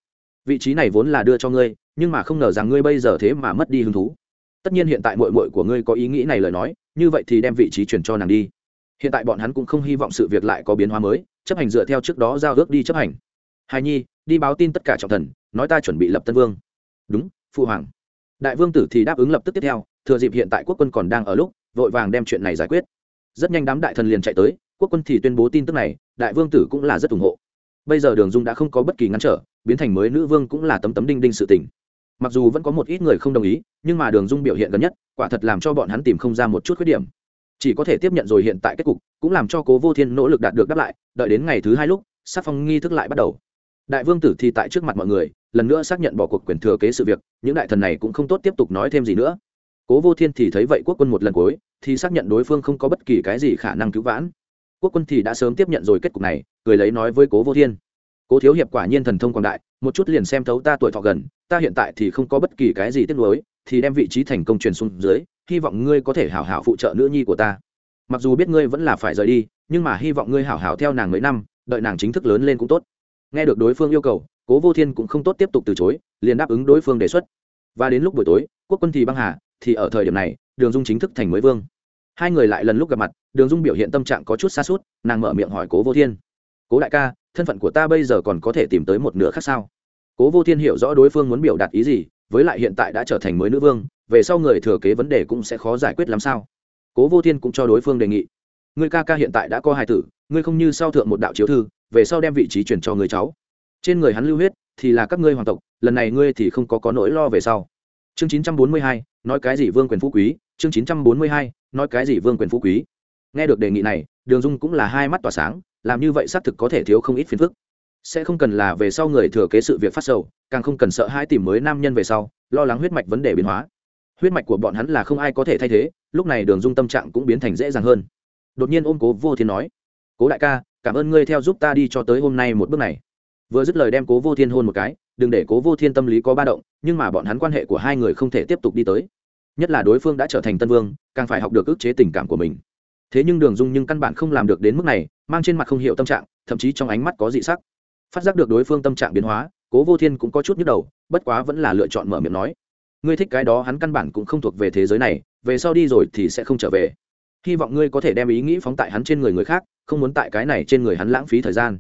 vị trí này vốn là đưa cho ngươi, nhưng mà không ngờ rằng ngươi bây giờ thế mà mất đi hứng thú. Tất nhiên hiện tại mội mội của ngươi có ý nghĩ này lời nói, như vậy thì đem vị trí chuyển cho nàng đi. Hiện tại bọn hắn cũng không hy vọng sự việc lại có biến hóa mới, chấp hành dựa theo trước đó giao ước đi chấp hành. Hài nhi, đi báo tin tất cả trọng thần, nói ta chuẩn bị lập tân vương. Đúng phụ hoàng. Đại vương tử thì đáp ứng lập tức tiếp theo, thừa dịp hiện tại quốc quân còn đang ở lúc, vội vàng đem chuyện này giải quyết. Rất nhanh đám đại thần liền chạy tới, quốc quân thì tuyên bố tin tức này, đại vương tử cũng là rất ủng hộ bây giờ đường dung đã không có bất kỳ ngăn trở, biến thành mới nữ vương cũng là tấm tấm đinh đinh sự tình. Mặc dù vẫn có một ít người không đồng ý, nhưng mà đường dung biểu hiện gần nhất, quả thật làm cho bọn hắn tìm không ra một chút khuyết điểm. Chỉ có thể tiếp nhận rồi hiện tại kết cục, cũng làm cho cố vô thiên nỗ lực đạt được đáp lại, đợi đến ngày thứ hai lúc, sắc phong nghi thức lại bắt đầu. Đại vương tử thì tại trước mặt mọi người, lần nữa xác nhận bỏ cuộc quyền thừa kế sự việc, những đại thần này cũng không tốt tiếp tục nói thêm gì nữa. Cố vô thiên thì thấy vậy quốc quân một lần cuối, thì xác nhận đối phương không có bất kỳ cái gì khả năng cứu vãn. Quốc quân thì đã sớm tiếp nhận rồi kết cục này cười lấy nói với cố vô thiên. Cố thiếu hiệp quả nhiên thần thông quảng đại, một chút liền xem thấu ta tuổi thọ gần, ta hiện tại thì không có bất kỳ cái gì tiếc nuối, thì đem vị trí thành công truyền xuống dưới, hy vọng ngươi có thể hảo hảo phụ trợ nữ nhi của ta. Mặc dù biết ngươi vẫn là phải rời đi, nhưng mà hy vọng ngươi hảo hảo theo nàng mấy năm, đợi nàng chính thức lớn lên cũng tốt. Nghe được đối phương yêu cầu, cố vô thiên cũng không tốt tiếp tục từ chối, liền đáp ứng đối phương đề xuất. Và đến lúc buổi tối, quốc quân thì băng hà, thì ở thời điểm này, đường dung chính thức thành mới vương. Hai người lại lần lúc gặp mặt, đường dung biểu hiện tâm trạng có chút xa suốt nàng mở miệng hỏi cố vô thiên cố đại ca, thân phận của ta bây giờ còn có thể tìm tới một nửa khác sao? Cố vô thiên hiểu rõ đối phương muốn biểu đạt ý gì, với lại hiện tại đã trở thành mới nữ vương, về sau người thừa kế vấn đề cũng sẽ khó giải quyết làm sao? Cố vô thiên cũng cho đối phương đề nghị. Ngươi ca ca hiện tại đã có hai tử, ngươi không như sau thượng một đạo chiếu thư, về sau đem vị trí chuyển cho người cháu. Trên người hắn lưu huyết, thì là các ngươi hoàng tộc, lần này ngươi thì không có có nỗi lo về sau. Chương chín trăm bốn mươi hai, nói cái gì vương quyền phú quý? Chương chín trăm bốn mươi hai, nói cái gì vương quyền phú quý? Nghe được đề nghị này, đường dung cũng là hai mắt tỏa sáng làm như vậy xác thực có thể thiếu không ít phiền phức. Sẽ không cần là về sau người thừa kế sự việc phát sầu, càng không cần sợ hai tìm mới nam nhân về sau, lo lắng huyết mạch vấn đề biến hóa. Huyết mạch của bọn hắn là không ai có thể thay thế, lúc này đường dung tâm trạng cũng biến thành dễ dàng hơn. Đột nhiên ôm cố vô thiên nói, cố đại ca, cảm ơn ngươi theo giúp ta đi cho tới hôm nay một bước này. Vừa dứt lời đem cố vô thiên hôn một cái, đừng để cố vô thiên tâm lý có ba động, nhưng mà bọn hắn quan hệ của hai người không thể tiếp tục đi tới. Nhất là đối phương đã trở thành tân vương, càng phải học được ức chế tình cảm của mình thế nhưng đường dung nhưng căn bản không làm được đến mức này, mang trên mặt không hiểu tâm trạng, thậm chí trong ánh mắt có dị sắc. Phát giác được đối phương tâm trạng biến hóa, cố vô thiên cũng có chút nhức đầu, bất quá vẫn là lựa chọn mở miệng nói. Ngươi thích cái đó hắn căn bản cũng không thuộc về thế giới này, về sau đi rồi thì sẽ không trở về. Hy vọng ngươi có thể đem ý nghĩ phóng tại hắn trên người người khác, không muốn tại cái này trên người hắn lãng phí thời gian.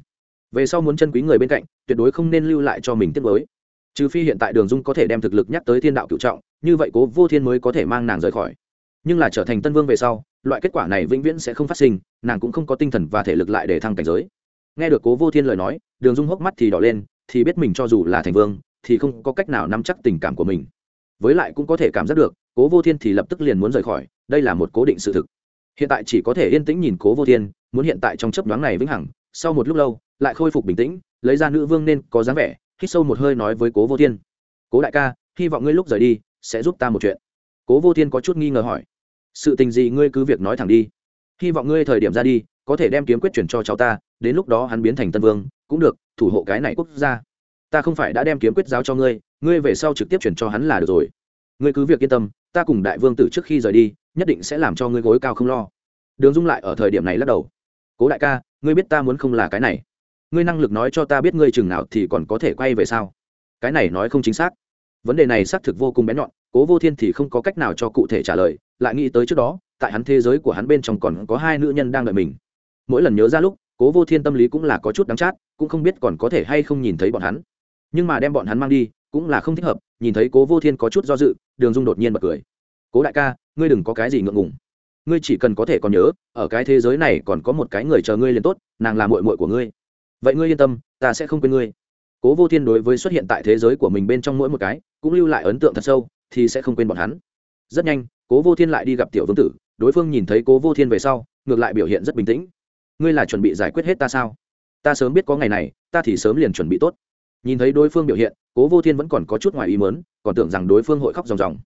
Về sau muốn chân quý người bên cạnh, tuyệt đối không nên lưu lại cho mình tiết mới trừ phi hiện tại đường dung có thể đem thực lực nhắc tới thiên đạo cựu trọng, như vậy cố vô thiên mới có thể mang nàng rời khỏi nhưng là trở thành tân vương về sau, loại kết quả này vĩnh viễn sẽ không phát sinh, nàng cũng không có tinh thần và thể lực lại để thăng cảnh giới. Nghe được cố vô thiên lời nói, đường dung hốc mắt thì đỏ lên, thì biết mình cho dù là thành vương, thì không có cách nào nắm chắc tình cảm của mình. Với lại cũng có thể cảm giác được, cố vô thiên thì lập tức liền muốn rời khỏi, đây là một cố định sự thực. Hiện tại chỉ có thể yên tĩnh nhìn cố vô thiên, muốn hiện tại trong chấp đoán này vĩnh hằng, sau một lúc lâu, lại khôi phục bình tĩnh, lấy ra nữ vương nên có dáng vẻ, hít sâu một hơi nói với cố vô thiên. Cố đại ca, hy vọng ngươi lúc rời đi, sẽ giúp ta một chuyện. Cố vô thiên có chút nghi ngờ hỏi sự tình gì ngươi cứ việc nói thẳng đi. Hy vọng ngươi thời điểm ra đi, có thể đem kiếm quyết chuyển cho cháu ta, đến lúc đó hắn biến thành tân vương, cũng được, thủ hộ cái này quốc gia. Ta không phải đã đem kiếm quyết giáo cho ngươi ngươi về sau trực tiếp chuyển cho hắn là được rồi. Ngươi cứ việc yên tâm, ta cùng đại vương tử trước khi rời đi, nhất định sẽ làm cho ngươi gối cao không lo. Đường dung lại ở thời điểm này lắc đầu. Cố đại ca, ngươi biết ta muốn không là cái này. Ngươi năng lực nói cho ta biết ngươi chừng nào thì còn có thể quay về sao? Cái này nói không chính xác. Vấn đề này xác thực vô cùng bén nhọn, cố vô thiên thì không có cách nào cho cụ thể trả lời lại nghĩ tới trước đó, tại hắn thế giới của hắn bên trong còn có hai nữ nhân đang đợi mình. Mỗi lần nhớ ra lúc, cố vô thiên tâm lý cũng là có chút đắng chát, cũng không biết còn có thể hay không nhìn thấy bọn hắn. Nhưng mà đem bọn hắn mang đi, cũng là không thích hợp, nhìn thấy cố vô thiên có chút do dự, đường dung đột nhiên bật cười. Cố đại ca, ngươi đừng có cái gì ngượng ngùng. Ngươi chỉ cần có thể còn nhớ, ở cái thế giới này còn có một cái người chờ ngươi liền tốt, nàng là mội mội của ngươi. Vậy ngươi yên tâm, ta sẽ không quên ngươi. Cố vô thiên đối với xuất hiện tại thế giới của mình bên trong mỗi một cái, cũng lưu lại ấn tượng thật sâu, thì sẽ không quên bọn hắn. Rất nhanh cố vô thiên lại đi gặp tiểu vương tử, đối phương nhìn thấy cố vô thiên về sau, ngược lại biểu hiện rất bình tĩnh. Ngươi là chuẩn bị giải quyết hết ta sao? Ta sớm biết có ngày này, ta thì sớm liền chuẩn bị tốt. Nhìn thấy đối phương biểu hiện, cố vô thiên vẫn còn có chút ngoài ý mớn còn tưởng rằng đối phương hội khóc ròng ròng.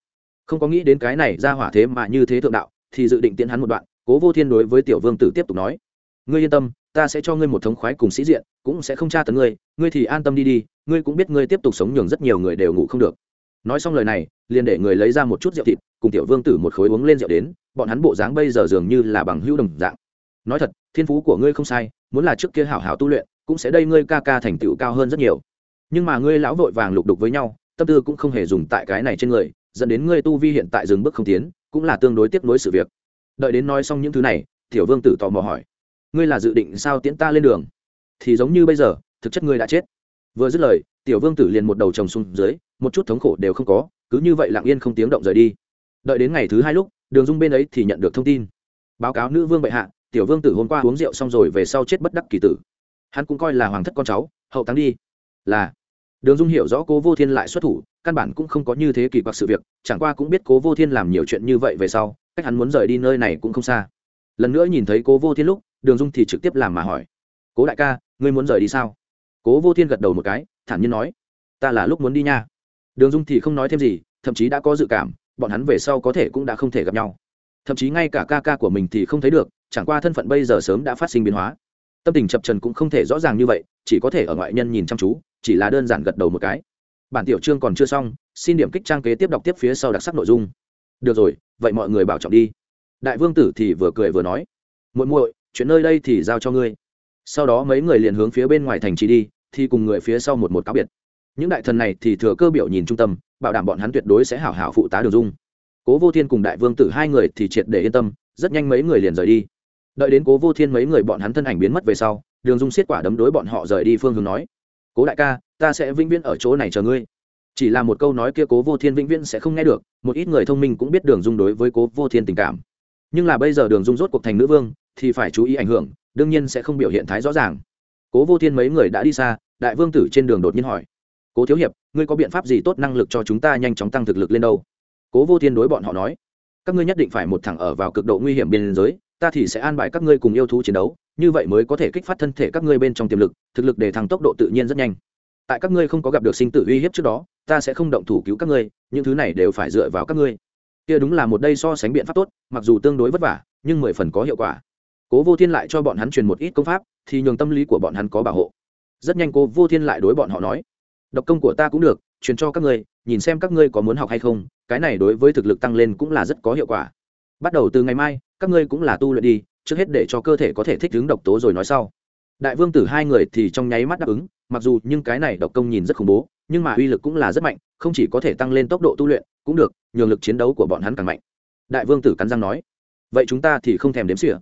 Không có nghĩ đến cái này ra hỏa thế mà như thế thượng đạo, thì dự định tiến hắn một đoạn, cố vô thiên đối với tiểu vương tử tiếp tục nói, ngươi yên tâm, ta sẽ cho ngươi một thống khoái cùng sĩ diện, cũng sẽ không tra tấn ngươi ngươi thì an tâm đi đi, ngươi cũng biết ngươi tiếp tục sống nhường rất nhiều người đều ngủ không được. Nói xong lời này, liền để người lấy ra một chút rượu thịt cùng tiểu vương tử một khối uống lên rượu đến, bọn hắn bộ dáng bây giờ dường như là bằng hữu đồng dạng. Nói thật, thiên phú của ngươi không sai, muốn là trước kia hảo hảo tu luyện, cũng sẽ đây ngươi ca ca thành tựu cao hơn rất nhiều. Nhưng mà ngươi lão vội vàng lục đục với nhau, tâm tư cũng không hề dùng tại cái này trên người, dẫn đến ngươi tu vi hiện tại dừng bước không tiến, cũng là tương đối tiếp nối sự việc. Đợi đến nói xong những thứ này, tiểu vương tử tò mò hỏi, ngươi là dự định sao tiễn ta lên đường? Thì giống như bây giờ, thực chất ngươi đã chết. Vừa dứt lời, tiểu vương tử liền một đầu trồng xuống dưới, một chút thống khổ đều không có, cứ như vậy lặng yên không tiếng động rời đi đợi đến ngày thứ hai lúc, đường dung bên ấy thì nhận được thông tin. Báo cáo nữ vương bệ hạ, tiểu vương tử hôm qua uống rượu xong rồi về sau chết bất đắc kỳ tử. Hắn cũng coi là hoàng thất con cháu, hậu táng đi. Là, đường dung hiểu rõ cố vô thiên lại xuất thủ, căn bản cũng không có như thế kỳ quặc sự việc, chẳng qua cũng biết cố vô thiên làm nhiều chuyện như vậy về sau, cách hắn muốn rời đi nơi này cũng không xa. Lần nữa nhìn thấy cố vô thiên lúc, đường dung thì trực tiếp làm mà hỏi. Cố đại ca, ngươi muốn rời đi sao? Cố vô thiên gật đầu một cái, thản nhiên nói. Ta là lúc muốn đi nha. Đường dung thì không nói thêm gì, thậm chí đã có dự cảm bọn hắn về sau có thể cũng đã không thể gặp nhau. Thậm chí ngay cả ca ca của mình thì không thấy được, chẳng qua thân phận bây giờ sớm đã phát sinh biến hóa. Tâm tình chập trần cũng không thể rõ ràng như vậy, chỉ có thể ở ngoại nhân nhìn chăm chú, chỉ là đơn giản gật đầu một cái. Bản tiểu chương còn chưa xong, xin điểm kích trang kế tiếp đọc tiếp phía sau đặc sắc nội dung. Được rồi, vậy mọi người bảo trọng đi. Đại vương tử thì vừa cười vừa nói, muội muội, chuyện nơi đây thì giao cho ngươi. Sau đó mấy người liền hướng phía bên ngoài thành trì đi, thì cùng người phía sau một một cáo biệt. Những đại thần này thì thừa cơ biểu nhìn trung tâm bảo đảm bọn hắn tuyệt đối sẽ hảo hảo phụ tá đường dung. Cố vô thiên cùng đại vương tử hai người thì triệt để yên tâm, rất nhanh mấy người liền rời đi. Đợi đến cố vô thiên mấy người bọn hắn thân ảnh biến mất về sau, đường dung xiết quả đấm đối bọn họ rời đi phương hướng nói, cố đại ca, ta sẽ vĩnh viễn ở chỗ này chờ ngươi. Chỉ là một câu nói kia cố vô thiên vĩnh viễn sẽ không nghe được, một ít người thông minh cũng biết đường dung đối với cố vô thiên tình cảm. Nhưng là bây giờ đường dung rốt cuộc thành nữ vương, thì phải chú ý ảnh hưởng, đương nhiên sẽ không biểu hiện thái rõ ràng. Cố vô thiên mấy người đã đi xa, đại vương tử trên đường đột nhiên hỏi cố thiếu hiệp, ngươi có biện pháp gì tốt năng lực cho chúng ta nhanh chóng tăng thực lực lên đâu? Cố vô thiên đối bọn họ nói, các ngươi nhất định phải một thẳng ở vào cực độ nguy hiểm biên giới, ta thì sẽ an bài các ngươi cùng yêu thú chiến đấu, như vậy mới có thể kích phát thân thể các ngươi bên trong tiềm lực, thực lực để thăng tốc độ tự nhiên rất nhanh. Tại các ngươi không có gặp được sinh tử uy hiếp trước đó, ta sẽ không động thủ cứu các ngươi, những thứ này đều phải dựa vào các ngươi. Kia đúng là một đây so sánh biện pháp tốt, mặc dù tương đối vất vả, nhưng mười phần có hiệu quả. Cố vô thiên lại cho bọn hắn truyền một ít công pháp, thì nhường tâm lý của bọn hắn có bảo hộ. Rất nhanh cố vô thiên lại đối bọn họ nói độc công của ta cũng được, truyền cho các ngươi, nhìn xem các ngươi có muốn học hay không, cái này đối với thực lực tăng lên cũng là rất có hiệu quả. Bắt đầu từ ngày mai, các ngươi cũng là tu luyện đi, trước hết để cho cơ thể có thể thích ứng độc tố rồi nói sau. Đại vương tử hai người thì trong nháy mắt đáp ứng, mặc dù nhưng cái này độc công nhìn rất khủng bố, nhưng mà uy lực cũng là rất mạnh, không chỉ có thể tăng lên tốc độ tu luyện, cũng được, nhường lực chiến đấu của bọn hắn càng mạnh. Đại vương tử cắn răng nói, vậy chúng ta thì không thèm đếm xỉa.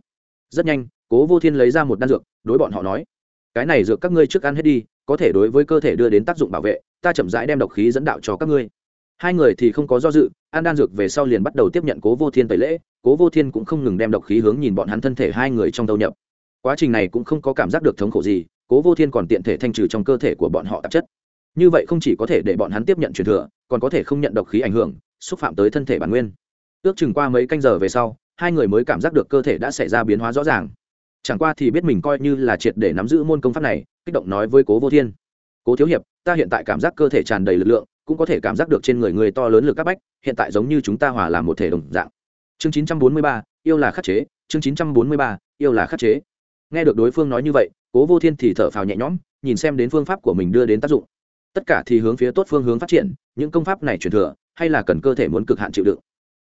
Rất nhanh, cố vô thiên lấy ra một đan dược, đối bọn họ nói, cái này dược các ngươi trước ăn hết đi có thể đối với cơ thể đưa đến tác dụng bảo vệ, ta chậm rãi đem độc khí dẫn đạo cho các ngươi. Hai người thì không có do dự, an đan dược về sau liền bắt đầu tiếp nhận cố vô thiên tẩy lễ, cố vô thiên cũng không ngừng đem độc khí hướng nhìn bọn hắn thân thể hai người trong đầu nhập. Quá trình này cũng không có cảm giác được thống khổ gì, cố vô thiên còn tiện thể thanh trừ trong cơ thể của bọn họ tạp chất. Như vậy không chỉ có thể để bọn hắn tiếp nhận truyền thừa, còn có thể không nhận độc khí ảnh hưởng, xúc phạm tới thân thể bản nguyên. Ước chừng qua mấy canh giờ về sau, hai người mới cảm giác được cơ thể đã xảy ra biến hóa rõ ràng chẳng qua thì biết mình coi như là triệt để nắm giữ môn công pháp này kích động nói với cố vô thiên. Cố thiếu hiệp ta hiện tại cảm giác cơ thể tràn đầy lực lượng cũng có thể cảm giác được trên người người to lớn lực các bách hiện tại giống như chúng ta hòa làm một thể đồng dạng. Chương 943, yêu là khắc chế. Chương 943, yêu là khắc chế. Nghe được đối phương nói như vậy cố vô thiên thì thở phào nhẹ nhõm nhìn xem đến phương pháp của mình đưa đến tác dụng. Tất cả thì hướng phía tốt phương hướng phát triển những công pháp này truyền thừa hay là cần cơ thể muốn cực hạn chịu đựng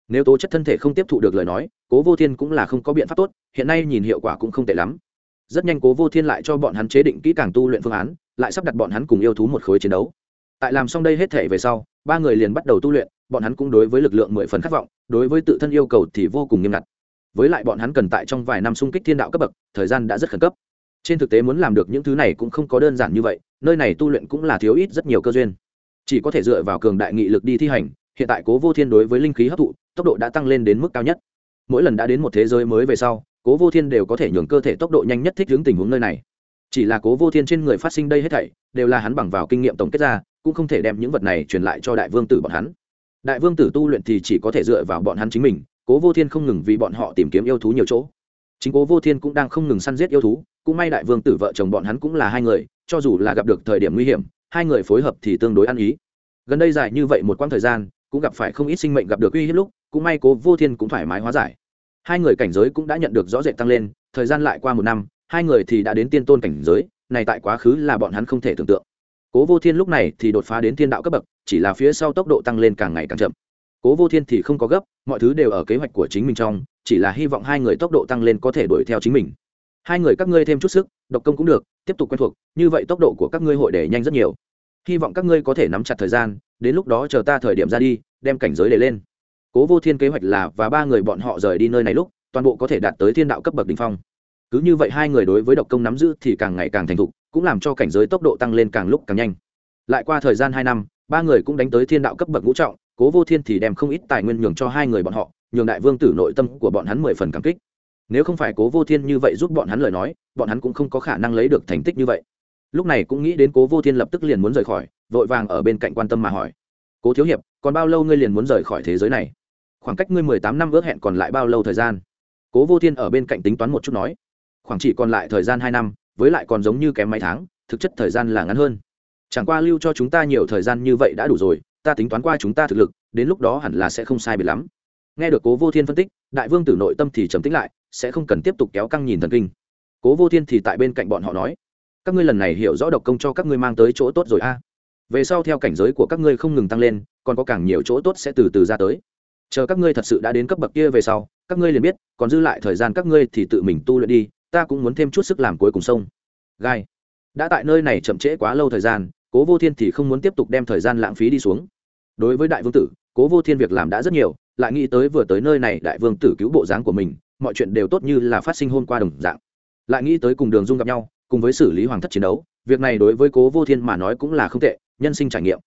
nếu tố chất thân thể không tiếp thụ được lời nói, cố vô thiên cũng là không có biện pháp tốt, hiện nay nhìn hiệu quả cũng không tệ lắm. Rất nhanh cố vô thiên lại cho bọn hắn chế định kỹ càng tu luyện phương án, lại sắp đặt bọn hắn cùng yêu thú một khối chiến đấu. Tại làm xong đây hết thể về sau, ba người liền bắt đầu tu luyện, bọn hắn cũng đối với lực lượng mười phần khát vọng, đối với tự thân yêu cầu thì vô cùng nghiêm ngặt. Với lại bọn hắn cần tại trong vài năm xung kích thiên đạo cấp bậc, thời gian đã rất khẩn cấp. Trên thực tế muốn làm được những thứ này cũng không có đơn giản như vậy, nơi này tu luyện cũng là thiếu ít rất nhiều cơ duyên. Chỉ có thể dựa vào cường đại nghị lực đi thi hành hiện tại cố vô thiên đối với linh khí hấp thụ, tốc độ đã tăng lên đến mức cao nhất. Mỗi lần đã đến một thế giới mới về sau, cố vô thiên đều có thể nhường cơ thể tốc độ nhanh nhất thích ứng tình huống nơi này. Chỉ là cố vô thiên trên người phát sinh đây hết thảy, đều là hắn bằng vào kinh nghiệm tổng kết ra, cũng không thể đem những vật này truyền lại cho đại vương tử bọn hắn. Đại vương tử tu luyện thì chỉ có thể dựa vào bọn hắn chính mình, cố vô thiên không ngừng vì bọn họ tìm kiếm yêu thú nhiều chỗ. Chính cố vô thiên cũng đang không ngừng săn giết yêu thú, cũng may đại vương tử vợ chồng bọn hắn cũng là hai người, cho dù là gặp được thời điểm nguy hiểm, hai người phối hợp thì tương đối ăn ý. Gần đây dài như vậy một quãng thời gian cũng gặp phải không ít sinh mệnh gặp được uy hiếp lúc, cũng may cố vô thiên cũng thoải mái hóa giải. Hai người cảnh giới cũng đã nhận được rõ rệt tăng lên, thời gian lại qua một năm, hai người thì đã đến tiên tôn cảnh giới, này tại quá khứ là bọn hắn không thể tưởng tượng. Cố vô thiên lúc này thì đột phá đến thiên đạo cấp bậc, chỉ là phía sau tốc độ tăng lên càng ngày càng chậm. Cố vô thiên thì không có gấp, mọi thứ đều ở kế hoạch của chính mình trong, chỉ là hy vọng hai người tốc độ tăng lên có thể đuổi theo chính mình. Hai người các ngươi thêm chút sức, độc công cũng được, tiếp tục quen thuộc, như vậy tốc độ của các ngươi hội để nhanh rất nhiều hy vọng các ngươi có thể nắm chặt thời gian, đến lúc đó chờ ta thời điểm ra đi, đem cảnh giới để lên. Cố vô thiên kế hoạch là và ba người bọn họ rời đi nơi này lúc, toàn bộ có thể đạt tới thiên đạo cấp bậc đ ỉ n h phong. Cứ như vậy hai người đối với độc công nắm giữ thì càng ngày càng thành thục, cũng làm cho cảnh giới tốc độ tăng lên càng lúc càng nhanh. Lại qua thời gian hai năm, ba người cũng đánh tới thiên đạo cấp bậc ngũ trọng, cố vô thiên thì đem không ít tài nguyên nhường cho hai người bọn họ, nhường đại vương tử nội tâm của bọn hắn mười phần cảm kích. Nếu không phải cố vô thiên như vậy giúp bọn hắn lời nói, bọn hắn cũng không có khả năng lấy được thành tích như vậy lúc này cũng nghĩ đến cố vô thiên lập tức liền muốn rời khỏi, vội vàng ở bên cạnh quan tâm mà hỏi. Cố thiếu hiệp, còn bao lâu ngươi liền muốn rời khỏi thế giới này? Khoảng cách ngươi mười tám năm ước hẹn còn lại bao lâu thời gian? Cố vô thiên ở bên cạnh tính toán một chút nói. Khoảng chỉ còn lại thời gian hai năm, với lại còn giống như kém mấy tháng, thực chất thời gian là ngắn hơn. Chẳng qua lưu cho chúng ta nhiều thời gian như vậy đã đủ rồi, ta tính toán qua chúng ta thực lực, đến lúc đó hẳn là sẽ không sai biệt lắm. Nghe được cố vô thiên phân tích, đại vương tử nội tâm thì trầm tính lại, sẽ không cần tiếp tục kéo căng nhìn thần kinh. Cố vô thiên thì tại bên cạnh bọn họ nói các ngươi lần này hiểu rõ độc công cho các ngươi mang tới chỗ tốt rồi a. Về sau theo cảnh giới của các ngươi không ngừng tăng lên, còn có càng nhiều chỗ tốt sẽ từ từ ra tới. Chờ các ngươi thật sự đã đến cấp bậc kia về sau, các ngươi liền biết, còn dư lại thời gian các ngươi thì tự mình tu luyện đi, ta cũng muốn thêm chút sức làm cuối cùng sông. Gai, đã tại nơi này chậm trễ quá lâu thời gian, cố vô thiên thì không muốn tiếp tục đem thời gian lãng phí đi xuống. Đối với đại vương tử, cố vô thiên việc làm đã rất nhiều, lại nghĩ tới vừa tới nơi này đại vương tử cứu bộ dáng của mình, mọi chuyện đều tốt như là phát sinh hôm qua đồng dạng. Lại nghĩ tới cùng đường dung gặp nhau cùng với xử lý hoàng thất chiến đấu, việc này đối với cố vô thiên mà nói cũng là không tệ, nhân sinh trải nghiệm.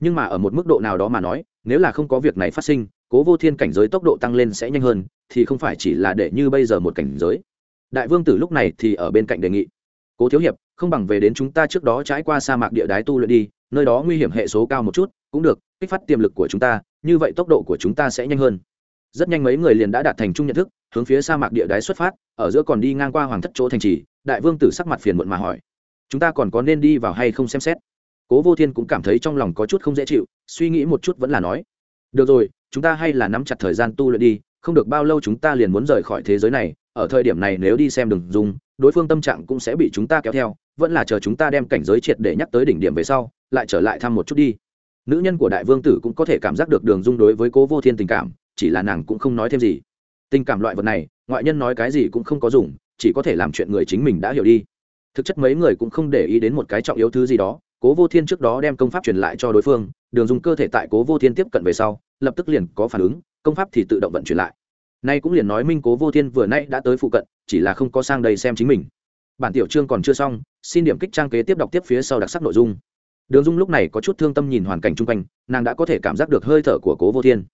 Nhưng mà ở một mức độ nào đó mà nói, nếu là không có việc này phát sinh, cố vô thiên cảnh giới tốc độ tăng lên sẽ nhanh hơn, thì không phải chỉ là để như bây giờ một cảnh giới. Đại vương tử lúc này thì ở bên cạnh đề nghị, cố thiếu hiệp, không bằng về đến chúng ta trước đó trải qua sa mạc địa đái tu luyện đi, nơi đó nguy hiểm hệ số cao một chút, cũng được, kích phát tiềm lực của chúng ta, như vậy tốc độ của chúng ta sẽ nhanh hơn. Rất nhanh mấy người liền đã đạt thành chung nhận thức, hướng phía sa mạc địa đái xuất phát, ở giữa còn đi ngang qua hoàng thất chỗ thành trì đại vương tử sắc mặt phiền muộn mà hỏi, chúng ta còn có nên đi vào hay không xem xét? Cố vô thiên cũng cảm thấy trong lòng có chút không dễ chịu, suy nghĩ một chút vẫn là nói, được rồi, chúng ta hay là nắm chặt thời gian tu luyện đi, không được bao lâu chúng ta liền muốn rời khỏi thế giới này, ở thời điểm này nếu đi xem đường dùng, đối phương tâm trạng cũng sẽ bị chúng ta kéo theo, vẫn là chờ chúng ta đem cảnh giới triệt để nhắc tới đỉnh điểm về sau, lại trở lại thăm một chút đi. Nữ nhân của đại vương tử cũng có thể cảm giác được đường dung đối với cố vô thiên tình cảm, chỉ là nàng cũng không nói thêm gì. Tình cảm loại vật này, ngoại nhân nói cái gì cũng không có dùng chỉ có thể làm chuyện người chính mình đã hiểu đi. Thực chất mấy người cũng không để ý đến một cái trọng yếu thứ gì đó, cố vô thiên trước đó đem công pháp truyền lại cho đối phương, đường dùng cơ thể tại cố vô thiên tiếp cận về sau, lập tức liền có phản ứng, công pháp thì tự động vận chuyển lại. Nay cũng liền nói minh cố vô thiên vừa nay đã tới phụ cận, chỉ là không có sang đây xem chính mình. Bản tiểu chương còn chưa xong, xin điểm kích trang kế tiếp đọc tiếp phía sau đặc sắc nội dung. Đường dung lúc này có chút thương tâm nhìn hoàn cảnh chung quanh, nàng đã có thể cảm giác được hơi thở của cố vô thiên.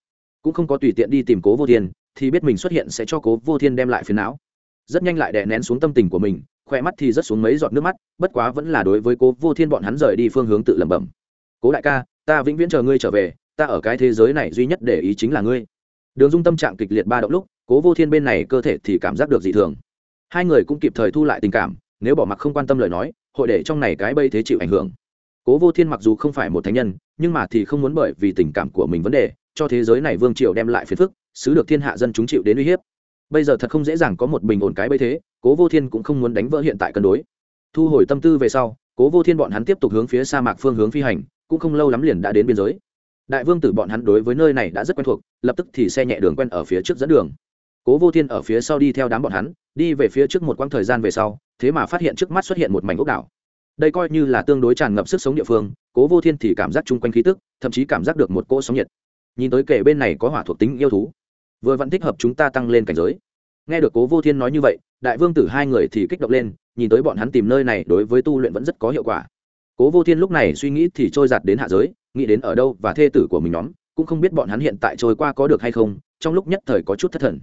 Cũng không có tùy tiện đi tìm cố vô thiên, thì biết mình xuất hiện sẽ cho cố vô thiên đem lại phiền não rất nhanh lại đè nén xuống tâm tình của mình khoe mắt thì rất xuống mấy giọt nước mắt, bất quá vẫn là đối với cố vô thiên bọn hắn rời đi phương hướng tự lẩm bẩm. Cố đại ca, ta vĩnh viễn chờ ngươi trở về, ta ở cái thế giới này duy nhất để ý chính là ngươi. Đường dung tâm trạng kịch liệt ba động lúc, cố vô thiên bên này cơ thể thì cảm giác được dị thường. Hai người cũng kịp thời thu lại tình cảm, nếu bỏ mặc không quan tâm lời nói, hội để trong này cái bây thế chịu ảnh hưởng. Cố vô thiên mặc dù không phải một thánh nhân, nhưng mà thì không muốn bởi vì tình cảm của mình vấn đề, cho thế giới này vương triều đem lại phiền phức, xứ được thiên hạ dân chúng chịu đến uy hiếp bây giờ thật không dễ dàng có một bình ổn cái bây thế, cố vô thiên cũng không muốn đánh vỡ hiện tại cân đối. Thu hồi tâm tư về sau, cố vô thiên bọn hắn tiếp tục hướng phía sa mạc phương hướng phi hành, cũng không lâu lắm liền đã đến biên giới. Đại vương tử bọn hắn đối với nơi này đã rất quen thuộc, lập tức thì xe nhẹ đường quen ở phía trước dẫn đường. Cố vô thiên ở phía sau đi theo đám bọn hắn, đi về phía trước một quãng thời gian về sau, thế mà phát hiện trước mắt xuất hiện một mảnh ốc đảo. Đây coi như là tương đối tràn ngập sức sống địa phương, cố vô thiên thì cảm giác chung quanh khí tức, thậm chí cảm giác được một cỗ sóng nhiệt. Nhìn tới kể bên này có hỏa thuộc tính yêu thú vừa vẫn thích hợp chúng ta tăng lên cảnh giới. Nghe được cố vô thiên nói như vậy, đại vương tử hai người thì kích động lên, nhìn tới bọn hắn tìm nơi này đối với tu luyện vẫn rất có hiệu quả. Cố vô thiên lúc này suy nghĩ thì trôi giạt đến hạ giới, nghĩ đến ở đâu và thê tử của mình nhóm, cũng không biết bọn hắn hiện tại trôi qua có được hay không, trong lúc nhất thời có chút thất thần.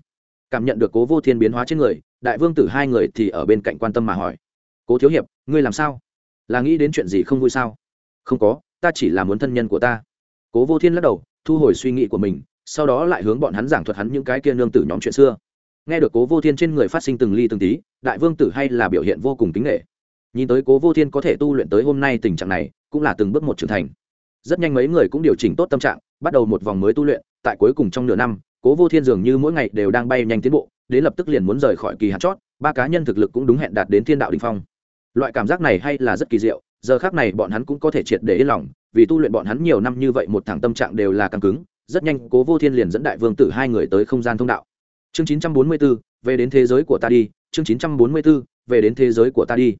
Cảm nhận được cố vô thiên biến hóa trên người, đại vương tử hai người thì ở bên cạnh quan tâm mà hỏi. Cố thiếu hiệp, ngươi làm sao? Là nghĩ đến chuyện gì không vui sao? Không có, ta chỉ là muốn thân nhân của ta. Cố vô thiên lắc đầu, thu hồi suy nghĩ của mình sau đó lại hướng bọn hắn giảng thuật hắn những cái kia nương tử nhóm chuyện xưa. Nghe được cố vô thiên trên người phát sinh từng ly từng tí, đại vương tử hay là biểu hiện vô cùng kính nghệ nhìn tới cố vô thiên có thể tu luyện tới hôm nay tình trạng này, cũng là từng bước một trưởng thành. Rất nhanh mấy người cũng điều chỉnh tốt tâm trạng, bắt đầu một vòng mới tu luyện, tại cuối cùng trong nửa năm, cố vô thiên dường như mỗi ngày đều đang bay nhanh tiến bộ, đến lập tức liền muốn rời khỏi kỳ hạt chót, ba cá nhân thực lực cũng đúng hẹn đạt đến thiên đạo đình phong. Loại cảm giác này hay là rất kỳ diệu, giờ khác này bọn hắn cũng có thể triệt để yên lòng, vì tu luyện bọn hắn nhiều năm như vậy một thẳng tâm trạng đều là căng cứng rất nhanh cố vô thiên liền dẫn đại vương tử hai người tới không gian thông đạo. Chương 944, về đến thế giới của ta đi chương 944, về đến thế giới của ta đi.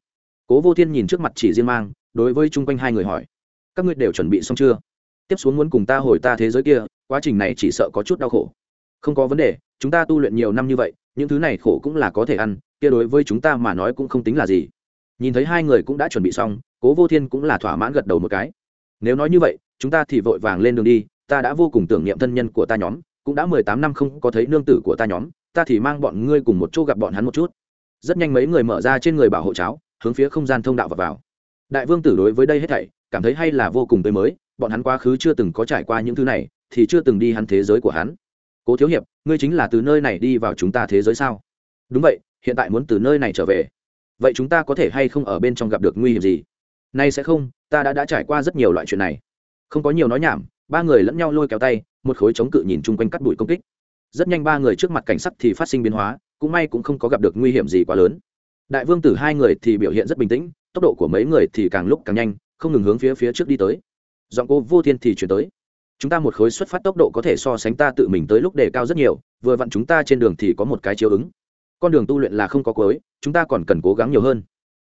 Cố vô thiên nhìn trước mặt chỉ riêng mang đối với chung quanh hai người hỏi các ngươi đều chuẩn bị xong chưa? Tiếp xuống muốn cùng ta hồi ta thế giới kia quá trình này chỉ sợ có chút đau khổ. Không có vấn đề chúng ta tu luyện nhiều năm như vậy những thứ này khổ cũng là có thể ăn kia đối với chúng ta mà nói cũng không tính là gì. Nhìn thấy hai người cũng đã chuẩn bị xong cố vô thiên cũng là thỏa mãn gật đầu một cái. Nếu nói như vậy chúng ta thì vội vàng lên đường đi ta đã vô cùng tưởng niệm thân nhân của ta nhóm, cũng đã mười tám năm không có thấy nương tử của ta nhóm, ta thì mang bọn ngươi cùng một chỗ gặp bọn hắn một chút. Rất nhanh mấy người mở ra trên người bảo hộ cháo, hướng phía không gian thông đạo và vào. Đại vương tử đối với đây hết thảy, cảm thấy hay là vô cùng tươi mới, bọn hắn quá khứ chưa từng có trải qua những thứ này, thì chưa từng đi hắn thế giới của hắn. Cố thiếu hiệp, ngươi chính là từ nơi này đi vào chúng ta thế giới sao? Đúng vậy, hiện tại muốn từ nơi này trở về. Vậy chúng ta có thể hay không ở bên trong gặp được nguy hiểm gì? Nay sẽ không, ta đã đã trải qua rất nhiều loại chuyện này. Không có nhiều nói nhảm ba người lẫn nhau lôi kéo tay, một khối chống cự nhìn chung quanh cắt bụi công kích. Rất nhanh ba người trước mặt cảnh sắc thì phát sinh biến hóa, cũng may cũng không có gặp được nguy hiểm gì quá lớn. Đại vương tử hai người thì biểu hiện rất bình tĩnh, tốc độ của mấy người thì càng lúc càng nhanh, không ngừng hướng phía phía trước đi tới. Giọng cô vô thiên thì chuyển tới. Chúng ta một khối xuất phát tốc độ có thể so sánh ta tự mình tới lúc đề cao rất nhiều, vừa vặn chúng ta trên đường thì có một cái chiếu ứng. Con đường tu luyện là không có cuối, chúng ta còn cần cố gắng nhiều hơn.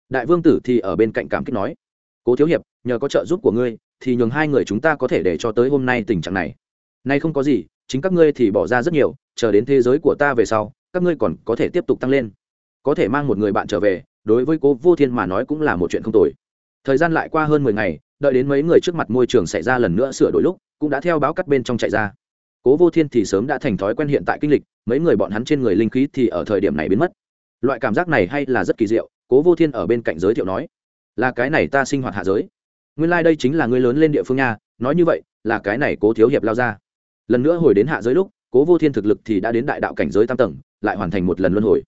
Đại vương tử thì ở bên cạnh cảm kích nói. Cố thiếu hiệp, nhờ có trợ giúp của ngươi thì nhường hai người chúng ta có thể để cho tới hôm nay tình trạng này. Nay không có gì, chính các ngươi thì bỏ ra rất nhiều, chờ đến thế giới của ta về sau, các ngươi còn có thể tiếp tục tăng lên. Có thể mang một người bạn trở về, đối với cố vô thiên mà nói cũng là một chuyện không tồi. Thời gian lại qua hơn mười ngày, đợi đến mấy người trước mặt môi trường xảy ra lần nữa sửa đổi lúc, cũng đã theo báo cắt bên trong chạy ra. Cố vô thiên thì sớm đã thành thói quen hiện tại kinh lịch, mấy người bọn hắn trên người linh khí thì ở thời điểm này biến mất. Loại cảm giác này hay là rất kỳ diệu, cố vô thiên ở bên cạnh giới thiệu nói. Là cái này ta sinh hoạt hạ giới nguyên lai、like、đây chính là người lớn lên địa phương nha, nói như vậy, là cái này cố thiếu hiệp lao ra. Lần nữa hồi đến hạ giới lúc, cố vô thiên thực lực thì đã đến đại đạo cảnh giới tam tầng, lại hoàn thành một lần luân hồi.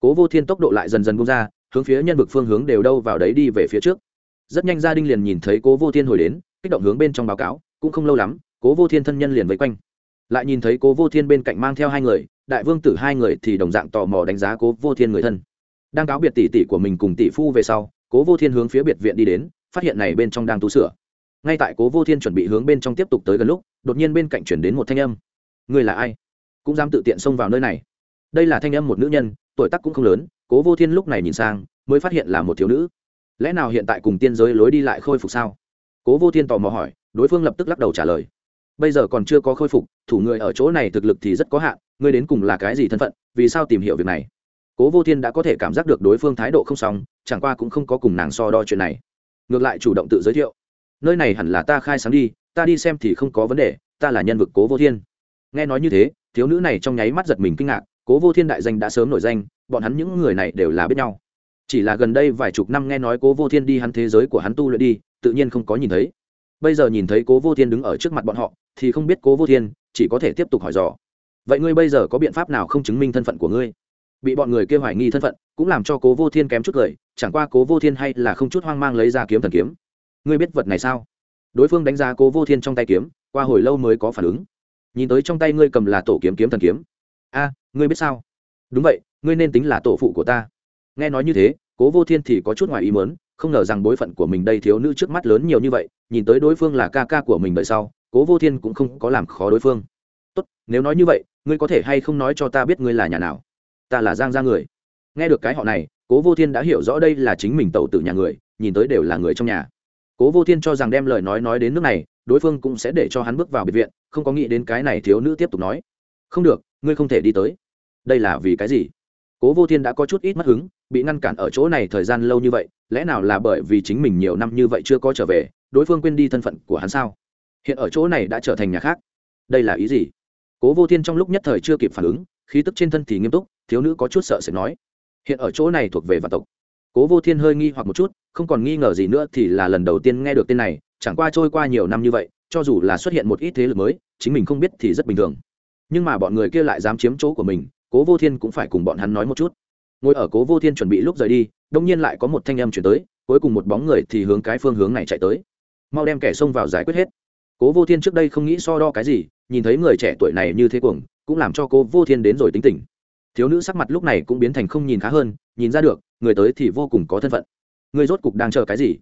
Cố vô thiên tốc độ lại dần dần bung ra, hướng phía nhân vực phương hướng đều đâu vào đấy đi về phía trước. Rất nhanh gia đình liền nhìn thấy cố vô thiên hồi đến, kích động hướng bên trong báo cáo, cũng không lâu lắm, cố vô thiên thân nhân liền vây quanh. Lại nhìn thấy cố vô thiên bên cạnh mang theo hai người, đại vương tử hai người thì đồng dạng tò mò đánh giá cố vô thiên người thân. Đang cáo biệt tỷ tỷ của mình cùng tỷ phu về sau, cố vô thiên hướng phía biệt viện đi đến phát hiện này bên trong đang tu sửa. Ngay tại cố vô thiên chuẩn bị hướng bên trong tiếp tục tới gần lúc, đột nhiên bên cạnh chuyển đến một thanh âm. Người là ai? Cũng dám tự tiện xông vào nơi này. Đây là thanh âm một nữ nhân, tuổi tác cũng không lớn, cố vô thiên lúc này nhìn sang, mới phát hiện là một thiếu nữ. Lẽ nào hiện tại cùng tiên giới lối đi lại khôi phục sao? Cố vô thiên tò mò hỏi, đối phương lập tức lắc đầu trả lời. Bây giờ còn chưa có khôi phục, thủ người ở chỗ này thực lực thì rất có hạn, ngươi đến cùng là cái gì thân phận, vì sao tìm hiểu việc này? Cố vô thiên đã có thể cảm giác được đối phương thái độ không xong, chẳng qua cũng không có cùng nàng so đo chuyện này ngược lại chủ động tự giới thiệu. Nơi này hẳn là ta khai sáng đi, ta đi xem thì không có vấn đề, ta là nhân vực cố vô thiên. Nghe nói như thế, thiếu nữ này trong nháy mắt giật mình kinh ngạc, cố vô thiên đại danh đã sớm nổi danh, bọn hắn những người này đều là biết nhau. Chỉ là gần đây vài chục năm nghe nói cố vô thiên đi hắn thế giới của hắn tu luyện đi, tự nhiên không có nhìn thấy. Bây giờ nhìn thấy cố vô thiên đứng ở trước mặt bọn họ, thì không biết cố vô thiên chỉ có thể tiếp tục hỏi dò. Vậy ngươi bây giờ có biện pháp nào không chứng minh thân phận của ngươi? Bị bọn người kêu hoài nghi thân phận, cũng làm cho cố vô thiên kém chút cười chẳng qua cố vô thiên hay là không chút hoang mang lấy ra kiếm thần kiếm. Ngươi biết vật này sao? Đối phương đánh giá cố vô thiên trong tay kiếm, qua hồi lâu mới có phản ứng. Nhìn tới trong tay ngươi cầm là tổ kiếm kiếm thần kiếm. A, ngươi biết sao? Đúng vậy, ngươi nên tính là tổ phụ của ta. Nghe nói như thế, cố vô thiên thì có chút ngoài ý mớn không ngờ rằng bối phận của mình đây thiếu nữ trước mắt lớn nhiều như vậy, nhìn tới đối phương là ca ca của mình đợi sau, cố vô thiên cũng không có làm khó đối phương. Tốt, nếu nói như vậy, ngươi có thể hay không nói cho ta biết ngươi là nhà nào? Ta là giang gia người. Nghe được cái họ này, cố vô thiên đã hiểu rõ đây là chính mình tẩu tử nhà người, nhìn tới đều là người trong nhà. Cố vô thiên cho rằng đem lời nói nói đến nước này, đối phương cũng sẽ để cho hắn bước vào biệt viện, không có nghĩ đến cái này thiếu nữ tiếp tục nói. Không được, ngươi không thể đi tới. Đây là vì cái gì? Cố vô thiên đã có chút ít mất hứng, bị ngăn cản ở chỗ này thời gian lâu như vậy, lẽ nào là bởi vì chính mình nhiều năm như vậy chưa có trở về, đối phương quên đi thân phận của hắn sao? Hiện ở chỗ này đã trở thành nhà khác. Đây là ý gì? Cố vô thiên trong lúc nhất thời chưa kịp phản ứng, khí tức trên thân thì nghiêm túc thiếu nữ có chút sợ sẽ nói, hiện ở chỗ này thuộc về vạn tộc. Cố vô thiên hơi nghi hoặc một chút, không còn nghi ngờ gì nữa thì là lần đầu tiên nghe được tên này, chẳng qua trôi qua nhiều năm như vậy, cho dù là xuất hiện một ít thế lực mới, chính mình không biết thì rất bình thường. Nhưng mà bọn người kia lại dám chiếm chỗ của mình, cố vô thiên cũng phải cùng bọn hắn nói một chút. Ngồi ở cố vô thiên chuẩn bị lúc rời đi, đông nhiên lại có một thanh âm chuyển tới, cuối cùng một bóng người thì hướng cái phương hướng này chạy tới. Mau đem kẻ xông vào giải quyết hết. Cố vô thiên trước đây không nghĩ so đo cái gì, nhìn thấy người trẻ tuổi này như thế cuồng, cũng làm cho cố vô thiên đến rồi tính tình thiếu nữ sắc mặt lúc này cũng biến thành không nhìn khá hơn, nhìn ra được, người tới thì vô cùng có thân phận. Người rốt cục đang chờ cái gì?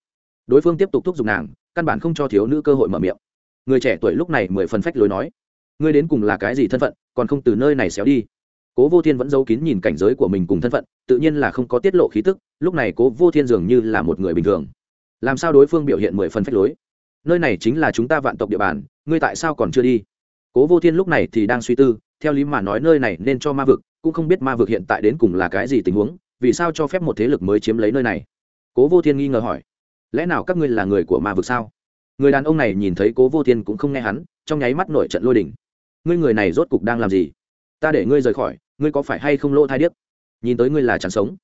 Đối phương tiếp tục thúc giục nàng, căn bản không cho thiếu nữ cơ hội mở miệng. Người trẻ tuổi lúc này mười phần phách lối nói, ngươi đến cùng là cái gì thân phận, còn không từ nơi này xéo đi? Cố vô thiên vẫn giấu kín nhìn cảnh giới của mình cùng thân phận, tự nhiên là không có tiết lộ khí tức, lúc này cố vô thiên dường như là một người bình thường. Làm sao đối phương biểu hiện mười phần phách lối? Nơi này chính là chúng ta vạn tộc địa bàn, ngươi tại sao còn chưa đi? Cố vô thiên lúc này thì đang suy tư theo lý mà nói nơi này nên cho ma vực cũng không biết ma vực hiện tại đến cùng là cái gì tình huống vì sao cho phép một thế lực mới chiếm lấy nơi này? Cố vô thiên nghi ngờ hỏi. Lẽ nào các ngươi là người của ma vực sao? Người đàn ông này nhìn thấy cố vô thiên cũng không nghe hắn trong nháy mắt nổi trận lôi đình, ngươi người này rốt cục đang làm gì? Ta để ngươi rời khỏi ngươi có phải hay không lỗ thai điếc? Nhìn tới ngươi là chẳng sống.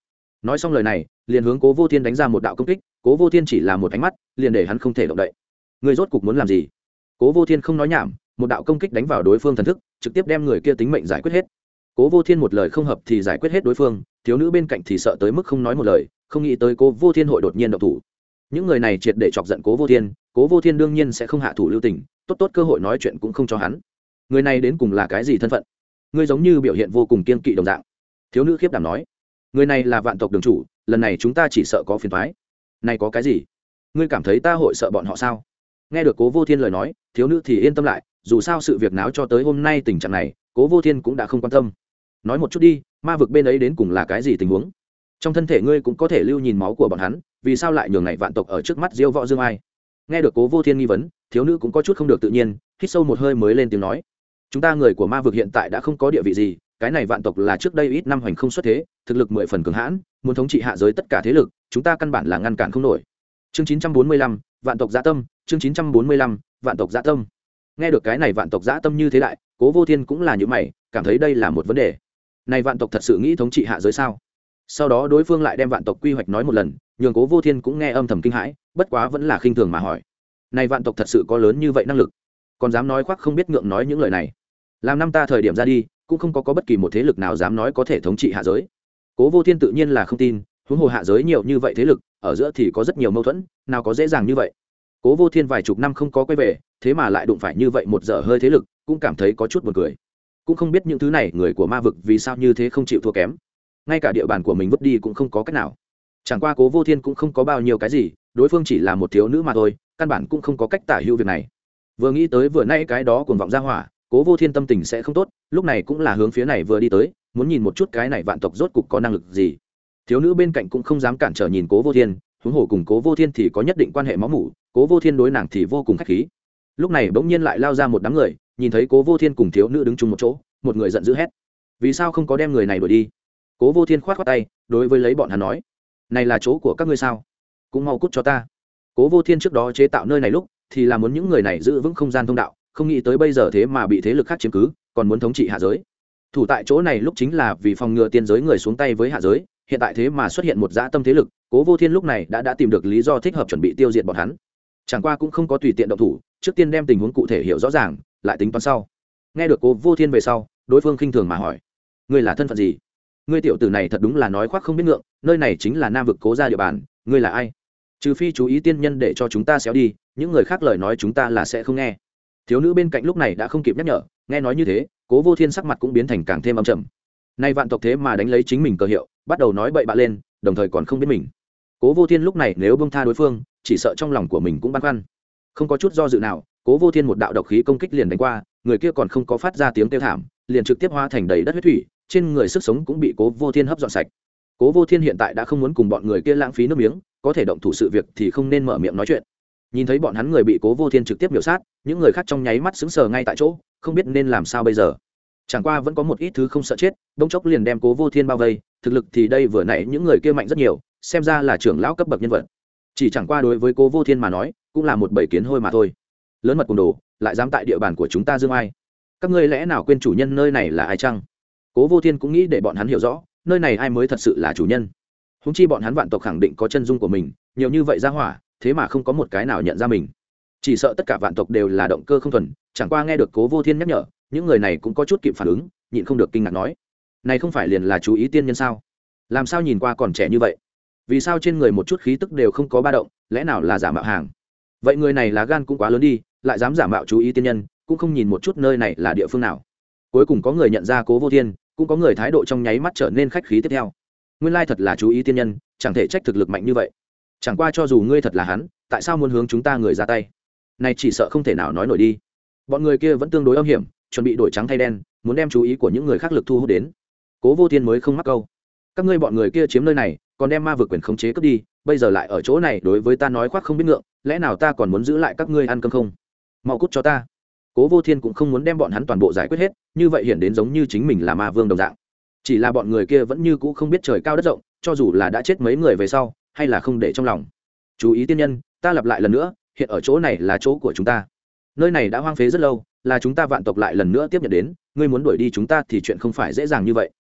Nói xong lời này liền hướng cố vô thiên đánh ra một đạo công kích cố vô thiên chỉ là một ánh mắt liền để hắn không thể động đậy. Ngươi rốt cục muốn làm gì? Cố vô thiên không nói nhảm một đạo công kích đánh vào đối phương thần thức, trực tiếp đem người kia tính mệnh giải quyết hết. Cố vô thiên một lời không hợp thì giải quyết hết đối phương, thiếu nữ bên cạnh thì sợ tới mức không nói một lời, không nghĩ tới cố vô thiên hội đột nhiên độc thủ. Những người này triệt để chọc giận cố vô thiên, cố vô thiên đương nhiên sẽ không hạ thủ lưu tình, tốt tốt cơ hội nói chuyện cũng không cho hắn. Người này đến cùng là cái gì thân phận? Ngươi giống như biểu hiện vô cùng kiên kỵ đồng dạng. Thiếu nữ khiếp đảm nói, người này là vạn tộc đường chủ, lần này chúng ta chỉ sợ có phiền thoái này có cái gì? Ngươi cảm thấy ta hội sợ bọn họ sao? Nghe được cố vô thiên lời nói, thiếu nữ thì yên tâm lại, dù sao sự việc náo cho tới hôm nay tình trạng này, cố vô thiên cũng đã không quan tâm. Nói một chút đi, ma vực bên ấy đến cùng là cái gì tình huống? Trong thân thể ngươi cũng có thể lưu nhìn máu của bọn hắn, vì sao lại nhường này vạn tộc ở trước mắt diêu võ dương ai? Nghe được cố vô thiên nghi vấn, thiếu nữ cũng có chút không được tự nhiên, hít sâu một hơi mới lên tiếng nói. Chúng ta người của ma vực hiện tại đã không có địa vị gì, cái này vạn tộc là trước đây ít năm hoành không xuất thế, thực lực mười phần cường hãn, muốn thống trị hạ giới tất cả thế lực, chúng ta căn bản là ngăn cản không nổi. Chương chín trăm bốn mươi lăm vạn tộc gia tâm chương chín trăm bốn mươi lăm vạn tộc gia tâm. Nghe được cái này vạn tộc gia tâm như thế đại cố vô thiên cũng là những mày cảm thấy đây là một vấn đề. Này vạn tộc thật sự nghĩ thống trị hạ giới sao? Sau đó đối phương lại đem vạn tộc quy hoạch nói một lần nhường cố vô thiên cũng nghe âm thầm kinh hãi bất quá vẫn là khinh thường mà hỏi. Này vạn tộc thật sự có lớn như vậy năng lực? Còn dám nói khoác không biết ngượng nói những lời này. Làm năm ta thời điểm ra đi cũng không có, có bất kỳ một thế lực nào dám nói có thể thống trị hạ giới. Cố vô thiên tự nhiên là không tin huống hồ hạ giới nhiều như vậy thế lực, ở giữa thì có rất nhiều mâu thuẫn, nào có dễ dàng như vậy. Cố vô thiên vài chục năm không có quay về, thế mà lại đụng phải như vậy một giờ hơi thế lực, cũng cảm thấy có chút buồn cười. Cũng không biết những thứ này người của ma vực vì sao như thế không chịu thua kém. Ngay cả địa bàn của mình vứt đi cũng không có cách nào. Chẳng qua cố vô thiên cũng không có bao nhiêu cái gì, đối phương chỉ là một thiếu nữ mà thôi, căn bản cũng không có cách tả hữu việc này. Vừa nghĩ tới vừa nay cái đó cuồng vọng ra hỏa, cố vô thiên tâm tình sẽ không tốt, lúc này cũng là hướng phía này vừa đi tới, muốn nhìn một chút cái này vạn tộc rốt cục có năng lực gì thiếu nữ bên cạnh cũng không dám cản trở nhìn cố vô thiên, huống hồ cùng cố vô thiên thì có nhất định quan hệ máu mủ, cố vô thiên đối nàng thì vô cùng k h á c h khí. Lúc này bỗng nhiên lại lao ra một đám người, nhìn thấy cố vô thiên cùng thiếu nữ đứng chung một chỗ, một người giận dữ hét. Vì sao không có đem người này đuổi đi? Cố vô thiên k h o á t k tay, đối với lấy bọn hắn nói, này là chỗ của các ngươi sao? Cũng mau cút cho ta. Cố vô thiên trước đó chế tạo nơi này lúc, thì là muốn những người này giữ vững không gian thông đạo, không nghĩ tới bây giờ thế mà bị thế lực khác chiếm cứ, còn muốn thống trị hạ giới. Thủ tại chỗ này lúc chính là vì phòng ngừa tiên giới người xuống tay với hạ giới hiện tại thế mà xuất hiện một dã tâm thế lực, cố vô thiên lúc này đã đã tìm được lý do thích hợp chuẩn bị tiêu diệt bọn hắn. Chẳng qua cũng không có tùy tiện động thủ, trước tiên đem tình huống cụ thể hiểu rõ ràng, lại tính toán sau. Nghe được cố vô thiên về sau, đối phương khinh thường mà hỏi, ngươi là thân phận gì? Ngươi tiểu tử này thật đúng là nói khoác không biết ngượng, nơi này chính là nam vực cố gia địa bàn, ngươi là ai? Trừ phi chú ý tiên nhân để cho chúng ta xéo đi, những người khác lời nói chúng ta là sẽ không nghe. Thiếu nữ bên cạnh lúc này đã không kịp nhắc nhở, nghe nói như thế, cố vô thiên sắc mặt cũng biến thành càng thêm âm trầm nay vạn tộc thế mà đánh lấy chính mình cơ hiệu, bắt đầu nói bậy bạ lên, đồng thời còn không biết mình. Cố vô thiên lúc này nếu bông tha đối phương, chỉ sợ trong lòng của mình cũng băn khoăn. Không có chút do dự nào, cố vô thiên một đạo độc khí công kích liền đánh qua, người kia còn không có phát ra tiếng kêu thảm, liền trực tiếp hóa thành đầy đất huyết thủy, trên người sức sống cũng bị cố vô thiên hấp dọn sạch. Cố vô thiên hiện tại đã không muốn cùng bọn người kia lãng phí nước miếng, có thể động thủ sự việc thì không nên mở miệng nói chuyện. Nhìn thấy bọn hắn người bị cố vô thiên trực tiếp biểu sát, những người khác trong nháy mắt xứng sờ ngay tại chỗ, không biết nên làm sao bây giờ chẳng qua vẫn có một ít thứ không sợ chết, bỗng chốc liền đem cố vô thiên bao vây, thực lực thì đây vừa nãy những người kia mạnh rất nhiều, xem ra là trưởng lão cấp bậc nhân vật. Chỉ chẳng qua đối với cố vô thiên mà nói, cũng là một bầy kiến hôi mà thôi. Lớn mật cùng đồ, lại dám tại địa bàn của chúng ta dương ai? Các ngươi lẽ nào quên chủ nhân nơi này là ai chăng? Cố vô thiên cũng nghĩ để bọn hắn hiểu rõ, nơi này ai mới thật sự là chủ nhân? Húng chi bọn hắn vạn tộc khẳng định có chân dung của mình, nhiều như vậy ra hỏa, thế mà không có một cái nào nhận ra mình. Chỉ sợ tất cả vạn tộc đều là động cơ không thuần, chẳng qua nghe được cố vô thiên nhắc nhở những người này cũng có chút kịp phản ứng, nhịn không được kinh ngạc nói, này không phải liền là chú ý tiên nhân sao? Làm sao nhìn qua còn trẻ như vậy? Vì sao trên người một chút khí tức đều không có ba động, lẽ nào là giả mạo hàng? Vậy người này là gan cũng quá lớn đi, lại dám giả mạo chú ý tiên nhân, cũng không nhìn một chút nơi này là địa phương nào. Cuối cùng có người nhận ra cố vô thiên, cũng có người thái độ trong nháy mắt trở nên khách khí tiếp theo. Nguyên lai thật là chú ý tiên nhân, chẳng thể trách thực lực mạnh như vậy. Chẳng qua cho dù ngươi thật là hắn, tại sao muốn hướng chúng ta người ra tay? Này chỉ sợ không thể nào nói nổi đi. Bọn người kia vẫn tương đối âm hiểm chuẩn bị đổi trắng thay đen, muốn đem chú ý của những người khác lực thu hút đến. Cố vô thiên mới không mắc câu. Các ngươi bọn người kia chiếm nơi này, còn đem ma vực quyền khống chế cướp đi, bây giờ lại ở chỗ này đối với ta nói khoác không biết ngượng, lẽ nào ta còn muốn giữ lại các ngươi ăn cơm không? Mau cút cho ta. Cố vô thiên cũng không muốn đem bọn hắn toàn bộ giải quyết hết, như vậy hiện đến giống như chính mình là ma vương đồng dạng. Chỉ là bọn người kia vẫn như cũ không biết trời cao đất rộng, cho dù là đã chết mấy người về sau, hay là không để trong lòng. Chú ý tiên nhân, ta lặp lại lần nữa, hiện ở chỗ này là chỗ của chúng ta. Nơi này đã hoang phế rất lâu là chúng ta vạn tộc lại lần nữa tiếp nhận đến, ngươi muốn đuổi đi chúng ta thì chuyện không phải dễ dàng như vậy.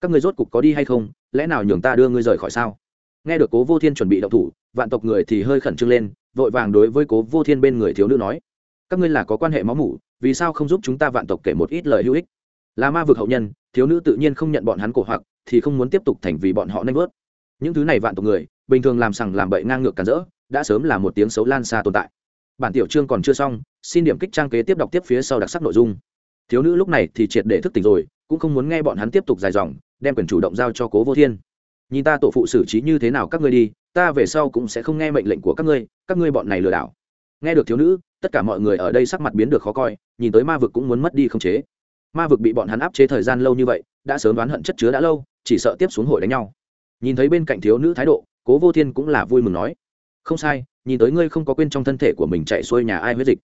Các ngươi rốt cục có đi hay không, lẽ nào nhường ta đưa ngươi rời khỏi sao? Nghe được cố vô thiên chuẩn bị động thủ, vạn tộc người thì hơi khẩn trương lên, vội vàng đối với cố vô thiên bên người thiếu nữ nói, các ngươi là có quan hệ máu mủ, vì sao không giúp chúng ta vạn tộc kể một ít lời hữu ích? Là ma vực hậu nhân, thiếu nữ tự nhiên không nhận bọn hắn cổ hoặc, thì không muốn tiếp tục thành vì bọn họ nanh vớt. Những thứ này vạn tộc người, bình thường làm sằng làm bậy ngang ngược cản rỡ, đã sớm là một tiếng xấu lan xa tồn tại bản tiểu chương còn chưa xong, xin điểm kích trang kế tiếp đọc tiếp phía sau đặc sắc nội dung. Thiếu nữ lúc này thì triệt để thức tỉnh rồi, cũng không muốn nghe bọn hắn tiếp tục dài dòng, đem quyền chủ động giao cho cố vô thiên. Nhìn ta tổ phụ xử trí như thế nào các ngươi đi, ta về sau cũng sẽ không nghe mệnh lệnh của các ngươi các ngươi bọn này lừa đảo. Nghe được thiếu nữ, tất cả mọi người ở đây sắc mặt biến được khó coi, nhìn tới ma vực cũng muốn mất đi không chế. Ma vực bị bọn hắn áp chế thời gian lâu như vậy, đã sớm đoán hận chất chứa đã lâu, chỉ sợ tiếp xuống hội đánh nhau. Nhìn thấy bên cạnh thiếu nữ thái độ, cố vô thiên cũng là vui mừng nói. Không sai nhìn tới ngươi không có quên trong thân thể của mình chạy xuôi nhà ai huyết dịch.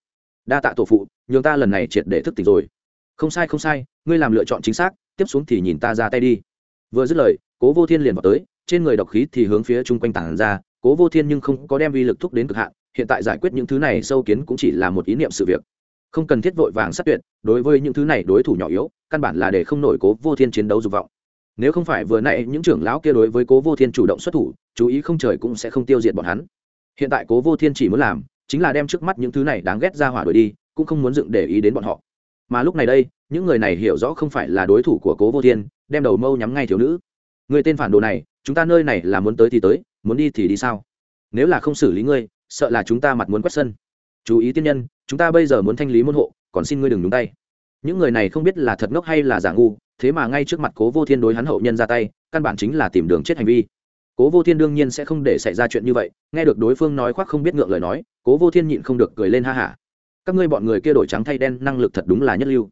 Đa tạ tổ phụ, nhường ta lần này triệt để thức tỉnh rồi. Không sai không sai, ngươi làm lựa chọn chính xác, tiếp xuống thì nhìn ta ra tay đi. Vừa dứt lời, cố vô thiên liền vào tới, trên người độc khí thì hướng phía chung quanh tảng ra, cố vô thiên nhưng không có đem vi lực thúc đến cực hạn, hiện tại giải quyết những thứ này sâu kiến cũng chỉ là một ý niệm sự việc. Không cần thiết vội vàng sát tuyệt, đối với những thứ này đối thủ nhỏ yếu, căn bản là để không nổi cố vô thiên chiến đấu dục vọng. Nếu không phải vừa nãy những trưởng lão kia đối với cố vô thiên chủ động xuất thủ, chú ý không trời cũng sẽ không tiêu diệt bọn hắn hiện tại cố vô thiên chỉ muốn làm chính là đem trước mắt những thứ này đáng ghét ra hỏa đuổi đi, cũng không muốn dựng để ý đến bọn họ. Mà lúc này đây, những người này hiểu rõ không phải là đối thủ của cố vô thiên, đem đầu mâu nhắm ngay thiếu nữ. Người tên phản đồ này, chúng ta nơi này là muốn tới thì tới, muốn đi thì đi sao? Nếu là không xử lý ngươi, sợ là chúng ta mặt muốn quét sân. Chú ý tiên nhân, chúng ta bây giờ muốn thanh lý môn hộ, còn xin ngươi đừng đúng tay. Những người này không biết là thật ngốc hay là giả ngu, thế mà ngay trước mặt cố vô thiên đối hắn hậu nhân ra tay, căn bản chính là tìm đường chết hành vi cố vô thiên đương nhiên sẽ không để xảy ra chuyện như vậy, nghe được đối phương nói khoác không biết ngượng lời nói, cố vô thiên nhịn không được cười lên ha hả. Các ngươi bọn người kia đổi trắng thay đen, năng lực thật đúng là nhất lưu.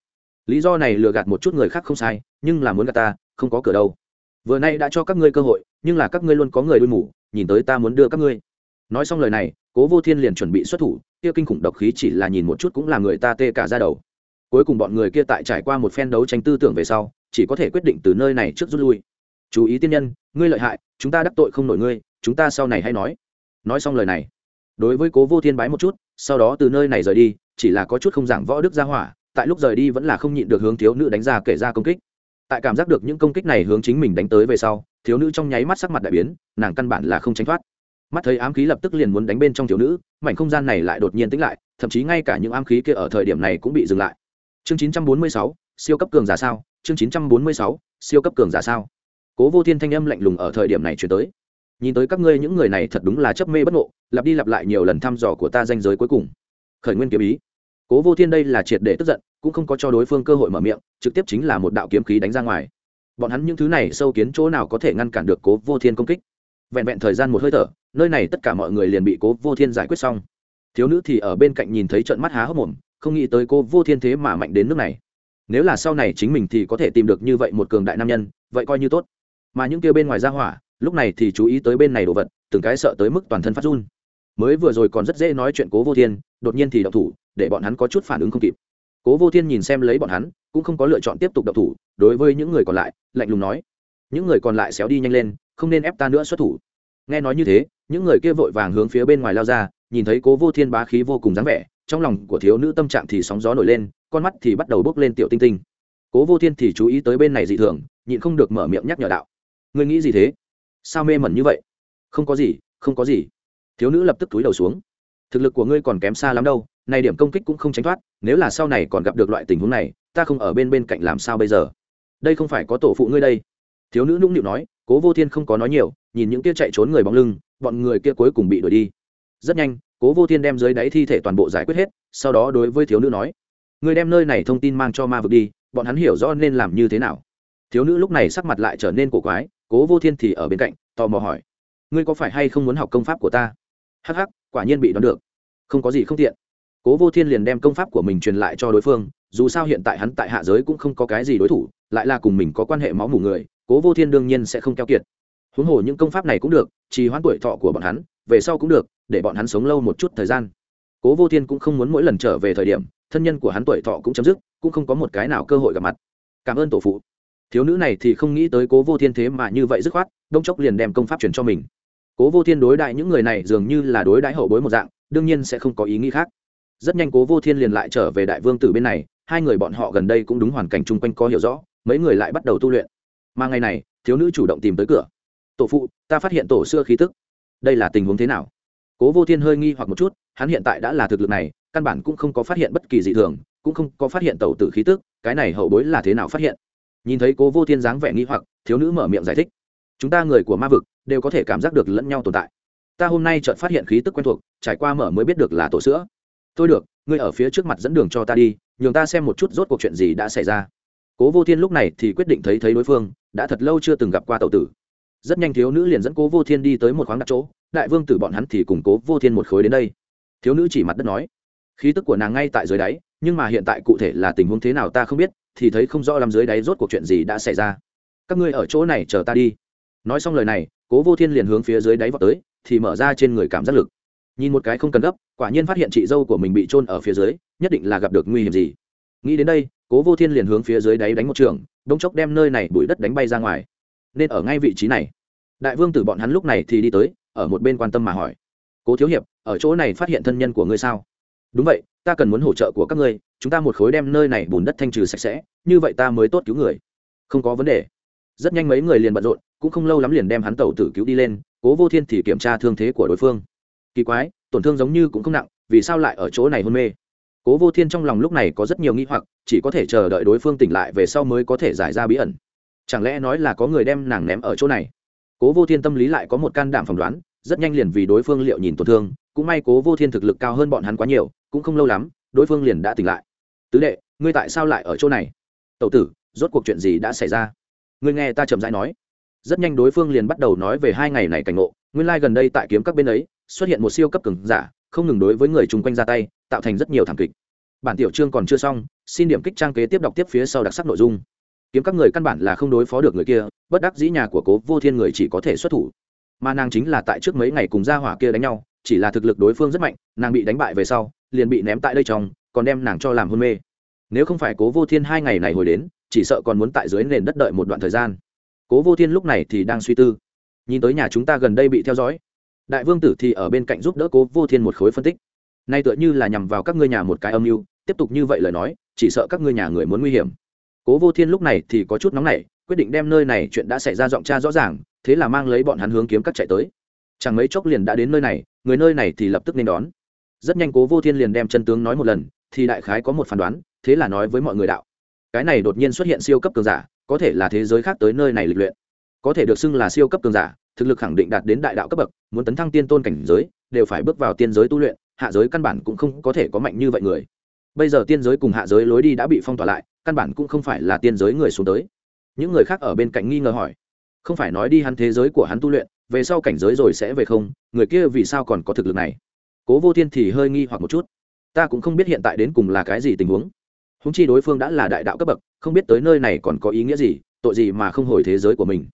Lý do này lừa gạt một chút người khác không sai, nhưng là muốn gạt ta, không có cửa đâu. Vừa nay đã cho các ngươi cơ hội, nhưng là các ngươi luôn có người đuôi mủ nhìn tới ta muốn đưa các ngươi. Nói xong lời này, cố vô thiên liền chuẩn bị xuất thủ, kia kinh khủng độc khí chỉ là nhìn một chút cũng là người ta tê cả ra đầu. Cuối cùng bọn người kia tại trải qua một phen đấu tranh tư tưởng về sau, chỉ có thể quyết định từ nơi này trước rút lui chú ý tiên nhân ngươi lợi hại chúng ta đắc tội không nổi ngươi chúng ta sau này hay nói. Nói xong lời này đối với cố vô thiên bái một chút sau đó từ nơi này rời đi chỉ là có chút không giảng võ đức ra hỏa tại lúc rời đi vẫn là không nhịn được hướng thiếu nữ đánh ra kể ra công kích. Tại cảm giác được những công kích này hướng chính mình đánh tới về sau thiếu nữ trong nháy mắt sắc mặt đại biến nàng căn bản là không tránh thoát. Mắt thấy ám khí lập tức liền muốn đánh bên trong thiếu nữ mảnh không gian này lại đột nhiên tĩnh lại thậm chí ngay cả những ám khí kia ở thời điểm này cũng bị dừng lại. Chương 946, siêu cấp cường giả sao? Chương 946, siêu cấp cường giả sao? Cố vô thiên thanh âm lạnh lùng ở thời điểm này chuyển tới. Nhìn tới các ngươi những người này thật đúng là chấp mê bất ngộ, lặp đi lặp lại nhiều lần thăm dò của ta danh giới cuối cùng. Khởi nguyên kiếm ý. Cố vô thiên đây là triệt để tức giận, cũng không có cho đối phương cơ hội mở miệng, trực tiếp chính là một đạo kiếm khí đánh ra ngoài. Bọn hắn những thứ này sâu kiến chỗ nào có thể ngăn cản được cố vô thiên công kích? Vẹn vẹn thời gian một hơi thở, nơi này tất cả mọi người liền bị cố vô thiên giải quyết xong. Thiếu nữ thì ở bên cạnh nhìn thấy trận mắt há hốc mồm, không nghĩ tới cô vô thiên thế mà mạnh đến nước này. Nếu là sau này chính mình thì có thể tìm được như vậy một cường đại nam nhân, vậy coi như tốt mà những kia bên ngoài ra hỏa, lúc này thì chú ý tới bên này đồ vật, từng cái sợ tới mức toàn thân phát run. Mới vừa rồi còn rất dễ nói chuyện cố vô thiên, đột nhiên thì đậu thủ, để bọn hắn có chút phản ứng không kịp. Cố vô thiên nhìn xem lấy bọn hắn, cũng không có lựa chọn tiếp tục đậu thủ, đối với những người còn lại, lạnh lùng nói, những người còn lại xéo đi nhanh lên, không nên ép ta nữa xuất thủ. Nghe nói như thế, những người kia vội vàng hướng phía bên ngoài lao ra, nhìn thấy cố vô thiên bá khí vô cùng dáng vẻ, trong lòng của thiếu nữ tâm trạng thì sóng gió nổi lên, con mắt thì bắt đầu bốc lên tiểu tinh tinh. Cố vô thiên thì chú ý tới bên này dị thường, nhịn không được mở miệng nhắc nhở đạo ngươi nghĩ gì thế? Sao mê mẩn như vậy? Không có gì, không có gì. Thiếu nữ lập tức túi đầu xuống. Thực lực của ngươi còn kém xa lắm đâu này điểm công kích cũng không tránh thoát, nếu là sau này còn gặp được loại tình huống này, ta không ở bên bên cạnh làm sao bây giờ? Đây không phải có tổ phụ ngươi đây. Thiếu nữ nũng nịu nói, cố vô thiên không có nói nhiều, nhìn những kia chạy trốn người bóng lưng, bọn người kia cuối cùng bị đuổi đi. Rất nhanh, cố vô thiên đem dưới đáy thi thể toàn bộ giải quyết hết, sau đó đối với thiếu nữ nói người đem nơi này thông tin mang cho ma vực đi, bọn hắn hiểu rõ nên làm như thế nào. Thiếu nữ lúc này sắc mặt lại trở nên cổ quái cố vô thiên thì ở bên cạnh, tò mò hỏi, ngươi có phải hay không muốn học công pháp của ta? Hắc hắc, quả nhiên bị đoán được. Không có gì không tiện. Cố vô thiên liền đem công pháp của mình truyền lại cho đối phương, dù sao hiện tại hắn tại hạ giới cũng không có cái gì đối thủ, lại là cùng mình có quan hệ máu mủ người, cố vô thiên đương nhiên sẽ không keo kiệt. Huống hồ những công pháp này cũng được, trì hoãn tuổi thọ của bọn hắn, về sau cũng được, để bọn hắn sống lâu một chút thời gian. Cố vô thiên cũng không muốn mỗi lần trở về thời điểm, thân nhân của hắn tuổi thọ cũng chấm dứt, cũng không có một cái nào cơ hội gặp mặt. Cảm ơn tổ phụ thiếu nữ này thì không nghĩ tới cố vô thiên thế mà như vậy dứt khoát đông chốc liền đem công pháp truyền cho mình. Cố vô thiên đối đại những người này dường như là đối đãi hậu bối một dạng, đương nhiên sẽ không có ý nghĩ khác. Rất nhanh cố vô thiên liền lại trở về đại vương tử bên này, hai người bọn họ gần đây cũng đúng hoàn cảnh chung quanh có hiểu rõ, mấy người lại bắt đầu tu luyện. Mà ngày này, thiếu nữ chủ động tìm tới cửa. Tổ phụ, ta phát hiện tổ xưa khí tức. Đây là tình huống thế nào? Cố vô thiên hơi nghi hoặc một chút, hắn hiện tại đã là thực lực này, căn bản cũng không có phát hiện bất kỳ dị thường, cũng không có phát hiện tẩu tử khí tức, cái này hậu bối là thế nào phát hiện? Nhìn thấy cố vô thiên dáng vẻ nghi hoặc, thiếu nữ mở miệng giải thích. Chúng ta người của ma vực đều có thể cảm giác được lẫn nhau tồn tại. Ta hôm nay chợt phát hiện khí tức quen thuộc, trải qua mở mới biết được là tổ sữa. Thôi được, ngươi ở phía trước mặt dẫn đường cho ta đi, nhường ta xem một chút rốt cuộc chuyện gì đã xảy ra. Cố vô thiên lúc này thì quyết định thấy thấy đối phương, đã thật lâu chưa từng gặp qua tàu tử. Rất nhanh thiếu nữ liền dẫn cố vô thiên đi tới một khoáng đặt chỗ, đại vương tử bọn hắn thì cùng cố vô thiên một khối đến đây. Thiếu nữ chỉ mặt đất nói, khí tức của nàng ngay tại dưới đáy, nhưng mà hiện tại cụ thể là tình huống thế nào ta không biết thì thấy không rõ làm dưới đáy rốt cuộc chuyện gì đã xảy ra. Các ngươi ở chỗ này chờ ta đi. Nói xong lời này, cố vô thiên liền hướng phía dưới đáy vào tới, thì mở ra trên người cảm giác lực. Nhìn một cái không cần gấp, quả nhiên phát hiện chị dâu của mình bị trôn ở phía dưới, nhất định là gặp được nguy hiểm gì. Nghĩ đến đây, cố vô thiên liền hướng phía dưới đáy đánh một trường, đông chốc đem nơi này bụi đất đánh bay ra ngoài. Nên ở ngay vị trí này. Đại vương tử bọn hắn lúc này thì đi tới, ở một bên quan tâm mà hỏi. Cố thiếu hiệp, ở chỗ này phát hiện thân nhân của ngươi sao? Đúng vậy, ta cần muốn hỗ trợ của các ngươi chúng ta một khối đem nơi này bùn đất thanh trừ sạch sẽ, như vậy ta mới tốt cứu người. Không có vấn đề. Rất nhanh mấy người liền bận rộn, cũng không lâu lắm liền đem hắn tẩu tử cứu đi lên, cố vô thiên thì kiểm tra thương thế của đối phương. Kỳ quái, tổn thương giống như cũng không nặng, vì sao lại ở chỗ này hôn mê? Cố vô thiên trong lòng lúc này có rất nhiều nghi hoặc, chỉ có thể chờ đợi đối phương tỉnh lại về sau mới có thể giải ra bí ẩn. Chẳng lẽ nói là có người đem nàng ném ở chỗ này? Cố vô thiên tâm lý lại có một can đảm phỏng đoán, rất nhanh liền vì đối phương liệu nhìn tổn thương, cũng may cố vô thiên thực lực cao hơn bọn hắn quá nhiều, cũng không lâu lắm, đối phương liền đã tỉnh lại tứ đệ, ngươi tại sao lại ở chỗ này? Tậu tử, rốt cuộc chuyện gì đã xảy ra? Ngươi nghe ta chậm rãi nói. Rất nhanh đối phương liền bắt đầu nói về hai ngày này cảnh ngộ. Nguyên lai、like、gần đây tại kiếm các bên ấy, xuất hiện một siêu cấp cường giả, không ngừng đối với người chung quanh ra tay, tạo thành rất nhiều thảm kịch. Bản tiểu chương còn chưa xong, xin điểm kích trang kế tiếp đọc tiếp phía sau đặc sắc nội dung. Kiếm các người căn bản là không đối phó được người kia, bất đắc dĩ nhà của cố vô thiên người chỉ có thể xuất thủ. Mà nàng chính là tại trước mấy ngày cùng gia hỏa kia đánh nhau, chỉ là thực lực đối phương rất mạnh, nàng bị đánh bại về sau, liền bị ném tại đây trong còn đem nàng cho làm hôn mê. Nếu không phải cố vô thiên hai ngày này hồi đến, chỉ sợ còn muốn tại dưới nền đất đợi một đoạn thời gian. Cố vô thiên lúc này thì đang suy tư. Nhìn tới nhà chúng ta gần đây bị theo dõi, đại vương tử thì ở bên cạnh giúp đỡ cố vô thiên một khối phân tích. Nay tựa như là nhằm vào các ngươi nhà một cái âm mưu, tiếp tục như vậy lời nói, chỉ sợ các ngươi nhà người muốn nguy hiểm. Cố vô thiên lúc này thì có chút nóng nảy, quyết định đem nơi này chuyện đã xảy ra giọng cha rõ ràng, thế là mang lấy bọn hắn hướng kiếm cắt chạy tới. Chẳng mấy chốc liền đã đến nơi này, người nơi này thì lập tức nên đón. Rất nhanh cố vô thiên liền đem chân tướng nói một lần thì đại khái có một phán đoán, thế là nói với mọi người đạo. Cái này đột nhiên xuất hiện siêu cấp cường giả, có thể là thế giới khác tới nơi này lịch luyện. Có thể được xưng là siêu cấp cường giả, thực lực khẳng định đạt đến đại đạo cấp bậc, muốn tấn thăng tiên tôn cảnh giới, đều phải bước vào tiên giới tu luyện, hạ giới căn bản cũng không có thể có mạnh như vậy người. Bây giờ tiên giới cùng hạ giới lối đi đã bị phong tỏa lại, căn bản cũng không phải là tiên giới người xuống tới. Những người khác ở bên cạnh nghi ngờ hỏi, không phải nói đi hắn thế giới của hắn tu luyện, về sau cảnh giới rồi sẽ về không? Người kia vì sao còn có thực lực này? Cố vô thiên thì hơi nghi hoặc một chút ta cũng không biết hiện tại đến cùng là cái gì tình huống. Húng chi đối phương đã là đại đạo cấp bậc, không biết tới nơi này còn có ý nghĩa gì, tội gì mà không hồi thế giới của mình.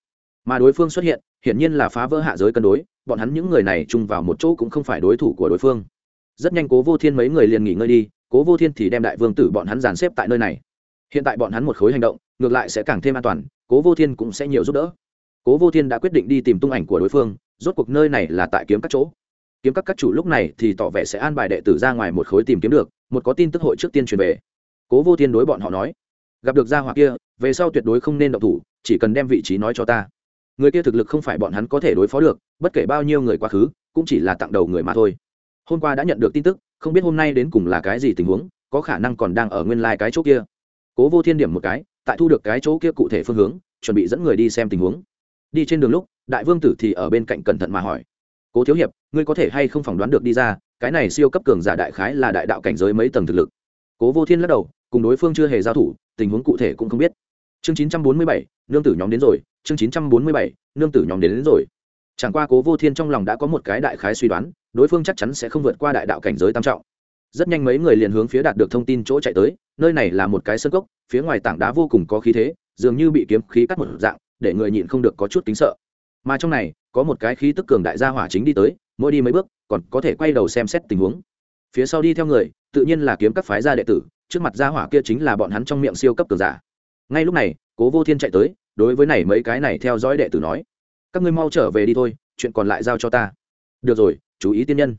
Mà đối phương xuất hiện, hiển nhiên là phá vỡ hạ giới cân đối, bọn hắn những người này chung vào một chỗ cũng không phải đối thủ của đối phương. Rất nhanh cố vô thiên mấy người liền nghỉ ngơi đi, cố vô thiên thì đem đại vương tử bọn hắn dàn xếp tại nơi này. Hiện tại bọn hắn một khối hành động, ngược lại sẽ càng thêm an toàn, cố vô thiên cũng sẽ nhiều giúp đỡ. Cố vô thiên đã quyết định đi tìm tung ảnh của đối phương, rốt cuộc nơi này là tại kiếm các chỗ kiếm các các chủ lúc này thì tỏ vẻ sẽ an bài đệ tử ra ngoài một khối tìm kiếm được, một có tin tức hội trước tiên truyền về. Cố vô thiên đối bọn họ nói, gặp được gia hỏa kia, về sau tuyệt đối không nên động thủ, chỉ cần đem vị trí nói cho ta. Người kia thực lực không phải bọn hắn có thể đối phó được, bất kể bao nhiêu người quá khứ, cũng chỉ là tặng đầu người mà thôi. Hôm qua đã nhận được tin tức, không biết hôm nay đến cùng là cái gì tình huống, có khả năng còn đang ở nguyên lai、like、cái chỗ kia. Cố vô thiên điểm một cái, tại thu được cái chỗ kia cụ thể phương hướng, chuẩn bị dẫn người đi xem tình huống. Đi trên đường lúc, đại vương tử thì ở bên cạnh cẩn thận mà hỏi cố thiếu hiệp ngươi có thể hay không phỏng đoán được đi ra cái này siêu cấp cường giả đại khái là đại đạo cảnh giới mấy tầng thực lực. Cố vô thiên lắc đầu cùng đối phương chưa hề giao thủ tình huống cụ thể cũng không biết. Chương chín trăm bốn mươi bảy nương tử nhóm đến rồi chương chín trăm bốn mươi bảy nương tử nhóm đến, đến rồi. Chẳng qua cố vô thiên trong lòng đã có một cái đại khái suy đoán đối phương chắc chắn sẽ không vượt qua đại đạo cảnh giới tam trọng. Rất nhanh mấy người liền hướng phía đạt được thông tin chỗ chạy tới nơi này là một cái sân cốc phía ngoài tảng đá vô cùng có khí thế dường như bị kiếm khí cắt một dạng để người nhịn không được có chút kính sợ mà trong này, có một cái khí tức cường đại gia hỏa chính đi tới, mỗi đi mấy bước, còn có thể quay đầu xem xét tình huống. Phía sau đi theo người, tự nhiên là kiếm các phái gia đệ tử, trước mặt gia hỏa kia chính là bọn hắn trong miệng siêu cấp cường giả. Ngay lúc này, cố vô thiên chạy tới, đối với này mấy cái này theo dõi đệ tử nói, các ngươi mau trở về đi thôi, chuyện còn lại giao cho ta. Được rồi, chú ý tiên nhân.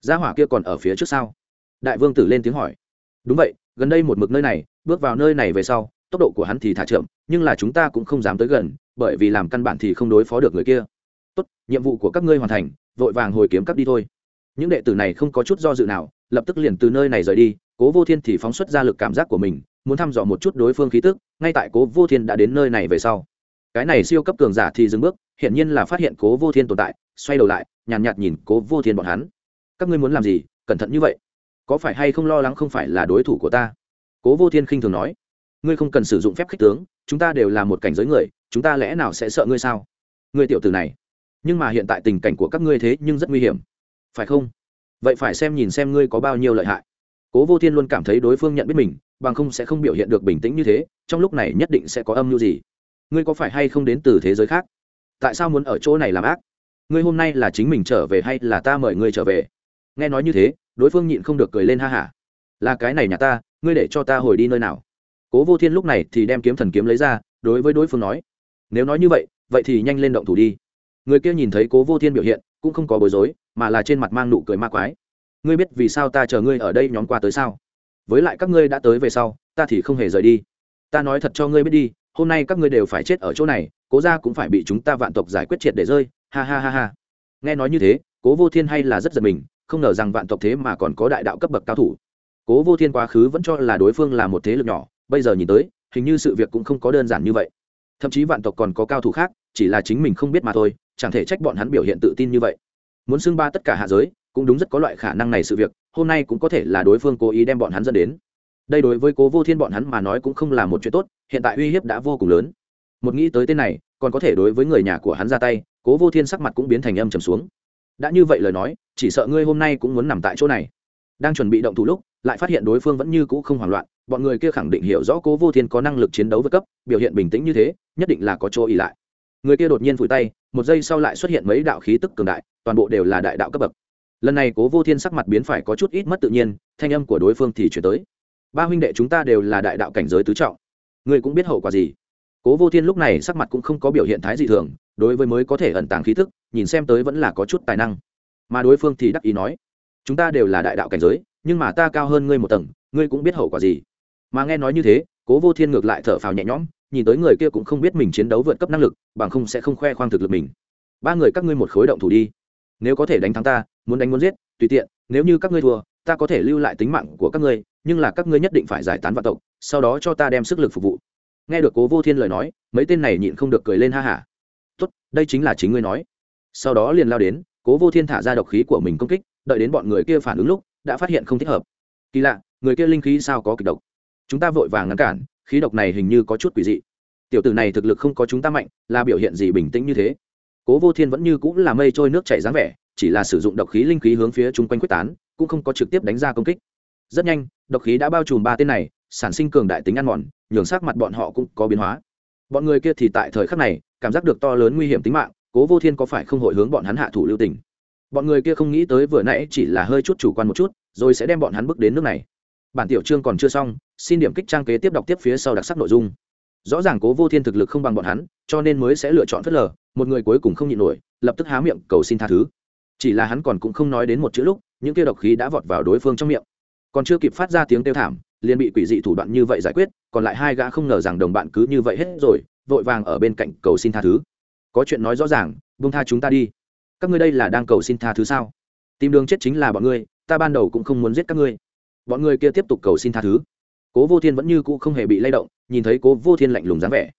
Gia hỏa kia còn ở phía trước sau đại vương tử lên tiếng hỏi. Đúng vậy, gần đây một mực nơi này, bước vào nơi này về sau, tốc độ của hắn thì thả chậm, nhưng là chúng ta cũng không dám tới gần bởi vì làm căn bản thì không đối phó được người kia. Tốt nhiệm vụ của các ngươi hoàn thành vội vàng hồi kiếm cắp đi thôi. Những đệ tử này không có chút do dự nào lập tức liền từ nơi này rời đi cố vô thiên thì phóng xuất ra lực cảm giác của mình muốn thăm dò một chút đối phương khí tức ngay tại cố vô thiên đã đến nơi này về sau. Cái này siêu cấp cường giả thì dừng bước hiển nhiên là phát hiện cố vô thiên tồn tại xoay đầu lại nhàn nhạt, nhạt nhìn cố vô thiên bọn hắn. Các ngươi muốn làm gì? Cẩn thận như vậy. Có phải hay không lo lắng không phải là đối thủ của ta? Cố vô thiên khinh thường nói. Ngươi không cần sử dụng phép khích tướng chúng ta đều là một cảnh giới người chúng ta lẽ nào sẽ sợ ngươi sao? Ngươi tiểu tử này. Nhưng mà hiện tại tình cảnh của các ngươi thế nhưng rất nguy hiểm. Phải không? Vậy phải xem nhìn xem ngươi có bao nhiêu lợi hại. Cố vô thiên luôn cảm thấy đối phương nhận biết mình, bằng không sẽ không biểu hiện được bình tĩnh như thế, trong lúc này nhất định sẽ có âm mưu gì. Ngươi có phải hay không đến từ thế giới khác? Tại sao muốn ở chỗ này làm ác? Ngươi hôm nay là chính mình trở về hay là ta mời ngươi trở về? Nghe nói như thế, đối phương nhịn không được cười lên ha hả. Là cái này nhà ta, ngươi để cho ta hồi đi nơi nào? Cố vô thiên lúc này thì đem kiếm thần kiếm lấy ra, đối với đối phương nói nếu nói như vậy vậy thì nhanh lên động thủ đi. Người kia nhìn thấy cố vô thiên biểu hiện, cũng không có bối rối, mà là trên mặt mang nụ cười ma quái. Ngươi biết vì sao ta chờ ngươi ở đây nhóm qua tới sao? Với lại các ngươi đã tới về sau, ta thì không hề rời đi. Ta nói thật cho ngươi biết đi, hôm nay các ngươi đều phải chết ở chỗ này, cố ra cũng phải bị chúng ta vạn tộc giải quyết triệt để rơi. Ha ha ha ha. Nghe nói như thế, cố vô thiên hay là rất giật mình, không ngờ rằng vạn tộc thế mà còn có đại đạo cấp bậc cao thủ. Cố vô thiên quá khứ vẫn cho là đối phương là một thế lực nhỏ, bây giờ nhìn tới, hình như sự việc cũng không có đơn giản như vậy thậm chí vạn tộc còn có cao thủ khác, chỉ là chính mình không biết mà thôi, chẳng thể trách bọn hắn biểu hiện tự tin như vậy. Muốn xưng ba tất cả hạ giới, cũng đúng rất có loại khả năng này sự việc, hôm nay cũng có thể là đối phương cố ý đem bọn hắn dẫn đến. Đây đối với cố vô thiên bọn hắn mà nói cũng không là một chuyện tốt, hiện tại uy hiếp đã vô cùng lớn. Một nghĩ tới tên này, còn có thể đối với người nhà của hắn ra tay, cố vô thiên sắc mặt cũng biến thành âm trầm xuống. Đã như vậy lời nói, chỉ sợ ngươi hôm nay cũng muốn nằm tại chỗ này. Đang chuẩn bị động thủ lúc, lại phát hiện đối phương vẫn như cũ không hoảng loạn bọn người kia khẳng định hiểu rõ cố vô thiên có năng lực chiến đấu vượt cấp, biểu hiện bình tĩnh như thế, nhất định là có chỗ ỉ lại. Người kia đột nhiên vùi tay, một giây sau lại xuất hiện mấy đạo khí tức cường đại, toàn bộ đều là đại đạo cấp bậc. Lần này cố vô thiên sắc mặt biến phải có chút ít mất tự nhiên, thanh âm của đối phương thì chuyển tới. Ba huynh đệ chúng ta đều là đại đạo cảnh giới tứ trọng. Ngươi cũng biết hậu quả gì? Cố vô thiên lúc này sắc mặt cũng không có biểu hiện thái gì thường, đối với mới có thể ẩn tàng khí thức nhìn xem tới vẫn là có chút tài năng. Mà đối phương thì đắc ý nói, chúng ta đều là đại đạo cảnh giới, nhưng mà ta cao hơn ngươi một tầng, ngươi cũng biết hậu quả gì? Mà nghe nói như thế, cố vô thiên ngược lại thở phào nhẹ nhõm, nhìn tới người kia cũng không biết mình chiến đấu vượt cấp năng lực, bằng không sẽ không khoe khoang thực lực mình. Ba người các ngươi một khối động thủ đi. Nếu có thể đánh thắng ta, muốn đánh muốn giết, tùy tiện, nếu như các ngươi thua, ta có thể lưu lại tính mạng của các ngươi, nhưng là các ngươi nhất định phải giải tán vạn tộc, sau đó cho ta đem sức lực phục vụ. Nghe được cố vô thiên lời nói, mấy tên này nhịn không được cười lên ha hả. Tốt, đây chính là chính ngươi nói. Sau đó liền lao đến, cố vô thiên thả ra độc khí của mình công kích, đợi đến bọn người kia phản ứng lúc, đã phát hiện không thích hợp. Kỳ lạ, người kia linh khí sao có kịch độc? Chúng ta vội vàng ngăn cản, khí độc này hình như có chút quỷ dị. Tiểu tử này thực lực không có chúng ta mạnh, là biểu hiện gì bình tĩnh như thế? Cố vô thiên vẫn như cũng là mây trôi nước chảy dáng vẻ, chỉ là sử dụng độc khí linh khí hướng phía chung quanh quyết tán, cũng không có trực tiếp đánh ra công kích. Rất nhanh, độc khí đã bao trùm ba tên này, sản sinh cường đại tính ăn mòn, nhường sắc mặt bọn họ cũng có biến hóa. Bọn người kia thì tại thời khắc này, cảm giác được to lớn nguy hiểm tính mạng, cố vô thiên có phải không hội hướng bọn hắn hạ thủ lưu tình? Bọn người kia không nghĩ tới vừa nãy chỉ là hơi chút chủ quan một chút, rồi sẽ đem bọn hắn bước đến nước này bản tiểu chương còn chưa xong, xin điểm kích trang kế tiếp đọc tiếp phía sau đặc sắc nội dung. Rõ ràng cố vô thiên thực lực không bằng bọn hắn, cho nên mới sẽ lựa chọn phớt lờ, một người cuối cùng không nhịn nổi, lập tức há miệng cầu xin tha thứ. Chỉ là hắn còn cũng không nói đến một chữ lúc, những kia độc khí đã vọt vào đối phương trong miệng. Còn chưa kịp phát ra tiếng kêu thảm, liền bị quỷ dị thủ đoạn như vậy giải quyết, còn lại hai gã không ngờ rằng đồng bạn cứ như vậy hết rồi, vội vàng ở bên cạnh cầu xin tha thứ. Có chuyện nói rõ ràng, buông tha chúng ta đi. Các ngươi đây là đang cầu xin tha thứ sao? Tìm đường chết chính là bọn ngươi, ta ban đầu cũng không muốn giết các ngươi bọn người kia tiếp tục cầu xin tha thứ. Cố vô thiên vẫn như cũ không hề bị lay động, nhìn thấy cố vô thiên lạnh lùng dáng vẻ.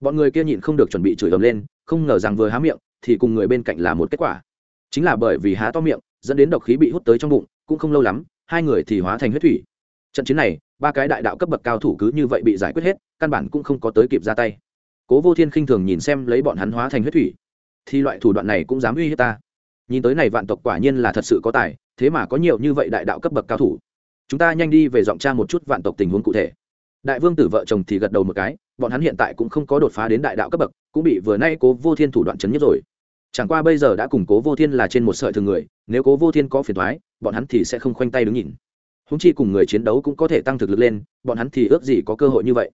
Bọn người kia nhịn không được chuẩn bị chửi ầm lên, không ngờ rằng vừa há miệng, thì cùng người bên cạnh là một kết quả. Chính là bởi vì há to miệng, dẫn đến độc khí bị hút tới trong bụng, cũng không lâu lắm, hai người thì hóa thành huyết thủy. Trận chiến này, ba cái đại đạo cấp bậc cao thủ cứ như vậy bị giải quyết hết, căn bản cũng không có tới kịp ra tay. Cố vô thiên khinh thường nhìn xem lấy bọn hắn hóa thành huyết thủy. Thì loại thủ đoạn này cũng dám uy hiếp ta. Nhìn tới này vạn tộc quả nhiên là thật sự có tài, thế mà có nhiều như vậy đại đạo cấp bậc cao thủ chúng ta nhanh đi về giọng tra một chút vạn tộc tình huống cụ thể. Đại vương tử vợ chồng thì gật đầu một cái, bọn hắn hiện tại cũng không có đột phá đến đại đạo cấp bậc, cũng bị vừa nay cố vô thiên thủ đoạn chấn nhất rồi. Chẳng qua bây giờ đã cùng cố vô thiên là trên một sợi thường người, nếu cố vô thiên có phiền thoái bọn hắn thì sẽ không khoanh tay đứng nhìn. Húng chi cùng người chiến đấu cũng có thể tăng thực lực lên, bọn hắn thì ước gì có cơ hội như vậy.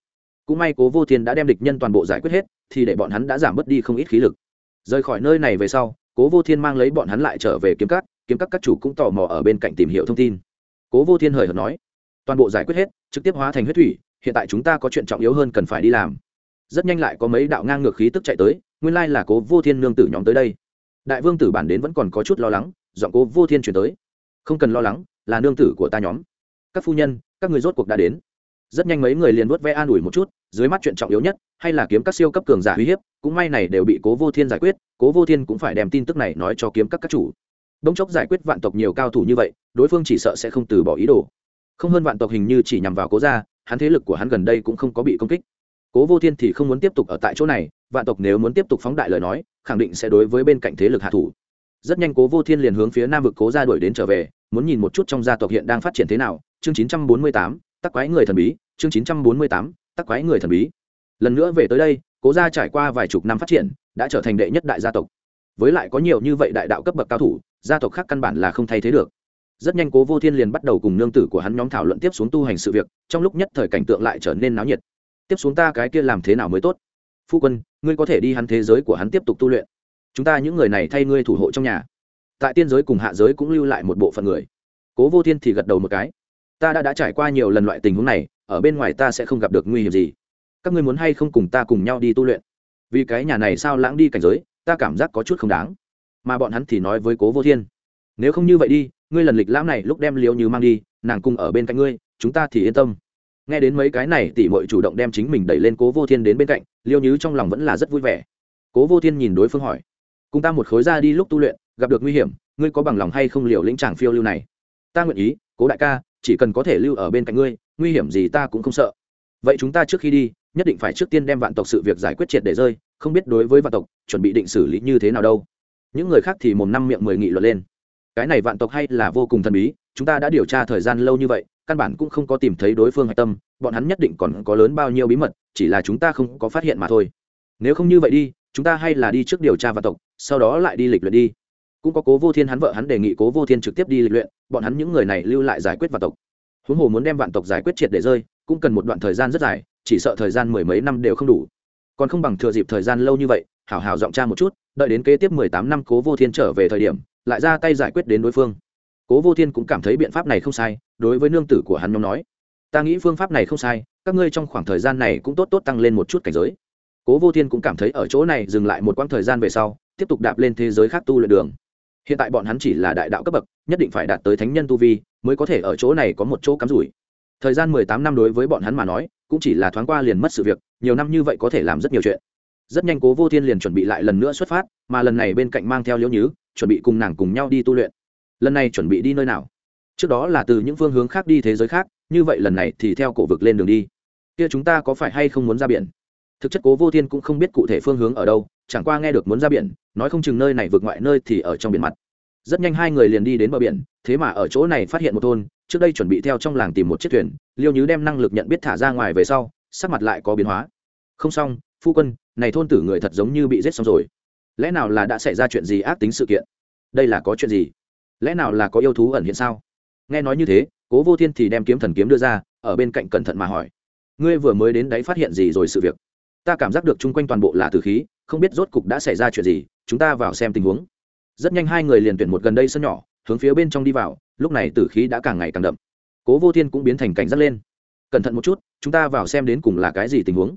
Cũng may cố vô thiên đã đem địch nhân toàn bộ giải quyết hết, thì để bọn hắn đã giảm bớt đi không ít khí lực. Rời khỏi nơi này về sau, cố vô thiên mang lấy bọn hắn lại trở về kiếm cắt kiếm cắt các chủ cũng tò mò ở bên cạnh tìm hiểu thông tin cố vô thiên hời hợt nói, toàn bộ giải quyết hết, trực tiếp hóa thành huyết thủy, hiện tại chúng ta có chuyện trọng yếu hơn cần phải đi làm. Rất nhanh lại có mấy đạo ngang ngược khí tức chạy tới, nguyên lai là cố vô thiên nương tử nhóm tới đây. Đại vương tử bản đến vẫn còn có chút lo lắng dọn cố vô thiên chuyển tới, không cần lo lắng, là nương tử của ta nhóm. Các phu nhân, các người rốt cuộc đã đến. Rất nhanh mấy người liền vuốt ve an ủi một chút, dưới mắt chuyện trọng yếu nhất, hay là kiếm các siêu cấp cường giả uy hiếp, cũng may này đều bị cố vô thiên giải quyết, cố vô thiên cũng phải đem tin tức này nói cho kiếm các các chủ. Đống chốc giải quyết vạn tộc nhiều cao thủ như vậy đối phương chỉ sợ sẽ không từ bỏ ý đồ. Không hơn vạn tộc hình như chỉ nhằm vào cố gia hắn thế lực của hắn gần đây cũng không có bị công kích. Cố vô thiên thì không muốn tiếp tục ở tại chỗ này vạn tộc nếu muốn tiếp tục phóng đại lời nói khẳng định sẽ đối với bên cạnh thế lực hạ thủ. Rất nhanh cố vô thiên liền hướng phía nam vực cố gia đuổi đến trở về muốn nhìn một chút trong gia tộc hiện đang phát triển thế nào. Chương 948, tắc quái người thần bí. Chương 948, tắc quái người thần bí. Lần nữa về tới đây cố gia trải qua vài chục năm phát triển đã trở thành đệ nhất đại gia tộc. Với lại có nhiều như vậy đại đạo cấp bậc cao thủ gia tộc khác căn bản là không thay thế được rất nhanh cố vô thiên liền bắt đầu cùng nương tử của hắn nhóm thảo luận tiếp xuống tu hành sự việc, trong lúc nhất thời cảnh tượng lại trở nên náo nhiệt. Tiếp xuống ta cái kia làm thế nào mới tốt? Phu quân, ngươi có thể đi hắn thế giới của hắn tiếp tục tu luyện. Chúng ta những người này thay ngươi thủ hộ trong nhà. Tại tiên giới cùng hạ giới cũng lưu lại một bộ phận người. Cố vô thiên thì gật đầu một cái. Ta đã đã trải qua nhiều lần loại tình huống này, ở bên ngoài ta sẽ không gặp được nguy hiểm gì. Các ngươi muốn hay không cùng ta cùng nhau đi tu luyện? Vì cái nhà này sao lãng đi cảnh giới, ta cảm giác có chút không đáng. Mà bọn hắn thì nói với cố vô thiên, nếu không như vậy đi ngươi lần lịch lãm này lúc đem liễu như mang đi, nàng cùng ở bên cạnh ngươi, chúng ta thì yên tâm. Nghe đến mấy cái này, tỷ mội chủ động đem chính mình đẩy lên cố vô thiên đến bên cạnh liêu nhứ trong lòng vẫn là rất vui vẻ. Cố vô thiên nhìn đối phương hỏi, cùng ta một khối ra đi lúc tu luyện, gặp được nguy hiểm, ngươi có bằng lòng hay không liều lĩnh tràng phiêu lưu này? Ta nguyện ý, cố đại ca, chỉ cần có thể lưu ở bên cạnh ngươi, nguy hiểm gì ta cũng không sợ. Vậy chúng ta trước khi đi, nhất định phải trước tiên đem vạn tộc sự việc giải quyết triệt để rơi, không biết đối với vạn tộc, chuẩn bị định xử lý như thế nào đâu. Những người khác thì mồm năm miệng mười nghị luận lên cái này vạn tộc hay là vô cùng thần bí, chúng ta đã điều tra thời gian lâu như vậy, căn bản cũng không có tìm thấy đối phương hạch tâm, bọn hắn nhất định còn có lớn bao nhiêu bí mật, chỉ là chúng ta không có phát hiện mà thôi. Nếu không như vậy đi, chúng ta hay là đi trước điều tra vạn tộc, sau đó lại đi lịch luyện đi. Cũng có cố vô thiên hắn vợ hắn đề nghị cố vô thiên trực tiếp đi lịch luyện, bọn hắn những người này lưu lại giải quyết vạn tộc. Huống hồ muốn đem vạn tộc giải quyết triệt để rơi, cũng cần một đoạn thời gian rất dài, chỉ sợ thời gian mười mấy năm đều không đủ. Còn không bằng thừa dịp thời gian lâu như vậy, hảo hảo giọng cha một chút, đợi đến kế tiếp mười tám năm cố vô thiên trở về thời điểm lại ra tay giải quyết đến đối phương. Cố vô thiên cũng cảm thấy biện pháp này không sai, đối với nương tử của hắn nhóm nói, ta nghĩ phương pháp này không sai, các ngươi trong khoảng thời gian này cũng tốt tốt tăng lên một chút cảnh giới. Cố vô thiên cũng cảm thấy ở chỗ này dừng lại một quãng thời gian về sau, tiếp tục đạp lên thế giới khác tu luyện đường. Hiện tại bọn hắn chỉ là đại đạo cấp bậc, nhất định phải đạt tới thánh nhân tu vi, mới có thể ở chỗ này có một chỗ cắm rủi. Thời gian mười tám năm đối với bọn hắn mà nói, cũng chỉ là thoáng qua liền mất sự việc, nhiều năm như vậy có thể làm rất nhiều chuyện rất nhanh cố vô thiên liền chuẩn bị lại lần nữa xuất phát, mà lần này bên cạnh mang theo liễu nhứ, chuẩn bị cùng nàng cùng nhau đi tu luyện. Lần này chuẩn bị đi nơi nào? Trước đó là từ những phương hướng khác đi thế giới khác, như vậy lần này thì theo cổ vực lên đường đi. Kia chúng ta có phải hay không muốn ra biển? Thực chất cố vô thiên cũng không biết cụ thể phương hướng ở đâu, chẳng qua nghe được muốn ra biển, nói không chừng nơi này vượt ngoại nơi thì ở trong biển mặt. Rất nhanh hai người liền đi đến bờ biển, thế mà ở chỗ này phát hiện một thôn, trước đây chuẩn bị theo trong làng tìm một chiếc thuyền, liêu nhứ đem năng lực nhận biết thả ra ngoài về sau, sắc mặt lại có biến hóa. Không xong, phu quân này thôn tử người thật giống như bị giết xong rồi. Lẽ nào là đã xảy ra chuyện gì ác tính sự kiện? Đây là có chuyện gì? Lẽ nào là có yêu thú ẩn hiện sao? Nghe nói như thế, cố vô thiên thì đem kiếm thần kiếm đưa ra, ở bên cạnh cẩn thận mà hỏi. Ngươi vừa mới đến đấy phát hiện gì rồi sự việc? Ta cảm giác được chung quanh toàn bộ là tử khí, không biết rốt cục đã xảy ra chuyện gì, chúng ta vào xem tình huống. Rất nhanh hai người liền tuyển một gần đây sân nhỏ, hướng phía bên trong đi vào, lúc này tử khí đã càng ngày càng đậm. Cố vô thiên cũng biến thành cảnh giác lên. Cẩn thận một chút, chúng ta vào xem đến cùng là cái gì tình huống?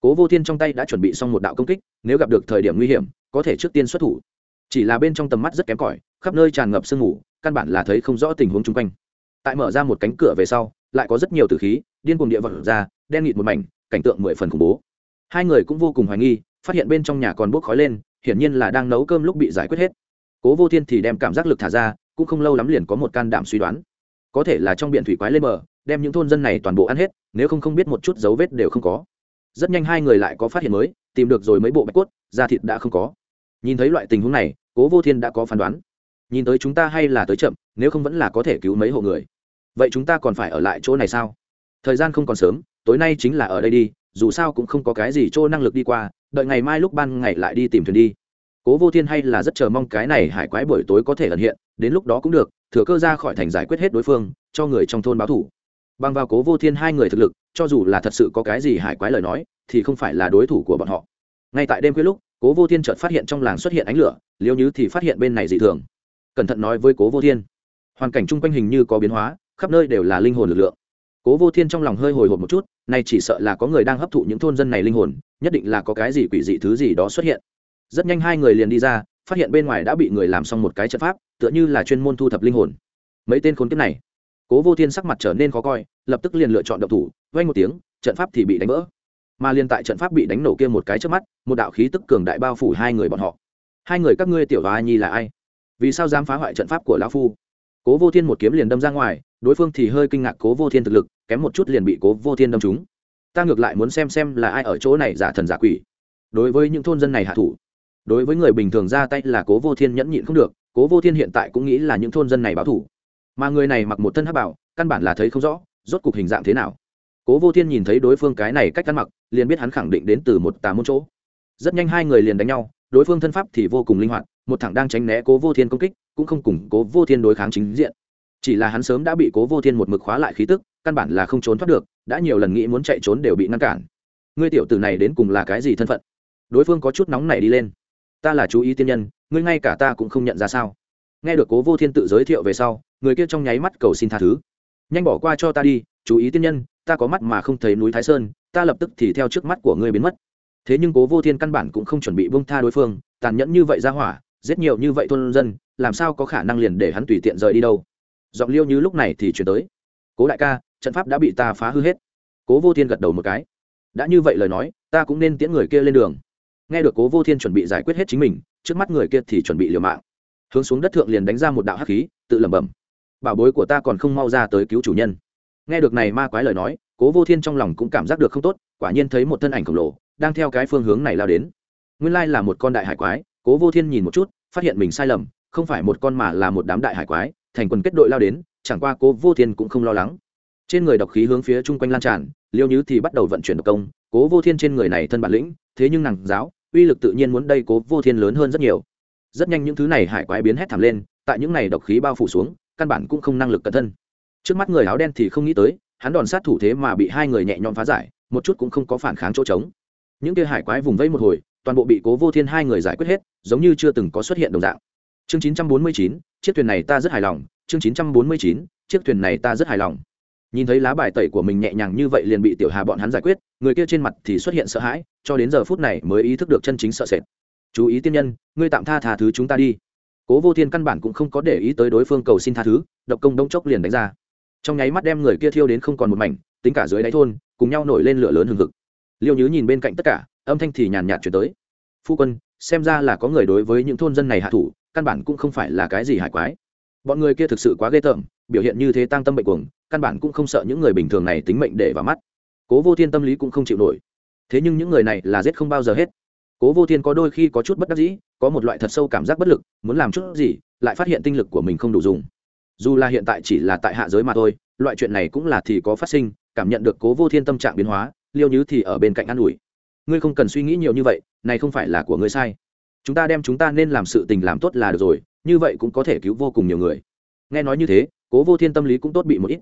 Cố vô thiên trong tay đã chuẩn bị xong một đạo công kích, nếu gặp được thời điểm nguy hiểm, có thể trước tiên xuất thủ. Chỉ là bên trong tầm mắt rất kém cỏi, khắp nơi tràn ngập sương mù, căn bản là thấy không rõ tình huống chung quanh. Tại mở ra một cánh cửa về sau, lại có rất nhiều tử khí, điên cuồng địa vật ra, đen nghịt một mảnh, cảnh tượng mười phần khủng bố. Hai người cũng vô cùng hoài nghi, phát hiện bên trong nhà còn bốc khói lên, hiển nhiên là đang nấu cơm lúc bị giải quyết hết. Cố vô thiên thì đem cảm giác lực thả ra, cũng không lâu lắm liền có một can đảm suy đoán. Có thể là trong biển thủy quái lên bờ, đem những thôn dân này toàn bộ ăn hết, nếu không không biết một chút dấu vết đều không có rất nhanh hai người lại có phát hiện mới, tìm được rồi mấy bộ bạch cốt, da thịt đã không có. Nhìn thấy loại tình huống này, cố vô thiên đã có phán đoán. Nhìn tới chúng ta hay là tới chậm, nếu không vẫn là có thể cứu mấy hộ người. Vậy chúng ta còn phải ở lại chỗ này sao? Thời gian không còn sớm, tối nay chính là ở đây đi, dù sao cũng không có cái gì chỗ năng lực đi qua, đợi ngày mai lúc ban ngày lại đi tìm thuyền đi. Cố vô thiên hay là rất chờ mong cái này hải quái buổi tối có thể ẩn hiện, đến lúc đó cũng được, thừa cơ ra khỏi thành giải quyết hết đối phương, cho người trong thôn báo thủ bằng vào cố vô thiên hai người thực lực, cho dù là thật sự có cái gì hải quái lời nói, thì không phải là đối thủ của bọn họ. Ngay tại đêm khuya lúc, cố vô thiên chợt phát hiện trong làng xuất hiện ánh lửa, liêu như thì phát hiện bên này dị thường. Cẩn thận nói với cố vô thiên, hoàn cảnh chung quanh hình như có biến hóa, khắp nơi đều là linh hồn lực lượng. Cố vô thiên trong lòng hơi hồi hộp một chút, nay chỉ sợ là có người đang hấp thụ những thôn dân này linh hồn, nhất định là có cái gì quỷ dị thứ gì đó xuất hiện. Rất nhanh hai người liền đi ra, phát hiện bên ngoài đã bị người làm xong một cái trận pháp, tựa như là chuyên môn thu thập linh hồn. Mấy tên khốn kiếp này cố vô thiên sắc mặt trở nên khó coi, lập tức liền lựa chọn động thủ vay một tiếng, trận pháp thì bị đánh vỡ. Mà liền tại trận pháp bị đánh nổ kia một cái trước mắt, một đạo khí tức cường đại bao phủ hai người bọn họ. Hai người các ngươi tiểu và nhi là ai? Vì sao dám phá hoại trận pháp của lão phu? Cố vô thiên một kiếm liền đâm ra ngoài, đối phương thì hơi kinh ngạc cố vô thiên thực lực, kém một chút liền bị cố vô thiên đâm trúng. Ta ngược lại muốn xem xem là ai ở chỗ này giả thần giả quỷ. Đối với những thôn dân này hạ thủ, đối với người bình thường ra tay là cố vô thiên nhẫn nhịn không được, cố vô thiên hiện tại cũng nghĩ là những thôn dân này báo thủ mà người này mặc một thân hắc bảo, căn bản là thấy không rõ, rốt cục hình dạng thế nào. Cố vô thiên nhìn thấy đối phương cái này cách ăn mặc, liền biết hắn khẳng định đến từ một tà môn chỗ. Rất nhanh hai người liền đánh nhau, đối phương thân pháp thì vô cùng linh hoạt, một thằng đang tránh né cố vô thiên công kích, cũng không cùng cố vô thiên đối kháng chính diện. Chỉ là hắn sớm đã bị cố vô thiên một mực khóa lại khí tức, căn bản là không trốn thoát được, đã nhiều lần nghĩ muốn chạy trốn đều bị ngăn cản. Ngươi tiểu tử này đến cùng là cái gì thân phận? Đối phương có chút nóng này đi lên. Ta là chú ý tiên nhân, ngươi ngay cả ta cũng không nhận ra sao. Nghe được cố vô thiên tự giới thiệu về sau người kia trong nháy mắt cầu xin tha thứ. Nhanh bỏ qua cho ta đi, chú ý tiên nhân, ta có mắt mà không thấy núi thái sơn, ta lập tức thì theo trước mắt của ngươi biến mất. Thế nhưng cố vô thiên căn bản cũng không chuẩn bị bông tha đối phương, tàn nhẫn như vậy ra hỏa, giết nhiều như vậy thôn dân, làm sao có khả năng liền để hắn tùy tiện rời đi đâu? Giọng liêu như lúc này thì chuyển tới. Cố đại ca, trận pháp đã bị ta phá hư hết. Cố vô thiên gật đầu một cái. Đã như vậy lời nói, ta cũng nên tiễn người kia lên đường. Nghe được cố vô thiên chuẩn bị giải quyết hết chính mình, trước mắt người kia thì chuẩn bị liều mạng. Hướng xuống đất thượng liền đánh ra một đạo hắc khí, tự lẩm bẩm bảo bối của ta còn không mau ra tới cứu chủ nhân. Nghe được này ma quái lời nói, cố vô thiên trong lòng cũng cảm giác được không tốt, quả nhiên thấy một thân ảnh khổng lồ, đang theo cái phương hướng này lao đến. Nguyên lai là một con đại hải quái, cố vô thiên nhìn một chút, phát hiện mình sai lầm, không phải một con mà là một đám đại hải quái, thành quần kết đội lao đến, chẳng qua cố vô thiên cũng không lo lắng. Trên người độc khí hướng phía chung quanh lan tràn, liêu nhứ thì bắt đầu vận chuyển độc công, cố vô thiên trên người này thân bản lĩnh, thế nhưng nàng giáo, uy lực tự nhiên muốn đây cố vô thiên lớn hơn rất nhiều. Rất nhanh những thứ này hải quái biến hét thảm lên, tại những này độc khí bao phủ xuống căn bản cũng không năng lực cẩn thân. Trước mắt người áo đen thì không nghĩ tới hắn đòn sát thủ thế mà bị hai người nhẹ nhõm phá giải một chút cũng không có phản kháng chỗ trống. Những kia hải quái vùng vẫy một hồi toàn bộ bị cố vô thiên hai người giải quyết hết giống như chưa từng có xuất hiện đồng dạng. Chương 949, chiếc thuyền này ta rất hài lòng. Chương 949, chiếc thuyền này ta rất hài lòng. Nhìn thấy lá bài tẩy của mình nhẹ nhàng như vậy liền bị tiểu hà bọn hắn giải quyết người kia trên mặt thì xuất hiện sợ hãi cho đến giờ phút này mới ý thức được chân chính sợ sệt. Chú ý tiên nhân ngươi tạm tha tha thứ chúng ta đi cố vô thiên căn bản cũng không có để ý tới đối phương cầu xin tha thứ, độc công đông chốc liền đánh ra. Trong nháy mắt đem người kia thiêu đến không còn một mảnh, tính cả dưới đáy thôn, cùng nhau nổi lên lửa lớn hừng hực. Liêu nhứ nhìn bên cạnh tất cả, âm thanh thì nhàn nhạt chuyển tới. Phu quân, xem ra là có người đối với những thôn dân này hạ thủ, căn bản cũng không phải là cái gì hải quái. Bọn người kia thực sự quá ghê tởm, biểu hiện như thế tăng tâm bệnh cuồng, căn bản cũng không sợ những người bình thường này tính mệnh để vào mắt. Cố vô thiên tâm lý cũng không chịu nổi. Thế nhưng những người này là giết không bao giờ hết. Cố vô thiên có đôi khi có chút bất đắc dĩ có một loại thật sâu cảm giác bất lực, muốn làm chút gì, lại phát hiện tinh lực của mình không đủ dùng. Dù là hiện tại chỉ là tại hạ giới mà thôi, loại chuyện này cũng là thì có phát sinh, cảm nhận được cố vô thiên tâm trạng biến hóa, liêu nhứ thì ở bên cạnh an ủi. Ngươi không cần suy nghĩ nhiều như vậy, này không phải là của ngươi sai. Chúng ta đem chúng ta nên làm sự tình làm tốt là được rồi, như vậy cũng có thể cứu vô cùng nhiều người. Nghe nói như thế, cố vô thiên tâm lý cũng tốt bị một ít.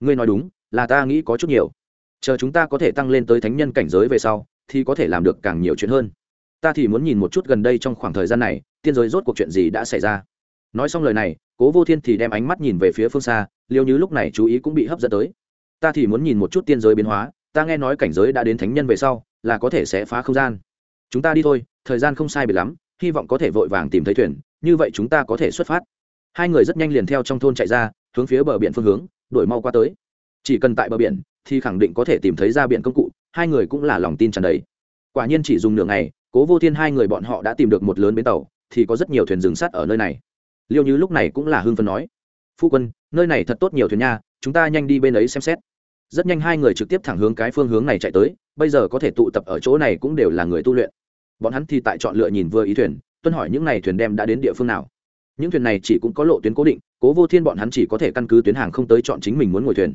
Ngươi nói đúng, là ta nghĩ có chút nhiều. Chờ chúng ta có thể tăng lên tới thánh nhân cảnh giới về sau, thì có thể làm được càng nhiều chuyện hơn ta thì muốn nhìn một chút gần đây trong khoảng thời gian này, tiên giới rốt cuộc chuyện gì đã xảy ra. Nói xong lời này, cố vô thiên thì đem ánh mắt nhìn về phía phương xa, liêu như lúc này chú ý cũng bị hấp dẫn tới. Ta thì muốn nhìn một chút tiên giới biến hóa, ta nghe nói cảnh giới đã đến thánh nhân về sau, là có thể sẽ phá không gian. Chúng ta đi thôi, thời gian không sai biệt lắm, hy vọng có thể vội vàng tìm thấy thuyền, như vậy chúng ta có thể xuất phát. Hai người rất nhanh liền theo trong thôn chạy ra, hướng phía bờ biển phương hướng đổi mau qua tới. Chỉ cần tại bờ biển, thì khẳng định có thể tìm thấy ra biển công cụ, hai người cũng là lòng tin tràn đầy. Quả nhiên chỉ dùng nửa ngày cố vô thiên hai người bọn họ đã tìm được một lớn bến tàu, thì có rất nhiều thuyền dừng sát ở nơi này. Liêu như lúc này cũng là hưng phân nói, phu quân, nơi này thật tốt nhiều thuyền nha, chúng ta nhanh đi bên ấy xem xét. Rất nhanh hai người trực tiếp thẳng hướng cái phương hướng này chạy tới, bây giờ có thể tụ tập ở chỗ này cũng đều là người tu luyện. Bọn hắn thì tại chọn lựa nhìn vừa ý thuyền, tuân hỏi những n à y thuyền đem đã đến địa phương nào. Những thuyền này chỉ cũng có lộ tuyến cố định, cố vô thiên bọn hắn chỉ có thể căn cứ tuyến hàng không tới chọn chính mình muốn ngồi thuyền.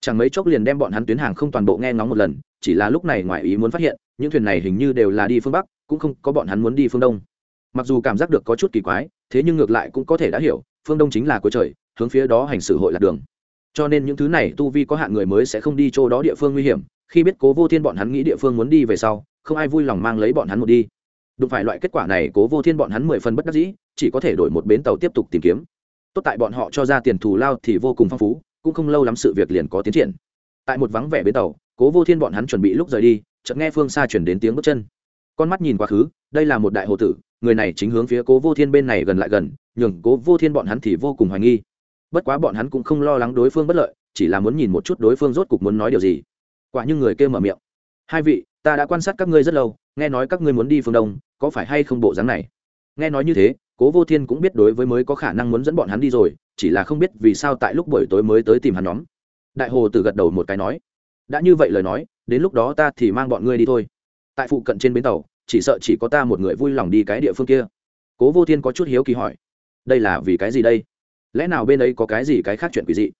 Chẳng mấy chốc liền đem bọn hắn tuyến hàng không toàn bộ nghe ngóng một lần chỉ là lúc này ngoài ý muốn phát hiện, những thuyền này hình như đều là đi phương bắc, cũng không có bọn hắn muốn đi phương đông. Mặc dù cảm giác được có chút kỳ quái, thế nhưng ngược lại cũng có thể đã hiểu, phương đông chính là cuối trời, hướng phía đó hành xử hội lạc đường. Cho nên những thứ này tu vi có hạn người mới sẽ không đi chỗ đó địa phương nguy hiểm, khi biết cố vô thiên bọn hắn nghĩ địa phương muốn đi về sau, không ai vui lòng mang lấy bọn hắn một đi. Đụng phải loại kết quả này, cố vô thiên bọn hắn mười phần bất đắc dĩ, chỉ có thể đổi một bến tàu tiếp tục tìm kiếm. Tốt tại bọn họ cho ra tiền thù lao thì vô cùng phong phú, cũng không lâu lắm sự việc liền có tiến triển. Tại một vắng vẻ bến tàu cố vô thiên bọn hắn chuẩn bị lúc rời đi, chợt nghe phương xa chuyển đến tiếng bước chân. Con mắt nhìn quá khứ, đây là một đại hồ tử, người này chính hướng phía cố vô thiên bên này gần lại gần, nhường cố vô thiên bọn hắn thì vô cùng hoài nghi. Bất quá bọn hắn cũng không lo lắng đối phương bất lợi, chỉ là muốn nhìn một chút đối phương rốt cục muốn nói điều gì. Quả như người kêu mở miệng. Hai vị, ta đã quan sát các ngươi rất lâu, nghe nói các ngươi muốn đi phương đông, có phải hay không bộ dáng này? Nghe nói như thế, cố vô thiên cũng biết đối với mới có khả năng muốn dẫn bọn hắn đi rồi, chỉ là không biết vì sao tại lúc buổi tối mới tới tìm hắn nhóm. Đại hồ tử gật đầu một cái nói đã như vậy lời nói, đến lúc đó ta thì mang bọn ngươi đi thôi. Tại phụ cận trên bến tàu, chỉ sợ chỉ có ta một người vui lòng đi cái địa phương kia. Cố vô thiên có chút hiếu kỳ hỏi, đây là vì cái gì đây? Lẽ nào bên ấy có cái gì cái khác chuyện quỷ dị?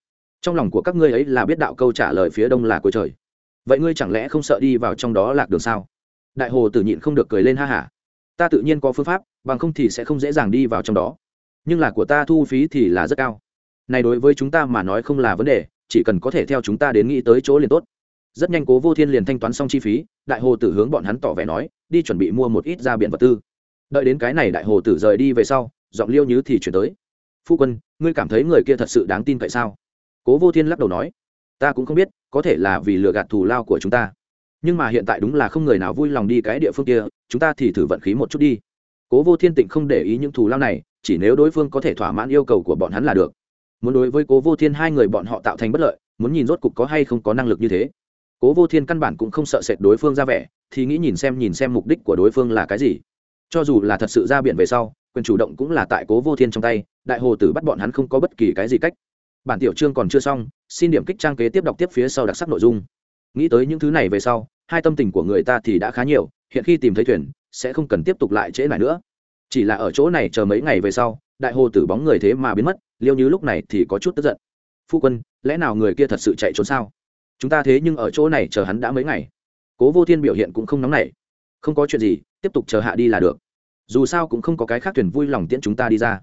Trong lòng của các ngươi ấy là biết đạo câu trả lời phía đông là cuối trời. Vậy ngươi chẳng lẽ không sợ đi vào trong đó lạc đường sao? Đại hồ tử nhịn không được cười lên ha hả. Ta tự nhiên có phương pháp, bằng không thì sẽ không dễ dàng đi vào trong đó. Nhưng là của ta thu phí thì là rất cao. Này đối với chúng ta mà nói không là vấn đề, chỉ cần có thể theo chúng ta đến nghĩ tới chỗ liền tốt rất nhanh cố vô thiên liền thanh toán xong chi phí, đại hồ tử hướng bọn hắn tỏ vẻ nói, đi chuẩn bị mua một ít ra biển vật tư. Đợi đến cái này đại hồ tử rời đi về sau, giọng liêu nhứ thì chuyển tới. Phu quân, ngươi cảm thấy người kia thật sự đáng tin cậy sao? Cố vô thiên lắc đầu nói, ta cũng không biết, có thể là vì lừa gạt thù lao của chúng ta. Nhưng mà hiện tại đúng là không người nào vui lòng đi cái địa phương kia, chúng ta thì thử vận khí một chút đi. Cố vô thiên tịnh không để ý những thù lao này, chỉ nếu đối phương có thể thỏa mãn yêu cầu của bọn hắn là được. Muốn đối với cố vô thiên hai người bọn họ tạo thành bất lợi, muốn nhìn rốt cục có hay không có năng lực như thế cố vô thiên căn bản cũng không sợ sệt đối phương ra vẻ, thì nghĩ nhìn xem nhìn xem mục đích của đối phương là cái gì. Cho dù là thật sự ra biển về sau, quyền chủ động cũng là tại cố vô thiên trong tay, đại hồ tử bắt bọn hắn không có bất kỳ cái gì cách. Bản tiểu chương còn chưa xong, xin điểm kích trang kế tiếp đọc tiếp phía sau đặc sắc nội dung. Nghĩ tới những thứ này về sau, hai tâm tình của người ta thì đã khá nhiều, hiện khi tìm thấy thuyền, sẽ không cần tiếp tục lại trễ lại nữa. Chỉ là ở chỗ này chờ mấy ngày về sau, đại hồ tử bóng người thế mà biến mất, liêu như lúc này thì có chút tức giận. Phu quân, lẽ nào người kia thật sự chạy trốn sao? Chúng ta thế nhưng ở chỗ này chờ hắn đã mấy ngày. Cố vô thiên biểu hiện cũng không nóng nảy. Không có chuyện gì, tiếp tục chờ hạ đi là được. Dù sao cũng không có cái khác thuyền vui lòng tiễn chúng ta đi ra.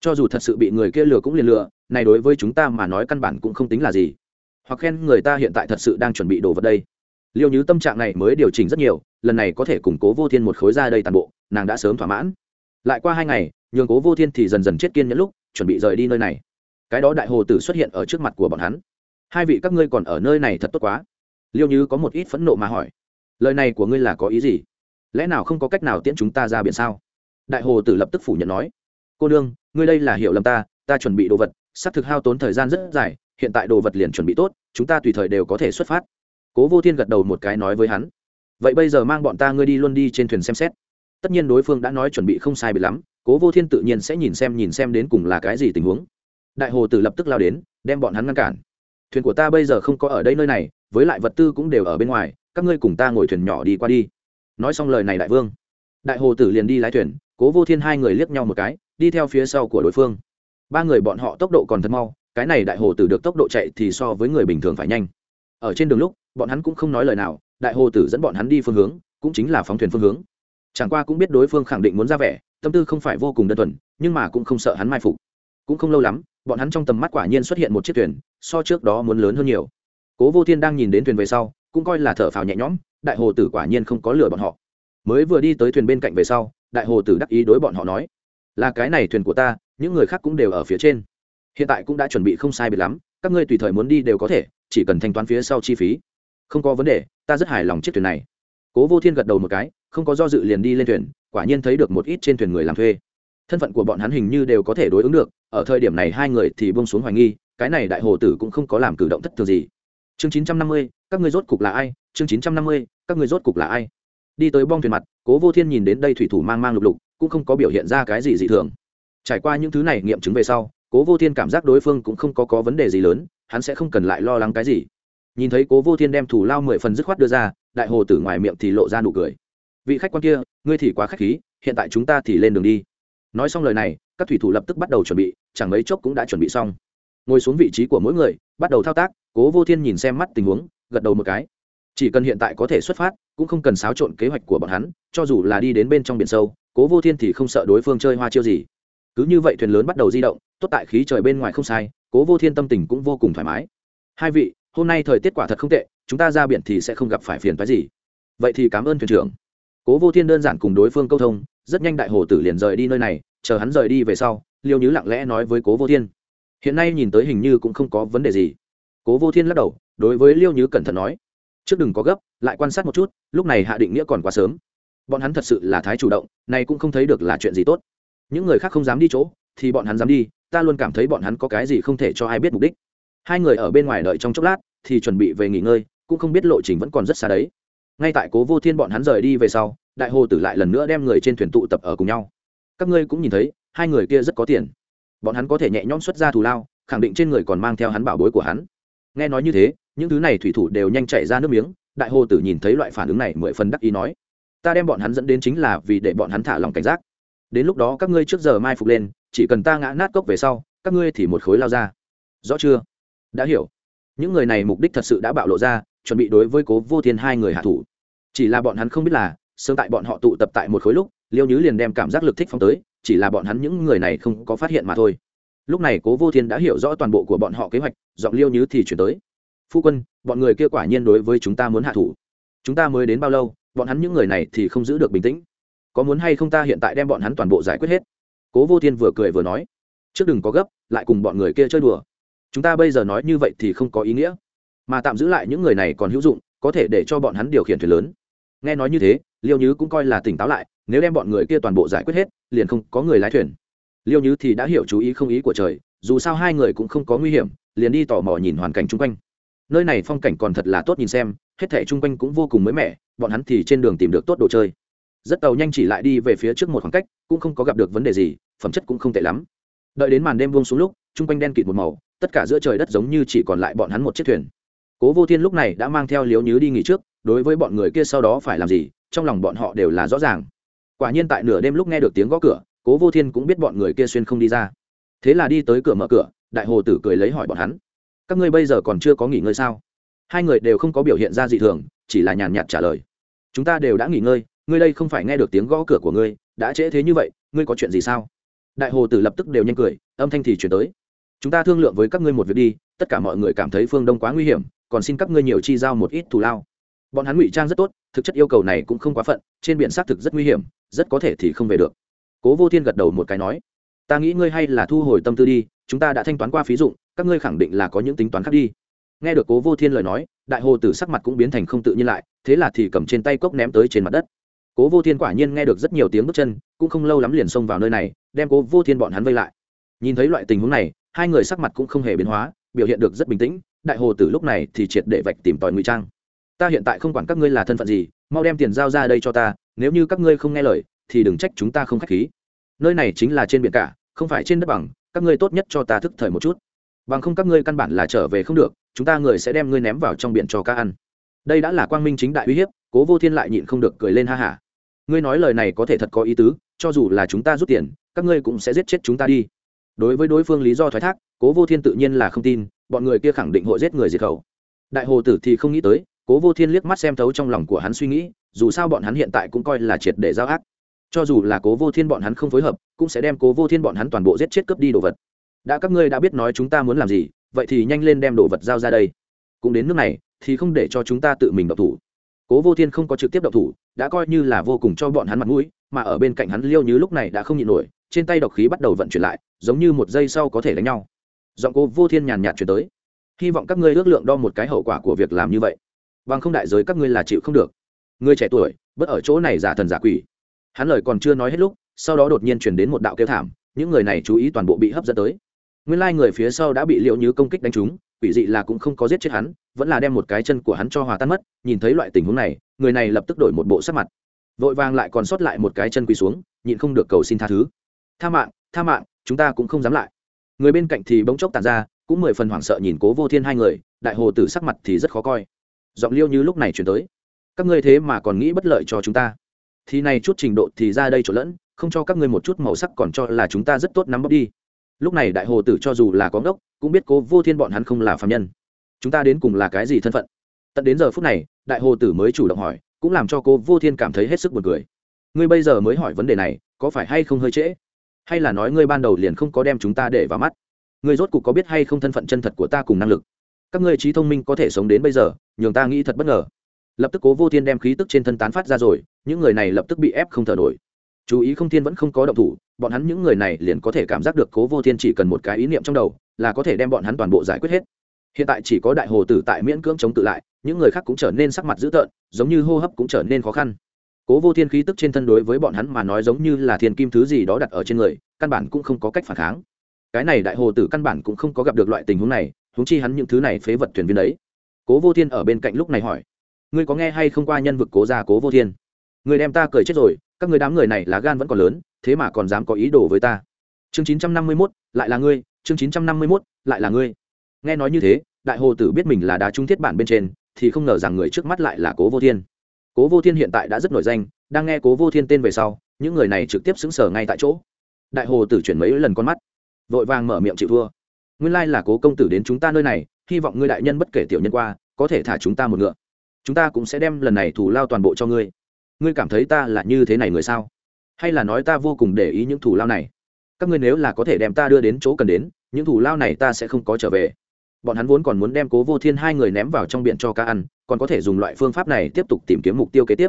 Cho dù thật sự bị người kia lừa cũng liền lừa, này đối với chúng ta mà nói căn bản cũng không tính là gì. Hoặc khen người ta hiện tại thật sự đang chuẩn bị đồ vật đây. Liêu như tâm trạng này mới điều chỉnh rất nhiều, lần này có thể củng cố vô thiên một khối ra đây toàn bộ, nàng đã sớm thỏa mãn. Lại qua hai ngày, nhường cố vô thiên thì dần dần chết kiên nhẫn lúc, chuẩn bị rời đi nơi này. Cái đó đại hồ tử xuất hiện ở trước mặt của bọn hắn hai vị các ngươi còn ở nơi này thật tốt quá. Liêu như có một ít phẫn nộ mà hỏi, lời này của ngươi là có ý gì? Lẽ nào không có cách nào tiễn chúng ta ra biển sao? Đại hồ tử lập tức phủ nhận nói, cô đương ngươi đây là hiểu lầm ta ta chuẩn bị đồ vật, xác thực hao tốn thời gian rất dài, hiện tại đồ vật liền chuẩn bị tốt, chúng ta tùy thời đều có thể xuất phát. Cố vô thiên gật đầu một cái nói với hắn, vậy bây giờ mang bọn ta ngươi đi luôn đi trên thuyền xem xét. Tất nhiên đối phương đã nói chuẩn bị không sai bị lắm, cố vô thiên tự nhiên sẽ nhìn xem nhìn xem đến cùng là cái gì tình huống. Đại hồ tử lập tức lao đến, đem bọn hắn ngăn cản thuyền của ta bây giờ không có ở đây nơi này, với lại vật tư cũng đều ở bên ngoài, các ngươi cùng ta ngồi thuyền nhỏ đi qua đi. Nói xong lời này đại vương, đại hồ tử liền đi lái thuyền, cố vô thiên hai người liếc nhau một cái, đi theo phía sau của đối phương. Ba người bọn họ tốc độ còn thật mau, cái này đại hồ tử được tốc độ chạy thì so với người bình thường phải nhanh. Ở trên đường lúc, bọn hắn cũng không nói lời nào, đại hồ tử dẫn bọn hắn đi phương hướng, cũng chính là phóng thuyền phương hướng. Chẳng qua cũng biết đối phương khẳng định muốn ra vẻ, tâm tư không phải vô cùng đơn thuần, nhưng mà cũng không sợ hắn mai phục. Cũng không lâu lắm bọn hắn trong tầm mắt quả nhiên xuất hiện một chiếc thuyền, so trước đó muốn lớn hơn nhiều. Cố vô thiên đang nhìn đến thuyền về sau, cũng coi là thở phào nhẹ nhõm, đại hồ tử quả nhiên không có lừa bọn họ. Mới vừa đi tới thuyền bên cạnh về sau, đại hồ tử đắc ý đối bọn họ nói, là cái này thuyền của ta, những người khác cũng đều ở phía trên. Hiện tại cũng đã chuẩn bị không sai biệt lắm, các ngươi tùy thời muốn đi đều có thể, chỉ cần thanh toán phía sau chi phí. Không có vấn đề, ta rất hài lòng chiếc thuyền này. Cố vô thiên gật đầu một cái, không có do dự liền đi lên thuyền, quả nhiên thấy được một ít trên thuyền người làm thuê. Thân phận của bọn hắn hình như đều có thể đối ứng được ở thời điểm này hai người thì bông xuống hoài nghi, cái này đại hồ tử cũng không có làm cử động thất thường gì. Chương chín trăm năm mươi, các người rốt cục là ai? Chương chín trăm năm mươi, các người rốt cục là ai? Đi tới bong thuyền mặt, cố vô thiên nhìn đến đây thủy thủ mang mang lục lục, cũng không có biểu hiện ra cái gì dị thường. Trải qua những thứ này nghiệm chứng về sau, cố vô thiên cảm giác đối phương cũng không có có vấn đề gì lớn, hắn sẽ không cần lại lo lắng cái gì. Nhìn thấy cố vô thiên đem thủ lao mười phần dứt khoát đưa ra, đại hồ tử ngoài miệng thì lộ ra nụ cười. Vị khách quan kia, ngươi thì quá khách khí, hiện tại chúng ta thì lên đường đi. Nói xong lời này các thủy thủ lập tức bắt đầu chuẩn bị, chẳng mấy chốc cũng đã chuẩn bị xong. Ngồi xuống vị trí của mỗi người, bắt đầu thao tác, cố vô thiên nhìn xem mắt tình huống, gật đầu một cái. Chỉ cần hiện tại có thể xuất phát, cũng không cần xáo trộn kế hoạch của bọn hắn, cho dù là đi đến bên trong biển sâu, cố vô thiên thì không sợ đối phương chơi hoa chiêu gì. Cứ như vậy thuyền lớn bắt đầu di động, tốt tại khí trời bên ngoài không sai, cố vô thiên tâm tình cũng vô cùng thoải mái. Hai vị, hôm nay thời tiết quả thật không tệ, chúng ta ra biển thì sẽ không gặp phải phiền phái gì. Vậy thì cảm ơn thuyền trưởng. Cố vô thiên đơn giản cùng đối phương câu thông, rất nhanh đại hồ tử liền rời đi nơi này chờ hắn rời đi về sau, liêu nhứ lặng lẽ nói với cố vô thiên. Hiện nay nhìn tới hình như cũng không có vấn đề gì. Cố vô thiên lắc đầu, đối với liêu nhứ cẩn thận nói, trước đừng có gấp, lại quan sát một chút, lúc này hạ định nghĩa còn quá sớm. Bọn hắn thật sự là thái chủ động này cũng không thấy được là chuyện gì tốt. Những người khác không dám đi chỗ, thì bọn hắn dám đi, ta luôn cảm thấy bọn hắn có cái gì không thể cho ai biết mục đích. Hai người ở bên ngoài đợi trong chốc lát, thì chuẩn bị về nghỉ ngơi, cũng không biết lộ trình vẫn còn rất xa đấy. Ngay tại cố vô thiên bọn hắn rời đi về sau, đại hồ tử lại lần nữa đem người trên thuyền tụ tập ở cùng nhau các ngươi cũng nhìn thấy, hai người kia rất có tiền. Bọn hắn có thể nhẹ nhõm xuất ra thù lao, khẳng định trên người còn mang theo hắn bảo bối của hắn. Nghe nói như thế, những thứ này thủy thủ đều nhanh chạy ra nước miếng, đại hồ tử nhìn thấy loại phản ứng này mười phần đắc ý nói, ta đem bọn hắn dẫn đến chính là vì để bọn hắn thả lòng cảnh giác. Đến lúc đó các ngươi trước giờ mai phục lên, chỉ cần ta ngã nát cốc về sau, các ngươi thì một khối lao ra. Rõ chưa? Đã hiểu. Những người này mục đích thật sự đã bạo lộ ra, chuẩn bị đối với cố vô thiên hai người hạ thủ. Chỉ là bọn hắn không biết là, sớm tại bọn họ tụ tập tại một khối lúc liêu nhứ liền đem cảm giác lực thích phóng tới, chỉ là bọn hắn những người này không có phát hiện mà thôi. Lúc này cố vô thiên đã hiểu rõ toàn bộ của bọn họ kế hoạch, giọng liêu nhứ thì chuyển tới. Phu quân, bọn người kia quả nhiên đối với chúng ta muốn hạ thủ. Chúng ta mới đến bao lâu, bọn hắn những người này thì không giữ được bình tĩnh. Có muốn hay không ta hiện tại đem bọn hắn toàn bộ giải quyết hết? Cố vô thiên vừa cười vừa nói. Trước đừng có gấp, lại cùng bọn người kia chơi đùa. Chúng ta bây giờ nói như vậy thì không có ý nghĩa. Mà tạm giữ lại những người này còn hữu dụng, có thể để cho bọn hắn điều khiển thuyền lớn nghe nói như thế, liêu nhứ cũng coi là tỉnh táo lại, nếu đem bọn người kia toàn bộ giải quyết hết, liền không có người lái thuyền. Liêu nhứ thì đã hiểu chú ý không ý của trời, dù sao hai người cũng không có nguy hiểm, liền đi tò mò nhìn hoàn cảnh chung quanh. Nơi này phong cảnh còn thật là tốt nhìn xem, hết thẻ chung quanh cũng vô cùng mới mẻ, bọn hắn thì trên đường tìm được tốt đồ chơi. Rất tàu nhanh chỉ lại đi về phía trước một khoảng cách, cũng không có gặp được vấn đề gì, phẩm chất cũng không tệ lắm. Đợi đến màn đêm buông xuống lúc, chung quanh đen kịt một màu, tất cả giữa trời đất giống như chỉ còn lại bọn hắn một chiếc thuyền. Cố vô thiên lúc này đã mang theo liếu nhứ đi nghỉ trước đối với bọn người kia sau đó phải làm gì, trong lòng bọn họ đều là rõ ràng. Quả nhiên tại nửa đêm lúc nghe được tiếng gõ cửa, cố vô thiên cũng biết bọn người kia xuyên không đi ra. Thế là đi tới cửa mở cửa, đại hồ tử cười lấy hỏi bọn hắn, các ngươi bây giờ còn chưa có nghỉ ngơi sao? Hai người đều không có biểu hiện ra dị thường, chỉ là nhàn nhạt trả lời, chúng ta đều đã nghỉ ngơi, ngươi đây không phải nghe được tiếng gõ cửa của ngươi, đã trễ thế như vậy, ngươi có chuyện gì sao? Đại hồ tử lập tức đều nhanh cười, âm thanh thì chuyển tới, chúng ta thương lượng với các ngươi một việc đi, tất cả mọi người cảm thấy phương đông quá nguy hiểm, còn xin các ngươi nhiều chi giao một ít thù lao bọn hắn ngụy trang rất tốt, thực chất yêu cầu này cũng không quá phận, trên biển xác thực rất nguy hiểm, rất có thể thì không về được. Cố vô thiên gật đầu một cái nói, ta nghĩ ngươi hay là thu hồi tâm tư đi, chúng ta đã thanh toán qua phí dụng, các ngươi khẳng định là có những tính toán khác đi. Nghe được cố vô thiên lời nói, đại hồ tử sắc mặt cũng biến thành không tự nhiên lại, thế là thì cầm trên tay cốc ném tới trên mặt đất. Cố vô thiên quả nhiên nghe được rất nhiều tiếng bước chân, cũng không lâu lắm liền xông vào nơi này, đem cố vô thiên bọn hắn vây lại. Nhìn thấy loại tình huống này, hai người sắc mặt cũng không hề biến hóa, biểu hiện được rất bình tĩnh, đại hồ tử lúc này thì triệt để vạch tìm tòi ngụy trang ta hiện tại không quản các ngươi là thân phận gì, mau đem tiền giao ra đây cho ta, nếu như các ngươi không nghe lời, thì đừng trách chúng ta không k h á c h khí. Nơi này chính là trên biển cả, không phải trên đất bằng, các ngươi tốt nhất cho ta thức thời một chút. Bằng không các ngươi căn bản là trở về không được, chúng ta người sẽ đem ngươi ném vào trong biển cho ca ăn. Đây đã là quang minh chính đại uy hiếp, cố vô thiên lại nhịn không được cười lên ha hả. Ngươi nói lời này có thể thật có ý tứ, cho dù là chúng ta rút tiền, các ngươi cũng sẽ giết chết chúng ta đi. Đối với đối phương lý do thoái thác, cố vô thiên tự nhiên là không tin, bọn người kia khẳng định hội giết người diệt khẩu. Đại hồ tử thì không nghĩ tới cố vô thiên liếc mắt xem thấu trong lòng của hắn suy nghĩ, dù sao bọn hắn hiện tại cũng coi là triệt để giao ác. Cho dù là cố vô thiên bọn hắn không phối hợp, cũng sẽ đem cố vô thiên bọn hắn toàn bộ giết chết cướp đi đồ vật. Đã các ngươi đã biết nói chúng ta muốn làm gì, vậy thì nhanh lên đem đồ vật giao ra đây. Cũng đến nước này, thì không để cho chúng ta tự mình độc thủ. Cố vô thiên không có trực tiếp độc thủ, đã coi như là vô cùng cho bọn hắn mặt mũi, mà ở bên cạnh hắn liêu như lúc này đã không nhịn nổi, trên tay độc khí bắt đầu vận chuyển lại, giống như một giây sau có thể đánh nhau. Giọng cố vô thiên nhàn nhạt chuyển tới. Hy vọng các ngươi ước lượng đo một cái hậu quả của việc làm như vậy bằng không đại giới các ngươi là chịu không được. Người trẻ tuổi, bất ở chỗ này giả thần giả quỷ. Hắn lời còn chưa nói hết lúc, sau đó đột nhiên chuyển đến một đạo kêu thảm, những người này chú ý toàn bộ bị hấp dẫn tới. Nguyên lai、like、người phía sau đã bị liệu như công kích đánh trúng, quỷ dị là cũng không có giết chết hắn, vẫn là đem một cái chân của hắn cho hòa tan mất, nhìn thấy loại tình huống này, người này lập tức đổi một bộ sắc mặt. Vội vàng lại còn sót lại một cái chân quỳ xuống, nhịn không được cầu xin tha thứ. Tha mạng tha mạng, chúng ta cũng không dám lại. Người bên cạnh thì bỗng chốc tàn ra, cũng mười phần hoảng sợ nhìn cố vô thiên hai người, đại hồ tử sắc mặt thì rất khó coi giọng liêu như lúc này chuyển tới. Các ngươi thế mà còn nghĩ bất lợi cho chúng ta. Thì này chút trình độ thì ra đây trộn lẫn, không cho các ngươi một chút màu sắc còn cho là chúng ta rất tốt nắm bóc đi. Lúc này đại hồ tử cho dù là có ngốc, cũng biết cố vô thiên bọn hắn không là phạm nhân. Chúng ta đến cùng là cái gì thân phận? Tận đến giờ phút này, đại hồ tử mới chủ động hỏi, cũng làm cho cô vô thiên cảm thấy hết sức buồn cười. Ngươi bây giờ mới hỏi vấn đề này, có phải hay không hơi trễ? Hay là nói ngươi ban đầu liền không có đem chúng ta để vào mắt? Ngươi rốt cuộc có biết hay không thân phận chân thật của ta cùng năng lực? Các ngươi trí thông minh có thể sống đến bây giờ, nhường ta nghĩ thật bất ngờ. Lập tức cố vô thiên đem khí tức trên thân tán phát ra rồi, những người này lập tức bị ép không thở nổi. Chú ý không thiên vẫn không có động thủ, bọn hắn những người này liền có thể cảm giác được cố vô thiên chỉ cần một cái ý niệm trong đầu, là có thể đem bọn hắn toàn bộ giải quyết hết. Hiện tại chỉ có đại hồ tử tại miễn cưỡng chống tự lại, những người khác cũng trở nên sắc mặt dữ tợn, giống như hô hấp cũng trở nên khó khăn. Cố vô thiên khí tức trên thân đối với bọn hắn mà nói giống như là thiên kim thứ gì đó đặt ở trên người, căn bản cũng không có cách phản kháng. Cái này đại hồ tử căn bản cũng không có gặp được loại tình huống này huống chi hắn những thứ này phế vật thuyền viên đấy. Cố vô thiên ở bên cạnh lúc này hỏi, ngươi có nghe hay không qua nhân vực cố gia cố vô thiên? Người đem ta cười chết rồi, các người đám người này là gan vẫn còn lớn, thế mà còn dám có ý đồ với ta. Chương chín trăm năm mươi mốt, lại là ngươi, chương chín trăm năm mươi mốt, lại là ngươi. Nghe nói như thế, đại hồ tử biết mình là đá trung thiết bản bên trên, thì không ngờ rằng người trước mắt lại là cố vô thiên. Cố vô thiên hiện tại đã rất nổi danh, đang nghe cố vô thiên tên về sau, những người này trực tiếp xứng sở ngay tại chỗ. Đại hồ tử chuyển mấy lần con mắt, vội vàng mở miệng chịu thua nguyên lai là cố công tử đến chúng ta nơi này, hy vọng ngươi đại nhân bất kể tiểu nhân qua, có thể thả chúng ta một ngựa. Chúng ta cũng sẽ đem lần này thủ lao toàn bộ cho ngươi. Ngươi cảm thấy ta là như thế này người sao? Hay là nói ta vô cùng để ý những thủ lao này? Các ngươi nếu là có thể đem ta đưa đến chỗ cần đến, những thủ lao này ta sẽ không có trở về. Bọn hắn vốn còn muốn đem cố vô thiên hai người ném vào trong biển cho cá ăn, còn có thể dùng loại phương pháp này tiếp tục tìm kiếm mục tiêu kế tiếp.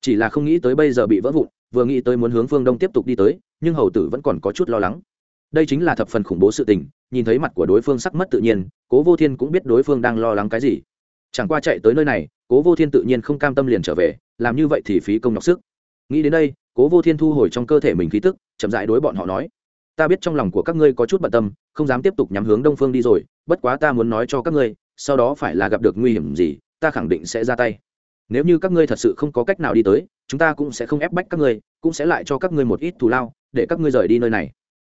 Chỉ là không nghĩ tới bây giờ bị vỡ vụn, vừa nghĩ tới muốn hướng phương đông tiếp tục đi tới, nhưng hầu tử vẫn còn có chút lo lắng. Đây chính là thập phần khủng bố sự tình nhìn thấy mặt của đối phương sắc mất tự nhiên, cố vô thiên cũng biết đối phương đang lo lắng cái gì. Chẳng qua chạy tới nơi này, cố vô thiên tự nhiên không cam tâm liền trở về, làm như vậy thì phí công nhọc sức. Nghĩ đến đây, cố vô thiên thu hồi trong cơ thể mình khí tức, chậm dại đối bọn họ nói, ta biết trong lòng của các ngươi có chút bận tâm, không dám tiếp tục nhắm hướng đông phương đi rồi, bất quá ta muốn nói cho các ngươi, sau đó phải là gặp được nguy hiểm gì, ta khẳng định sẽ ra tay. Nếu như các ngươi thật sự không có cách nào đi tới, chúng ta cũng sẽ không ép bách các ngươi, cũng sẽ lại cho các ngươi một ít thù lao, để các ngươi rời đi nơi này.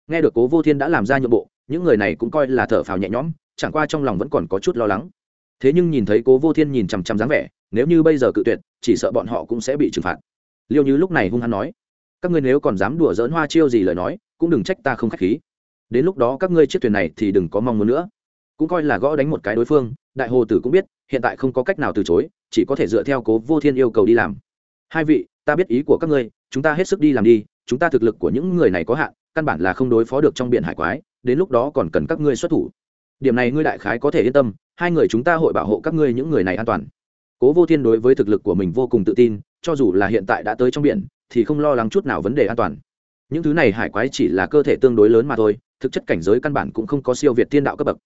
Nghe được cố vô thiên đã làm ra nhượng bộ những người này cũng coi là thở phào nhẹ nhõm, chẳng qua trong lòng vẫn còn có chút lo lắng. Thế nhưng nhìn thấy cố vô thiên nhìn chằm chằm dáng vẻ, nếu như bây giờ cự tuyệt, chỉ sợ bọn họ cũng sẽ bị trừng phạt. Liêu như lúc này hung hăng nói, các ngươi nếu còn dám đùa dỡn hoa chiêu gì lời nói, cũng đừng trách ta không k h á c h khí. Đến lúc đó các ngươi chiếc thuyền này thì đừng có mong muốn nữa. Cũng coi là gõ đánh một cái đối phương, đại hồ tử cũng biết, hiện tại không có cách nào từ chối, chỉ có thể dựa theo cố vô thiên yêu cầu đi làm. Hai vị, ta biết ý của các ngươi, chúng ta hết sức đi làm đi, chúng ta thực lực của những người này có hạn căn bản là không đối phó được trong biển hải quái, đến lúc đó còn cần các ngươi xuất thủ. Điểm này ngươi đại khái có thể yên tâm, hai người chúng ta hội bảo hộ các ngươi những người này an toàn. Cố vô thiên đối với thực lực của mình vô cùng tự tin, cho dù là hiện tại đã tới trong biển, thì không lo lắng chút nào vấn đề an toàn. Những thứ này hải quái chỉ là cơ thể tương đối lớn mà thôi, thực chất cảnh giới căn bản cũng không có siêu việt thiên đạo cấp bậc.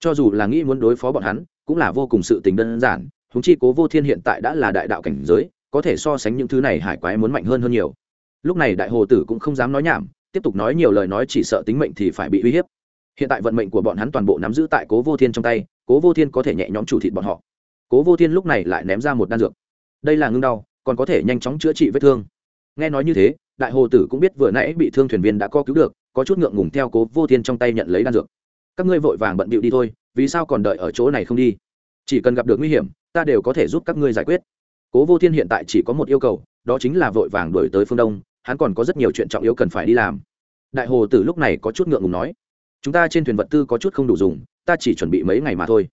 Cho dù là nghĩ muốn đối phó bọn hắn, cũng là vô cùng sự tình đơn giản húng chi cố vô thiên hiện tại đã là đại đạo cảnh giới, có thể so sánh những thứ này hải quái muốn mạnh hơn hơn nhiều. Lúc này đại hồ tử cũng không dám nói nhảm tiếp tục nói nhiều lời nói chỉ sợ tính mệnh thì phải bị uy hiếp. Hiện tại vận mệnh của bọn hắn toàn bộ nắm giữ tại cố vô thiên trong tay, cố vô thiên có thể nhẹ nhõm chủ thịt bọn họ. Cố vô thiên lúc này lại ném ra một đan dược. Đây là ngưng đau, còn có thể nhanh chóng chữa trị vết thương. Nghe nói như thế, đại hồ tử cũng biết vừa nãy bị thương thuyền viên đã co cứu được, có chút ngượng ngùng theo cố vô thiên trong tay nhận lấy đan dược. Các ngươi vội vàng bận bịu đi thôi, vì sao còn đợi ở chỗ này không đi? Chỉ cần gặp được nguy hiểm, ta đều có thể giúp các ngươi giải quyết. Cố vô thiên hiện tại chỉ có một yêu cầu, đó chính là vội vàng đổi tới phương đông hắn còn có rất nhiều chuyện trọng yếu cần phải đi làm. Đại hồ tử lúc này có chút ngượng ngùng nói, chúng ta trên thuyền vật tư có chút không đủ dùng, ta chỉ chuẩn bị mấy ngày mà thôi.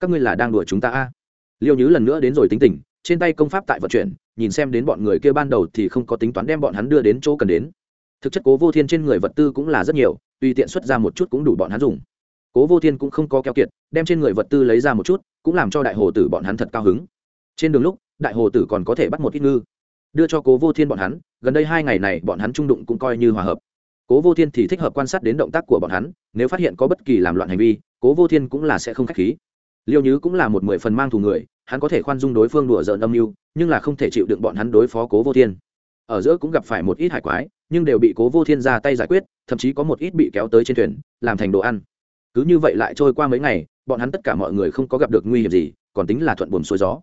Các ngươi là đang đùa chúng ta a? À? liêu nhứ lần nữa đến rồi tính tình, trên tay công pháp tại vận chuyển, nhìn xem đến bọn người kia ban đầu thì không có tính toán đem bọn hắn đưa đến chỗ cần đến. Thực chất cố vô thiên trên người vật tư cũng là rất nhiều, tùy tiện xuất ra một chút cũng đủ bọn hắn dùng. Cố vô thiên cũng không có keo kiệt, đem trên người vật tư lấy ra một chút, cũng làm cho đại hồ tử bọn hắn thật cao hứng. Trên đường lúc, đại hồ tử còn có thể bắt một ít ngư, đưa cho cố vô thiên bọn hắn gần đây hai ngày này bọn hắn trung đụng cũng coi như hòa hợp. Cố vô thiên thì thích hợp quan sát đến động tác của bọn hắn, nếu phát hiện có bất kỳ làm loạn hành vi, cố vô thiên cũng là sẽ không k h á c h khí. Liêu nhứ cũng là một mười phần mang thù người, hắn có thể khoan dung đối phương đùa dợn âm mưu, nhưng là không thể chịu đựng bọn hắn đối phó cố vô thiên. Ở giữa cũng gặp phải một ít hải quái, nhưng đều bị cố vô thiên ra tay giải quyết, thậm chí có một ít bị kéo tới trên thuyền, làm thành đồ ăn. Cứ như vậy lại trôi qua mấy ngày, bọn hắn tất cả mọi người không có gặp được nguy hiểm gì, còn tính là thuận buồm xuôi gió.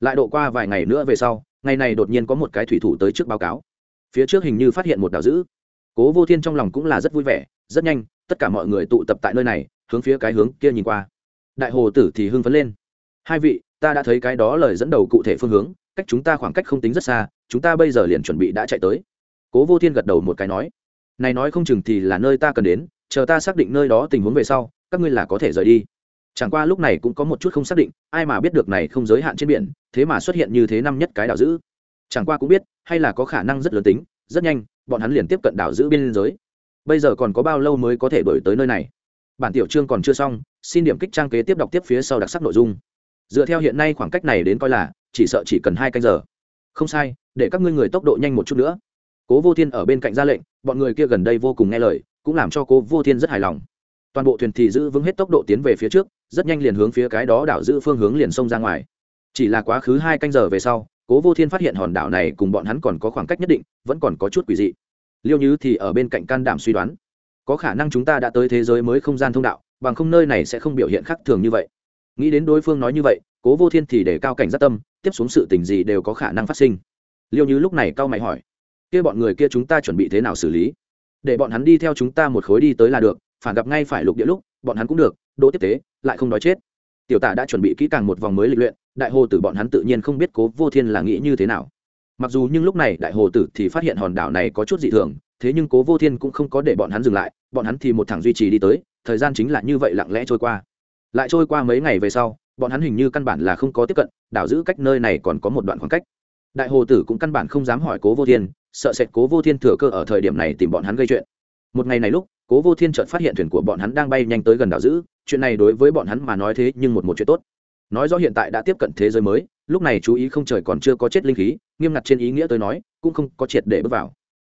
Lại độ qua vài ngày nữa về sau, ngày này đột nhiên có một cái thủy thủ tới trước báo cáo phía trước hình như phát hiện một đảo dữ. Cố vô thiên trong lòng cũng là rất vui vẻ, rất nhanh, tất cả mọi người tụ tập tại nơi này, hướng phía cái hướng kia nhìn qua. Đại hồ tử thì hưng phấn lên. Hai vị, ta đã thấy cái đó lời dẫn đầu cụ thể phương hướng, cách chúng ta khoảng cách không tính rất xa, chúng ta bây giờ liền chuẩn bị đã chạy tới. Cố vô thiên gật đầu một cái nói. Này nói không chừng thì là nơi ta cần đến, chờ ta xác định nơi đó tình huống về sau, các ngươi là có thể rời đi. Chẳng qua lúc này cũng có một chút không xác định, ai mà biết được này không giới hạn trên biển, thế mà xuất hiện như thế năm nhất cái đảo giữ chẳng qua cũng biết, hay là có khả năng rất lớn tính, rất nhanh, bọn hắn liền tiếp cận đảo giữ biên giới. Bây giờ còn có bao lâu mới có thể đổi tới nơi này? Bản tiểu chương còn chưa xong, xin điểm kích trang kế tiếp đọc tiếp phía sau đặc sắc nội dung. Dựa theo hiện nay khoảng cách này đến coi là, chỉ sợ chỉ cần hai canh giờ. Không sai, để các ngươi người tốc độ nhanh một chút nữa. Cố vô thiên ở bên cạnh ra lệnh, bọn người kia gần đây vô cùng nghe lời, cũng làm cho cố vô thiên rất hài lòng. Toàn bộ thuyền thì giữ vững hết tốc độ tiến về phía trước, rất nhanh liền hướng phía cái đó đảo giữ phương hướng liền xông ra ngoài. Chỉ là quá khứ hai canh giờ về sau cố vô thiên phát hiện hòn đảo này cùng bọn hắn còn có khoảng cách nhất định, vẫn còn có chút quỷ dị. Liêu như thì ở bên cạnh can đảm suy đoán. Có khả năng chúng ta đã tới thế giới mới không gian thông đạo, bằng không nơi này sẽ không biểu hiện khác thường như vậy. Nghĩ đến đối phương nói như vậy, cố vô thiên thì để cao cảnh giác tâm, tiếp xuống sự tình gì đều có khả năng phát sinh. Liêu như lúc này cao mày hỏi, kia bọn người kia chúng ta chuẩn bị thế nào xử lý? Để bọn hắn đi theo chúng ta một khối đi tới là được, phản gặp ngay phải lục địa lúc, bọn hắn cũng được, đỗ tiếp tế, lại không nói chết. Tiểu tả đã chuẩn bị kỹ càng một vòng mới lịch luyện đại hồ tử bọn hắn tự nhiên không biết cố vô thiên là nghĩ như thế nào. Mặc dù nhưng lúc này đại hồ tử thì phát hiện hòn đảo này có chút dị thường, thế nhưng cố vô thiên cũng không có để bọn hắn dừng lại, bọn hắn thì một thẳng duy trì đi tới, thời gian chính là như vậy lặng lẽ trôi qua. Lại trôi qua mấy ngày về sau, bọn hắn hình như căn bản là không có tiếp cận, đảo giữ cách nơi này còn có một đoạn khoảng cách. Đại hồ tử cũng căn bản không dám hỏi cố vô thiên, sợ sệt cố vô thiên thừa cơ ở thời điểm này tìm bọn hắn gây chuyện. Một ngày này lúc, cố vô thiên chợt phát hiện thuyền của bọn hắn đang bay nhanh tới gần đảo giữ, chuyện này đối với bọn hắn mà nói thế nhưng một một chuyện tốt nói rõ hiện tại đã tiếp cận thế giới mới, lúc này chú ý không trời còn chưa có chết linh khí, nghiêm ngặt trên ý nghĩa tôi nói, cũng không có triệt để bước vào.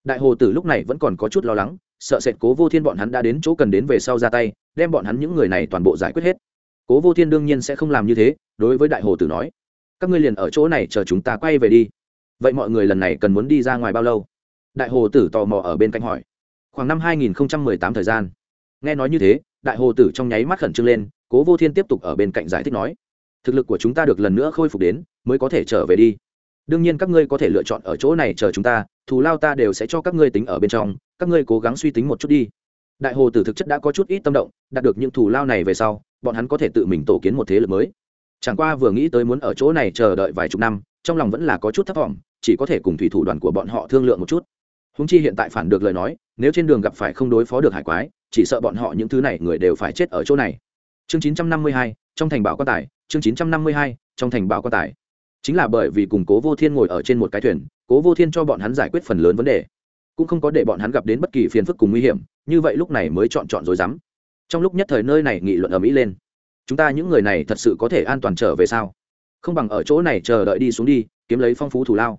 Đại hồ tử lúc này vẫn còn có chút lo lắng, sợ sệt cố vô thiên bọn hắn đã đến chỗ cần đến về sau ra tay, đem bọn hắn những người này toàn bộ giải quyết hết. Cố vô thiên đương nhiên sẽ không làm như thế, đối với đại hồ tử nói, các ngươi liền ở chỗ này chờ chúng ta quay về đi. Vậy mọi người lần này cần muốn đi ra ngoài bao lâu? Đại hồ tử tò mò ở bên cạnh hỏi. Khoảng năm 2018 thời gian. Nghe nói như thế, đại hồ tử trong nháy mắt khẩn trương lên, cố vô thiên tiếp tục ở bên cạnh giải thích nói thực lực của chúng ta được lần nữa khôi phục đến mới có thể trở về đi. Đương nhiên các ngươi có thể lựa chọn ở chỗ này chờ chúng ta thù lao ta đều sẽ cho các ngươi tính ở bên trong các ngươi cố gắng suy tính một chút đi. Đại hồ tử thực chất đã có chút ít tâm động đạt được những thù lao này về sau bọn hắn có thể tự mình tổ kiến một thế lực mới. Chẳng qua vừa nghĩ tới muốn ở chỗ này chờ đợi vài chục năm trong lòng vẫn là có chút thấp vọng chỉ có thể cùng thủy thủ đoàn của bọn họ thương lượng một chút. Húng chi hiện tại phản được lời nói nếu trên đường gặp phải không đối phó được hải quái chỉ sợ bọn họ những thứ này người đều phải chết ở chỗ này. Chương 952, trong thành bảo quan tài chương 952, trong thành báo quan tài. Chính là bởi vì cùng cố vô thiên ngồi ở trên một cái thuyền cố vô thiên cho bọn hắn giải quyết phần lớn vấn đề cũng không có để bọn hắn gặp đến bất kỳ phiền phức cùng nguy hiểm như vậy lúc này mới chọn chọn rồi dám. Trong lúc nhất thời nơi này nghị luận ở mỹ lên. Chúng ta những người này thật sự có thể an toàn trở về sao? Không bằng ở chỗ này chờ đợi đi xuống đi kiếm lấy phong phú thủ lao.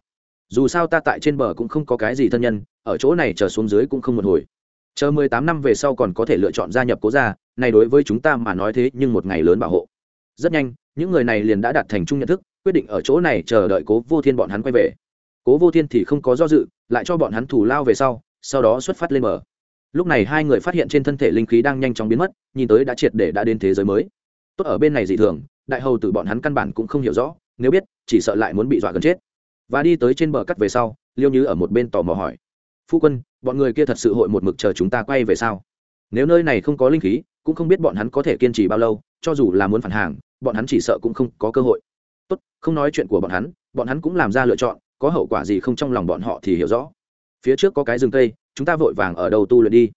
Dù sao ta tại trên bờ cũng không có cái gì thân nhân ở chỗ này chờ xuống dưới cũng không một hồi. Chờ mười tám năm về sau còn có thể lựa chọn gia nhập cố gia này đối với chúng ta mà nói thế nhưng một ngày lớn bảo hộ rất nhanh, những người này liền đã đạt thành chung nhận thức, quyết định ở chỗ này chờ đợi cố vô thiên bọn hắn quay về. Cố vô thiên thì không có do dự, lại cho bọn hắn thủ lao về sau sau đó xuất phát lên bờ. Lúc này hai người phát hiện trên thân thể linh khí đang nhanh chóng biến mất, nhìn tới đã triệt để đã đến thế giới mới. Tốt ở bên này dị thường, đại hầu từ bọn hắn căn bản cũng không hiểu rõ, nếu biết, chỉ sợ lại muốn bị dọa gần chết. Và đi tới trên bờ cắt về sau, liêu như ở một bên tò mò hỏi. Phu quân, bọn người kia thật sự hội một mực chờ chúng ta quay về sau nếu nơi này không có linh khí, cũng không biết bọn hắn có thể kiên trì bao lâu, cho dù là muốn phản hàng bọn hắn chỉ sợ cũng không có cơ hội. Tốt, không nói chuyện của bọn hắn bọn hắn cũng làm ra lựa chọn, có hậu quả gì không trong lòng bọn họ thì hiểu rõ. Phía trước có cái rừng cây, chúng ta vội vàng ở đầu tu luyện đi.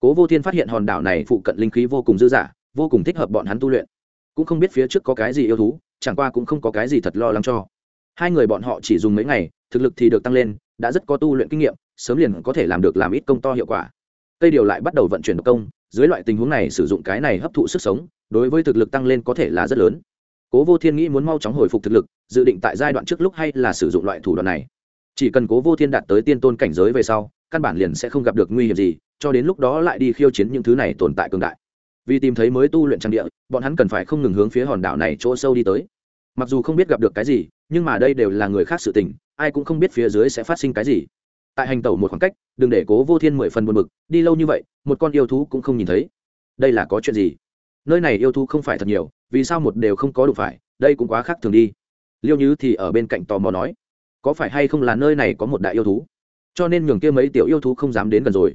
Cố vô thiên phát hiện hòn đảo này phụ cận linh khí vô cùng dư dả, vô cùng thích hợp bọn hắn tu luyện. Cũng không biết phía trước có cái gì yêu thú, chẳng qua cũng không có cái gì thật lo lắng cho. Hai người bọn họ chỉ dùng mấy ngày, thực lực thì được tăng lên, đã rất có tu luyện kinh nghiệm, sớm liền có thể làm được làm ít công to hiệu quả. Cây điều lại bắt đầu vận chuyển công, dưới loại tình huống này sử dụng cái này hấp thụ sức sống đối với thực lực tăng lên có thể là rất lớn. Cố vô thiên nghĩ muốn mau chóng hồi phục thực lực, dự định tại giai đoạn trước lúc hay là sử dụng loại thủ đoạn này. Chỉ cần cố vô thiên đạt tới tiên tôn cảnh giới về sau, căn bản liền sẽ không gặp được nguy hiểm gì, cho đến lúc đó lại đi khiêu chiến những thứ này tồn tại cường đại. Vì tìm thấy mới tu luyện trang địa, bọn hắn cần phải không ngừng hướng phía hòn đảo này chỗ sâu đi tới. Mặc dù không biết gặp được cái gì, nhưng mà đây đều là người khác sự tình, ai cũng không biết phía dưới sẽ phát sinh cái gì. Tại hành tẩu một khoảng cách, đừng để cố vô thiên mười phần buồn bực, đi lâu như vậy, một con yêu thú cũng không nhìn thấy. Đây là có chuyện gì? Nơi này yêu thú không phải thật nhiều, vì sao một đều không có đủ phải, đây cũng quá khác thường đi. Liêu như thì ở bên cạnh tò mò nói, có phải hay không là nơi này có một đại yêu thú? Cho nên nhường kia mấy tiểu yêu thú không dám đến gần rồi.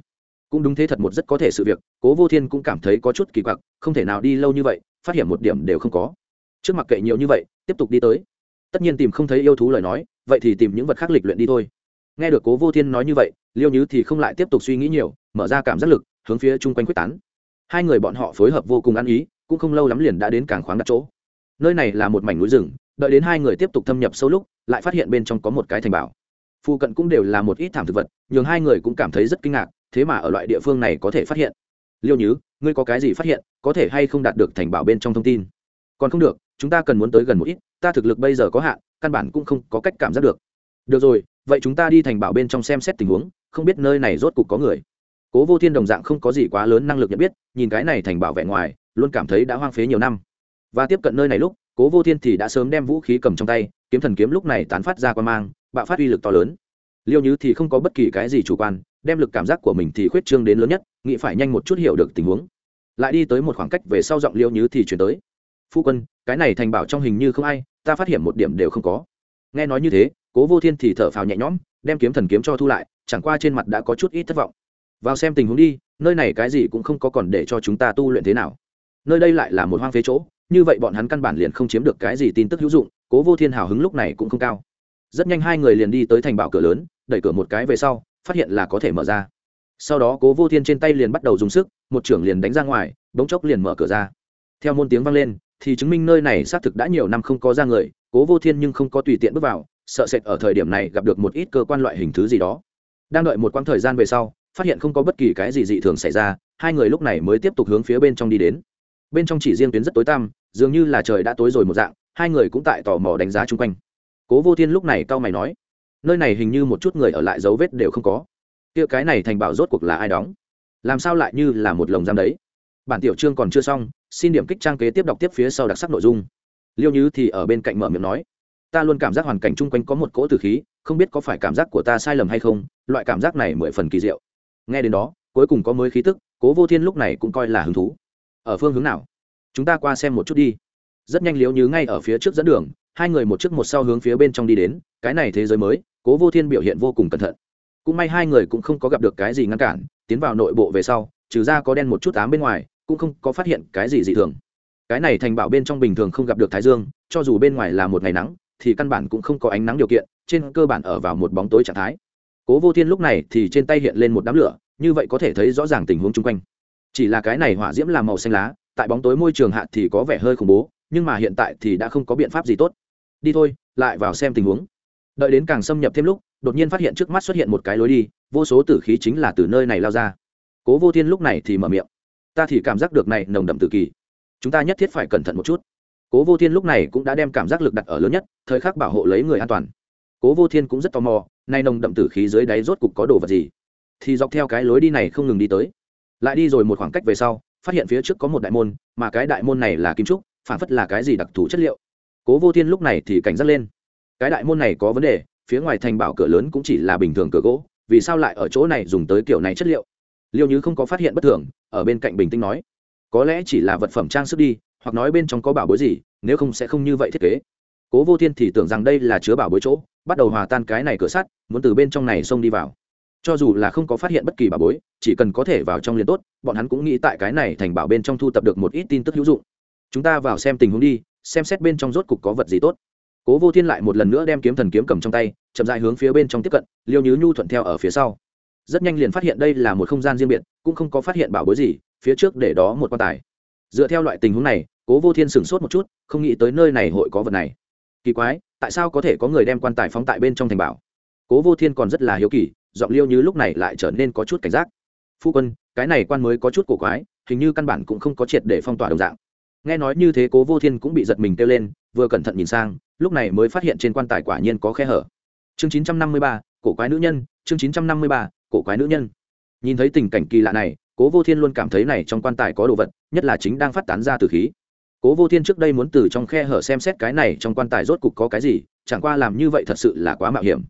Cũng đúng thế thật một rất có thể sự việc, cố vô thiên cũng cảm thấy có chút kỳ quặc, không thể nào đi lâu như vậy, phát hiện một điểm đều không có. Trước mặt kệ nhiều như vậy, tiếp tục đi tới. Tất nhiên tìm không thấy yêu thú lời nói, vậy thì tìm những vật khác lịch luyện đi thôi. Nghe được cố vô thiên nói như vậy, liêu nhứ thì không lại tiếp tục suy nghĩ nhiều, mở ra cảm giác lực, hướng phía chung quanh quyết tán hai người bọn họ phối hợp vô cùng ăn ý, cũng không lâu lắm liền đã đến cảng khoáng đặt chỗ. Nơi này là một mảnh núi rừng, đợi đến hai người tiếp tục thâm nhập sâu lúc, lại phát hiện bên trong có một cái thành bảo. Phụ cận cũng đều là một ít thảm thực vật, nhường hai người cũng cảm thấy rất kinh ngạc, thế mà ở loại địa phương này có thể phát hiện. Liêu nhứ, ngươi có cái gì phát hiện, có thể hay không đạt được thành bảo bên trong thông tin? Còn không được, chúng ta cần muốn tới gần một ít, ta thực lực bây giờ có hạn, căn bản cũng không có cách cảm giác được. Được rồi, vậy chúng ta đi thành bảo bên trong xem xét tình huống, không biết nơi này rốt cục có người cố vô thiên đồng dạng không có gì quá lớn năng lực nhận biết, nhìn cái này thành bảo vệ ngoài, luôn cảm thấy đã hoang phế nhiều năm. Và tiếp cận nơi này lúc, cố vô thiên thì đã sớm đem vũ khí cầm trong tay, kiếm thần kiếm lúc này tán phát ra quan mang, bạo phát uy lực to lớn. Liêu như thì không có bất kỳ cái gì chủ quan, đem lực cảm giác của mình thì khuyết trương đến lớn nhất, nghĩ phải nhanh một chút hiểu được tình huống. Lại đi tới một khoảng cách về sau giọng liêu như thì chuyển tới. Phu quân, cái này thành bảo trong hình như không ai, ta phát hiện một điểm đều không có. Nghe nói như thế, cố vô thiên thì thở phào nhẹ nhõm, đem kiếm thần kiếm cho thu lại, chẳng qua trên mặt đã có chút ít thất vọng vào xem tình huống đi, nơi này cái gì cũng không có còn để cho chúng ta tu luyện thế nào. Nơi đây lại là một hoang phế chỗ, như vậy bọn hắn căn bản liền không chiếm được cái gì tin tức hữu dụng, cố vô thiên hào hứng lúc này cũng không cao. Rất nhanh hai người liền đi tới thành bảo cửa lớn, đẩy cửa một cái về sau, phát hiện là có thể mở ra. Sau đó cố vô thiên trên tay liền bắt đầu dùng sức, một trưởng liền đánh ra ngoài, bỗng chốc liền mở cửa ra. Theo môn tiếng vang lên, thì chứng minh nơi này xác thực đã nhiều năm không có ra người, cố vô thiên nhưng không có tùy tiện bước vào, sợ sệt ở thời điểm này gặp được một ít cơ quan loại hình thứ gì đó. Đang đợi một quãng thời gian về sau phát hiện không có bất kỳ cái gì dị thường xảy ra, hai người lúc này mới tiếp tục hướng phía bên trong đi đến. Bên trong chỉ riêng tuyến rất tối tăm, dường như là trời đã tối rồi một dạng, hai người cũng tại tò mò đánh giá chung quanh. Cố vô thiên lúc này cau mày nói, nơi này hình như một chút người ở lại dấu vết đều không có. Kia cái này thành bảo rốt cuộc là ai đóng? Làm sao lại như là một lồng giam đấy? Bản tiểu chương còn chưa xong, xin điểm kích trang kế tiếp đọc tiếp phía sau đặc sắc nội dung. Liêu như thì ở bên cạnh mở miệng nói, ta luôn cảm giác hoàn cảnh chung quanh có một cỗ từ khí, không biết có phải cảm giác của ta sai lầm hay không, loại cảm giác này mười phần kỳ diệu nghe đến đó, cuối cùng có mới khí tức, cố vô thiên lúc này cũng coi là hứng thú. Ở phương hướng nào? Chúng ta qua xem một chút đi. Rất nhanh liếu như ngay ở phía trước dẫn đường, hai người một trước một sau hướng phía bên trong đi đến, cái này thế giới mới, cố vô thiên biểu hiện vô cùng cẩn thận. Cũng may hai người cũng không có gặp được cái gì ngăn cản, tiến vào nội bộ về sau, trừ ra có đen một chút ám bên ngoài, cũng không có phát hiện cái gì dị thường. Cái này thành bảo bên trong bình thường không gặp được thái dương, cho dù bên ngoài là một ngày nắng, thì căn bản cũng không có ánh nắng điều kiện, trên cơ bản ở vào một bóng tối trạng thái cố vô thiên lúc này thì trên tay hiện lên một đám lửa, như vậy có thể thấy rõ ràng tình huống chung quanh. Chỉ là cái này hỏa diễm làm màu xanh lá, tại bóng tối môi trường hạ thì có vẻ hơi khủng bố, nhưng mà hiện tại thì đã không có biện pháp gì tốt. Đi thôi, lại vào xem tình huống. Đợi đến càng xâm nhập thêm lúc, đột nhiên phát hiện trước mắt xuất hiện một cái lối đi, vô số tử khí chính là từ nơi này lao ra. Cố vô thiên lúc này thì mở miệng. Ta thì cảm giác được này nồng đậm tự kỳ. Chúng ta nhất thiết phải cẩn thận một chút. Cố vô thiên lúc này cũng đã đem cảm giác lực đặt ở lớn nhất, thời khắc bảo hộ lấy người an toàn cố vô thiên cũng rất tò mò, nay nồng đậm tử khí dưới đáy rốt cục có đồ vật gì? Thì dọc theo cái lối đi này không ngừng đi tới. Lại đi rồi một khoảng cách về sau, phát hiện phía trước có một đại môn, mà cái đại môn này là kim trúc, phản phất là cái gì đặc thù chất liệu. Cố vô thiên lúc này thì cảnh giác lên. Cái đại môn này có vấn đề, phía ngoài thành bảo cửa lớn cũng chỉ là bình thường cửa gỗ, vì sao lại ở chỗ này dùng tới kiểu này chất liệu? Liêu như không có phát hiện bất thường, ở bên cạnh bình tĩnh nói, có lẽ chỉ là vật phẩm trang sức đi, hoặc nói bên trong có bảo bối gì, nếu không sẽ không như vậy thiết kế. Cố vô thiên thì tưởng rằng đây là chứa bảo bối chỗ bắt đầu hòa tan cái này cửa sắt, muốn từ bên trong này xông đi vào. Cho dù là không có phát hiện bất kỳ bảo bối, chỉ cần có thể vào trong liền tốt, bọn hắn cũng nghĩ tại cái này thành bảo bên trong thu tập được một ít tin tức hữu dụng. Chúng ta vào xem tình huống đi, xem xét bên trong rốt cục có vật gì tốt. Cố vô thiên lại một lần nữa đem kiếm thần kiếm cầm trong tay, chậm rãi hướng phía bên trong tiếp cận, liêu nhứ nhu thuận theo ở phía sau. Rất nhanh liền phát hiện đây là một không gian riêng biệt, cũng không có phát hiện bảo bối gì, phía trước để đó một quan tài. Dựa theo loại tình huống này, cố vô thiên sửng sốt một chút, không nghĩ tới nơi này hội có vật này. Kỳ quái tại sao có thể có người đem quan tài phóng tại bên trong thành bảo? Cố vô thiên còn rất là hiếu kỳ, giọng liêu như lúc này lại trở nên có chút cảnh giác. Phu quân, cái này quan mới có chút cổ quái, hình như căn bản cũng không có triệt để phong tỏa đồng dạng. Nghe nói như thế cố vô thiên cũng bị giật mình kêu lên, vừa cẩn thận nhìn sang, lúc này mới phát hiện trên quan tài quả nhiên có khe hở. Chương chín trăm năm mươi ba, cổ quái nữ nhân, chương chín trăm năm mươi ba, cổ quái nữ nhân. Nhìn thấy tình cảnh kỳ lạ này, cố vô thiên luôn cảm thấy này trong quan tài có đồ vật, nhất là chính đang phát tán ra từ khí cố vô thiên trước đây muốn từ trong khe hở xem xét cái này trong quan tài rốt cục có cái gì chẳng qua làm như vậy thật sự là quá mạo hiểm.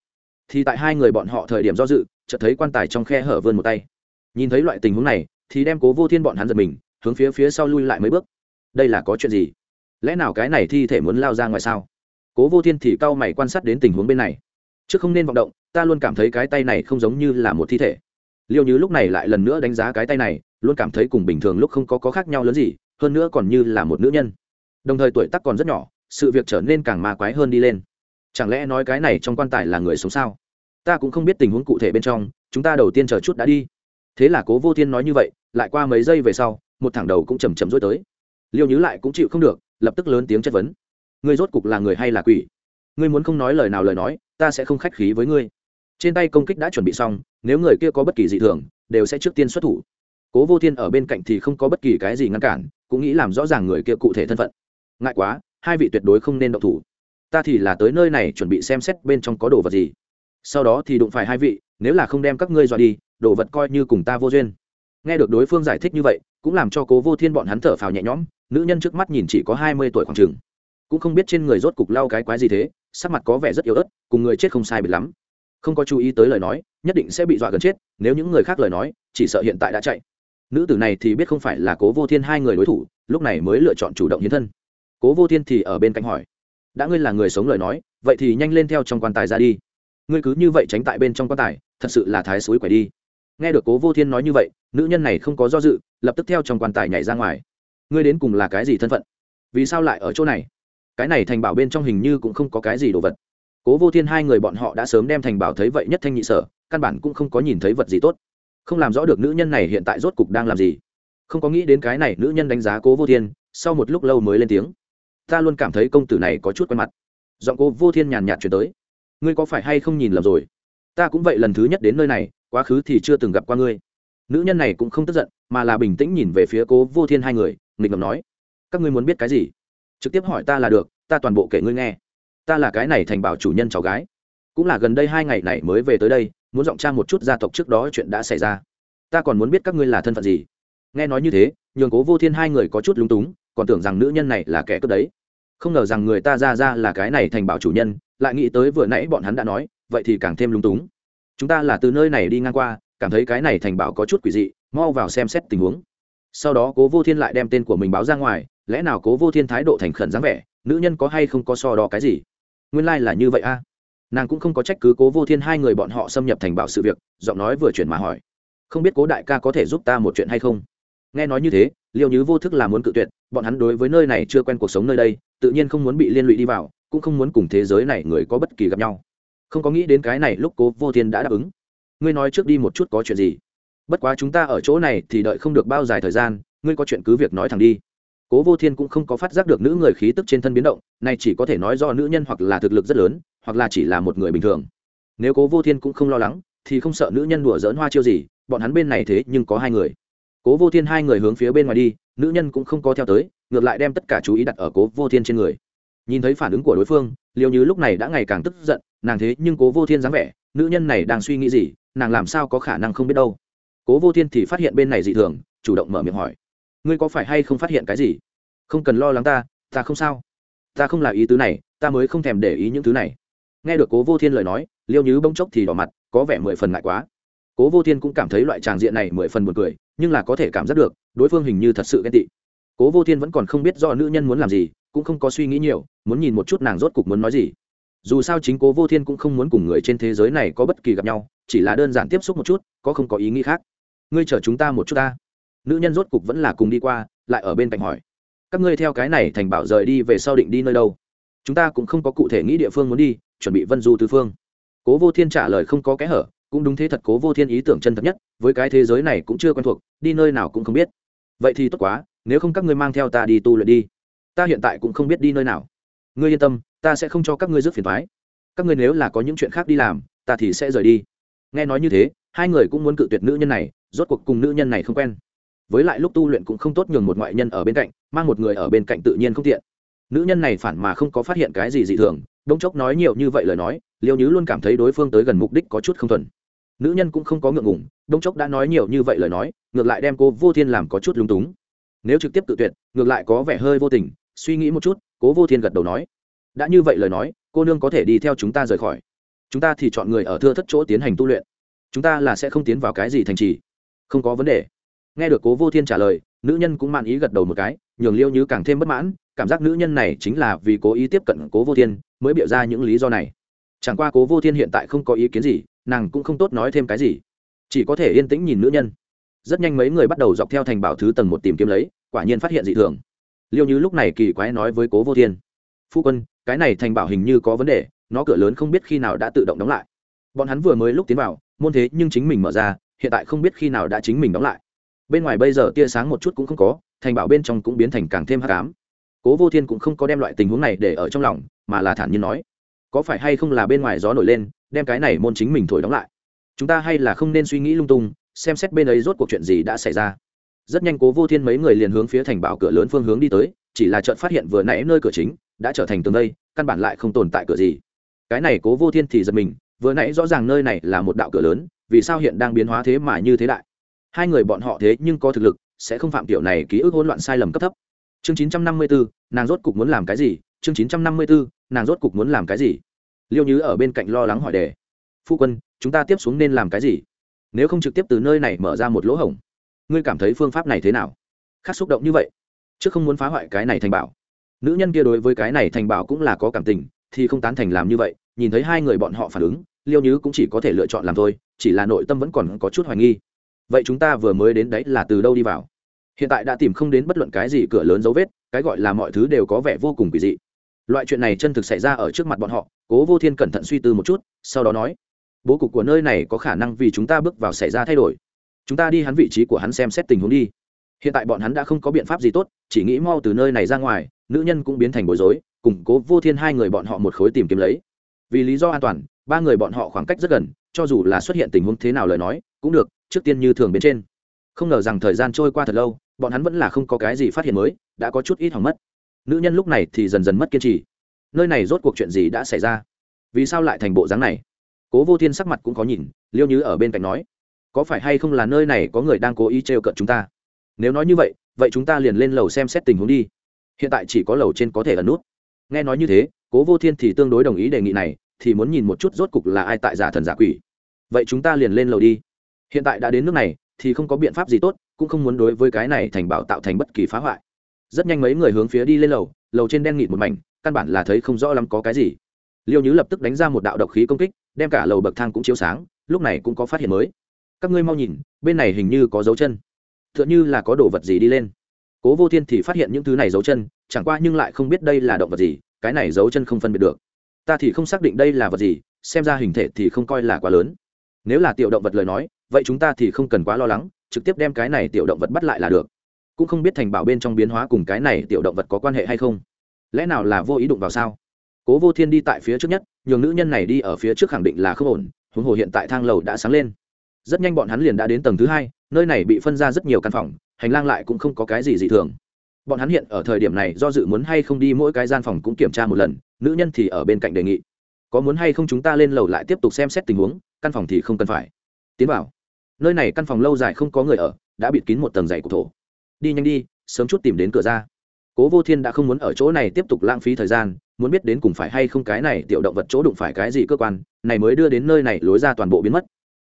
Thì tại hai người bọn họ thời điểm do dự chợt thấy quan tài trong khe hở vươn một tay. Nhìn thấy loại tình huống này thì đem cố vô thiên bọn hắn giật mình hướng phía phía sau lui lại mấy bước. Đây là có chuyện gì? Lẽ nào cái này thi thể muốn lao ra ngoài sao? Cố vô thiên thì cau mày quan sát đến tình huống bên này. Chứ không nên vọng động ta luôn cảm thấy cái tay này không giống như là một thi thể. Liêu như lúc này lại lần nữa đánh giá cái tay này luôn cảm thấy cùng bình thường lúc không có, có khác nhau lớn gì hơn nữa còn như là một nữ nhân. Đồng thời tuổi tác còn rất nhỏ, sự việc trở nên càng ma quái hơn đi lên. Chẳng lẽ nói cái này trong quan tài là người sống sao? Ta cũng không biết tình huống cụ thể bên trong, chúng ta đầu tiên chờ chút đã đi. Thế là cố vô thiên nói như vậy, lại qua mấy giây về sau, một thẳng đầu cũng chầm chầm rối tới. Liêu nhứ lại cũng chịu không được, lập tức lớn tiếng chất vấn. Ngươi rốt cục là người hay là quỷ? Ngươi muốn không nói lời nào lời nói, ta sẽ không khách khí với ngươi. Trên tay công kích đã chuẩn bị xong, nếu người kia có bất kỳ dị thường, đều sẽ trước tiên xuất thủ cố vô thiên ở bên cạnh thì không có bất kỳ cái gì ngăn cản, cũng nghĩ làm rõ ràng người kia cụ thể thân phận. Ngại quá, hai vị tuyệt đối không nên động thủ. Ta thì là tới nơi này chuẩn bị xem xét bên trong có đồ vật gì. Sau đó thì đụng phải hai vị, nếu là không đem các ngươi dọa đi, đồ vật coi như cùng ta vô duyên. Nghe được đối phương giải thích như vậy, cũng làm cho cố vô thiên bọn hắn thở phào nhẹ nhõm, nữ nhân trước mắt nhìn chỉ có hai mươi tuổi khoảng t cũng không biết trên người rốt cục lau cái quái gì thế, sắc mặt có vẻ rất yếu ớt, cùng người chết không sai biệt lắm. Không có chú ý tới lời nói, nhất định sẽ bị dọa gần chết, nếu những người khác lời nói, chỉ sợ hiện tại đã chạy nữ tử này thì biết không phải là cố vô thiên hai người đối thủ, lúc này mới lựa chọn chủ động hiến thân. Cố vô thiên thì ở bên cạnh hỏi, đã ngươi là người sống lời nói, vậy thì nhanh lên theo trong quan tài ra đi. Ngươi cứ như vậy tránh tại bên trong quan tài, thật sự là thái suối quẻ đi. Nghe được cố vô thiên nói như vậy, nữ nhân này không có do dự, lập tức theo trong quan tài nhảy ra ngoài. Ngươi đến cùng là cái gì thân phận? Vì sao lại ở chỗ này? Cái này thành bảo bên trong hình như cũng không có cái gì đồ vật. Cố vô thiên hai người bọn họ đã sớm đem thành bảo thấy vậy nhất thanh nhị sở, căn bản cũng không có nhìn thấy vật gì tốt không làm rõ được nữ nhân này hiện tại rốt cục đang làm gì. Không có nghĩ đến cái này nữ nhân đánh giá cố vô thiên, sau một lúc lâu mới lên tiếng. Ta luôn cảm thấy công tử này có chút quen mặt. Giọng cố vô thiên nhàn nhạt chuyển tới. Ngươi có phải hay không nhìn lầm rồi? Ta cũng vậy lần thứ nhất đến nơi này, quá khứ thì chưa từng gặp qua ngươi. Nữ nhân này cũng không tức giận, mà là bình tĩnh nhìn về phía cố vô thiên hai người, nghịch ngầm nói. Các ngươi muốn biết cái gì? Trực tiếp hỏi ta là được, ta toàn bộ kể ngươi nghe. Ta là cái này thành bảo chủ nhân cháu gái. Cũng là gần đây hai ngày này mới về tới đây muốn giọng tra một chút gia tộc trước đó chuyện đã xảy ra. Ta còn muốn biết các ngươi là thân phận gì. Nghe nói như thế, nhường cố vô thiên hai người có chút lúng túng, còn tưởng rằng nữ nhân này là kẻ cướp đấy. Không ngờ rằng người ta ra ra là cái này thành bảo chủ nhân, lại nghĩ tới vừa nãy bọn hắn đã nói, vậy thì càng thêm lúng túng. Chúng ta là từ nơi này đi ngang qua, cảm thấy cái này thành bảo có chút quỷ dị, mau vào xem xét tình huống. Sau đó cố vô thiên lại đem tên của mình báo ra ngoài, lẽ nào cố vô thiên thái độ thành khẩn dáng vẻ, nữ nhân có hay không có so đo cái gì? Nguyên lai、like、là như vậy a nàng cũng không có trách cứ cố vô thiên hai người bọn họ xâm nhập thành bảo sự việc, giọng nói vừa chuyển mà hỏi, không biết cố đại ca có thể giúp ta một chuyện hay không? Nghe nói như thế liệu như vô thức là muốn cự tuyệt, bọn hắn đối với nơi này chưa quen cuộc sống nơi đây, tự nhiên không muốn bị liên lụy đi vào, cũng không muốn cùng thế giới này người có bất kỳ gặp nhau. Không có nghĩ đến cái này lúc cố vô thiên đã đáp ứng. Ngươi nói trước đi một chút có chuyện gì? Bất quá chúng ta ở chỗ này thì đợi không được bao dài thời gian, ngươi có chuyện cứ việc nói thẳng đi. Cố vô thiên cũng không có phát giác được nữ người khí tức trên thân biến động, này chỉ có thể nói do nữ nhân hoặc là thực lực rất lớn hoặc là chỉ là một người bình thường. Nếu cố vô thiên cũng không lo lắng, thì không sợ nữ nhân đùa dỡn hoa chiêu gì, bọn hắn bên này thế nhưng có hai người. Cố vô thiên hai người hướng phía bên ngoài đi, nữ nhân cũng không có theo tới, ngược lại đem tất cả chú ý đặt ở cố vô thiên trên người. Nhìn thấy phản ứng của đối phương, liêu như lúc này đã ngày càng tức giận, nàng thế nhưng cố vô thiên dáng vẻ, nữ nhân này đang suy nghĩ gì, nàng làm sao có khả năng không biết đâu. Cố vô thiên thì phát hiện bên này dị thường, chủ động mở miệng hỏi. Ngươi có phải hay không phát hiện cái gì? Không cần lo lắng ta ta không sao. Ta không là ý tứ này, ta mới không thèm để ý những thứ này nghe được cố vô thiên lời nói, liêu như bông chốc thì đỏ mặt, có vẻ mười phần ngại quá. Cố vô thiên cũng cảm thấy loại tràng diện này mười phần buồn cười, nhưng là có thể cảm giác được, đối phương hình như thật sự ghen tị. Cố vô thiên vẫn còn không biết do nữ nhân muốn làm gì, cũng không có suy nghĩ nhiều, muốn nhìn một chút nàng rốt cục muốn nói gì. Dù sao chính cố vô thiên cũng không muốn cùng người trên thế giới này có bất kỳ gặp nhau, chỉ là đơn giản tiếp xúc một chút, có không có ý nghĩ khác. Ngươi chở chúng ta một chút ta. Nữ nhân rốt cục vẫn là cùng đi qua, lại ở bên cạnh hỏi. Các ngươi theo cái này thành bảo rời đi về sau định đi nơi đâu? Chúng ta cũng không có cụ thể nghĩ địa phương muốn đi, chuẩn bị vân du tứ phương. Cố vô thiên trả lời không có kẽ hở, cũng đúng thế thật cố vô thiên ý tưởng chân thật nhất, với cái thế giới này cũng chưa quen thuộc, đi nơi nào cũng không biết. Vậy thì tốt quá, nếu không các ngươi mang theo ta đi tu luyện đi. Ta hiện tại cũng không biết đi nơi nào. Ngươi yên tâm, ta sẽ không cho các ngươi rước phiền thoái các ngươi nếu là có những chuyện khác đi làm, ta thì sẽ rời đi. Nghe nói như thế, hai người cũng muốn cự tuyệt nữ nhân này, rốt cuộc cùng nữ nhân này không quen. Với lại lúc tu luyện cũng không tốt nhường một ngoại nhân ở bên cạnh, mang một người ở bên cạnh tự nhiên không tiện nữ nhân này phản mà không có phát hiện cái gì dị thường đông chốc nói nhiều như vậy lời nói, liêu nhứ luôn cảm thấy đối phương tới gần mục đích có chút không thuần. Nữ nhân cũng không có ngượng ngủng đông chốc đã nói nhiều như vậy lời nói, ngược lại đem cô vô thiên làm có chút lung túng. Nếu trực tiếp tự tuyệt, ngược lại có vẻ hơi vô tình, suy nghĩ một chút cố vô thiên gật đầu nói. Đã như vậy lời nói, cô nương có thể đi theo chúng ta rời khỏi. Chúng ta thì chọn người ở thưa thất chỗ tiến hành tu luyện. Chúng ta là sẽ không tiến vào cái gì thành trì. Không có vấn đề. Nghe được cố vô thiên trả lời, nữ nhân cũng mạn ý gật đầu một cái, nhường liêu như càng thêm bất mãn cảm giác nữ nhân này chính là vì cố ý tiếp cận cố vô thiên mới bịa ra những lý do này. Chẳng qua cố vô thiên hiện tại không có ý kiến gì, nàng cũng không tốt nói thêm cái gì. Chỉ có thể yên tĩnh nhìn nữ nhân. Rất nhanh mấy người bắt đầu dọc theo thành bảo thứ tầng một tìm kiếm lấy, quả nhiên phát hiện dị thường. Liêu như lúc này kỳ quái nói với cố vô thiên. Phu quân, cái này thành bảo hình như có vấn đề, nó cửa lớn không biết khi nào đã tự động đóng lại. Bọn hắn vừa mới lúc tiến vào, môn thế nhưng chính mình mở ra, hiện tại không biết khi nào đã chính mình đóng lại. Bên ngoài bây giờ tia sáng một chút cũng không có, thành bảo bên trong cũng biến thành càng thêm hắc ám cố vô thiên cũng không có đem loại tình huống này để ở trong lòng, mà là thản nhiên nói, có phải hay không là bên ngoài gió nổi lên, đem cái này môn chính mình thổi đóng lại? Chúng ta hay là không nên suy nghĩ lung tung, xem xét bên ấy rốt cuộc chuyện gì đã xảy ra. Rất nhanh cố vô thiên mấy người liền hướng phía thành bảo cửa lớn phương hướng đi tới, chỉ là chợt phát hiện vừa nãy nơi cửa chính đã trở thành tường đây, căn bản lại không tồn tại cửa gì. Cái này cố vô thiên thì giật mình, vừa nãy rõ ràng nơi này là một đạo cửa lớn, vì sao hiện đang biến hóa thế mà như thế đại? Hai người bọn họ thế nhưng có thực lực, sẽ không phạm tiểu này ký ức hỗn loạn sai lầm cấp thấp chương chín trăm năm mươi bốn nàng rốt cục muốn làm cái gì? Chương chín trăm năm mươi bốn nàng rốt cục muốn làm cái gì? Liêu như ở bên cạnh lo lắng hỏi đề. Phu quân, chúng ta tiếp xuống nên làm cái gì? Nếu không trực tiếp từ nơi này mở ra một lỗ hổng, ngươi cảm thấy phương pháp này thế nào? Khác xúc động như vậy, chứ không muốn phá hoại cái này thành bảo. Nữ nhân kia đối với cái này thành bảo cũng là có cảm tình, thì không tán thành làm như vậy, nhìn thấy hai người bọn họ phản ứng, liêu nhứ cũng chỉ có thể lựa chọn làm thôi, chỉ là nội tâm vẫn còn có chút hoài nghi. Vậy chúng ta vừa mới đến đấy là từ đâu đi vào? Hiện tại đã tìm không đến bất luận cái gì cửa lớn dấu vết, cái gọi là mọi thứ đều có vẻ vô cùng kỳ dị. Loại chuyện này chân thực xảy ra ở trước mặt bọn họ, cố vô thiên cẩn thận suy tư một chút, sau đó nói, bố cục của nơi này có khả năng vì chúng ta bước vào xảy ra thay đổi. Chúng ta đi hắn vị trí của hắn xem xét tình huống đi. Hiện tại bọn hắn đã không có biện pháp gì tốt, chỉ nghĩ mau từ nơi này ra ngoài, nữ nhân cũng biến thành bối rối củng cố vô thiên hai người bọn họ một khối tìm kiếm lấy. Vì lý do an toàn, ba người bọn họ khoảng cách rất gần, cho dù là xuất hiện tình huống thế nào lời nói, cũng được, trước tiên như thường bên trên không ngờ rằng thời gian trôi qua thật lâu, bọn hắn vẫn là không có cái gì phát hiện mới, đã có chút ít hỏng mất. Nữ nhân lúc này thì dần dần mất kiên trì. Nơi này rốt cuộc chuyện gì đã xảy ra? Vì sao lại thành bộ dáng này? Cố vô thiên sắc mặt cũng có nhìn, liêu như ở bên cạnh nói, có phải hay không là nơi này có người đang cố ý trêu cận chúng ta? Nếu nói như vậy vậy chúng ta liền lên lầu xem xét tình huống đi. Hiện tại chỉ có lầu trên có thể ẩn nút. Nghe nói như thế, cố vô thiên thì tương đối đồng ý đề nghị này, thì muốn nhìn một chút rốt cục là ai tại giả thần giả quỷ. Vậy chúng ta liền lên lầu đi. Hiện tại đã đến nước này thì không có biện pháp gì tốt, cũng không muốn đối với cái này thành bảo tạo thành bất kỳ phá hoại. Rất nhanh mấy người hướng phía đi lên lầu lầu trên đen nghịt một mảnh, căn bản là thấy không rõ lắm có cái gì. Liêu nhứ lập tức đánh ra một đạo độc khí công kích, đem cả lầu bậc thang cũng chiếu sáng, lúc này cũng có phát hiện mới. Các ngươi mau nhìn, bên này hình như có dấu chân. T h ư ợ n như là có đồ vật gì đi lên. Cố vô thiên thì phát hiện những thứ này dấu chân, chẳng qua nhưng lại không biết đây là động vật gì, cái này dấu chân không phân biệt được. Ta thì không xác định đây là vật gì, xem ra hình thể thì không coi là quá lớn. Nếu là tiểu động vật lời nói vậy chúng ta thì không cần quá lo lắng, trực tiếp đem cái này tiểu động vật bắt lại là được. Cũng không biết thành bảo bên trong biến hóa cùng cái này tiểu động vật có quan hệ hay không. Lẽ nào là vô ý đụng vào sao? Cố vô thiên đi tại phía trước nhất, nhường nữ nhân này đi ở phía trước khẳng định là không ổn, huống hồ hiện tại thang lầu đã sáng lên. Rất nhanh bọn hắn liền đã đến tầng thứ hai, nơi này bị phân ra rất nhiều căn phòng, hành lang lại cũng không có cái gì dị thường. Bọn hắn hiện ở thời điểm này do dự muốn hay không đi mỗi cái gian phòng cũng kiểm tra một lần, nữ nhân thì ở bên cạnh đề nghị. Có muốn hay không chúng ta lên lầu lại tiếp tục xem xét tình huống, căn phòng thì không cần phải. Tiến vào nơi này căn phòng lâu dài không có người ở, đã bịt kín một tầng dày của thổ. Đi nhanh đi, sớm chút tìm đến cửa ra. Cố vô thiên đã không muốn ở chỗ này tiếp tục lãng phí thời gian, muốn biết đến cùng phải hay không cái này tiểu động vật chỗ đụng phải cái gì cơ quan, này mới đưa đến nơi này lối ra toàn bộ biến mất.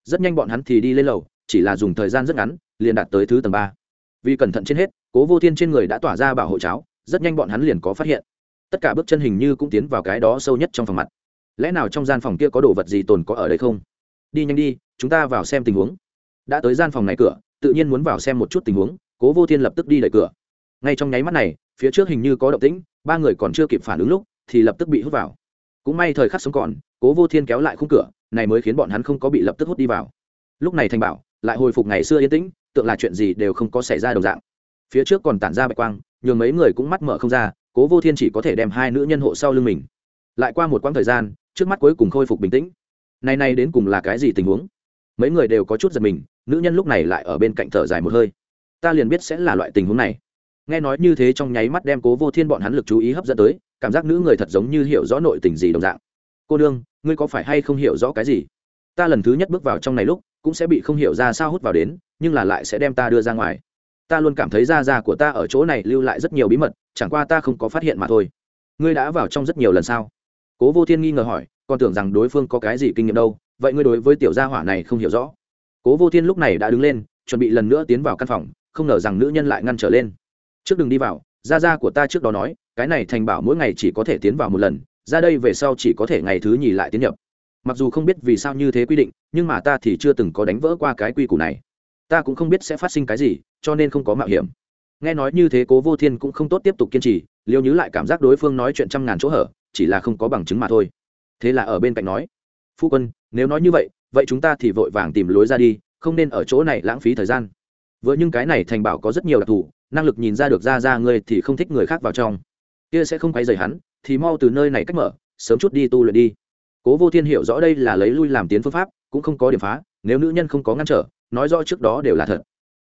Rất nhanh bọn hắn thì đi lên lầu, chỉ là dùng thời gian rất ngắn, liền đạt tới thứ tầng ba. Vì cẩn thận trên hết, cố vô thiên trên người đã tỏa ra bảo hộ cháo, rất nhanh bọn hắn liền có phát hiện. Tất cả bước chân hình như cũng tiến vào cái đó sâu nhất trong phòng mặt. Lẽ nào trong gian phòng kia có đồ vật gì tồn có ở đây không? Đi nhanh đi, chúng ta vào xem tình huống đã tới gian phòng này cửa, tự nhiên muốn vào xem một chút tình huống, cố vô thiên lập tức đi đẩy cửa. Ngay trong nháy mắt này, phía trước hình như có động tĩnh, ba người còn chưa kịp phản ứng lúc, thì lập tức bị hút vào. Cũng may thời khắc sống còn, cố vô thiên kéo lại khung cửa, này mới khiến bọn hắn không có bị lập tức hút đi vào. Lúc này thành bảo lại hồi phục ngày xưa yên tĩnh tượng là chuyện gì đều không có xảy ra đồng dạng. Phía trước còn tản ra bạch quang, nhường mấy người cũng mắt mở không ra, cố vô thiên chỉ có thể đem hai nữ nhân hộ sau lưng mình. Lại qua một quãng thời gian, trước mắt cuối cùng khôi phục bình tĩnh. Này này đến cùng là cái gì tình huống? Mấy người đều có chút giật mình, nữ nhân lúc này lại ở bên cạnh thở dài một hơi. Ta liền biết sẽ là loại tình huống này. Nghe nói như thế trong nháy mắt đem cố vô thiên bọn hắn lực chú ý hấp dẫn tới, cảm giác nữ người thật giống như hiểu rõ nội tình gì đồng dạng. Cô đương ngươi có phải hay không hiểu rõ cái gì? Ta lần thứ nhất bước vào trong này lúc, cũng sẽ bị không hiểu ra sao hút vào đến, nhưng là lại sẽ đem ta đưa ra ngoài. Ta luôn cảm thấy da da của ta ở chỗ này lưu lại rất nhiều bí mật, chẳng qua ta không có phát hiện mà thôi. Ngươi đã vào trong rất nhiều lần sao? Cố vô thiên nghi ngờ hỏi, còn tưởng rằng đối phương có cái gì kinh nghiệm đâu vậy ngươi đối với tiểu gia hỏa này không hiểu rõ. Cố vô thiên lúc này đã đứng lên, chuẩn bị lần nữa tiến vào căn phòng, không ngờ rằng nữ nhân lại ngăn trở lên. Trước đừng đi vào, gia gia của ta trước đó nói, cái này thành bảo mỗi ngày chỉ có thể tiến vào một lần, ra đây về sau chỉ có thể ngày thứ nhì lại tiến nhập. Mặc dù không biết vì sao như thế quy định, nhưng mà ta thì chưa từng có đánh vỡ qua cái quy củ này. Ta cũng không biết sẽ phát sinh cái gì, cho nên không có mạo hiểm. Nghe nói như thế cố vô thiên cũng không tốt tiếp tục kiên trì, liêu nhứ lại cảm giác đối phương nói chuyện trăm ngàn chỗ hở, chỉ là không có bằng chứng mà thôi. Thế là ở bên cạnh nói phu quân, nếu nói như vậy vậy chúng ta thì vội vàng tìm lối ra đi, không nên ở chỗ này lãng phí thời gian. Vừa nhưng cái này thành bảo có rất nhiều đặc thù, năng lực nhìn ra được ra ra ngươi thì không thích người khác vào trong. Kia sẽ không quay rời hắn, thì mau từ nơi này cách mở, sớm chút đi tu luyện đi. Cố vô thiên hiểu rõ đây là lấy lui làm tiến phương pháp, cũng không có điểm phá, nếu nữ nhân không có ngăn trở, nói rõ trước đó đều là thật.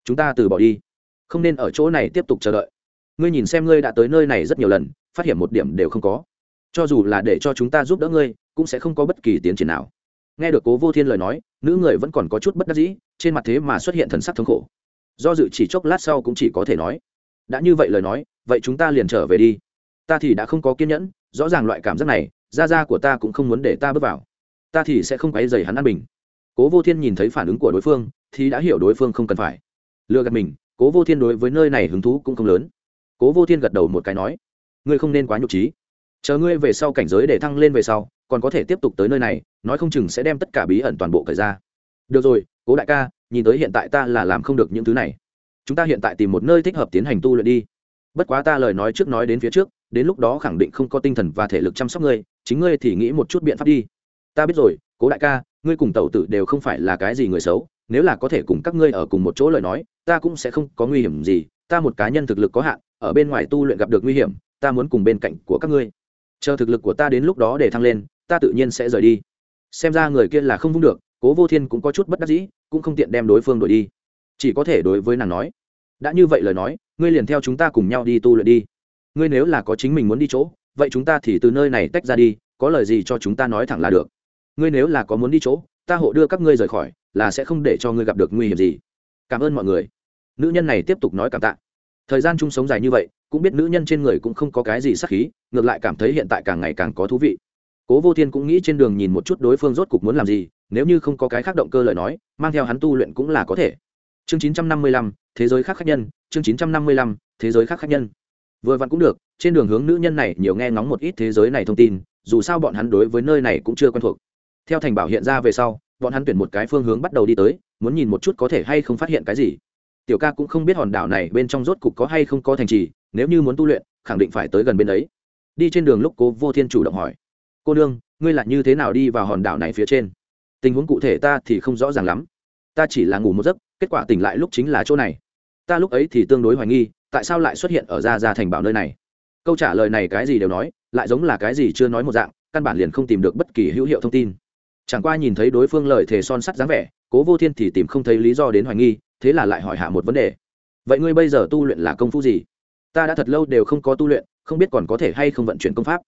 Chúng ta từ bỏ đi, không nên ở chỗ này tiếp tục chờ đợi. Ngươi nhìn xem ngươi đã tới nơi này rất nhiều lần, phát hiện một điểm đều không có. Cho dù là để cho chúng ta giúp đỡ ngươi cũng sẽ không có bất kỳ tiến triển nào. Nghe được cố vô thiên lời nói, nữ người vẫn còn có chút bất đắc dĩ, trên mặt thế mà xuất hiện thần sắc thống khổ. Do dự chỉ chốc lát sau cũng chỉ có thể nói, đã như vậy lời nói, vậy chúng ta liền trở về đi. Ta thì đã không có kiên nhẫn, rõ ràng loại cảm giác này da da của ta cũng không muốn để ta bước vào. Ta thì sẽ không quấy dày hắn ăn bình. Cố vô thiên nhìn thấy phản ứng của đối phương, thì đã hiểu đối phương không cần phải. Lừa gạt mình, cố vô thiên đối với nơi này hứng thú cũng không lớn. Cố vô thiên gật đầu một cái nói, ngươi không nên quá nhục trí chờ ngươi về sau cảnh giới để thăng lên về sau còn có thể tiếp tục tới nơi này, nói không chừng sẽ đem tất cả bí ẩn toàn bộ cởi ra. Được rồi, cố đại ca, nhìn tới hiện tại ta là làm không được những thứ này. Chúng ta hiện tại tìm một nơi thích hợp tiến hành tu luyện đi. Bất quá ta lời nói trước nói đến phía trước, đến lúc đó khẳng định không có tinh thần và thể lực chăm sóc ngươi, chính ngươi thì nghĩ một chút biện pháp đi. Ta biết rồi, cố đại ca, ngươi cùng tẩu tử đều không phải là cái gì người xấu, nếu là có thể cùng các ngươi ở cùng một chỗ lời nói, ta cũng sẽ không có nguy hiểm gì, ta một cá nhân thực lực có hạn, ở bên ngoài tu luyện gặp được nguy hiểm, ta muốn cùng bên cạnh của các ngươi. Chờ thực lực của ta đến lúc đó để thăng lên ta tự nhiên sẽ rời đi. Xem ra người kia là không vung được, cố vô thiên cũng có chút bất đắc dĩ, cũng không tiện đem đối phương đổi đi. Chỉ có thể đối với nàng nói, đã như vậy lời nói, ngươi liền theo chúng ta cùng nhau đi tu luyện đi. Ngươi nếu là có chính mình muốn đi chỗ, vậy chúng ta thì từ nơi này tách ra đi, có lời gì cho chúng ta nói thẳng là được. Ngươi nếu là có muốn đi chỗ, ta hộ đưa các ngươi rời khỏi, là sẽ không để cho ngươi gặp được nguy hiểm gì. Cảm ơn mọi người. Nữ nhân này tiếp tục nói cảm tạ. Thời gian chung sống dài như vậy, cũng biết nữ nhân trên người cũng không có cái gì sắc khí, ngược lại cảm thấy hiện tại càng ngày càng có thú vị cố vô thiên cũng nghĩ trên đường nhìn một chút đối phương rốt cục muốn làm gì, nếu như không có cái khác động cơ lời nói, mang theo hắn tu luyện cũng là có thể. Chương chín trăm năm mươi lăm, thế giới khác khác nhân, chương chín trăm năm mươi lăm, thế giới khác khác nhân. Vừa vặn cũng được, trên đường hướng nữ nhân này nhiều nghe ngóng một ít thế giới này thông tin, dù sao bọn hắn đối với nơi này cũng chưa quen thuộc. Theo thành bảo hiện ra về sau, bọn hắn tuyển một cái phương hướng bắt đầu đi tới, muốn nhìn một chút có thể hay không phát hiện cái gì. Tiểu ca cũng không biết hòn đảo này bên trong rốt cục có hay không có thành trì, nếu như muốn tu luyện, khẳng định phải tới gần bên đấy đi trên đường lúc cố vô thiên chủ động hỏi cô nương, ngươi là như thế nào đi vào hòn đảo này phía trên? Tình huống cụ thể ta thì không rõ ràng lắm. Ta chỉ là ngủ một giấc, kết quả tỉnh lại lúc chính là chỗ này. Ta lúc ấy thì tương đối hoài nghi, tại sao lại xuất hiện ở ra ra thành bảo nơi này? Câu trả lời này cái gì đều nói, lại giống là cái gì chưa nói một dạng, căn bản liền không tìm được bất kỳ hữu hiệu thông tin. Chẳng qua nhìn thấy đối phương lời thề son sắt dáng vẻ, cố vô thiên thì tìm không thấy lý do đến hoài nghi, thế là lại hỏi hạ một vấn đề. Vậy ngươi bây giờ tu luyện là công phu gì? Ta đã thật lâu đều không có tu luyện, không biết còn có thể hay không vận chuyển công pháp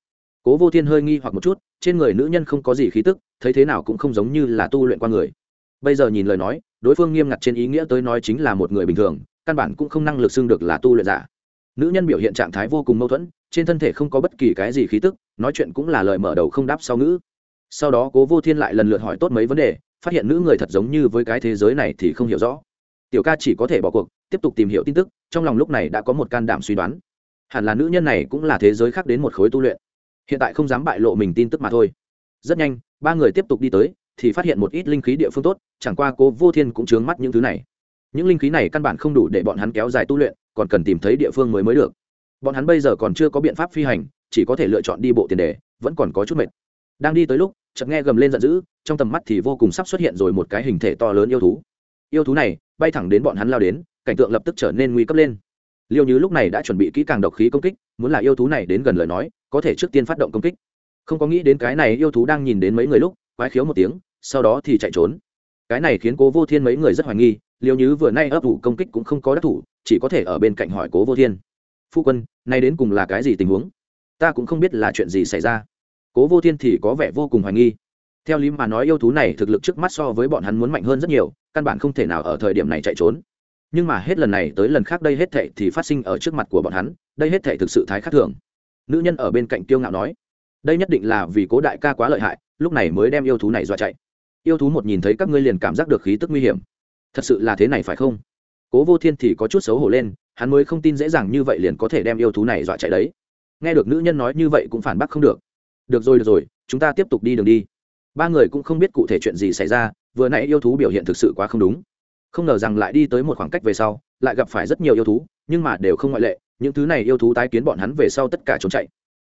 cố vô thiên hơi nghi hoặc một chút, trên người nữ nhân không có gì khí tức, thấy thế nào cũng không giống như là tu luyện qua người. Bây giờ nhìn lời nói, đối phương nghiêm ngặt trên ý nghĩa tới nói chính là một người bình thường, căn bản cũng không năng lực xưng được là tu luyện giả. Nữ nhân biểu hiện trạng thái vô cùng mâu thuẫn, trên thân thể không có bất kỳ cái gì khí tức, nói chuyện cũng là lời mở đầu không đáp sau ngữ. Sau đó cố vô thiên lại lần lượt hỏi tốt mấy vấn đề, phát hiện nữ người thật giống như với cái thế giới này thì không hiểu rõ. Tiểu ca chỉ có thể bỏ cuộc, tiếp tục tìm hiểu tin tức, trong lòng lúc này đã có một can đảm suy đoán. Hẳn là nữ nhân này cũng là thế giới khác đến một khối tu luyện hiện tại không dám bại lộ mình tin tức mà thôi. Rất nhanh, ba người tiếp tục đi tới, thì phát hiện một ít linh khí địa phương tốt, chẳng qua cố vô thiên cũng chướng mắt những thứ này. Những linh khí này căn bản không đủ để bọn hắn kéo dài tu luyện, còn cần tìm thấy địa phương mới mới được. Bọn hắn bây giờ còn chưa có biện pháp phi hành, chỉ có thể lựa chọn đi bộ tiền đề, vẫn còn có chút mệt. Đang đi tới lúc, chợt nghe gầm lên giận dữ, trong tầm mắt thì vô cùng sắp xuất hiện rồi một cái hình thể to lớn yêu thú. Yêu thú này, bay thẳng đến bọn hắn lao đến, cảnh tượng lập tức trở nên nguy cấp lên liêu như lúc này đã chuẩn bị kỹ càng độc khí công kích, muốn là yêu thú này đến gần lời nói, có thể trước tiên phát động công kích. Không có nghĩ đến cái này yêu thú đang nhìn đến mấy người lúc, quái khiếu một tiếng, sau đó thì chạy trốn. Cái này khiến cố vô thiên mấy người rất hoài nghi, liêu như vừa nay ấp ủ công kích cũng không có đắc thủ, chỉ có thể ở bên cạnh hỏi cố vô thiên. Phu quân, nay đến cùng là cái gì tình huống? Ta cũng không biết là chuyện gì xảy ra. Cố vô thiên thì có vẻ vô cùng hoài nghi. Theo lý mà nói yêu thú này thực lực trước mắt so với bọn hắn muốn mạnh hơn rất nhiều, căn bản không thể nào ở thời điểm này chạy trốn nhưng mà hết lần này tới lần khác đây hết thệ thì phát sinh ở trước mặt của bọn hắn, đây hết thệ thực sự thái khác thường. Nữ nhân ở bên cạnh tiêu ngạo nói, đây nhất định là vì cố đại ca quá lợi hại, lúc này mới đem yêu thú này dọa chạy. Yêu thú một nhìn thấy các ngươi liền cảm giác được khí tức nguy hiểm. Thật sự là thế này phải không? Cố vô thiên thì có chút xấu hổ lên, hắn mới không tin dễ dàng như vậy liền có thể đem yêu thú này dọa chạy đấy. Nghe được nữ nhân nói như vậy cũng phản bác không được. Được rồi được rồi, chúng ta tiếp tục đi đường đi. Ba người cũng không biết cụ thể chuyện gì xảy ra, vừa nãy yêu thú biểu hiện thực sự quá không đúng không ngờ rằng lại đi tới một khoảng cách về sau, lại gặp phải rất nhiều yêu thú, nhưng mà đều không ngoại lệ, những thứ này yêu thú tái kiến bọn hắn về sau tất cả trốn chạy.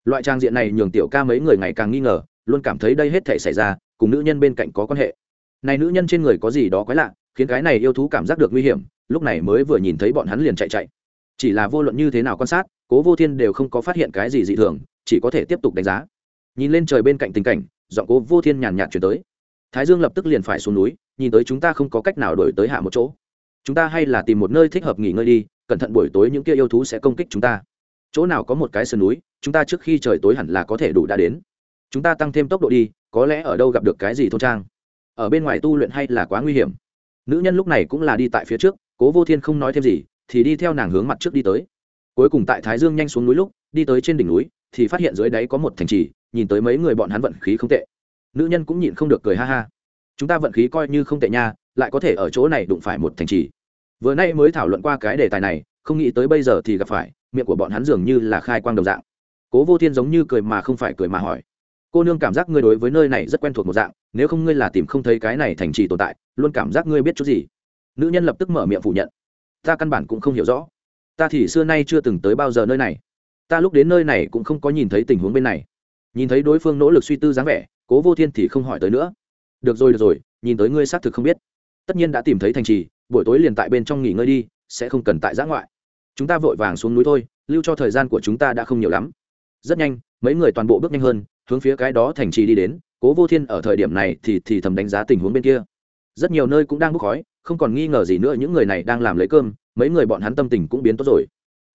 Loại trang diện này nhường tiểu ca mấy người ngày càng nghi ngờ, luôn cảm thấy đây hết thể xảy ra, cùng nữ nhân bên cạnh có quan hệ. Này nữ nhân trên người có gì đó quái lạ, khiến cái này yêu thú cảm giác được nguy hiểm, lúc này mới vừa nhìn thấy bọn hắn liền chạy chạy. Chỉ là vô luận như thế nào quan sát, cố vô thiên đều không có phát hiện cái gì dị thường, chỉ có thể tiếp tục đánh giá. Nhìn lên trời bên cạnh tình cảnh, giọng cố vô thiên nhàn nhạt chuyển tới thái dương lập tức liền phải xuống núi, nhìn tới chúng ta không có cách nào đổi tới hạ một chỗ. Chúng ta hay là tìm một nơi thích hợp nghỉ ngơi đi, cẩn thận buổi tối những kia yêu thú sẽ công kích chúng ta. Chỗ nào có một cái sườn núi, chúng ta trước khi trời tối hẳn là có thể đủ đã đến. Chúng ta tăng thêm tốc độ đi, có lẽ ở đâu gặp được cái gì thôn trang. Ở bên ngoài tu luyện hay là quá nguy hiểm. Nữ nhân lúc này cũng là đi tại phía trước, cố vô thiên không nói thêm gì, thì đi theo nàng hướng mặt trước đi tới. Cuối cùng tại thái dương nhanh xuống núi lúc, đi tới trên đỉnh núi, thì phát hiện dưới đáy có một thành trì, nhìn tới mấy người bọn hắn vận khí không tệ nữ nhân cũng nhịn không được cười ha ha. Chúng ta vận khí coi như không tệ nha, lại có thể ở chỗ này đụng phải một thành trì. Vừa nay mới thảo luận qua cái đề tài này, không nghĩ tới bây giờ thì gặp phải, miệng của bọn hắn dường như là khai quang đồng dạng. Cố vô thiên giống như cười mà không phải cười mà hỏi. Cô nương cảm giác ngươi đối với nơi này rất quen thuộc một dạng, nếu không ngươi là tìm không thấy cái này thành trì tồn tại, luôn cảm giác ngươi biết chút gì. Nữ nhân lập tức mở miệng phủ nhận. Ta căn bản cũng không hiểu rõ. Ta thì xưa nay chưa từng tới bao giờ nơi này. Ta lúc đến nơi này cũng không có nhìn thấy tình huống bên này nhìn thấy đối phương nỗ lực suy tư dáng vẻ, cố vô thiên thì không hỏi tới nữa. Được rồi được rồi, nhìn tới ngươi xác thực không biết. Tất nhiên đã tìm thấy thành trì, buổi tối liền tại bên trong nghỉ ngơi đi, sẽ không cần tại giã ngoại. Chúng ta vội vàng xuống núi thôi, lưu cho thời gian của chúng ta đã không nhiều lắm. Rất nhanh, mấy người toàn bộ bước nhanh hơn, hướng phía cái đó thành trì đi đến. Cố vô thiên ở thời điểm này thì thì thầm đánh giá tình huống bên kia. Rất nhiều nơi cũng đang bốc khói, không còn nghi ngờ gì nữa những người này đang làm lấy cơm, mấy người bọn hắn tâm tình cũng biến tốt rồi.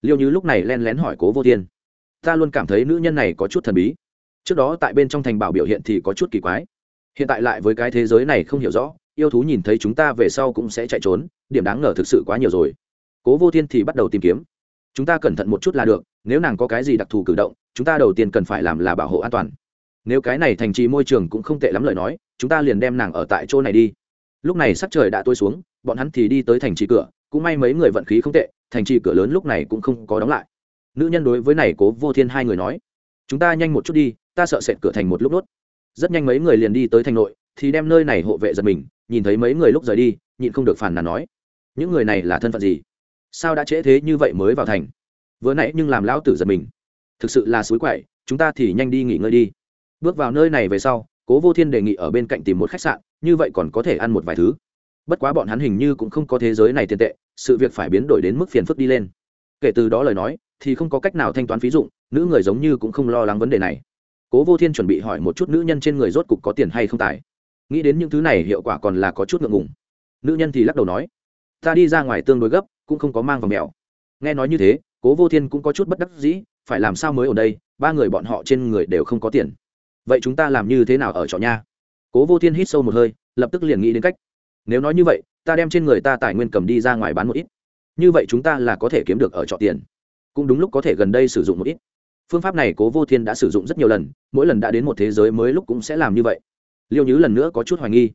Liêu như lúc này len lén hỏi cố vô thiên. Ta luôn cảm thấy nữ nhân này có chút thần bí trước đó tại bên trong thành bảo biểu hiện thì có chút kỳ quái. Hiện tại lại với cái thế giới này không hiểu rõ, yêu thú nhìn thấy chúng ta về sau cũng sẽ chạy trốn, điểm đáng ngờ thực sự quá nhiều rồi. Cố vô thiên thì bắt đầu tìm kiếm. Chúng ta cẩn thận một chút là được, nếu nàng có cái gì đặc thù cử động, chúng ta đầu tiên cần phải làm là bảo hộ an toàn. Nếu cái này thành trì môi trường cũng không tệ lắm lời nói, chúng ta liền đem nàng ở tại chỗ này đi. Lúc này sắc trời đã tối xuống, bọn hắn thì đi tới thành trì cửa, cũng may mấy người vận khí không tệ, thành trì cửa lớn lúc này cũng không có đóng lại. Nữ nhân đối với này cố vô thiên hai người nói, chúng ta nhanh một chút đi ta sợ sệt cửa thành một lúc nốt. Rất nhanh mấy người liền đi tới thành nội, thì đem nơi này hộ vệ giật mình, nhìn thấy mấy người lúc rời đi, nhịn không được phản nàn nói, những người này là thân phận gì? Sao đã trễ thế như vậy mới vào thành? Vừa nãy nhưng làm lão tử giật mình. Thực sự là suối quậy, chúng ta thì nhanh đi nghỉ ngơi đi. Bước vào nơi này về sau, cố vô thiên đề nghị ở bên cạnh tìm một khách sạn, như vậy còn có thể ăn một vài thứ. Bất quá bọn hắn hình như cũng không có thế giới này tiền tệ, sự việc phải biến đổi đến mức phiền phức đi lên. Kể từ đó lời nói, thì không có cách nào thanh toán phí dụng, nữ người giống như cũng không lo lắng vấn đề này cố vô thiên chuẩn bị hỏi một chút nữ nhân trên người rốt cục có tiền hay không tài. Nghĩ đến những thứ này hiệu quả còn là có chút ngượng ngùng. Nữ nhân thì lắc đầu nói, ta đi ra ngoài tương đối gấp, cũng không có mang vào mèo nghe nói như thế, cố vô thiên cũng có chút bất đắc dĩ, phải làm sao mới ở đây, ba người bọn họ trên người đều không có tiền. Vậy chúng ta làm như thế nào ở trọ nha? Cố vô thiên hít sâu một hơi, lập tức liền nghĩ đến cách. Nếu nói như vậy, ta đem trên người ta tài nguyên cầm đi ra ngoài bán một ít. Như vậy chúng ta là có thể kiếm được ở trọ tiền. Cũng đúng lúc có thể gần đây sử dụng một ít phương pháp này cố vô thiên đã sử dụng rất nhiều lần mỗi lần đã đến một thế giới mới lúc cũng sẽ làm như vậy. Liêu nhứ lần nữa có chút hoài nghi.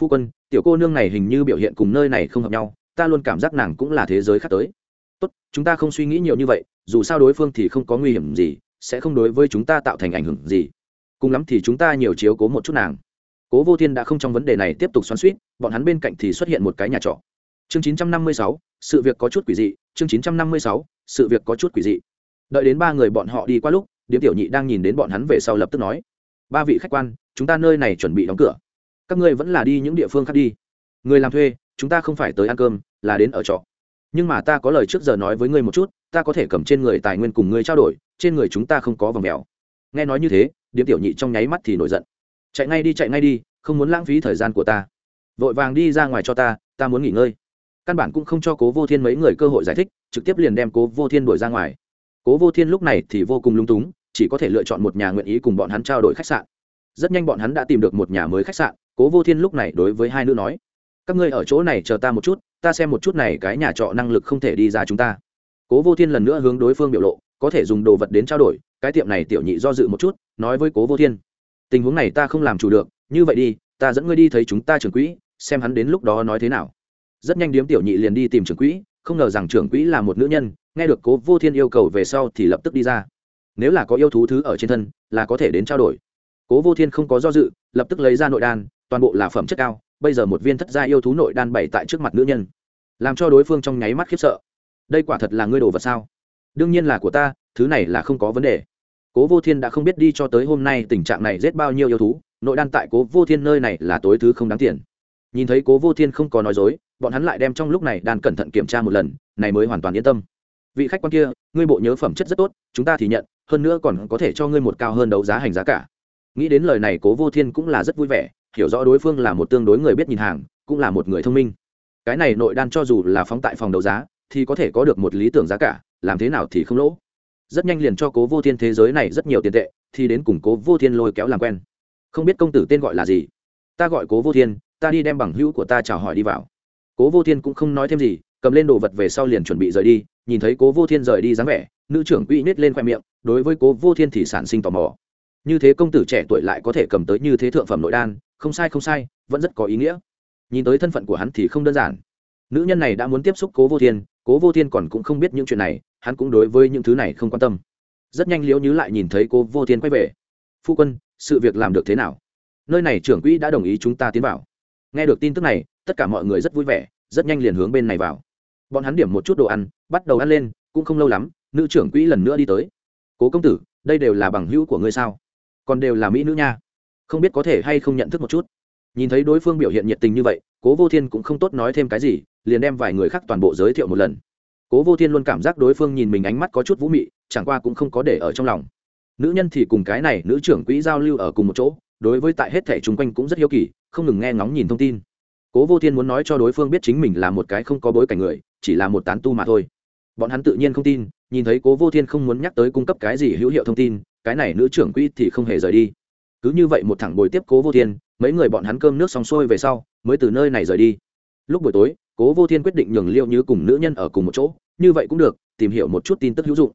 Phu quân tiểu cô nương này hình như biểu hiện cùng nơi này không hợp nhau ta luôn cảm giác nàng cũng là thế giới khác tới. Tốt chúng ta không suy nghĩ nhiều như vậy dù sao đối phương thì không có nguy hiểm gì sẽ không đối với chúng ta tạo thành ảnh hưởng gì. Cùng lắm thì chúng ta nhiều chiếu cố một chút nàng. Cố vô thiên đã không trong vấn đề này tiếp tục xoắn suýt bọn hắn bên cạnh thì xuất hiện một cái nhà trọ. Chương 956, sự việc có chút quỷ dị chương 956, sự việc có chút quỷ dị đợi đến ba người bọn họ đi qua lúc, điếm tiểu nhị đang nhìn đến bọn hắn về sau lập tức nói, ba vị khách quan, chúng ta nơi này chuẩn bị đóng cửa. Các ngươi vẫn là đi những địa phương khác đi. Người làm thuê, chúng ta không phải tới ăn cơm, là đến ở trọ. Nhưng mà ta có lời trước giờ nói với ngươi một chút, ta có thể cầm trên người tài nguyên cùng ngươi trao đổi, trên người chúng ta không có vòng mèo. Nghe nói như thế, điếm tiểu nhị trong nháy mắt thì nổi giận. Chạy ngay đi, chạy ngay đi, không muốn lãng phí thời gian của ta. Vội vàng đi ra ngoài cho ta ta muốn nghỉ ngơi. Căn bản cũng không cho cố vô thiên mấy người cơ hội giải thích, trực tiếp liền đem cố vô thiên đuổi ra ngoài cố vô thiên lúc này thì vô cùng lung túng, chỉ có thể lựa chọn một nhà nguyện ý cùng bọn hắn trao đổi khách sạn. Rất nhanh bọn hắn đã tìm được một nhà mới khách sạn, cố vô thiên lúc này đối với hai nữ nói, các ngươi ở chỗ này chờ ta một chút, ta xem một chút này cái nhà trọ năng lực không thể đi ra chúng ta. Cố vô thiên lần nữa hướng đối phương biểu lộ, có thể dùng đồ vật đến trao đổi, cái tiệm này tiểu nhị do dự một chút, nói với cố vô thiên, tình huống này ta không làm chủ được, như vậy đi, ta dẫn ngươi đi thấy chúng ta trưởng quỹ, xem hắn đến lúc đó nói thế nào. Rất nhanh điếm tiểu nhị liền đi tìm trưởng quỹ không ngờ rằng trưởng quỹ là một nữ nhân, nghe được cố vô thiên yêu cầu về sau thì lập tức đi ra. Nếu là có yêu thú thứ ở trên thân, là có thể đến trao đổi. Cố vô thiên không có do dự, lập tức lấy ra nội đan, toàn bộ là phẩm chất cao, bây giờ một viên thất gia yêu thú nội đan bày tại trước mặt nữ nhân. Làm cho đối phương trong nháy mắt khiếp sợ. Đây quả thật là ngươi đồ vật sao? Đương nhiên là của ta, thứ này là không có vấn đề. Cố vô thiên đã không biết đi cho tới hôm nay tình trạng này rét bao nhiêu yêu thú, nội đan tại cố vô thiên nơi này là tối thứ không đáng tiền nhìn thấy cố vô thiên không có nói dối, bọn hắn lại đem trong lúc này đan cẩn thận kiểm tra một lần, này mới hoàn toàn yên tâm. Vị khách quan kia, ngươi bộ nhớ phẩm chất rất tốt, chúng ta thì nhận, hơn nữa còn có thể cho ngươi một cao hơn đấu giá hành giá cả. Nghĩ đến lời này cố vô thiên cũng là rất vui vẻ, hiểu rõ đối phương là một tương đối người biết nhìn hàng, cũng là một người thông minh. Cái này nội đan cho dù là phóng tại phòng đấu giá, thì có thể có được một lý tưởng giá cả, làm thế nào thì không lỗ. Rất nhanh liền cho cố vô thiên thế giới này rất nhiều tiền tệ, thì đến cùng cố vô thiên lôi kéo làm quen. Không biết công tử tên gọi là gì? Ta gọi cố vô thiên ta đi đem bằng hữu của ta chào hỏi đi vào. Cố vô thiên cũng không nói thêm gì, cầm lên đồ vật về sau liền chuẩn bị rời đi, nhìn thấy cố vô thiên rời đi dáng vẻ, nữ trưởng quỹ nết lên khoe miệng, đối với cố vô thiên thì sản sinh tò mò. Như thế công tử trẻ tuổi lại có thể cầm tới như thế thượng phẩm nội đan, không sai không sai, vẫn rất có ý nghĩa. Nhìn tới thân phận của hắn thì không đơn giản. Nữ nhân này đã muốn tiếp xúc cố vô thiên, cố vô thiên còn cũng không biết những chuyện này, hắn cũng đối với những thứ này không quan tâm. Rất nhanh liễu nhứ lại nhìn thấy cố vô thiên quay về. Phu quân, sự việc làm được thế nào? Nơi này trưởng quỹ đã đồng ý chúng ta tiến vào nghe được tin tức này, tất cả mọi người rất vui vẻ, rất nhanh liền hướng bên này vào. Bọn hắn điểm một chút đồ ăn, bắt đầu ăn lên, cũng không lâu lắm, nữ trưởng quỹ lần nữa đi tới. Cố công tử, đây đều là bằng hữu của ngươi sao? Còn đều là mỹ nữ nha. Không biết có thể hay không nhận thức một chút. Nhìn thấy đối phương biểu hiện nhiệt tình như vậy, cố vô thiên cũng không tốt nói thêm cái gì, liền đem vài người khác toàn bộ giới thiệu một lần. Cố vô thiên luôn cảm giác đối phương nhìn mình ánh mắt có chút vũ mị, chẳng qua cũng không có để ở trong lòng. Nữ nhân thì cùng cái này, nữ trưởng quỹ giao lưu ở cùng một chỗ đối với tại hết thẻ chung quanh cũng rất hiếu kỳ, không ngừng nghe ngóng nhìn thông tin. Cố vô thiên muốn nói cho đối phương biết chính mình là một cái không có bối cảnh người, chỉ là một tán tu mà thôi. Bọn hắn tự nhiên không tin, nhìn thấy cố vô thiên không muốn nhắc tới cung cấp cái gì hữu hiệu thông tin, cái này nữ trưởng quỹ thì không hề rời đi. Cứ như vậy một thẳng bồi tiếp cố vô thiên, mấy người bọn hắn cơm nước xong xuôi về sau, mới từ nơi này rời đi. Lúc buổi tối, cố vô thiên quyết định nhường liêu như cùng nữ nhân ở cùng một chỗ, như vậy cũng được, tìm hiểu một chút tin tức hữu dụng.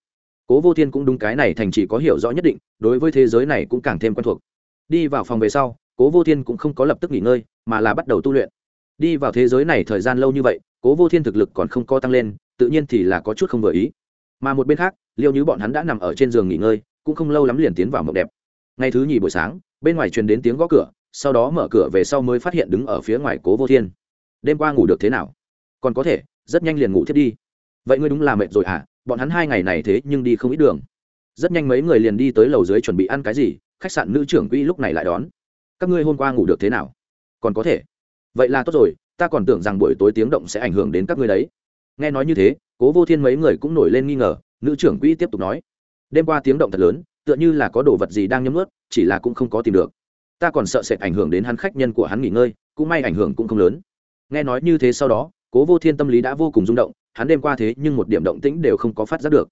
Cố vô thiên cũng đúng cái này thành chỉ có hiểu rõ nhất định, đối với thế giới này cũng càng thêm quen thuộc đi vào phòng về sau, cố vô thiên cũng không có lập tức nghỉ ngơi, mà là bắt đầu tu luyện. Đi vào thế giới này thời gian lâu như vậy, cố vô thiên thực lực còn không co tăng lên, tự nhiên thì là có chút không vừa ý. Mà một bên khác, liêu như bọn hắn đã nằm ở trên giường nghỉ ngơi, cũng không lâu lắm liền tiến vào mộng đẹp. Ngày thứ nhì buổi sáng, bên ngoài truyền đến tiếng gõ cửa, sau đó mở cửa về sau mới phát hiện đứng ở phía ngoài cố vô thiên. Đêm qua ngủ được thế nào? Còn có thể, rất nhanh liền ngủ thiết đi. Vậy ngươi đúng là mệt rồi à bọn hắn hai ngày này thế nhưng đi không ít đường. Rất nhanh mấy người liền đi tới lầu dưới chuẩn bị ăn cái gì khách sạn nữ trưởng quỹ lúc này lại đón. Các ngươi hôm qua ngủ được thế nào? Còn có thể. Vậy là tốt rồi, ta còn tưởng rằng buổi tối tiếng động sẽ ảnh hưởng đến các ngươi đấy. Nghe nói như thế, cố vô thiên mấy người cũng nổi lên nghi ngờ, nữ trưởng quỹ tiếp tục nói. Đêm qua tiếng động thật lớn, tựa như là có đồ vật gì đang nhấm ướt chỉ là cũng không có tìm được. Ta còn sợ sệt ảnh hưởng đến hắn khách nhân của hắn nghỉ ngơi, cũng may ảnh hưởng cũng không lớn. Nghe nói như thế sau đó, cố vô thiên tâm lý đã vô cùng rung động, hắn đêm qua thế nhưng một điểm động tĩnh đều không có phát giác được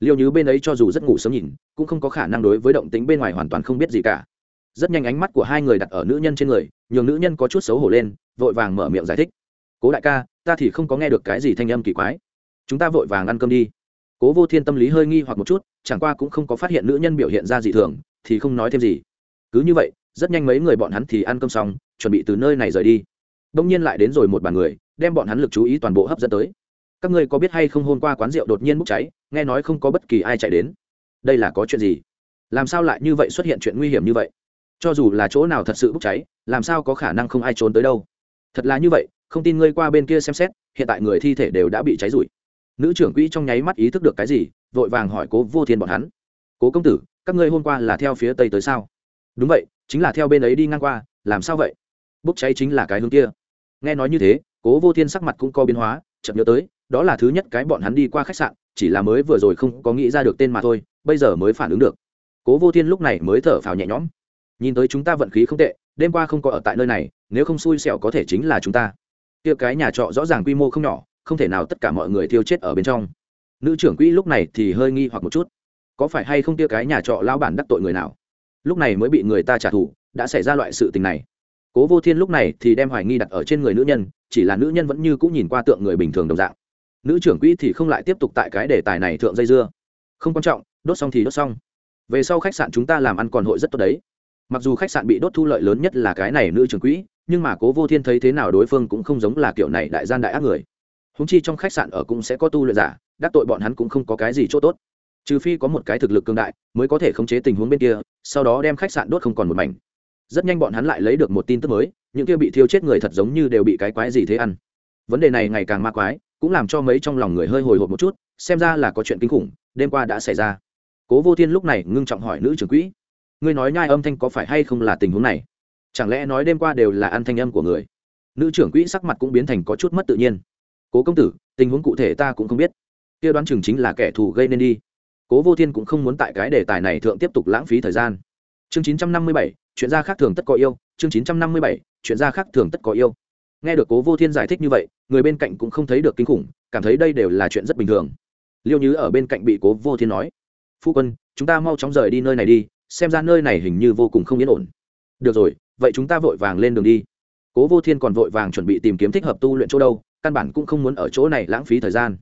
liêu nhứ bên ấy cho dù rất ngủ sớm nhìn, cũng không có khả năng đối với động tĩnh bên ngoài hoàn toàn không biết gì cả. Rất nhanh ánh mắt của hai người đặt ở nữ nhân trên người, nhường nữ nhân có chút xấu hổ lên, vội vàng mở miệng giải thích. Cố đại ca, ta thì không có nghe được cái gì thanh âm kỳ quái. Chúng ta vội vàng ăn cơm đi. Cố vô thiên tâm lý hơi nghi hoặc một chút, chẳng qua cũng không có phát hiện nữ nhân biểu hiện ra gì thường, thì không nói thêm gì. Cứ như vậy, rất nhanh mấy người bọn hắn thì ăn cơm xong, chuẩn bị từ nơi này rời đi. Đông nhiên lại đến rồi một bàn người, đem bọn hắn lực chú ý toàn bộ hấp dẫn tới các ngươi có biết hay không hôm qua quán rượu đột nhiên bốc cháy, nghe nói không có bất kỳ ai chạy đến. Đây là có chuyện gì? Làm sao lại như vậy xuất hiện chuyện nguy hiểm như vậy? Cho dù là chỗ nào thật sự bốc cháy, làm sao có khả năng không ai trốn tới đâu? Thật là như vậy, không tin ngươi qua bên kia xem xét, hiện tại người thi thể đều đã bị cháy rụi. Nữ trưởng quỹ trong nháy mắt ý thức được cái gì, vội vàng hỏi cố vô thiên bọn hắn. Cố công tử, các ngươi hôm qua là theo phía tây tới sao? Đúng vậy, chính là theo bên ấy đi ngang qua, làm sao vậy? Bốc cháy chính là cái hướng kia. Nghe nói như thế, cố vô thiên sắc mặt cũng có biến hóa chậm nhớ tới đó là thứ nhất cái bọn hắn đi qua khách sạn, chỉ là mới vừa rồi không có nghĩ ra được tên mà thôi, bây giờ mới phản ứng được. Cố vô thiên lúc này mới thở phào nhẹ nhõm. Nhìn tới chúng ta vận khí không tệ, đêm qua không có ở tại nơi này, nếu không xui xẻo có thể chính là chúng ta. Kia cái nhà trọ rõ ràng quy mô không nhỏ, không thể nào tất cả mọi người thiêu chết ở bên trong. Nữ trưởng quỹ lúc này thì hơi nghi hoặc một chút. Có phải hay không kia cái nhà trọ lao bản đắc tội người nào? Lúc này mới bị người ta trả thù, đã xảy ra loại sự tình này. Cố vô thiên lúc này thì đem hoài nghi đặt ở trên người nữ nhân, chỉ là nữ nhân vẫn như cũng nhìn qua tượng người bình thường đồng dạng nữ trưởng quỹ thì không lại tiếp tục tại cái đề tài này thượng dây dưa. Không quan trọng, đốt xong thì đốt xong. Về sau khách sạn chúng ta làm ăn còn hội rất tốt đấy. Mặc dù khách sạn bị đốt thu lợi lớn nhất là cái này nữ trưởng quỹ, nhưng mà cố vô thiên thấy thế nào đối phương cũng không giống là kiểu này đại gian đại ác người. Húng chi trong khách sạn ở cũng sẽ có tu luyện giả, đắc tội bọn hắn cũng không có cái gì c h ỗ t ố t trừ phi có một cái thực lực cương đại, mới có thể khống chế tình huống bên kia, sau đó đem khách sạn đốt không còn một mảnh. Rất nhanh bọn hắn lại lấy được một tin tức mới, những kia bị thiêu chết người thật giống như đều bị cái quái gì thế ăn. Vấn đề này ngày càng ma quái cũng làm cho mấy trong lòng người hơi hồi hộp một chút, xem ra là có chuyện kinh khủng, đêm qua đã xảy ra. Cố vô thiên lúc này ngưng trọng hỏi nữ trưởng quỹ, ngươi nói nhai âm thanh có phải hay không là tình huống này? Chẳng lẽ nói đêm qua đều là ăn thanh âm của người? Nữ trưởng quỹ sắc mặt cũng biến thành có chút mất tự nhiên. Cố công tử, tình huống cụ thể ta cũng không biết. Kia đoán chừng chính là kẻ thù gây nên đi. Cố vô thiên cũng không muốn tại cái đề tài này thượng tiếp tục lãng phí thời gian. Chương chín trăm năm mươi bảy, chuyện gia khác thường tất có yêu. Chương chín trăm năm mươi bảy, chuyện gia khác thường tất có yêu nghe được cố vô thiên giải thích như vậy, người bên cạnh cũng không thấy được kinh khủng, cảm thấy đây đều là chuyện rất bình thường. Liêu nhứ ở bên cạnh bị cố vô thiên nói, phu quân, chúng ta mau chóng rời đi nơi này đi, xem ra nơi này hình như vô cùng không yên ổn. Được rồi, vậy chúng ta vội vàng lên đường đi. Cố vô thiên còn vội vàng chuẩn bị tìm kiếm thích hợp tu luyện chỗ đâu, căn bản cũng không muốn ở chỗ này lãng phí thời gian.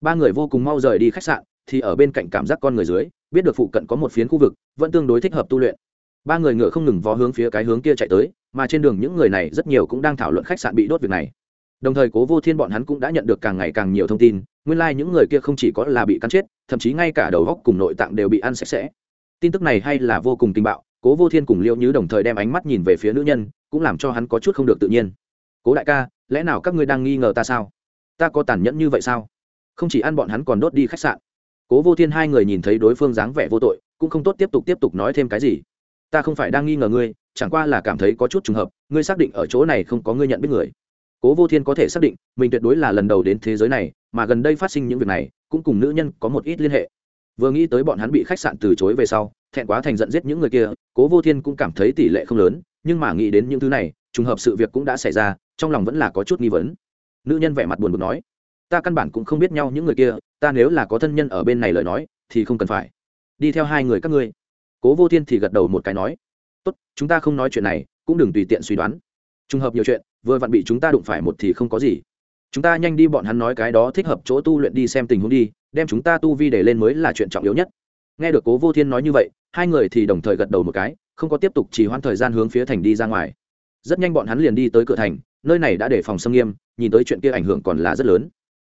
Ba người vô cùng mau rời đi khách sạn, thì ở bên cạnh cảm giác con người dưới, biết được phụ cận có một phiến khu vực, vẫn tương đối thích hợp tu luyện ba người ngựa không ngừng vó hướng phía cái hướng kia chạy tới, mà trên đường những người này rất nhiều cũng đang thảo luận khách sạn bị đốt việc này. Đồng thời cố vô thiên bọn hắn cũng đã nhận được càng ngày càng nhiều thông tin, nguyên lai、like、những người kia không chỉ có là bị cắn chết, thậm chí ngay cả đầu góc cùng nội tạng đều bị ăn sạch sẽ. Tin tức này hay là vô cùng tình bạo, cố vô thiên cùng liễu nhứ đồng thời đem ánh mắt nhìn về phía nữ nhân, cũng làm cho hắn có chút không được tự nhiên. Cố đại ca, lẽ nào các ngươi đang nghi ngờ ta sao? Ta có tàn nhẫn như vậy sao? Không chỉ ăn bọn hắn còn đốt đi khách sạn. Cố vô thiên hai người nhìn thấy đối phương dáng vẻ vô tội, cũng không tốt tiếp tục tiếp tục nói thêm cái gì ta không phải đang nghi ngờ ngươi, chẳng qua là cảm thấy có chút trùng hợp, ngươi xác định ở chỗ này không có ngươi nhận biết người. Cố vô thiên có thể xác định, mình tuyệt đối là lần đầu đến thế giới này, mà gần đây phát sinh những việc này, cũng cùng nữ nhân có một ít liên hệ. Vừa nghĩ tới bọn hắn bị khách sạn từ chối về sau, thẹn quá thành giận giết những người kia, cố vô thiên cũng cảm thấy tỷ lệ không lớn, nhưng mà nghĩ đến những thứ này, trùng hợp sự việc cũng đã xảy ra, trong lòng vẫn là có chút nghi vấn. Nữ nhân vẻ mặt buồn buồn nói, ta căn bản cũng không biết nhau những người kia, ta nếu là có thân nhân ở bên này lời nói, thì không cần phải. Đi theo hai người các ngươi cố vô thiên thì gật đầu một cái nói, tốt, chúng ta không nói chuyện này, cũng đừng tùy tiện suy đoán. Trùng hợp nhiều chuyện, vừa vặn bị chúng ta đụng phải một thì không có gì. Chúng ta nhanh đi bọn hắn nói cái đó thích hợp chỗ tu luyện đi xem tình huống đi, đem chúng ta tu vi để lên mới là chuyện trọng yếu nhất. Nghe được cố vô thiên nói như vậy, hai người thì đồng thời gật đầu một cái, không có tiếp tục chỉ hoãn thời gian hướng phía thành đi ra ngoài. Rất nhanh bọn hắn liền đi tới cửa thành, nơi này đã để phòng xâm nghiêm, nhìn tới chuyện kia ảnh hưởng còn là rất lớn.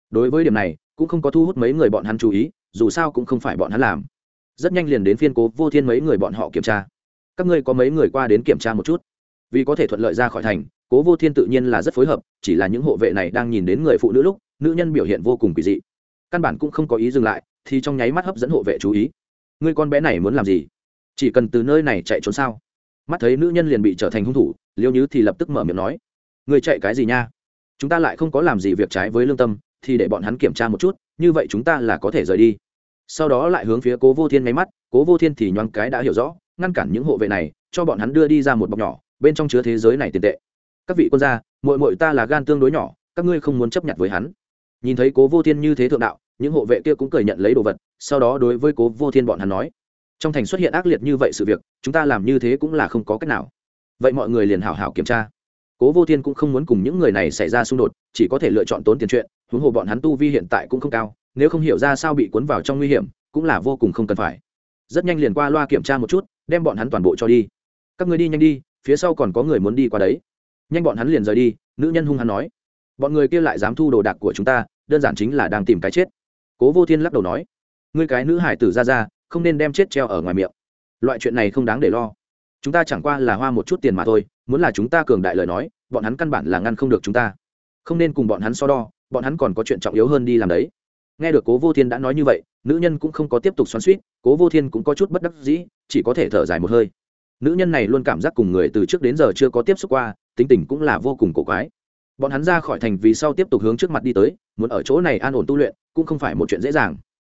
Đối với điểm này, cũng không có thu hút mấy người bọn hắn chú ý, dù sao cũng không phải bọn hắn làm rất nhanh liền đến phiên cố vô thiên mấy người bọn họ kiểm tra. Các ngươi có mấy người qua đến kiểm tra một chút? Vì có thể thuận lợi ra khỏi thành, cố vô thiên tự nhiên là rất phối hợp, chỉ là những hộ vệ này đang nhìn đến người phụ nữ lúc, nữ nhân biểu hiện vô cùng kỳ dị. Căn bản cũng không có ý dừng lại, thì trong nháy mắt hấp dẫn hộ vệ chú ý. Người con bé này muốn làm gì? Chỉ cần từ nơi này chạy trốn sao? Mắt thấy nữ nhân liền bị trở thành hung thủ, liêu nhứ thì lập tức mở miệng nói, người chạy cái gì nha? Chúng ta lại không có làm gì việc trái với lương tâm, thì để bọn hắn kiểm tra một chút, như vậy chúng ta là có thể rời đi sau đó lại hướng phía cố vô thiên máy mắt, cố vô thiên thì nhoáng cái đã hiểu rõ, ngăn cản những hộ vệ này, cho bọn hắn đưa đi ra một bọc nhỏ, bên trong chứa thế giới này tiền tệ. Các vị quân gia mội mội ta là gan tương đối nhỏ, các ngươi không muốn chấp nhận với hắn. Nhìn thấy cố vô thiên như thế thượng đạo, những hộ vệ kia cũng cười nhận lấy đồ vật, sau đó đối với cố vô thiên bọn hắn nói, trong thành xuất hiện ác liệt như vậy sự việc, chúng ta làm như thế cũng là không có cách nào. Vậy mọi người liền hảo hảo kiểm tra. Cố vô thiên cũng không muốn cùng những người này xảy ra xung đột, chỉ có thể lựa chọn tốn tiền chuyện, huống hồ bọn hắn tu vi hiện tại cũng không cao nếu không hiểu ra sao bị cuốn vào trong nguy hiểm, cũng là vô cùng không cần phải. Rất nhanh liền qua loa kiểm tra một chút, đem bọn hắn toàn bộ cho đi. Các người đi nhanh đi, phía sau còn có người muốn đi qua đấy. Nhanh bọn hắn liền rời đi, nữ nhân hung hắn nói. Bọn người kia lại dám thu đồ đạc của chúng ta, đơn giản chính là đang tìm cái chết. Cố vô thiên lắc đầu nói. Ngươi cái nữ hải tử ra ra, không nên đem chết treo ở ngoài miệng. Loại chuyện này không đáng để lo. Chúng ta chẳng qua là hoa một chút tiền mà thôi, muốn là chúng ta cường đại lời nói, bọn hắn căn bản là ngăn không được chúng ta. Không nên cùng bọn hắn so đo, bọn hắn còn có chuyện trọng yếu hơn đi làm đấy nghe được cố vô thiên đã nói như vậy, nữ nhân cũng không có tiếp tục xoắn suýt, cố vô thiên cũng có chút bất đắc dĩ, chỉ có thể thở dài một hơi. Nữ nhân này luôn cảm giác cùng người từ trước đến giờ chưa có tiếp xúc qua, tính tình cũng là vô cùng cổ quái. Bọn hắn ra khỏi thành vì sau tiếp tục hướng trước mặt đi tới, muốn ở chỗ này an ổn tu luyện, cũng không phải một chuyện dễ dàng.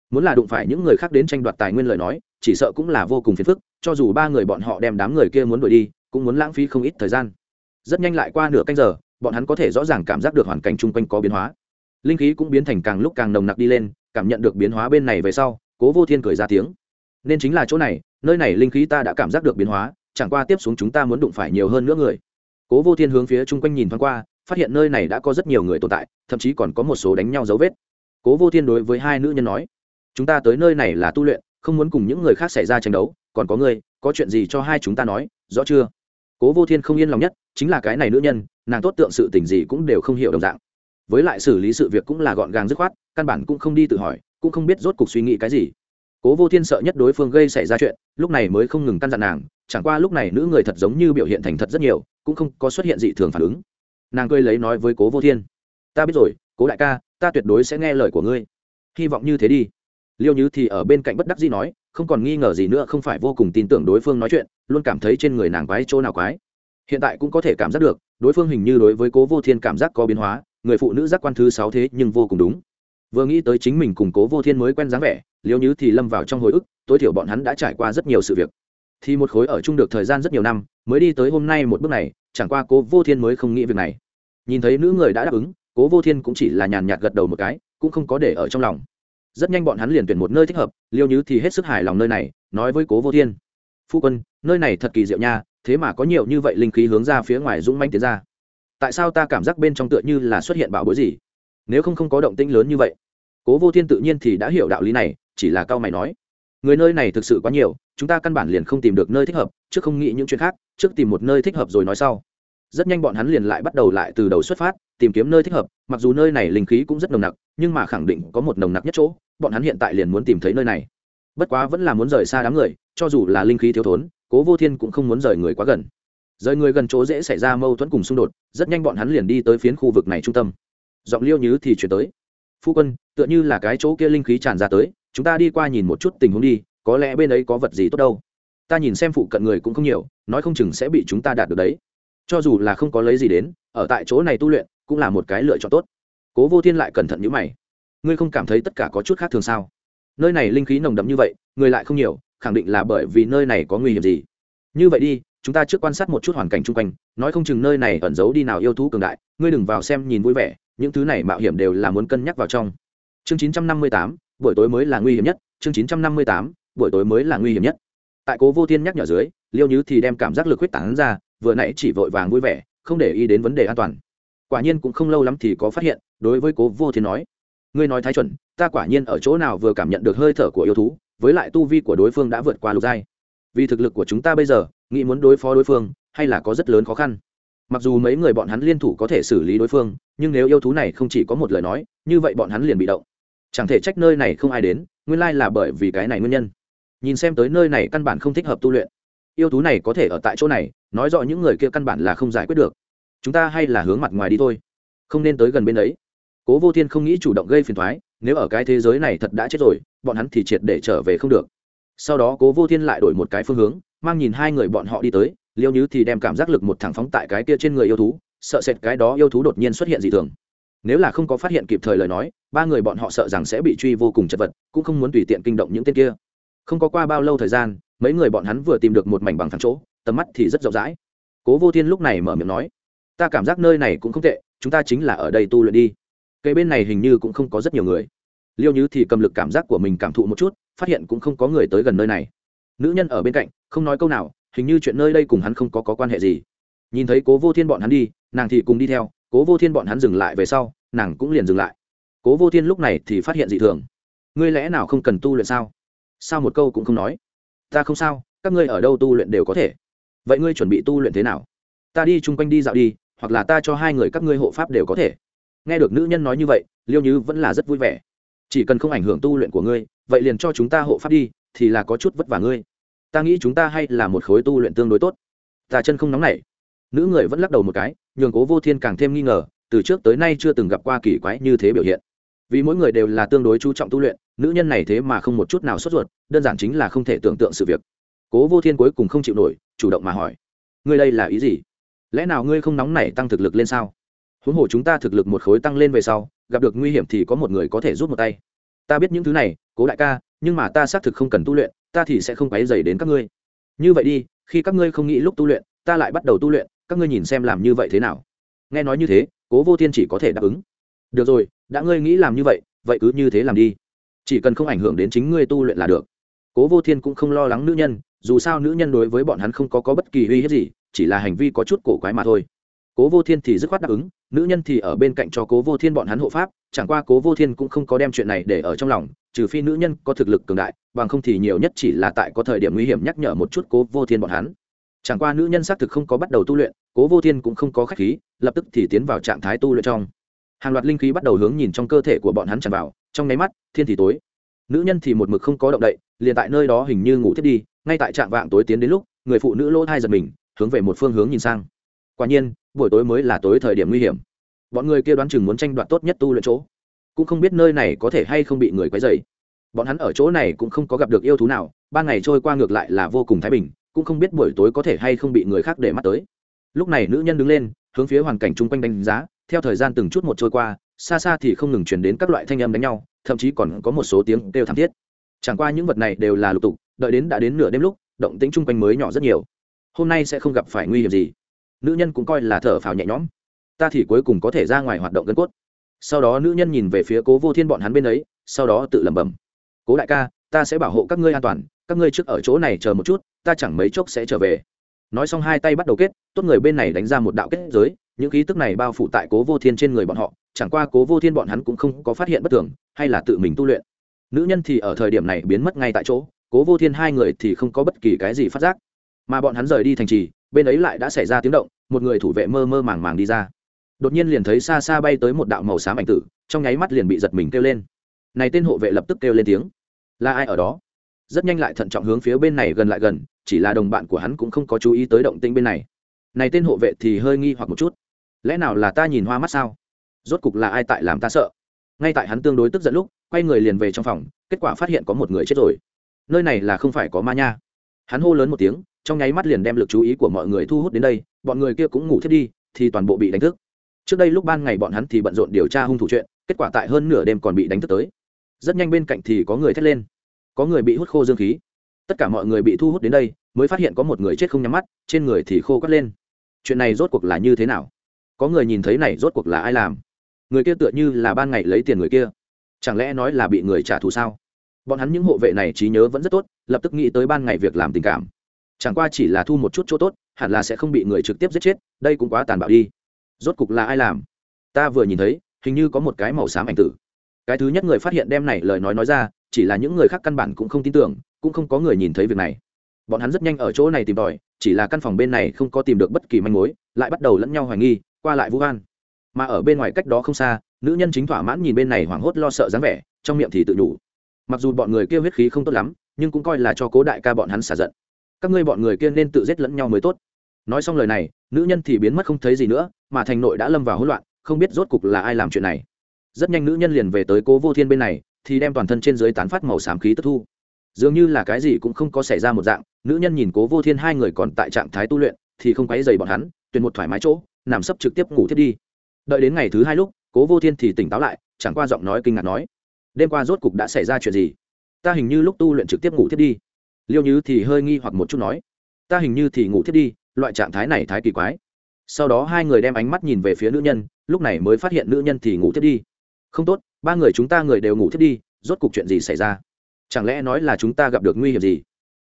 Muốn là đụng phải những người khác đến tranh đoạt tài nguyên lời nói, chỉ sợ cũng là vô cùng phiền phức, cho dù ba người bọn họ đem đám người kia muốn đuổi đi, cũng muốn lãng phí không ít thời gian. Rất nhanh lại qua nửa canh giờ, bọn hắn có thể rõ ràng cảm giác được hoàn cảnh chung quanh có biến hóa linh khí cũng biến thành càng lúc càng nồng nặc đi lên, cảm nhận được biến hóa bên này về sau, cố vô thiên cười ra tiếng. Nên chính là chỗ này, nơi này linh khí ta đã cảm giác được biến hóa, chẳng qua tiếp xuống chúng ta muốn đụng phải nhiều hơn nữa người. Cố vô thiên hướng phía chung quanh nhìn thoáng qua, phát hiện nơi này đã có rất nhiều người tồn tại, thậm chí còn có một số đánh nhau dấu vết. Cố vô thiên đối với hai nữ nhân nói, chúng ta tới nơi này là tu luyện, không muốn cùng những người khác xảy ra tranh đấu, còn có ngươi, có chuyện gì cho hai chúng ta nói, rõ chưa? Cố vô thiên không yên lòng nhất, chính là cái này nữ nhân, nàng tốt tượng sự tình gì cũng đều không hiểu đồng dạng với lại xử lý sự việc cũng là gọn gàng dứt khoát, căn bản cũng không đi tự hỏi, cũng không biết rốt cuộc suy nghĩ cái gì. Cố vô thiên sợ nhất đối phương gây xảy ra chuyện, lúc này mới không ngừng căn dặn nàng, chẳng qua lúc này nữ người thật giống như biểu hiện thành thật rất nhiều, cũng không có xuất hiện dị thường phản ứng. Nàng cười lấy nói với cố vô thiên, ta biết rồi, cố đại ca, ta tuyệt đối sẽ nghe lời của ngươi. Hy vọng như thế đi. Liêu như thì ở bên cạnh bất đắc dĩ nói, không còn nghi ngờ gì nữa, không phải vô cùng tin tưởng đối phương nói chuyện, luôn cảm thấy trên người nàng quái chỗ nào quái. Hiện tại cũng có thể cảm giác được, đối phương hình như đối với cố vô thiên cảm giác có biến hóa người phụ nữ giác quan thứ sáu thế nhưng vô cùng đúng. Vừa nghĩ tới chính mình cùng cố vô thiên mới quen dáng vẻ liêu như thì lâm vào trong hồi ức, tối thiểu bọn hắn đã trải qua rất nhiều sự việc. Thì một khối ở chung được thời gian rất nhiều năm, mới đi tới hôm nay một bước này, chẳng qua cố vô thiên mới không nghĩ việc này. Nhìn thấy nữ người đã đáp ứng, cố vô thiên cũng chỉ là nhàn nhạt gật đầu một cái, cũng không có để ở trong lòng. Rất nhanh bọn hắn liền tuyển một nơi thích hợp liêu nhứ thì hết sức hài lòng nơi này, nói với cố vô thiên. Phu quân, nơi này thật kỳ diệu nha, thế mà có nhiều như vậy linh khí hướng ra phía ngoài dũng manh tiến ra tại sao ta cảm giác bên trong tựa như là xuất hiện bảo bối gì? Nếu không không có động tĩnh lớn như vậy, cố vô thiên tự nhiên thì đã hiểu đạo lý này, chỉ là cao mày nói, người nơi này thực sự quá nhiều, chúng ta căn bản liền không tìm được nơi thích hợp, trước không nghĩ những chuyện khác, trước tìm một nơi thích hợp rồi nói sau. Rất nhanh bọn hắn liền lại bắt đầu lại từ đầu xuất phát, tìm kiếm nơi thích hợp, mặc dù nơi này linh khí cũng rất nồng nặc, nhưng mà khẳng định có một nồng nặc nhất chỗ, bọn hắn hiện tại liền muốn tìm thấy nơi này. Bất quá vẫn là muốn rời xa đám người, cho dù là linh khí thiếu thốn, cố vô thiên cũng không muốn rời người quá gần rời người gần chỗ dễ xảy ra mâu thuẫn cùng xung đột, rất nhanh bọn hắn liền đi tới phiến khu vực này trung tâm. Giọng liêu nhứ thì chuyển tới. Phu quân, tựa như là cái chỗ kia linh khí tràn ra tới, chúng ta đi qua nhìn một chút tình huống đi, có lẽ bên ấy có vật gì tốt đâu. Ta nhìn xem phụ cận người cũng không nhiều, nói không chừng sẽ bị chúng ta đạt được đấy. Cho dù là không có lấy gì đến, ở tại chỗ này tu luyện cũng là một cái lựa chọn tốt. Cố vô thiên lại cẩn thận như mày. Ngươi không cảm thấy tất cả có chút khác thường sao? Nơi này linh khí nồng đậm như vậy, người lại không nhiều, khẳng định là bởi vì nơi này có nguy hiểm gì. Như vậy đi chúng ta trước quan sát một chút hoàn cảnh chung quanh nói không chừng nơi này ẩn giấu đi nào yêu thú cường đại ngươi đừng vào xem nhìn vui vẻ những thứ này mạo hiểm đều là muốn cân nhắc vào trong. Chương 958, buổi tối mới là nguy hiểm nhất chương 958, buổi tối mới là nguy hiểm nhất. Tại cố vô thiên nhắc nhở dưới liêu nhứ thì đem cảm giác lực huyết tán ra vừa nãy chỉ vội vàng vui vẻ không để ý đến vấn đề an toàn. Quả nhiên cũng không lâu lắm thì có phát hiện đối với cố vô thiên nói ngươi nói thái chuẩn ta quả nhiên ở chỗ nào vừa cảm nhận được hơi thở của yêu thú với lại tu vi của đối phương đã vượt qua lục giai. Vì thực lực của chúng ta bây giờ nghĩ muốn đối phó đối phương, hay là có rất lớn khó khăn. Mặc dù mấy người bọn hắn liên thủ có thể xử lý đối phương, nhưng nếu yêu thú này không chỉ có một lời nói, như vậy bọn hắn liền bị động. Chẳng thể trách nơi này không ai đến, nguyên lai là bởi vì cái này nguyên nhân. Nhìn xem tới nơi này căn bản không thích hợp tu luyện. Yêu thú này có thể ở tại chỗ này, nói rõ những người kia căn bản là không giải quyết được. Chúng ta hay là hướng mặt ngoài đi thôi. Không nên tới gần bên đấy cố vô thiên không nghĩ chủ động gây phiền thoái nếu ở cái thế giới này thật đã chết rồi, bọn hắn thì triệt để trở về không được. Sau đó cố vô thiên lại đổi một cái phương hướng mang nhìn hai người bọn họ đi tới, liêu nhứ thì đem cảm giác lực một thẳng phóng tại cái kia trên người yêu thú, sợ sệt cái đó yêu thú đột nhiên xuất hiện dị thường. Nếu là không có phát hiện kịp thời lời nói, ba người bọn họ sợ rằng sẽ bị truy vô cùng chật vật, cũng không muốn tùy tiện kinh động những tên kia. Không có qua bao lâu thời gian, mấy người bọn hắn vừa tìm được một mảnh bằng thẳng chỗ, tầm mắt thì rất rộng rãi. Cố vô thiên lúc này mở miệng nói, ta cảm giác nơi này cũng không tệ, chúng ta chính là ở đây tu luyện đi. Cây bên này hình như cũng không có rất nhiều người. Liêu như thì cầm lực cảm giác của mình cảm thụ một chút, phát hiện cũng không có người tới gần nơi này. Nữ nhân ở bên cạnh không nói câu nào hình như chuyện nơi đây cùng hắn không có, có quan hệ gì. Nhìn thấy cố vô thiên bọn hắn đi nàng thì cùng đi theo cố vô thiên bọn hắn dừng lại về sau nàng cũng liền dừng lại. Cố vô thiên lúc này thì phát hiện dị thường. Ngươi lẽ nào không cần tu luyện sao? Sao một câu cũng không nói? Ta không sao các ngươi ở đâu tu luyện đều có thể. Vậy ngươi chuẩn bị tu luyện thế nào? Ta đi chung quanh đi dạo đi hoặc là ta cho hai người các ngươi hộ pháp đều có thể. Nghe được nữ nhân nói như vậy liêu như vẫn là rất vui vẻ. Chỉ cần không ảnh hưởng tu luyện của ngươi vậy liền cho chúng ta hộ pháp đi thì là có chút vất vả ngươi ta nghĩ chúng ta hay là một khối tu luyện tương đối tốt. Ta chân không nóng nảy. Nữ người vẫn lắc đầu một cái, nhường cố vô thiên càng thêm nghi ngờ, từ trước tới nay chưa từng gặp qua kỳ quái như thế biểu hiện. Vì mỗi người đều là tương đối chú trọng tu luyện, nữ nhân này thế mà không một chút nào sốt ruột, đơn giản chính là không thể tưởng tượng sự việc. Cố vô thiên cuối cùng không chịu nổi, chủ động mà hỏi, ngươi đây là ý gì? Lẽ nào ngươi không nóng nảy tăng thực lực lên sao? Huống hồ chúng ta thực lực một khối tăng lên về sau, gặp được nguy hiểm thì có một người có thể rút một tay. Ta biết những thứ này, cố đại ca, nhưng mà ta xác thực không cần tu luyện ta thì sẽ không quấy dày đến các ngươi. Như vậy đi khi các ngươi không nghĩ lúc tu luyện ta lại bắt đầu tu luyện các ngươi nhìn xem làm như vậy thế nào. Nghe nói như thế cố vô thiên chỉ có thể đáp ứng. Được rồi đã ngươi nghĩ làm như vậy vậy cứ như thế làm đi. Chỉ cần không ảnh hưởng đến chính ngươi tu luyện là được. Cố vô thiên cũng không lo lắng nữ nhân dù sao nữ nhân đối với bọn hắn không có, có bất kỳ uy hiếp gì chỉ là hành vi có chút cổ quái mà thôi. Cố vô thiên thì dứt khoát đáp ứng nữ nhân thì ở bên cạnh cho cố vô thiên bọn hắn hộ pháp chẳng qua cố vô thiên cũng không có đem chuyện này để ở trong lòng trừ phi nữ nhân có thực lực cường đại, bằng không thì nhiều nhất chỉ là tại có thời điểm nguy hiểm nhắc nhở một chút cố vô thiên bọn hắn. Chẳng qua nữ nhân xác thực không có bắt đầu tu luyện, cố vô thiên cũng không có khách khí, lập tức thì tiến vào trạng thái tu luyện trong. Hàng loạt linh khí bắt đầu hướng nhìn trong cơ thể của bọn hắn tràn vào, trong nháy mắt, thiên thì tối. Nữ nhân thì một mực không có động đậy, liền tại nơi đó hình như ngủ thiết đi, ngay tại trạng vạng tối tiến đến lúc, người phụ nữ lỗ thai giật mình, hướng về một phương hướng nhìn sang. Quả nhiên, buổi tối mới là tối thời điểm nguy hiểm. Bọn người kia đoán chừng muốn tranh đoạt tốt nhất tu luyện chỗ cũng không biết nơi này có thể hay không bị người quấy dày bọn hắn ở chỗ này cũng không có gặp được yêu thú nào ban ngày trôi qua ngược lại là vô cùng thái bình, cũng không biết buổi tối có thể hay không bị người khác để mắt tới. Lúc này nữ nhân đứng lên, hướng phía hoàn cảnh chung quanh đánh giá, theo thời gian từng chút một trôi qua, xa xa thì không ngừng chuyển đến các loại thanh âm đánh nhau, thậm chí còn có một số tiếng kêu thảm thiết. Chẳng qua những vật này đều là lục tục, đợi đến đã đến nửa đêm lúc, động tĩnh chung quanh mới nhỏ rất nhiều. Hôm nay sẽ không gặp phải nguy hiểm gì. Nữ nhân cũng coi là thở phào nhẹ nhõm. Ta thì cuối cùng có thể ra ngoài hoạt động gân cốt sau đó nữ nhân nhìn về phía cố vô thiên bọn hắn bên ấy, sau đó tự lẩm bẩm, cố đại ca, ta sẽ bảo hộ các ngươi an toàn, các ngươi trước ở chỗ này chờ một chút, ta chẳng mấy chốc sẽ trở về. Nói xong hai tay bắt đầu kết, tốt người bên này đánh ra một đạo kết giới, những khí tức này bao phủ tại cố vô thiên trên người bọn họ, chẳng qua cố vô thiên bọn hắn cũng không có phát hiện bất thường, hay là tự mình tu luyện. Nữ nhân thì ở thời điểm này biến mất ngay tại chỗ, cố vô thiên hai người thì không có bất kỳ cái gì phát giác. Mà bọn hắn rời đi thành trì, bên ấy lại đã xảy ra tiếng động, một người thủ vệ mơ mơ màng màng đi ra đột nhiên liền thấy xa xa bay tới một đạo màu xám ảnh tử, trong nháy mắt liền bị giật mình kêu lên. Này tên hộ vệ lập tức kêu lên tiếng. Là ai ở đó? Rất nhanh lại thận trọng hướng phía bên này gần lại gần, chỉ là đồng bạn của hắn cũng không có chú ý tới động tĩnh bên này. Này tên hộ vệ thì hơi nghi hoặc một chút. Lẽ nào là ta nhìn hoa mắt sao? Rốt cục là ai tại làm ta sợ? Ngay tại hắn tương đối tức giận lúc, quay người liền về trong phòng, kết quả phát hiện có một người chết rồi. Nơi này là không phải có ma nha. Hắn hô lớn một tiếng, trong nháy mắt liền đem lực chú ý của mọi người thu hút đến đây, bọn người kia cũng ngủ thiết đi, thì toàn bộ bị đánh thức trước đây lúc ban ngày bọn hắn thì bận rộn điều tra hung thủ chuyện, kết quả tại hơn nửa đêm còn bị đánh thức tới. Rất nhanh bên cạnh thì có người thét lên. Có người bị hút khô dương khí. Tất cả mọi người bị thu hút đến đây, mới phát hiện có một người chết không nhắm mắt, trên người thì khô cắt lên. Chuyện này rốt cuộc là như thế nào? Có người nhìn thấy này rốt cuộc là ai làm? Người kia tựa như là ban ngày lấy tiền người kia. Chẳng lẽ nói là bị người trả thù sao? Bọn hắn những hộ vệ này trí nhớ vẫn rất tốt, lập tức nghĩ tới ban ngày việc làm tình cảm. Chẳng qua chỉ là thu một chút chỗ tốt, hẳn là sẽ không bị người trực tiếp giết chết, đây cũng quá tàn bạo đi rốt cục là ai làm? Ta vừa nhìn thấy, hình như có một cái màu xám ảnh tử. Cái thứ nhất người phát hiện đem này lời nói nói ra, chỉ là những người khác căn bản cũng không tin tưởng, cũng không có người nhìn thấy việc này. Bọn hắn rất nhanh ở chỗ này tìm tòi, chỉ là căn phòng bên này không có tìm được bất kỳ manh mối, lại bắt đầu lẫn nhau hoài nghi, qua lại vũ an mà ở bên ngoài cách đó không xa, nữ nhân chính thỏa mãn nhìn bên này hoảng hốt lo sợ dáng vẻ, trong miệng thì tự đủ mặc dù bọn người kia huyết khí không tốt lắm, nhưng cũng coi là cho cố đại ca bọn hắn xả giận. Các ngươi bọn người kia nên tự giết lẫn nhau mới tốt nói xong lời này, nữ nhân thì biến mất không thấy gì nữa, mà thành nội đã lâm vào hỗn loạn, không biết rốt cục là ai làm chuyện này. Rất nhanh nữ nhân liền về tới cố vô thiên bên này, thì đem toàn thân trên dưới tán phát màu xám khí tức thu. Dường như là cái gì cũng không có xảy ra một dạng, nữ nhân nhìn cố vô thiên hai người còn tại trạng thái tu luyện, thì không quấy dày bọn hắn, tuyển một thoải mái chỗ, nằm sấp trực tiếp ngủ thiết đi. Đợi đến ngày thứ hai lúc, cố vô thiên thì tỉnh táo lại, chẳng qua giọng nói kinh ngạc nói, đêm qua rốt cục đã xảy ra chuyện gì? Ta hình như lúc tu luyện trực tiếp ngủ thiết đi. Liêu như thì hơi nghi hoặc một chút nói, ta hình như thì ngủ thiết đi loại trạng thái này thái kỳ quái. Sau đó hai người đem ánh mắt nhìn về phía nữ nhân, lúc này mới phát hiện nữ nhân thì ngủ thiếp đi. Không tốt, ba người chúng ta người đều ngủ thiếp đi, rốt cuộc chuyện gì xảy ra? Chẳng lẽ nói là chúng ta gặp được nguy hiểm gì?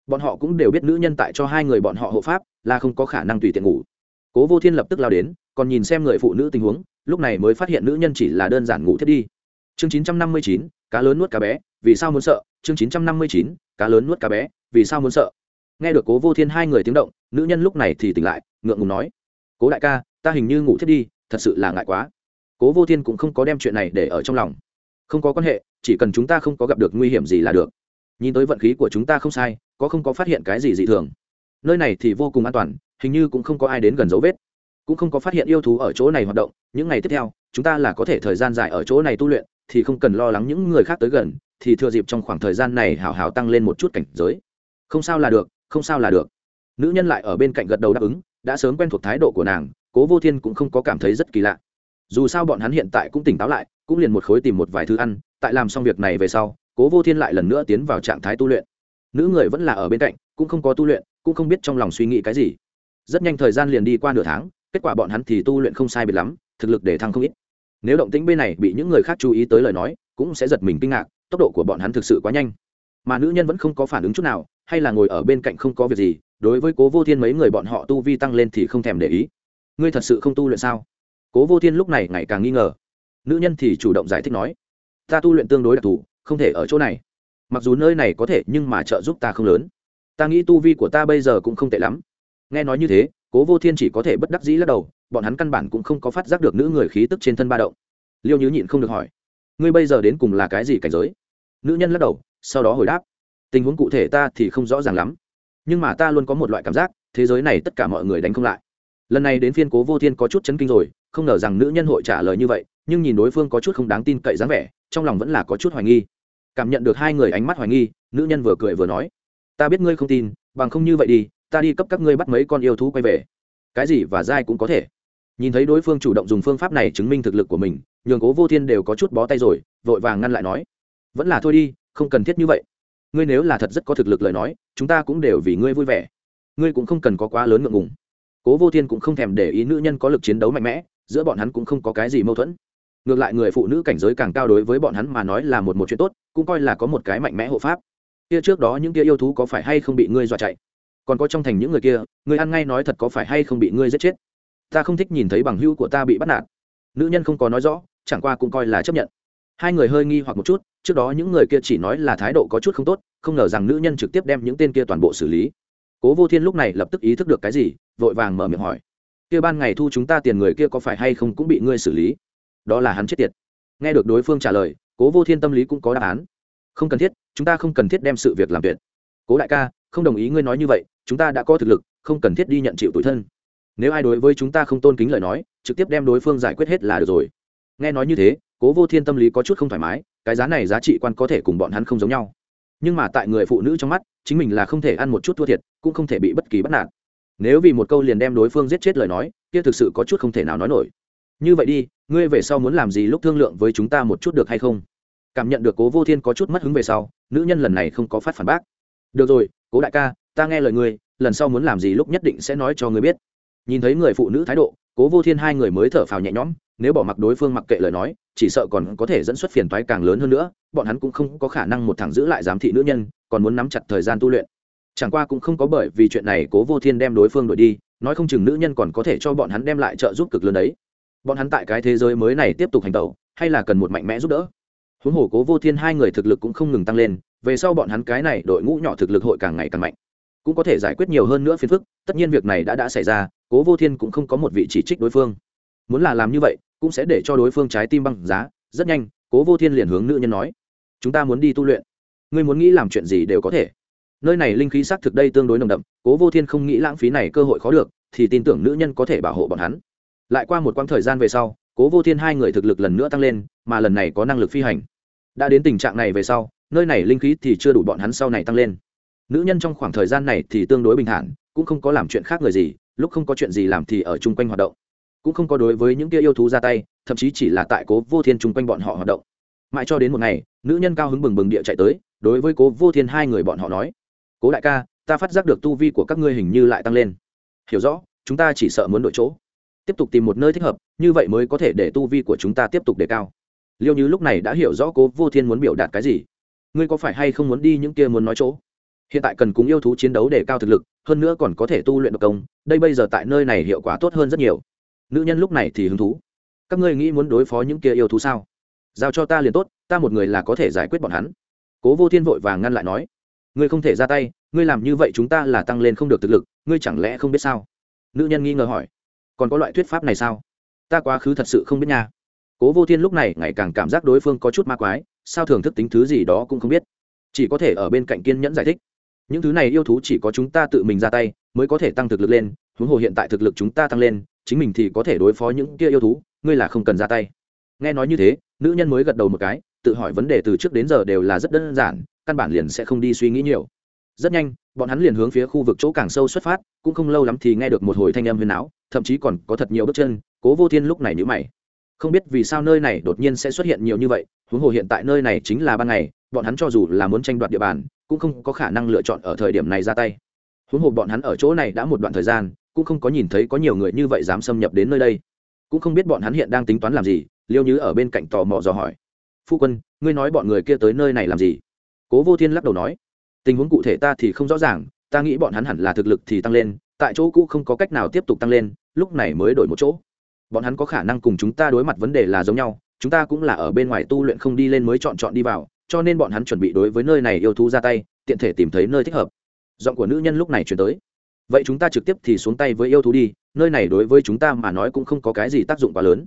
Bọn họ cũng đều biết nữ nhân tại cho hai người bọn họ hộ pháp là không có khả năng tùy tiện ngủ. Cố vô thiên lập tức lao đến, còn nhìn xem người phụ nữ tình huống, lúc này mới phát hiện nữ nhân chỉ là đơn giản ngủ thiết đi. Chương chín trăm năm mươi chín, cá lớn nuốt cá bé, vì sao muốn sợ? Chương chín trăm năm mươi chín, cá lớn nuốt cá bé, vì sao muốn sợ? Nghe được cố vô thiên hai người tiếng động, nữ nhân lúc này thì tỉnh lại, ngượng ngùng nói, cố đại ca, ta hình như ngủ thiết đi, thật sự là ngại quá. Cố vô thiên cũng không có đem chuyện này để ở trong lòng. Không có quan hệ, chỉ cần chúng ta không có gặp được nguy hiểm gì là được. Nhìn tới vận khí của chúng ta không sai, có không có phát hiện cái gì dị thường. Nơi này thì vô cùng an toàn, hình như cũng không có ai đến gần dấu vết. Cũng không có phát hiện yêu thú ở chỗ này hoạt động, những ngày tiếp theo, chúng ta là có thể thời gian dài ở chỗ này tu luyện, thì không cần lo lắng những người khác tới gần, thì thừa dịp trong khoảng thời gian này hào hào tăng lên một chút cảnh giới. Không sao là được không sao là được. Nữ nhân lại ở bên cạnh gật đầu đáp ứng, đã sớm quen thuộc thái độ của nàng, cố vô thiên cũng không có cảm thấy rất kỳ lạ. Dù sao bọn hắn hiện tại cũng tỉnh táo lại, cũng liền một khối tìm một vài thứ ăn, tại làm xong việc này về sau, cố vô thiên lại lần nữa tiến vào trạng thái tu luyện. Nữ người vẫn là ở bên cạnh, cũng không có tu luyện, cũng không biết trong lòng suy nghĩ cái gì. Rất nhanh thời gian liền đi qua nửa tháng, kết quả bọn hắn thì tu luyện không sai biệt lắm, thực lực để thăng không ít. Nếu động tĩnh bên này bị những người khác chú ý tới lời nói, cũng sẽ giật mình kinh ngạc, tốc độ của bọn hắn thực sự quá nhanh. Mà nữ nhân vẫn không có phản ứng chút nào hay là ngồi ở bên cạnh không có việc gì, đối với cố vô thiên mấy người bọn họ tu vi tăng lên thì không thèm để ý. Ngươi thật sự không tu luyện sao? Cố vô thiên lúc này ngày càng nghi ngờ. Nữ nhân thì chủ động giải thích nói, ta tu luyện tương đối đặc thù, không thể ở chỗ này. Mặc dù nơi này có thể nhưng mà trợ giúp ta không lớn. Ta nghĩ tu vi của ta bây giờ cũng không tệ lắm. Nghe nói như thế, cố vô thiên chỉ có thể bất đắc dĩ lắc đầu, bọn hắn căn bản cũng không có phát giác được nữ người khí tức trên thân ba động. Liêu nhứ nhịn không được hỏi, ngươi bây giờ đến cùng là cái gì cảnh giới? Nữ nhân lắc đầu, sau đó hồi đáp tình huống cụ thể ta thì không rõ ràng lắm. Nhưng mà ta luôn có một loại cảm giác, thế giới này tất cả mọi người đánh không lại. Lần này đến phiên cố vô thiên có chút chấn kinh rồi, không ngờ rằng nữ nhân hội trả lời như vậy, nhưng nhìn đối phương có chút không đáng tin cậy dáng vẻ, trong lòng vẫn là có chút hoài nghi. Cảm nhận được hai người ánh mắt hoài nghi, nữ nhân vừa cười vừa nói, ta biết ngươi không tin, bằng không như vậy đi, ta đi cấp các ngươi bắt mấy con yêu thú quay về. Cái gì và dai cũng có thể. Nhìn thấy đối phương chủ động dùng phương pháp này chứng minh thực lực của mình, nhường cố vô thiên đều có chút bó tay rồi, vội vàng ngăn lại nói, vẫn là thôi đi, không cần thiết như vậy ngươi nếu là thật rất có thực lực lời nói, chúng ta cũng đều vì ngươi vui vẻ. Ngươi cũng không cần có quá lớn ngượng ngùng. Cố vô thiên cũng không thèm để ý nữ nhân có lực chiến đấu mạnh mẽ, giữa bọn hắn cũng không có cái gì mâu thuẫn. Ngược lại người phụ nữ cảnh giới càng cao đối với bọn hắn mà nói là một một chuyện tốt, cũng coi là có một cái mạnh mẽ hộ pháp. Kia trước đó những kia yêu thú có phải hay không bị ngươi dọa chạy? Còn có trong thành những người kia người ăn ngay nói thật có phải hay không bị ngươi giết chết? Ta không thích nhìn thấy bằng hữu của ta bị bắt nạt. Nữ nhân không có nói rõ, chẳng qua cũng coi là chấp nhận hai người hơi nghi hoặc một chút, trước đó những người kia chỉ nói là thái độ có chút không tốt, không ngờ rằng nữ nhân trực tiếp đem những tên kia toàn bộ xử lý. Cố vô thiên lúc này lập tức ý thức được cái gì, vội vàng mở miệng hỏi, kia ban ngày thu chúng ta tiền người kia có phải hay không cũng bị ngươi xử lý? Đó là hắn chết tiệt. Nghe được đối phương trả lời, cố vô thiên tâm lý cũng có đáp án. Không cần thiết, chúng ta không cần thiết đem sự việc làm tuyệt. Cố đại ca, không đồng ý ngươi nói như vậy, chúng ta đã có thực lực, không cần thiết đi nhận chịu tủi thân nếu ai đối với chúng ta không tôn kính lời nói, trực tiếp đem đối phương giải quyết hết là được rồi. Nghe nói như thế cố vô thiên tâm lý có chút không thoải mái, cái giá này giá trị quan có thể cùng bọn hắn không giống nhau. Nhưng mà tại người phụ nữ trong mắt, chính mình là không thể ăn một chút thua thiệt, cũng không thể bị bất kỳ bắt nạt. Nếu vì một câu liền đem đối phương giết chết lời nói, kia thực sự có chút không thể nào nói nổi. Như vậy đi, ngươi về sau muốn làm gì lúc thương lượng với chúng ta một chút được hay không? Cảm nhận được cố vô thiên có chút mất hứng về sau, nữ nhân lần này không có phát phản bác. Được rồi, cố đại ca, ta nghe lời ngươi, lần sau muốn làm gì lúc nhất định sẽ nói cho ngươi biết nhìn thấy người phụ nữ thái độ, cố vô thiên hai người mới thở phào nhẹ nhõm, nếu bỏ mặc đối phương mặc kệ lời nói, chỉ sợ còn có thể dẫn xuất phiền toái càng lớn hơn nữa, bọn hắn cũng không có khả năng một thằng giữ lại giám thị nữ nhân, còn muốn nắm chặt thời gian tu luyện. Chẳng qua cũng không có bởi vì chuyện này cố vô thiên đem đối phương đuổi đi, nói không chừng nữ nhân còn có thể cho bọn hắn đem lại trợ giúp cực lớn đấy. Bọn hắn tại cái thế giới mới này tiếp tục hành tẩu, hay là cần một mạnh mẽ giúp đỡ? Huống hồ cố vô thiên hai người thực lực cũng không ngừng tăng lên, về sau bọn hắn cái này đội ngũ nhỏ thực lực hội càng ngày càng mạnh cũng có thể giải quyết nhiều hơn nữa phiền phức, tất nhiên việc này đã đã xảy ra, cố vô thiên cũng không có một vị chỉ trích đối phương. Muốn là làm như vậy, cũng sẽ để cho đối phương trái tim băng giá. Rất nhanh, cố vô thiên liền hướng nữ nhân nói, chúng ta muốn đi tu luyện. Ngươi muốn nghĩ làm chuyện gì đều có thể. Nơi này linh khí xác thực đây tương đối nồng đậm, cố vô thiên không nghĩ lãng phí này cơ hội khó được, thì tin tưởng nữ nhân có thể bảo hộ bọn hắn. Lại qua một quãng thời gian về sau, cố vô thiên hai người thực lực lần nữa tăng lên, mà lần này có năng lực phi hành. Đã đến tình trạng này về sau, nơi này linh khí thì chưa đủ bọn hắn sau này tăng lên nữ nhân trong khoảng thời gian này thì tương đối bình thản, cũng không có làm chuyện khác người gì, lúc không có chuyện gì làm thì ở chung quanh hoạt động. Cũng không có đối với những kia yêu thú ra tay, thậm chí chỉ là tại cố vô thiên chung quanh bọn họ hoạt động. Mãi cho đến một ngày, nữ nhân cao hứng bừng bừng địa chạy tới, đối với cố vô thiên hai người bọn họ nói, cố đại ca, ta phát giác được tu vi của các ngươi hình như lại tăng lên. Hiểu rõ, chúng ta chỉ sợ muốn đổi chỗ. Tiếp tục tìm một nơi thích hợp, như vậy mới có thể để tu vi của chúng ta tiếp tục đề cao. Liêu như lúc này đã hiểu rõ cố vô thiên muốn biểu đạt cái gì. Ngươi có phải hay không muốn đi những kia muốn nói chỗ? Hiện tại cần cúng yêu thú chiến đấu để cao thực lực, hơn nữa còn có thể tu luyện độc công, đây bây giờ tại nơi này hiệu quả tốt hơn rất nhiều. Nữ nhân lúc này thì hứng thú. Các ngươi nghĩ muốn đối phó những kia yêu thú sao? Giao cho ta liền tốt, ta một người là có thể giải quyết bọn hắn. Cố vô thiên vội vàng ngăn lại nói, ngươi không thể ra tay, ngươi làm như vậy chúng ta là tăng lên không được thực lực, ngươi chẳng lẽ không biết sao? Nữ nhân nghi ngờ hỏi, còn có loại thuyết pháp này sao? Ta quá khứ thật sự không biết nha. Cố vô thiên lúc này ngày càng cảm giác đối phương có chút ma quái, sao thưởng thức tính thứ gì đó cũng không biết. Chỉ có thể ở bên cạnh kiên nhẫn giải thích những thứ này yêu thú chỉ có chúng ta tự mình ra tay mới có thể tăng thực lực lên, huống hồ hiện tại thực lực chúng ta tăng lên, chính mình thì có thể đối phó những kia yêu thú, ngươi là không cần ra tay. Nghe nói như thế, nữ nhân mới gật đầu một cái, tự hỏi vấn đề từ trước đến giờ đều là rất đơn giản, căn bản liền sẽ không đi suy nghĩ nhiều. Rất nhanh, bọn hắn liền hướng phía khu vực chỗ càng sâu xuất phát, cũng không lâu lắm thì nghe được một hồi thanh âm huyền áo thậm chí còn có thật nhiều bước chân, cố vô thiên lúc này nhữ mày. Không biết vì sao nơi này đột nhiên sẽ xuất hiện nhiều như vậy, huống hồ hiện tại nơi này chính là ban ngày bọn hắn cho dù là muốn tranh đoạt địa bàn, cũng không có khả năng lựa chọn ở thời điểm này ra tay. Huống hồ bọn hắn ở chỗ này đã một đoạn thời gian, cũng không có nhìn thấy có nhiều người như vậy dám xâm nhập đến nơi đây. Cũng không biết bọn hắn hiện đang tính toán làm gì, liêu như ở bên cạnh tò mò dò hỏi. Phu quân, ngươi nói bọn người kia tới nơi này làm gì? Cố vô thiên lắc đầu nói. Tình huống cụ thể ta thì không rõ ràng, ta nghĩ bọn hắn hẳn là thực lực thì tăng lên, tại chỗ cũ không có cách nào tiếp tục tăng lên, lúc này mới đổi một chỗ. Bọn hắn có khả năng cùng chúng ta đối mặt vấn đề là giống nhau, chúng ta cũng là ở bên ngoài tu luyện không đi lên mới chọn chọn đi vào cho nên bọn hắn chuẩn bị đối với nơi này yêu thú ra tay, tiện thể tìm thấy nơi thích hợp. Giọng của nữ nhân lúc này chuyển tới. Vậy chúng ta trực tiếp thì xuống tay với yêu thú đi, nơi này đối với chúng ta mà nói cũng không có cái gì tác dụng quá lớn.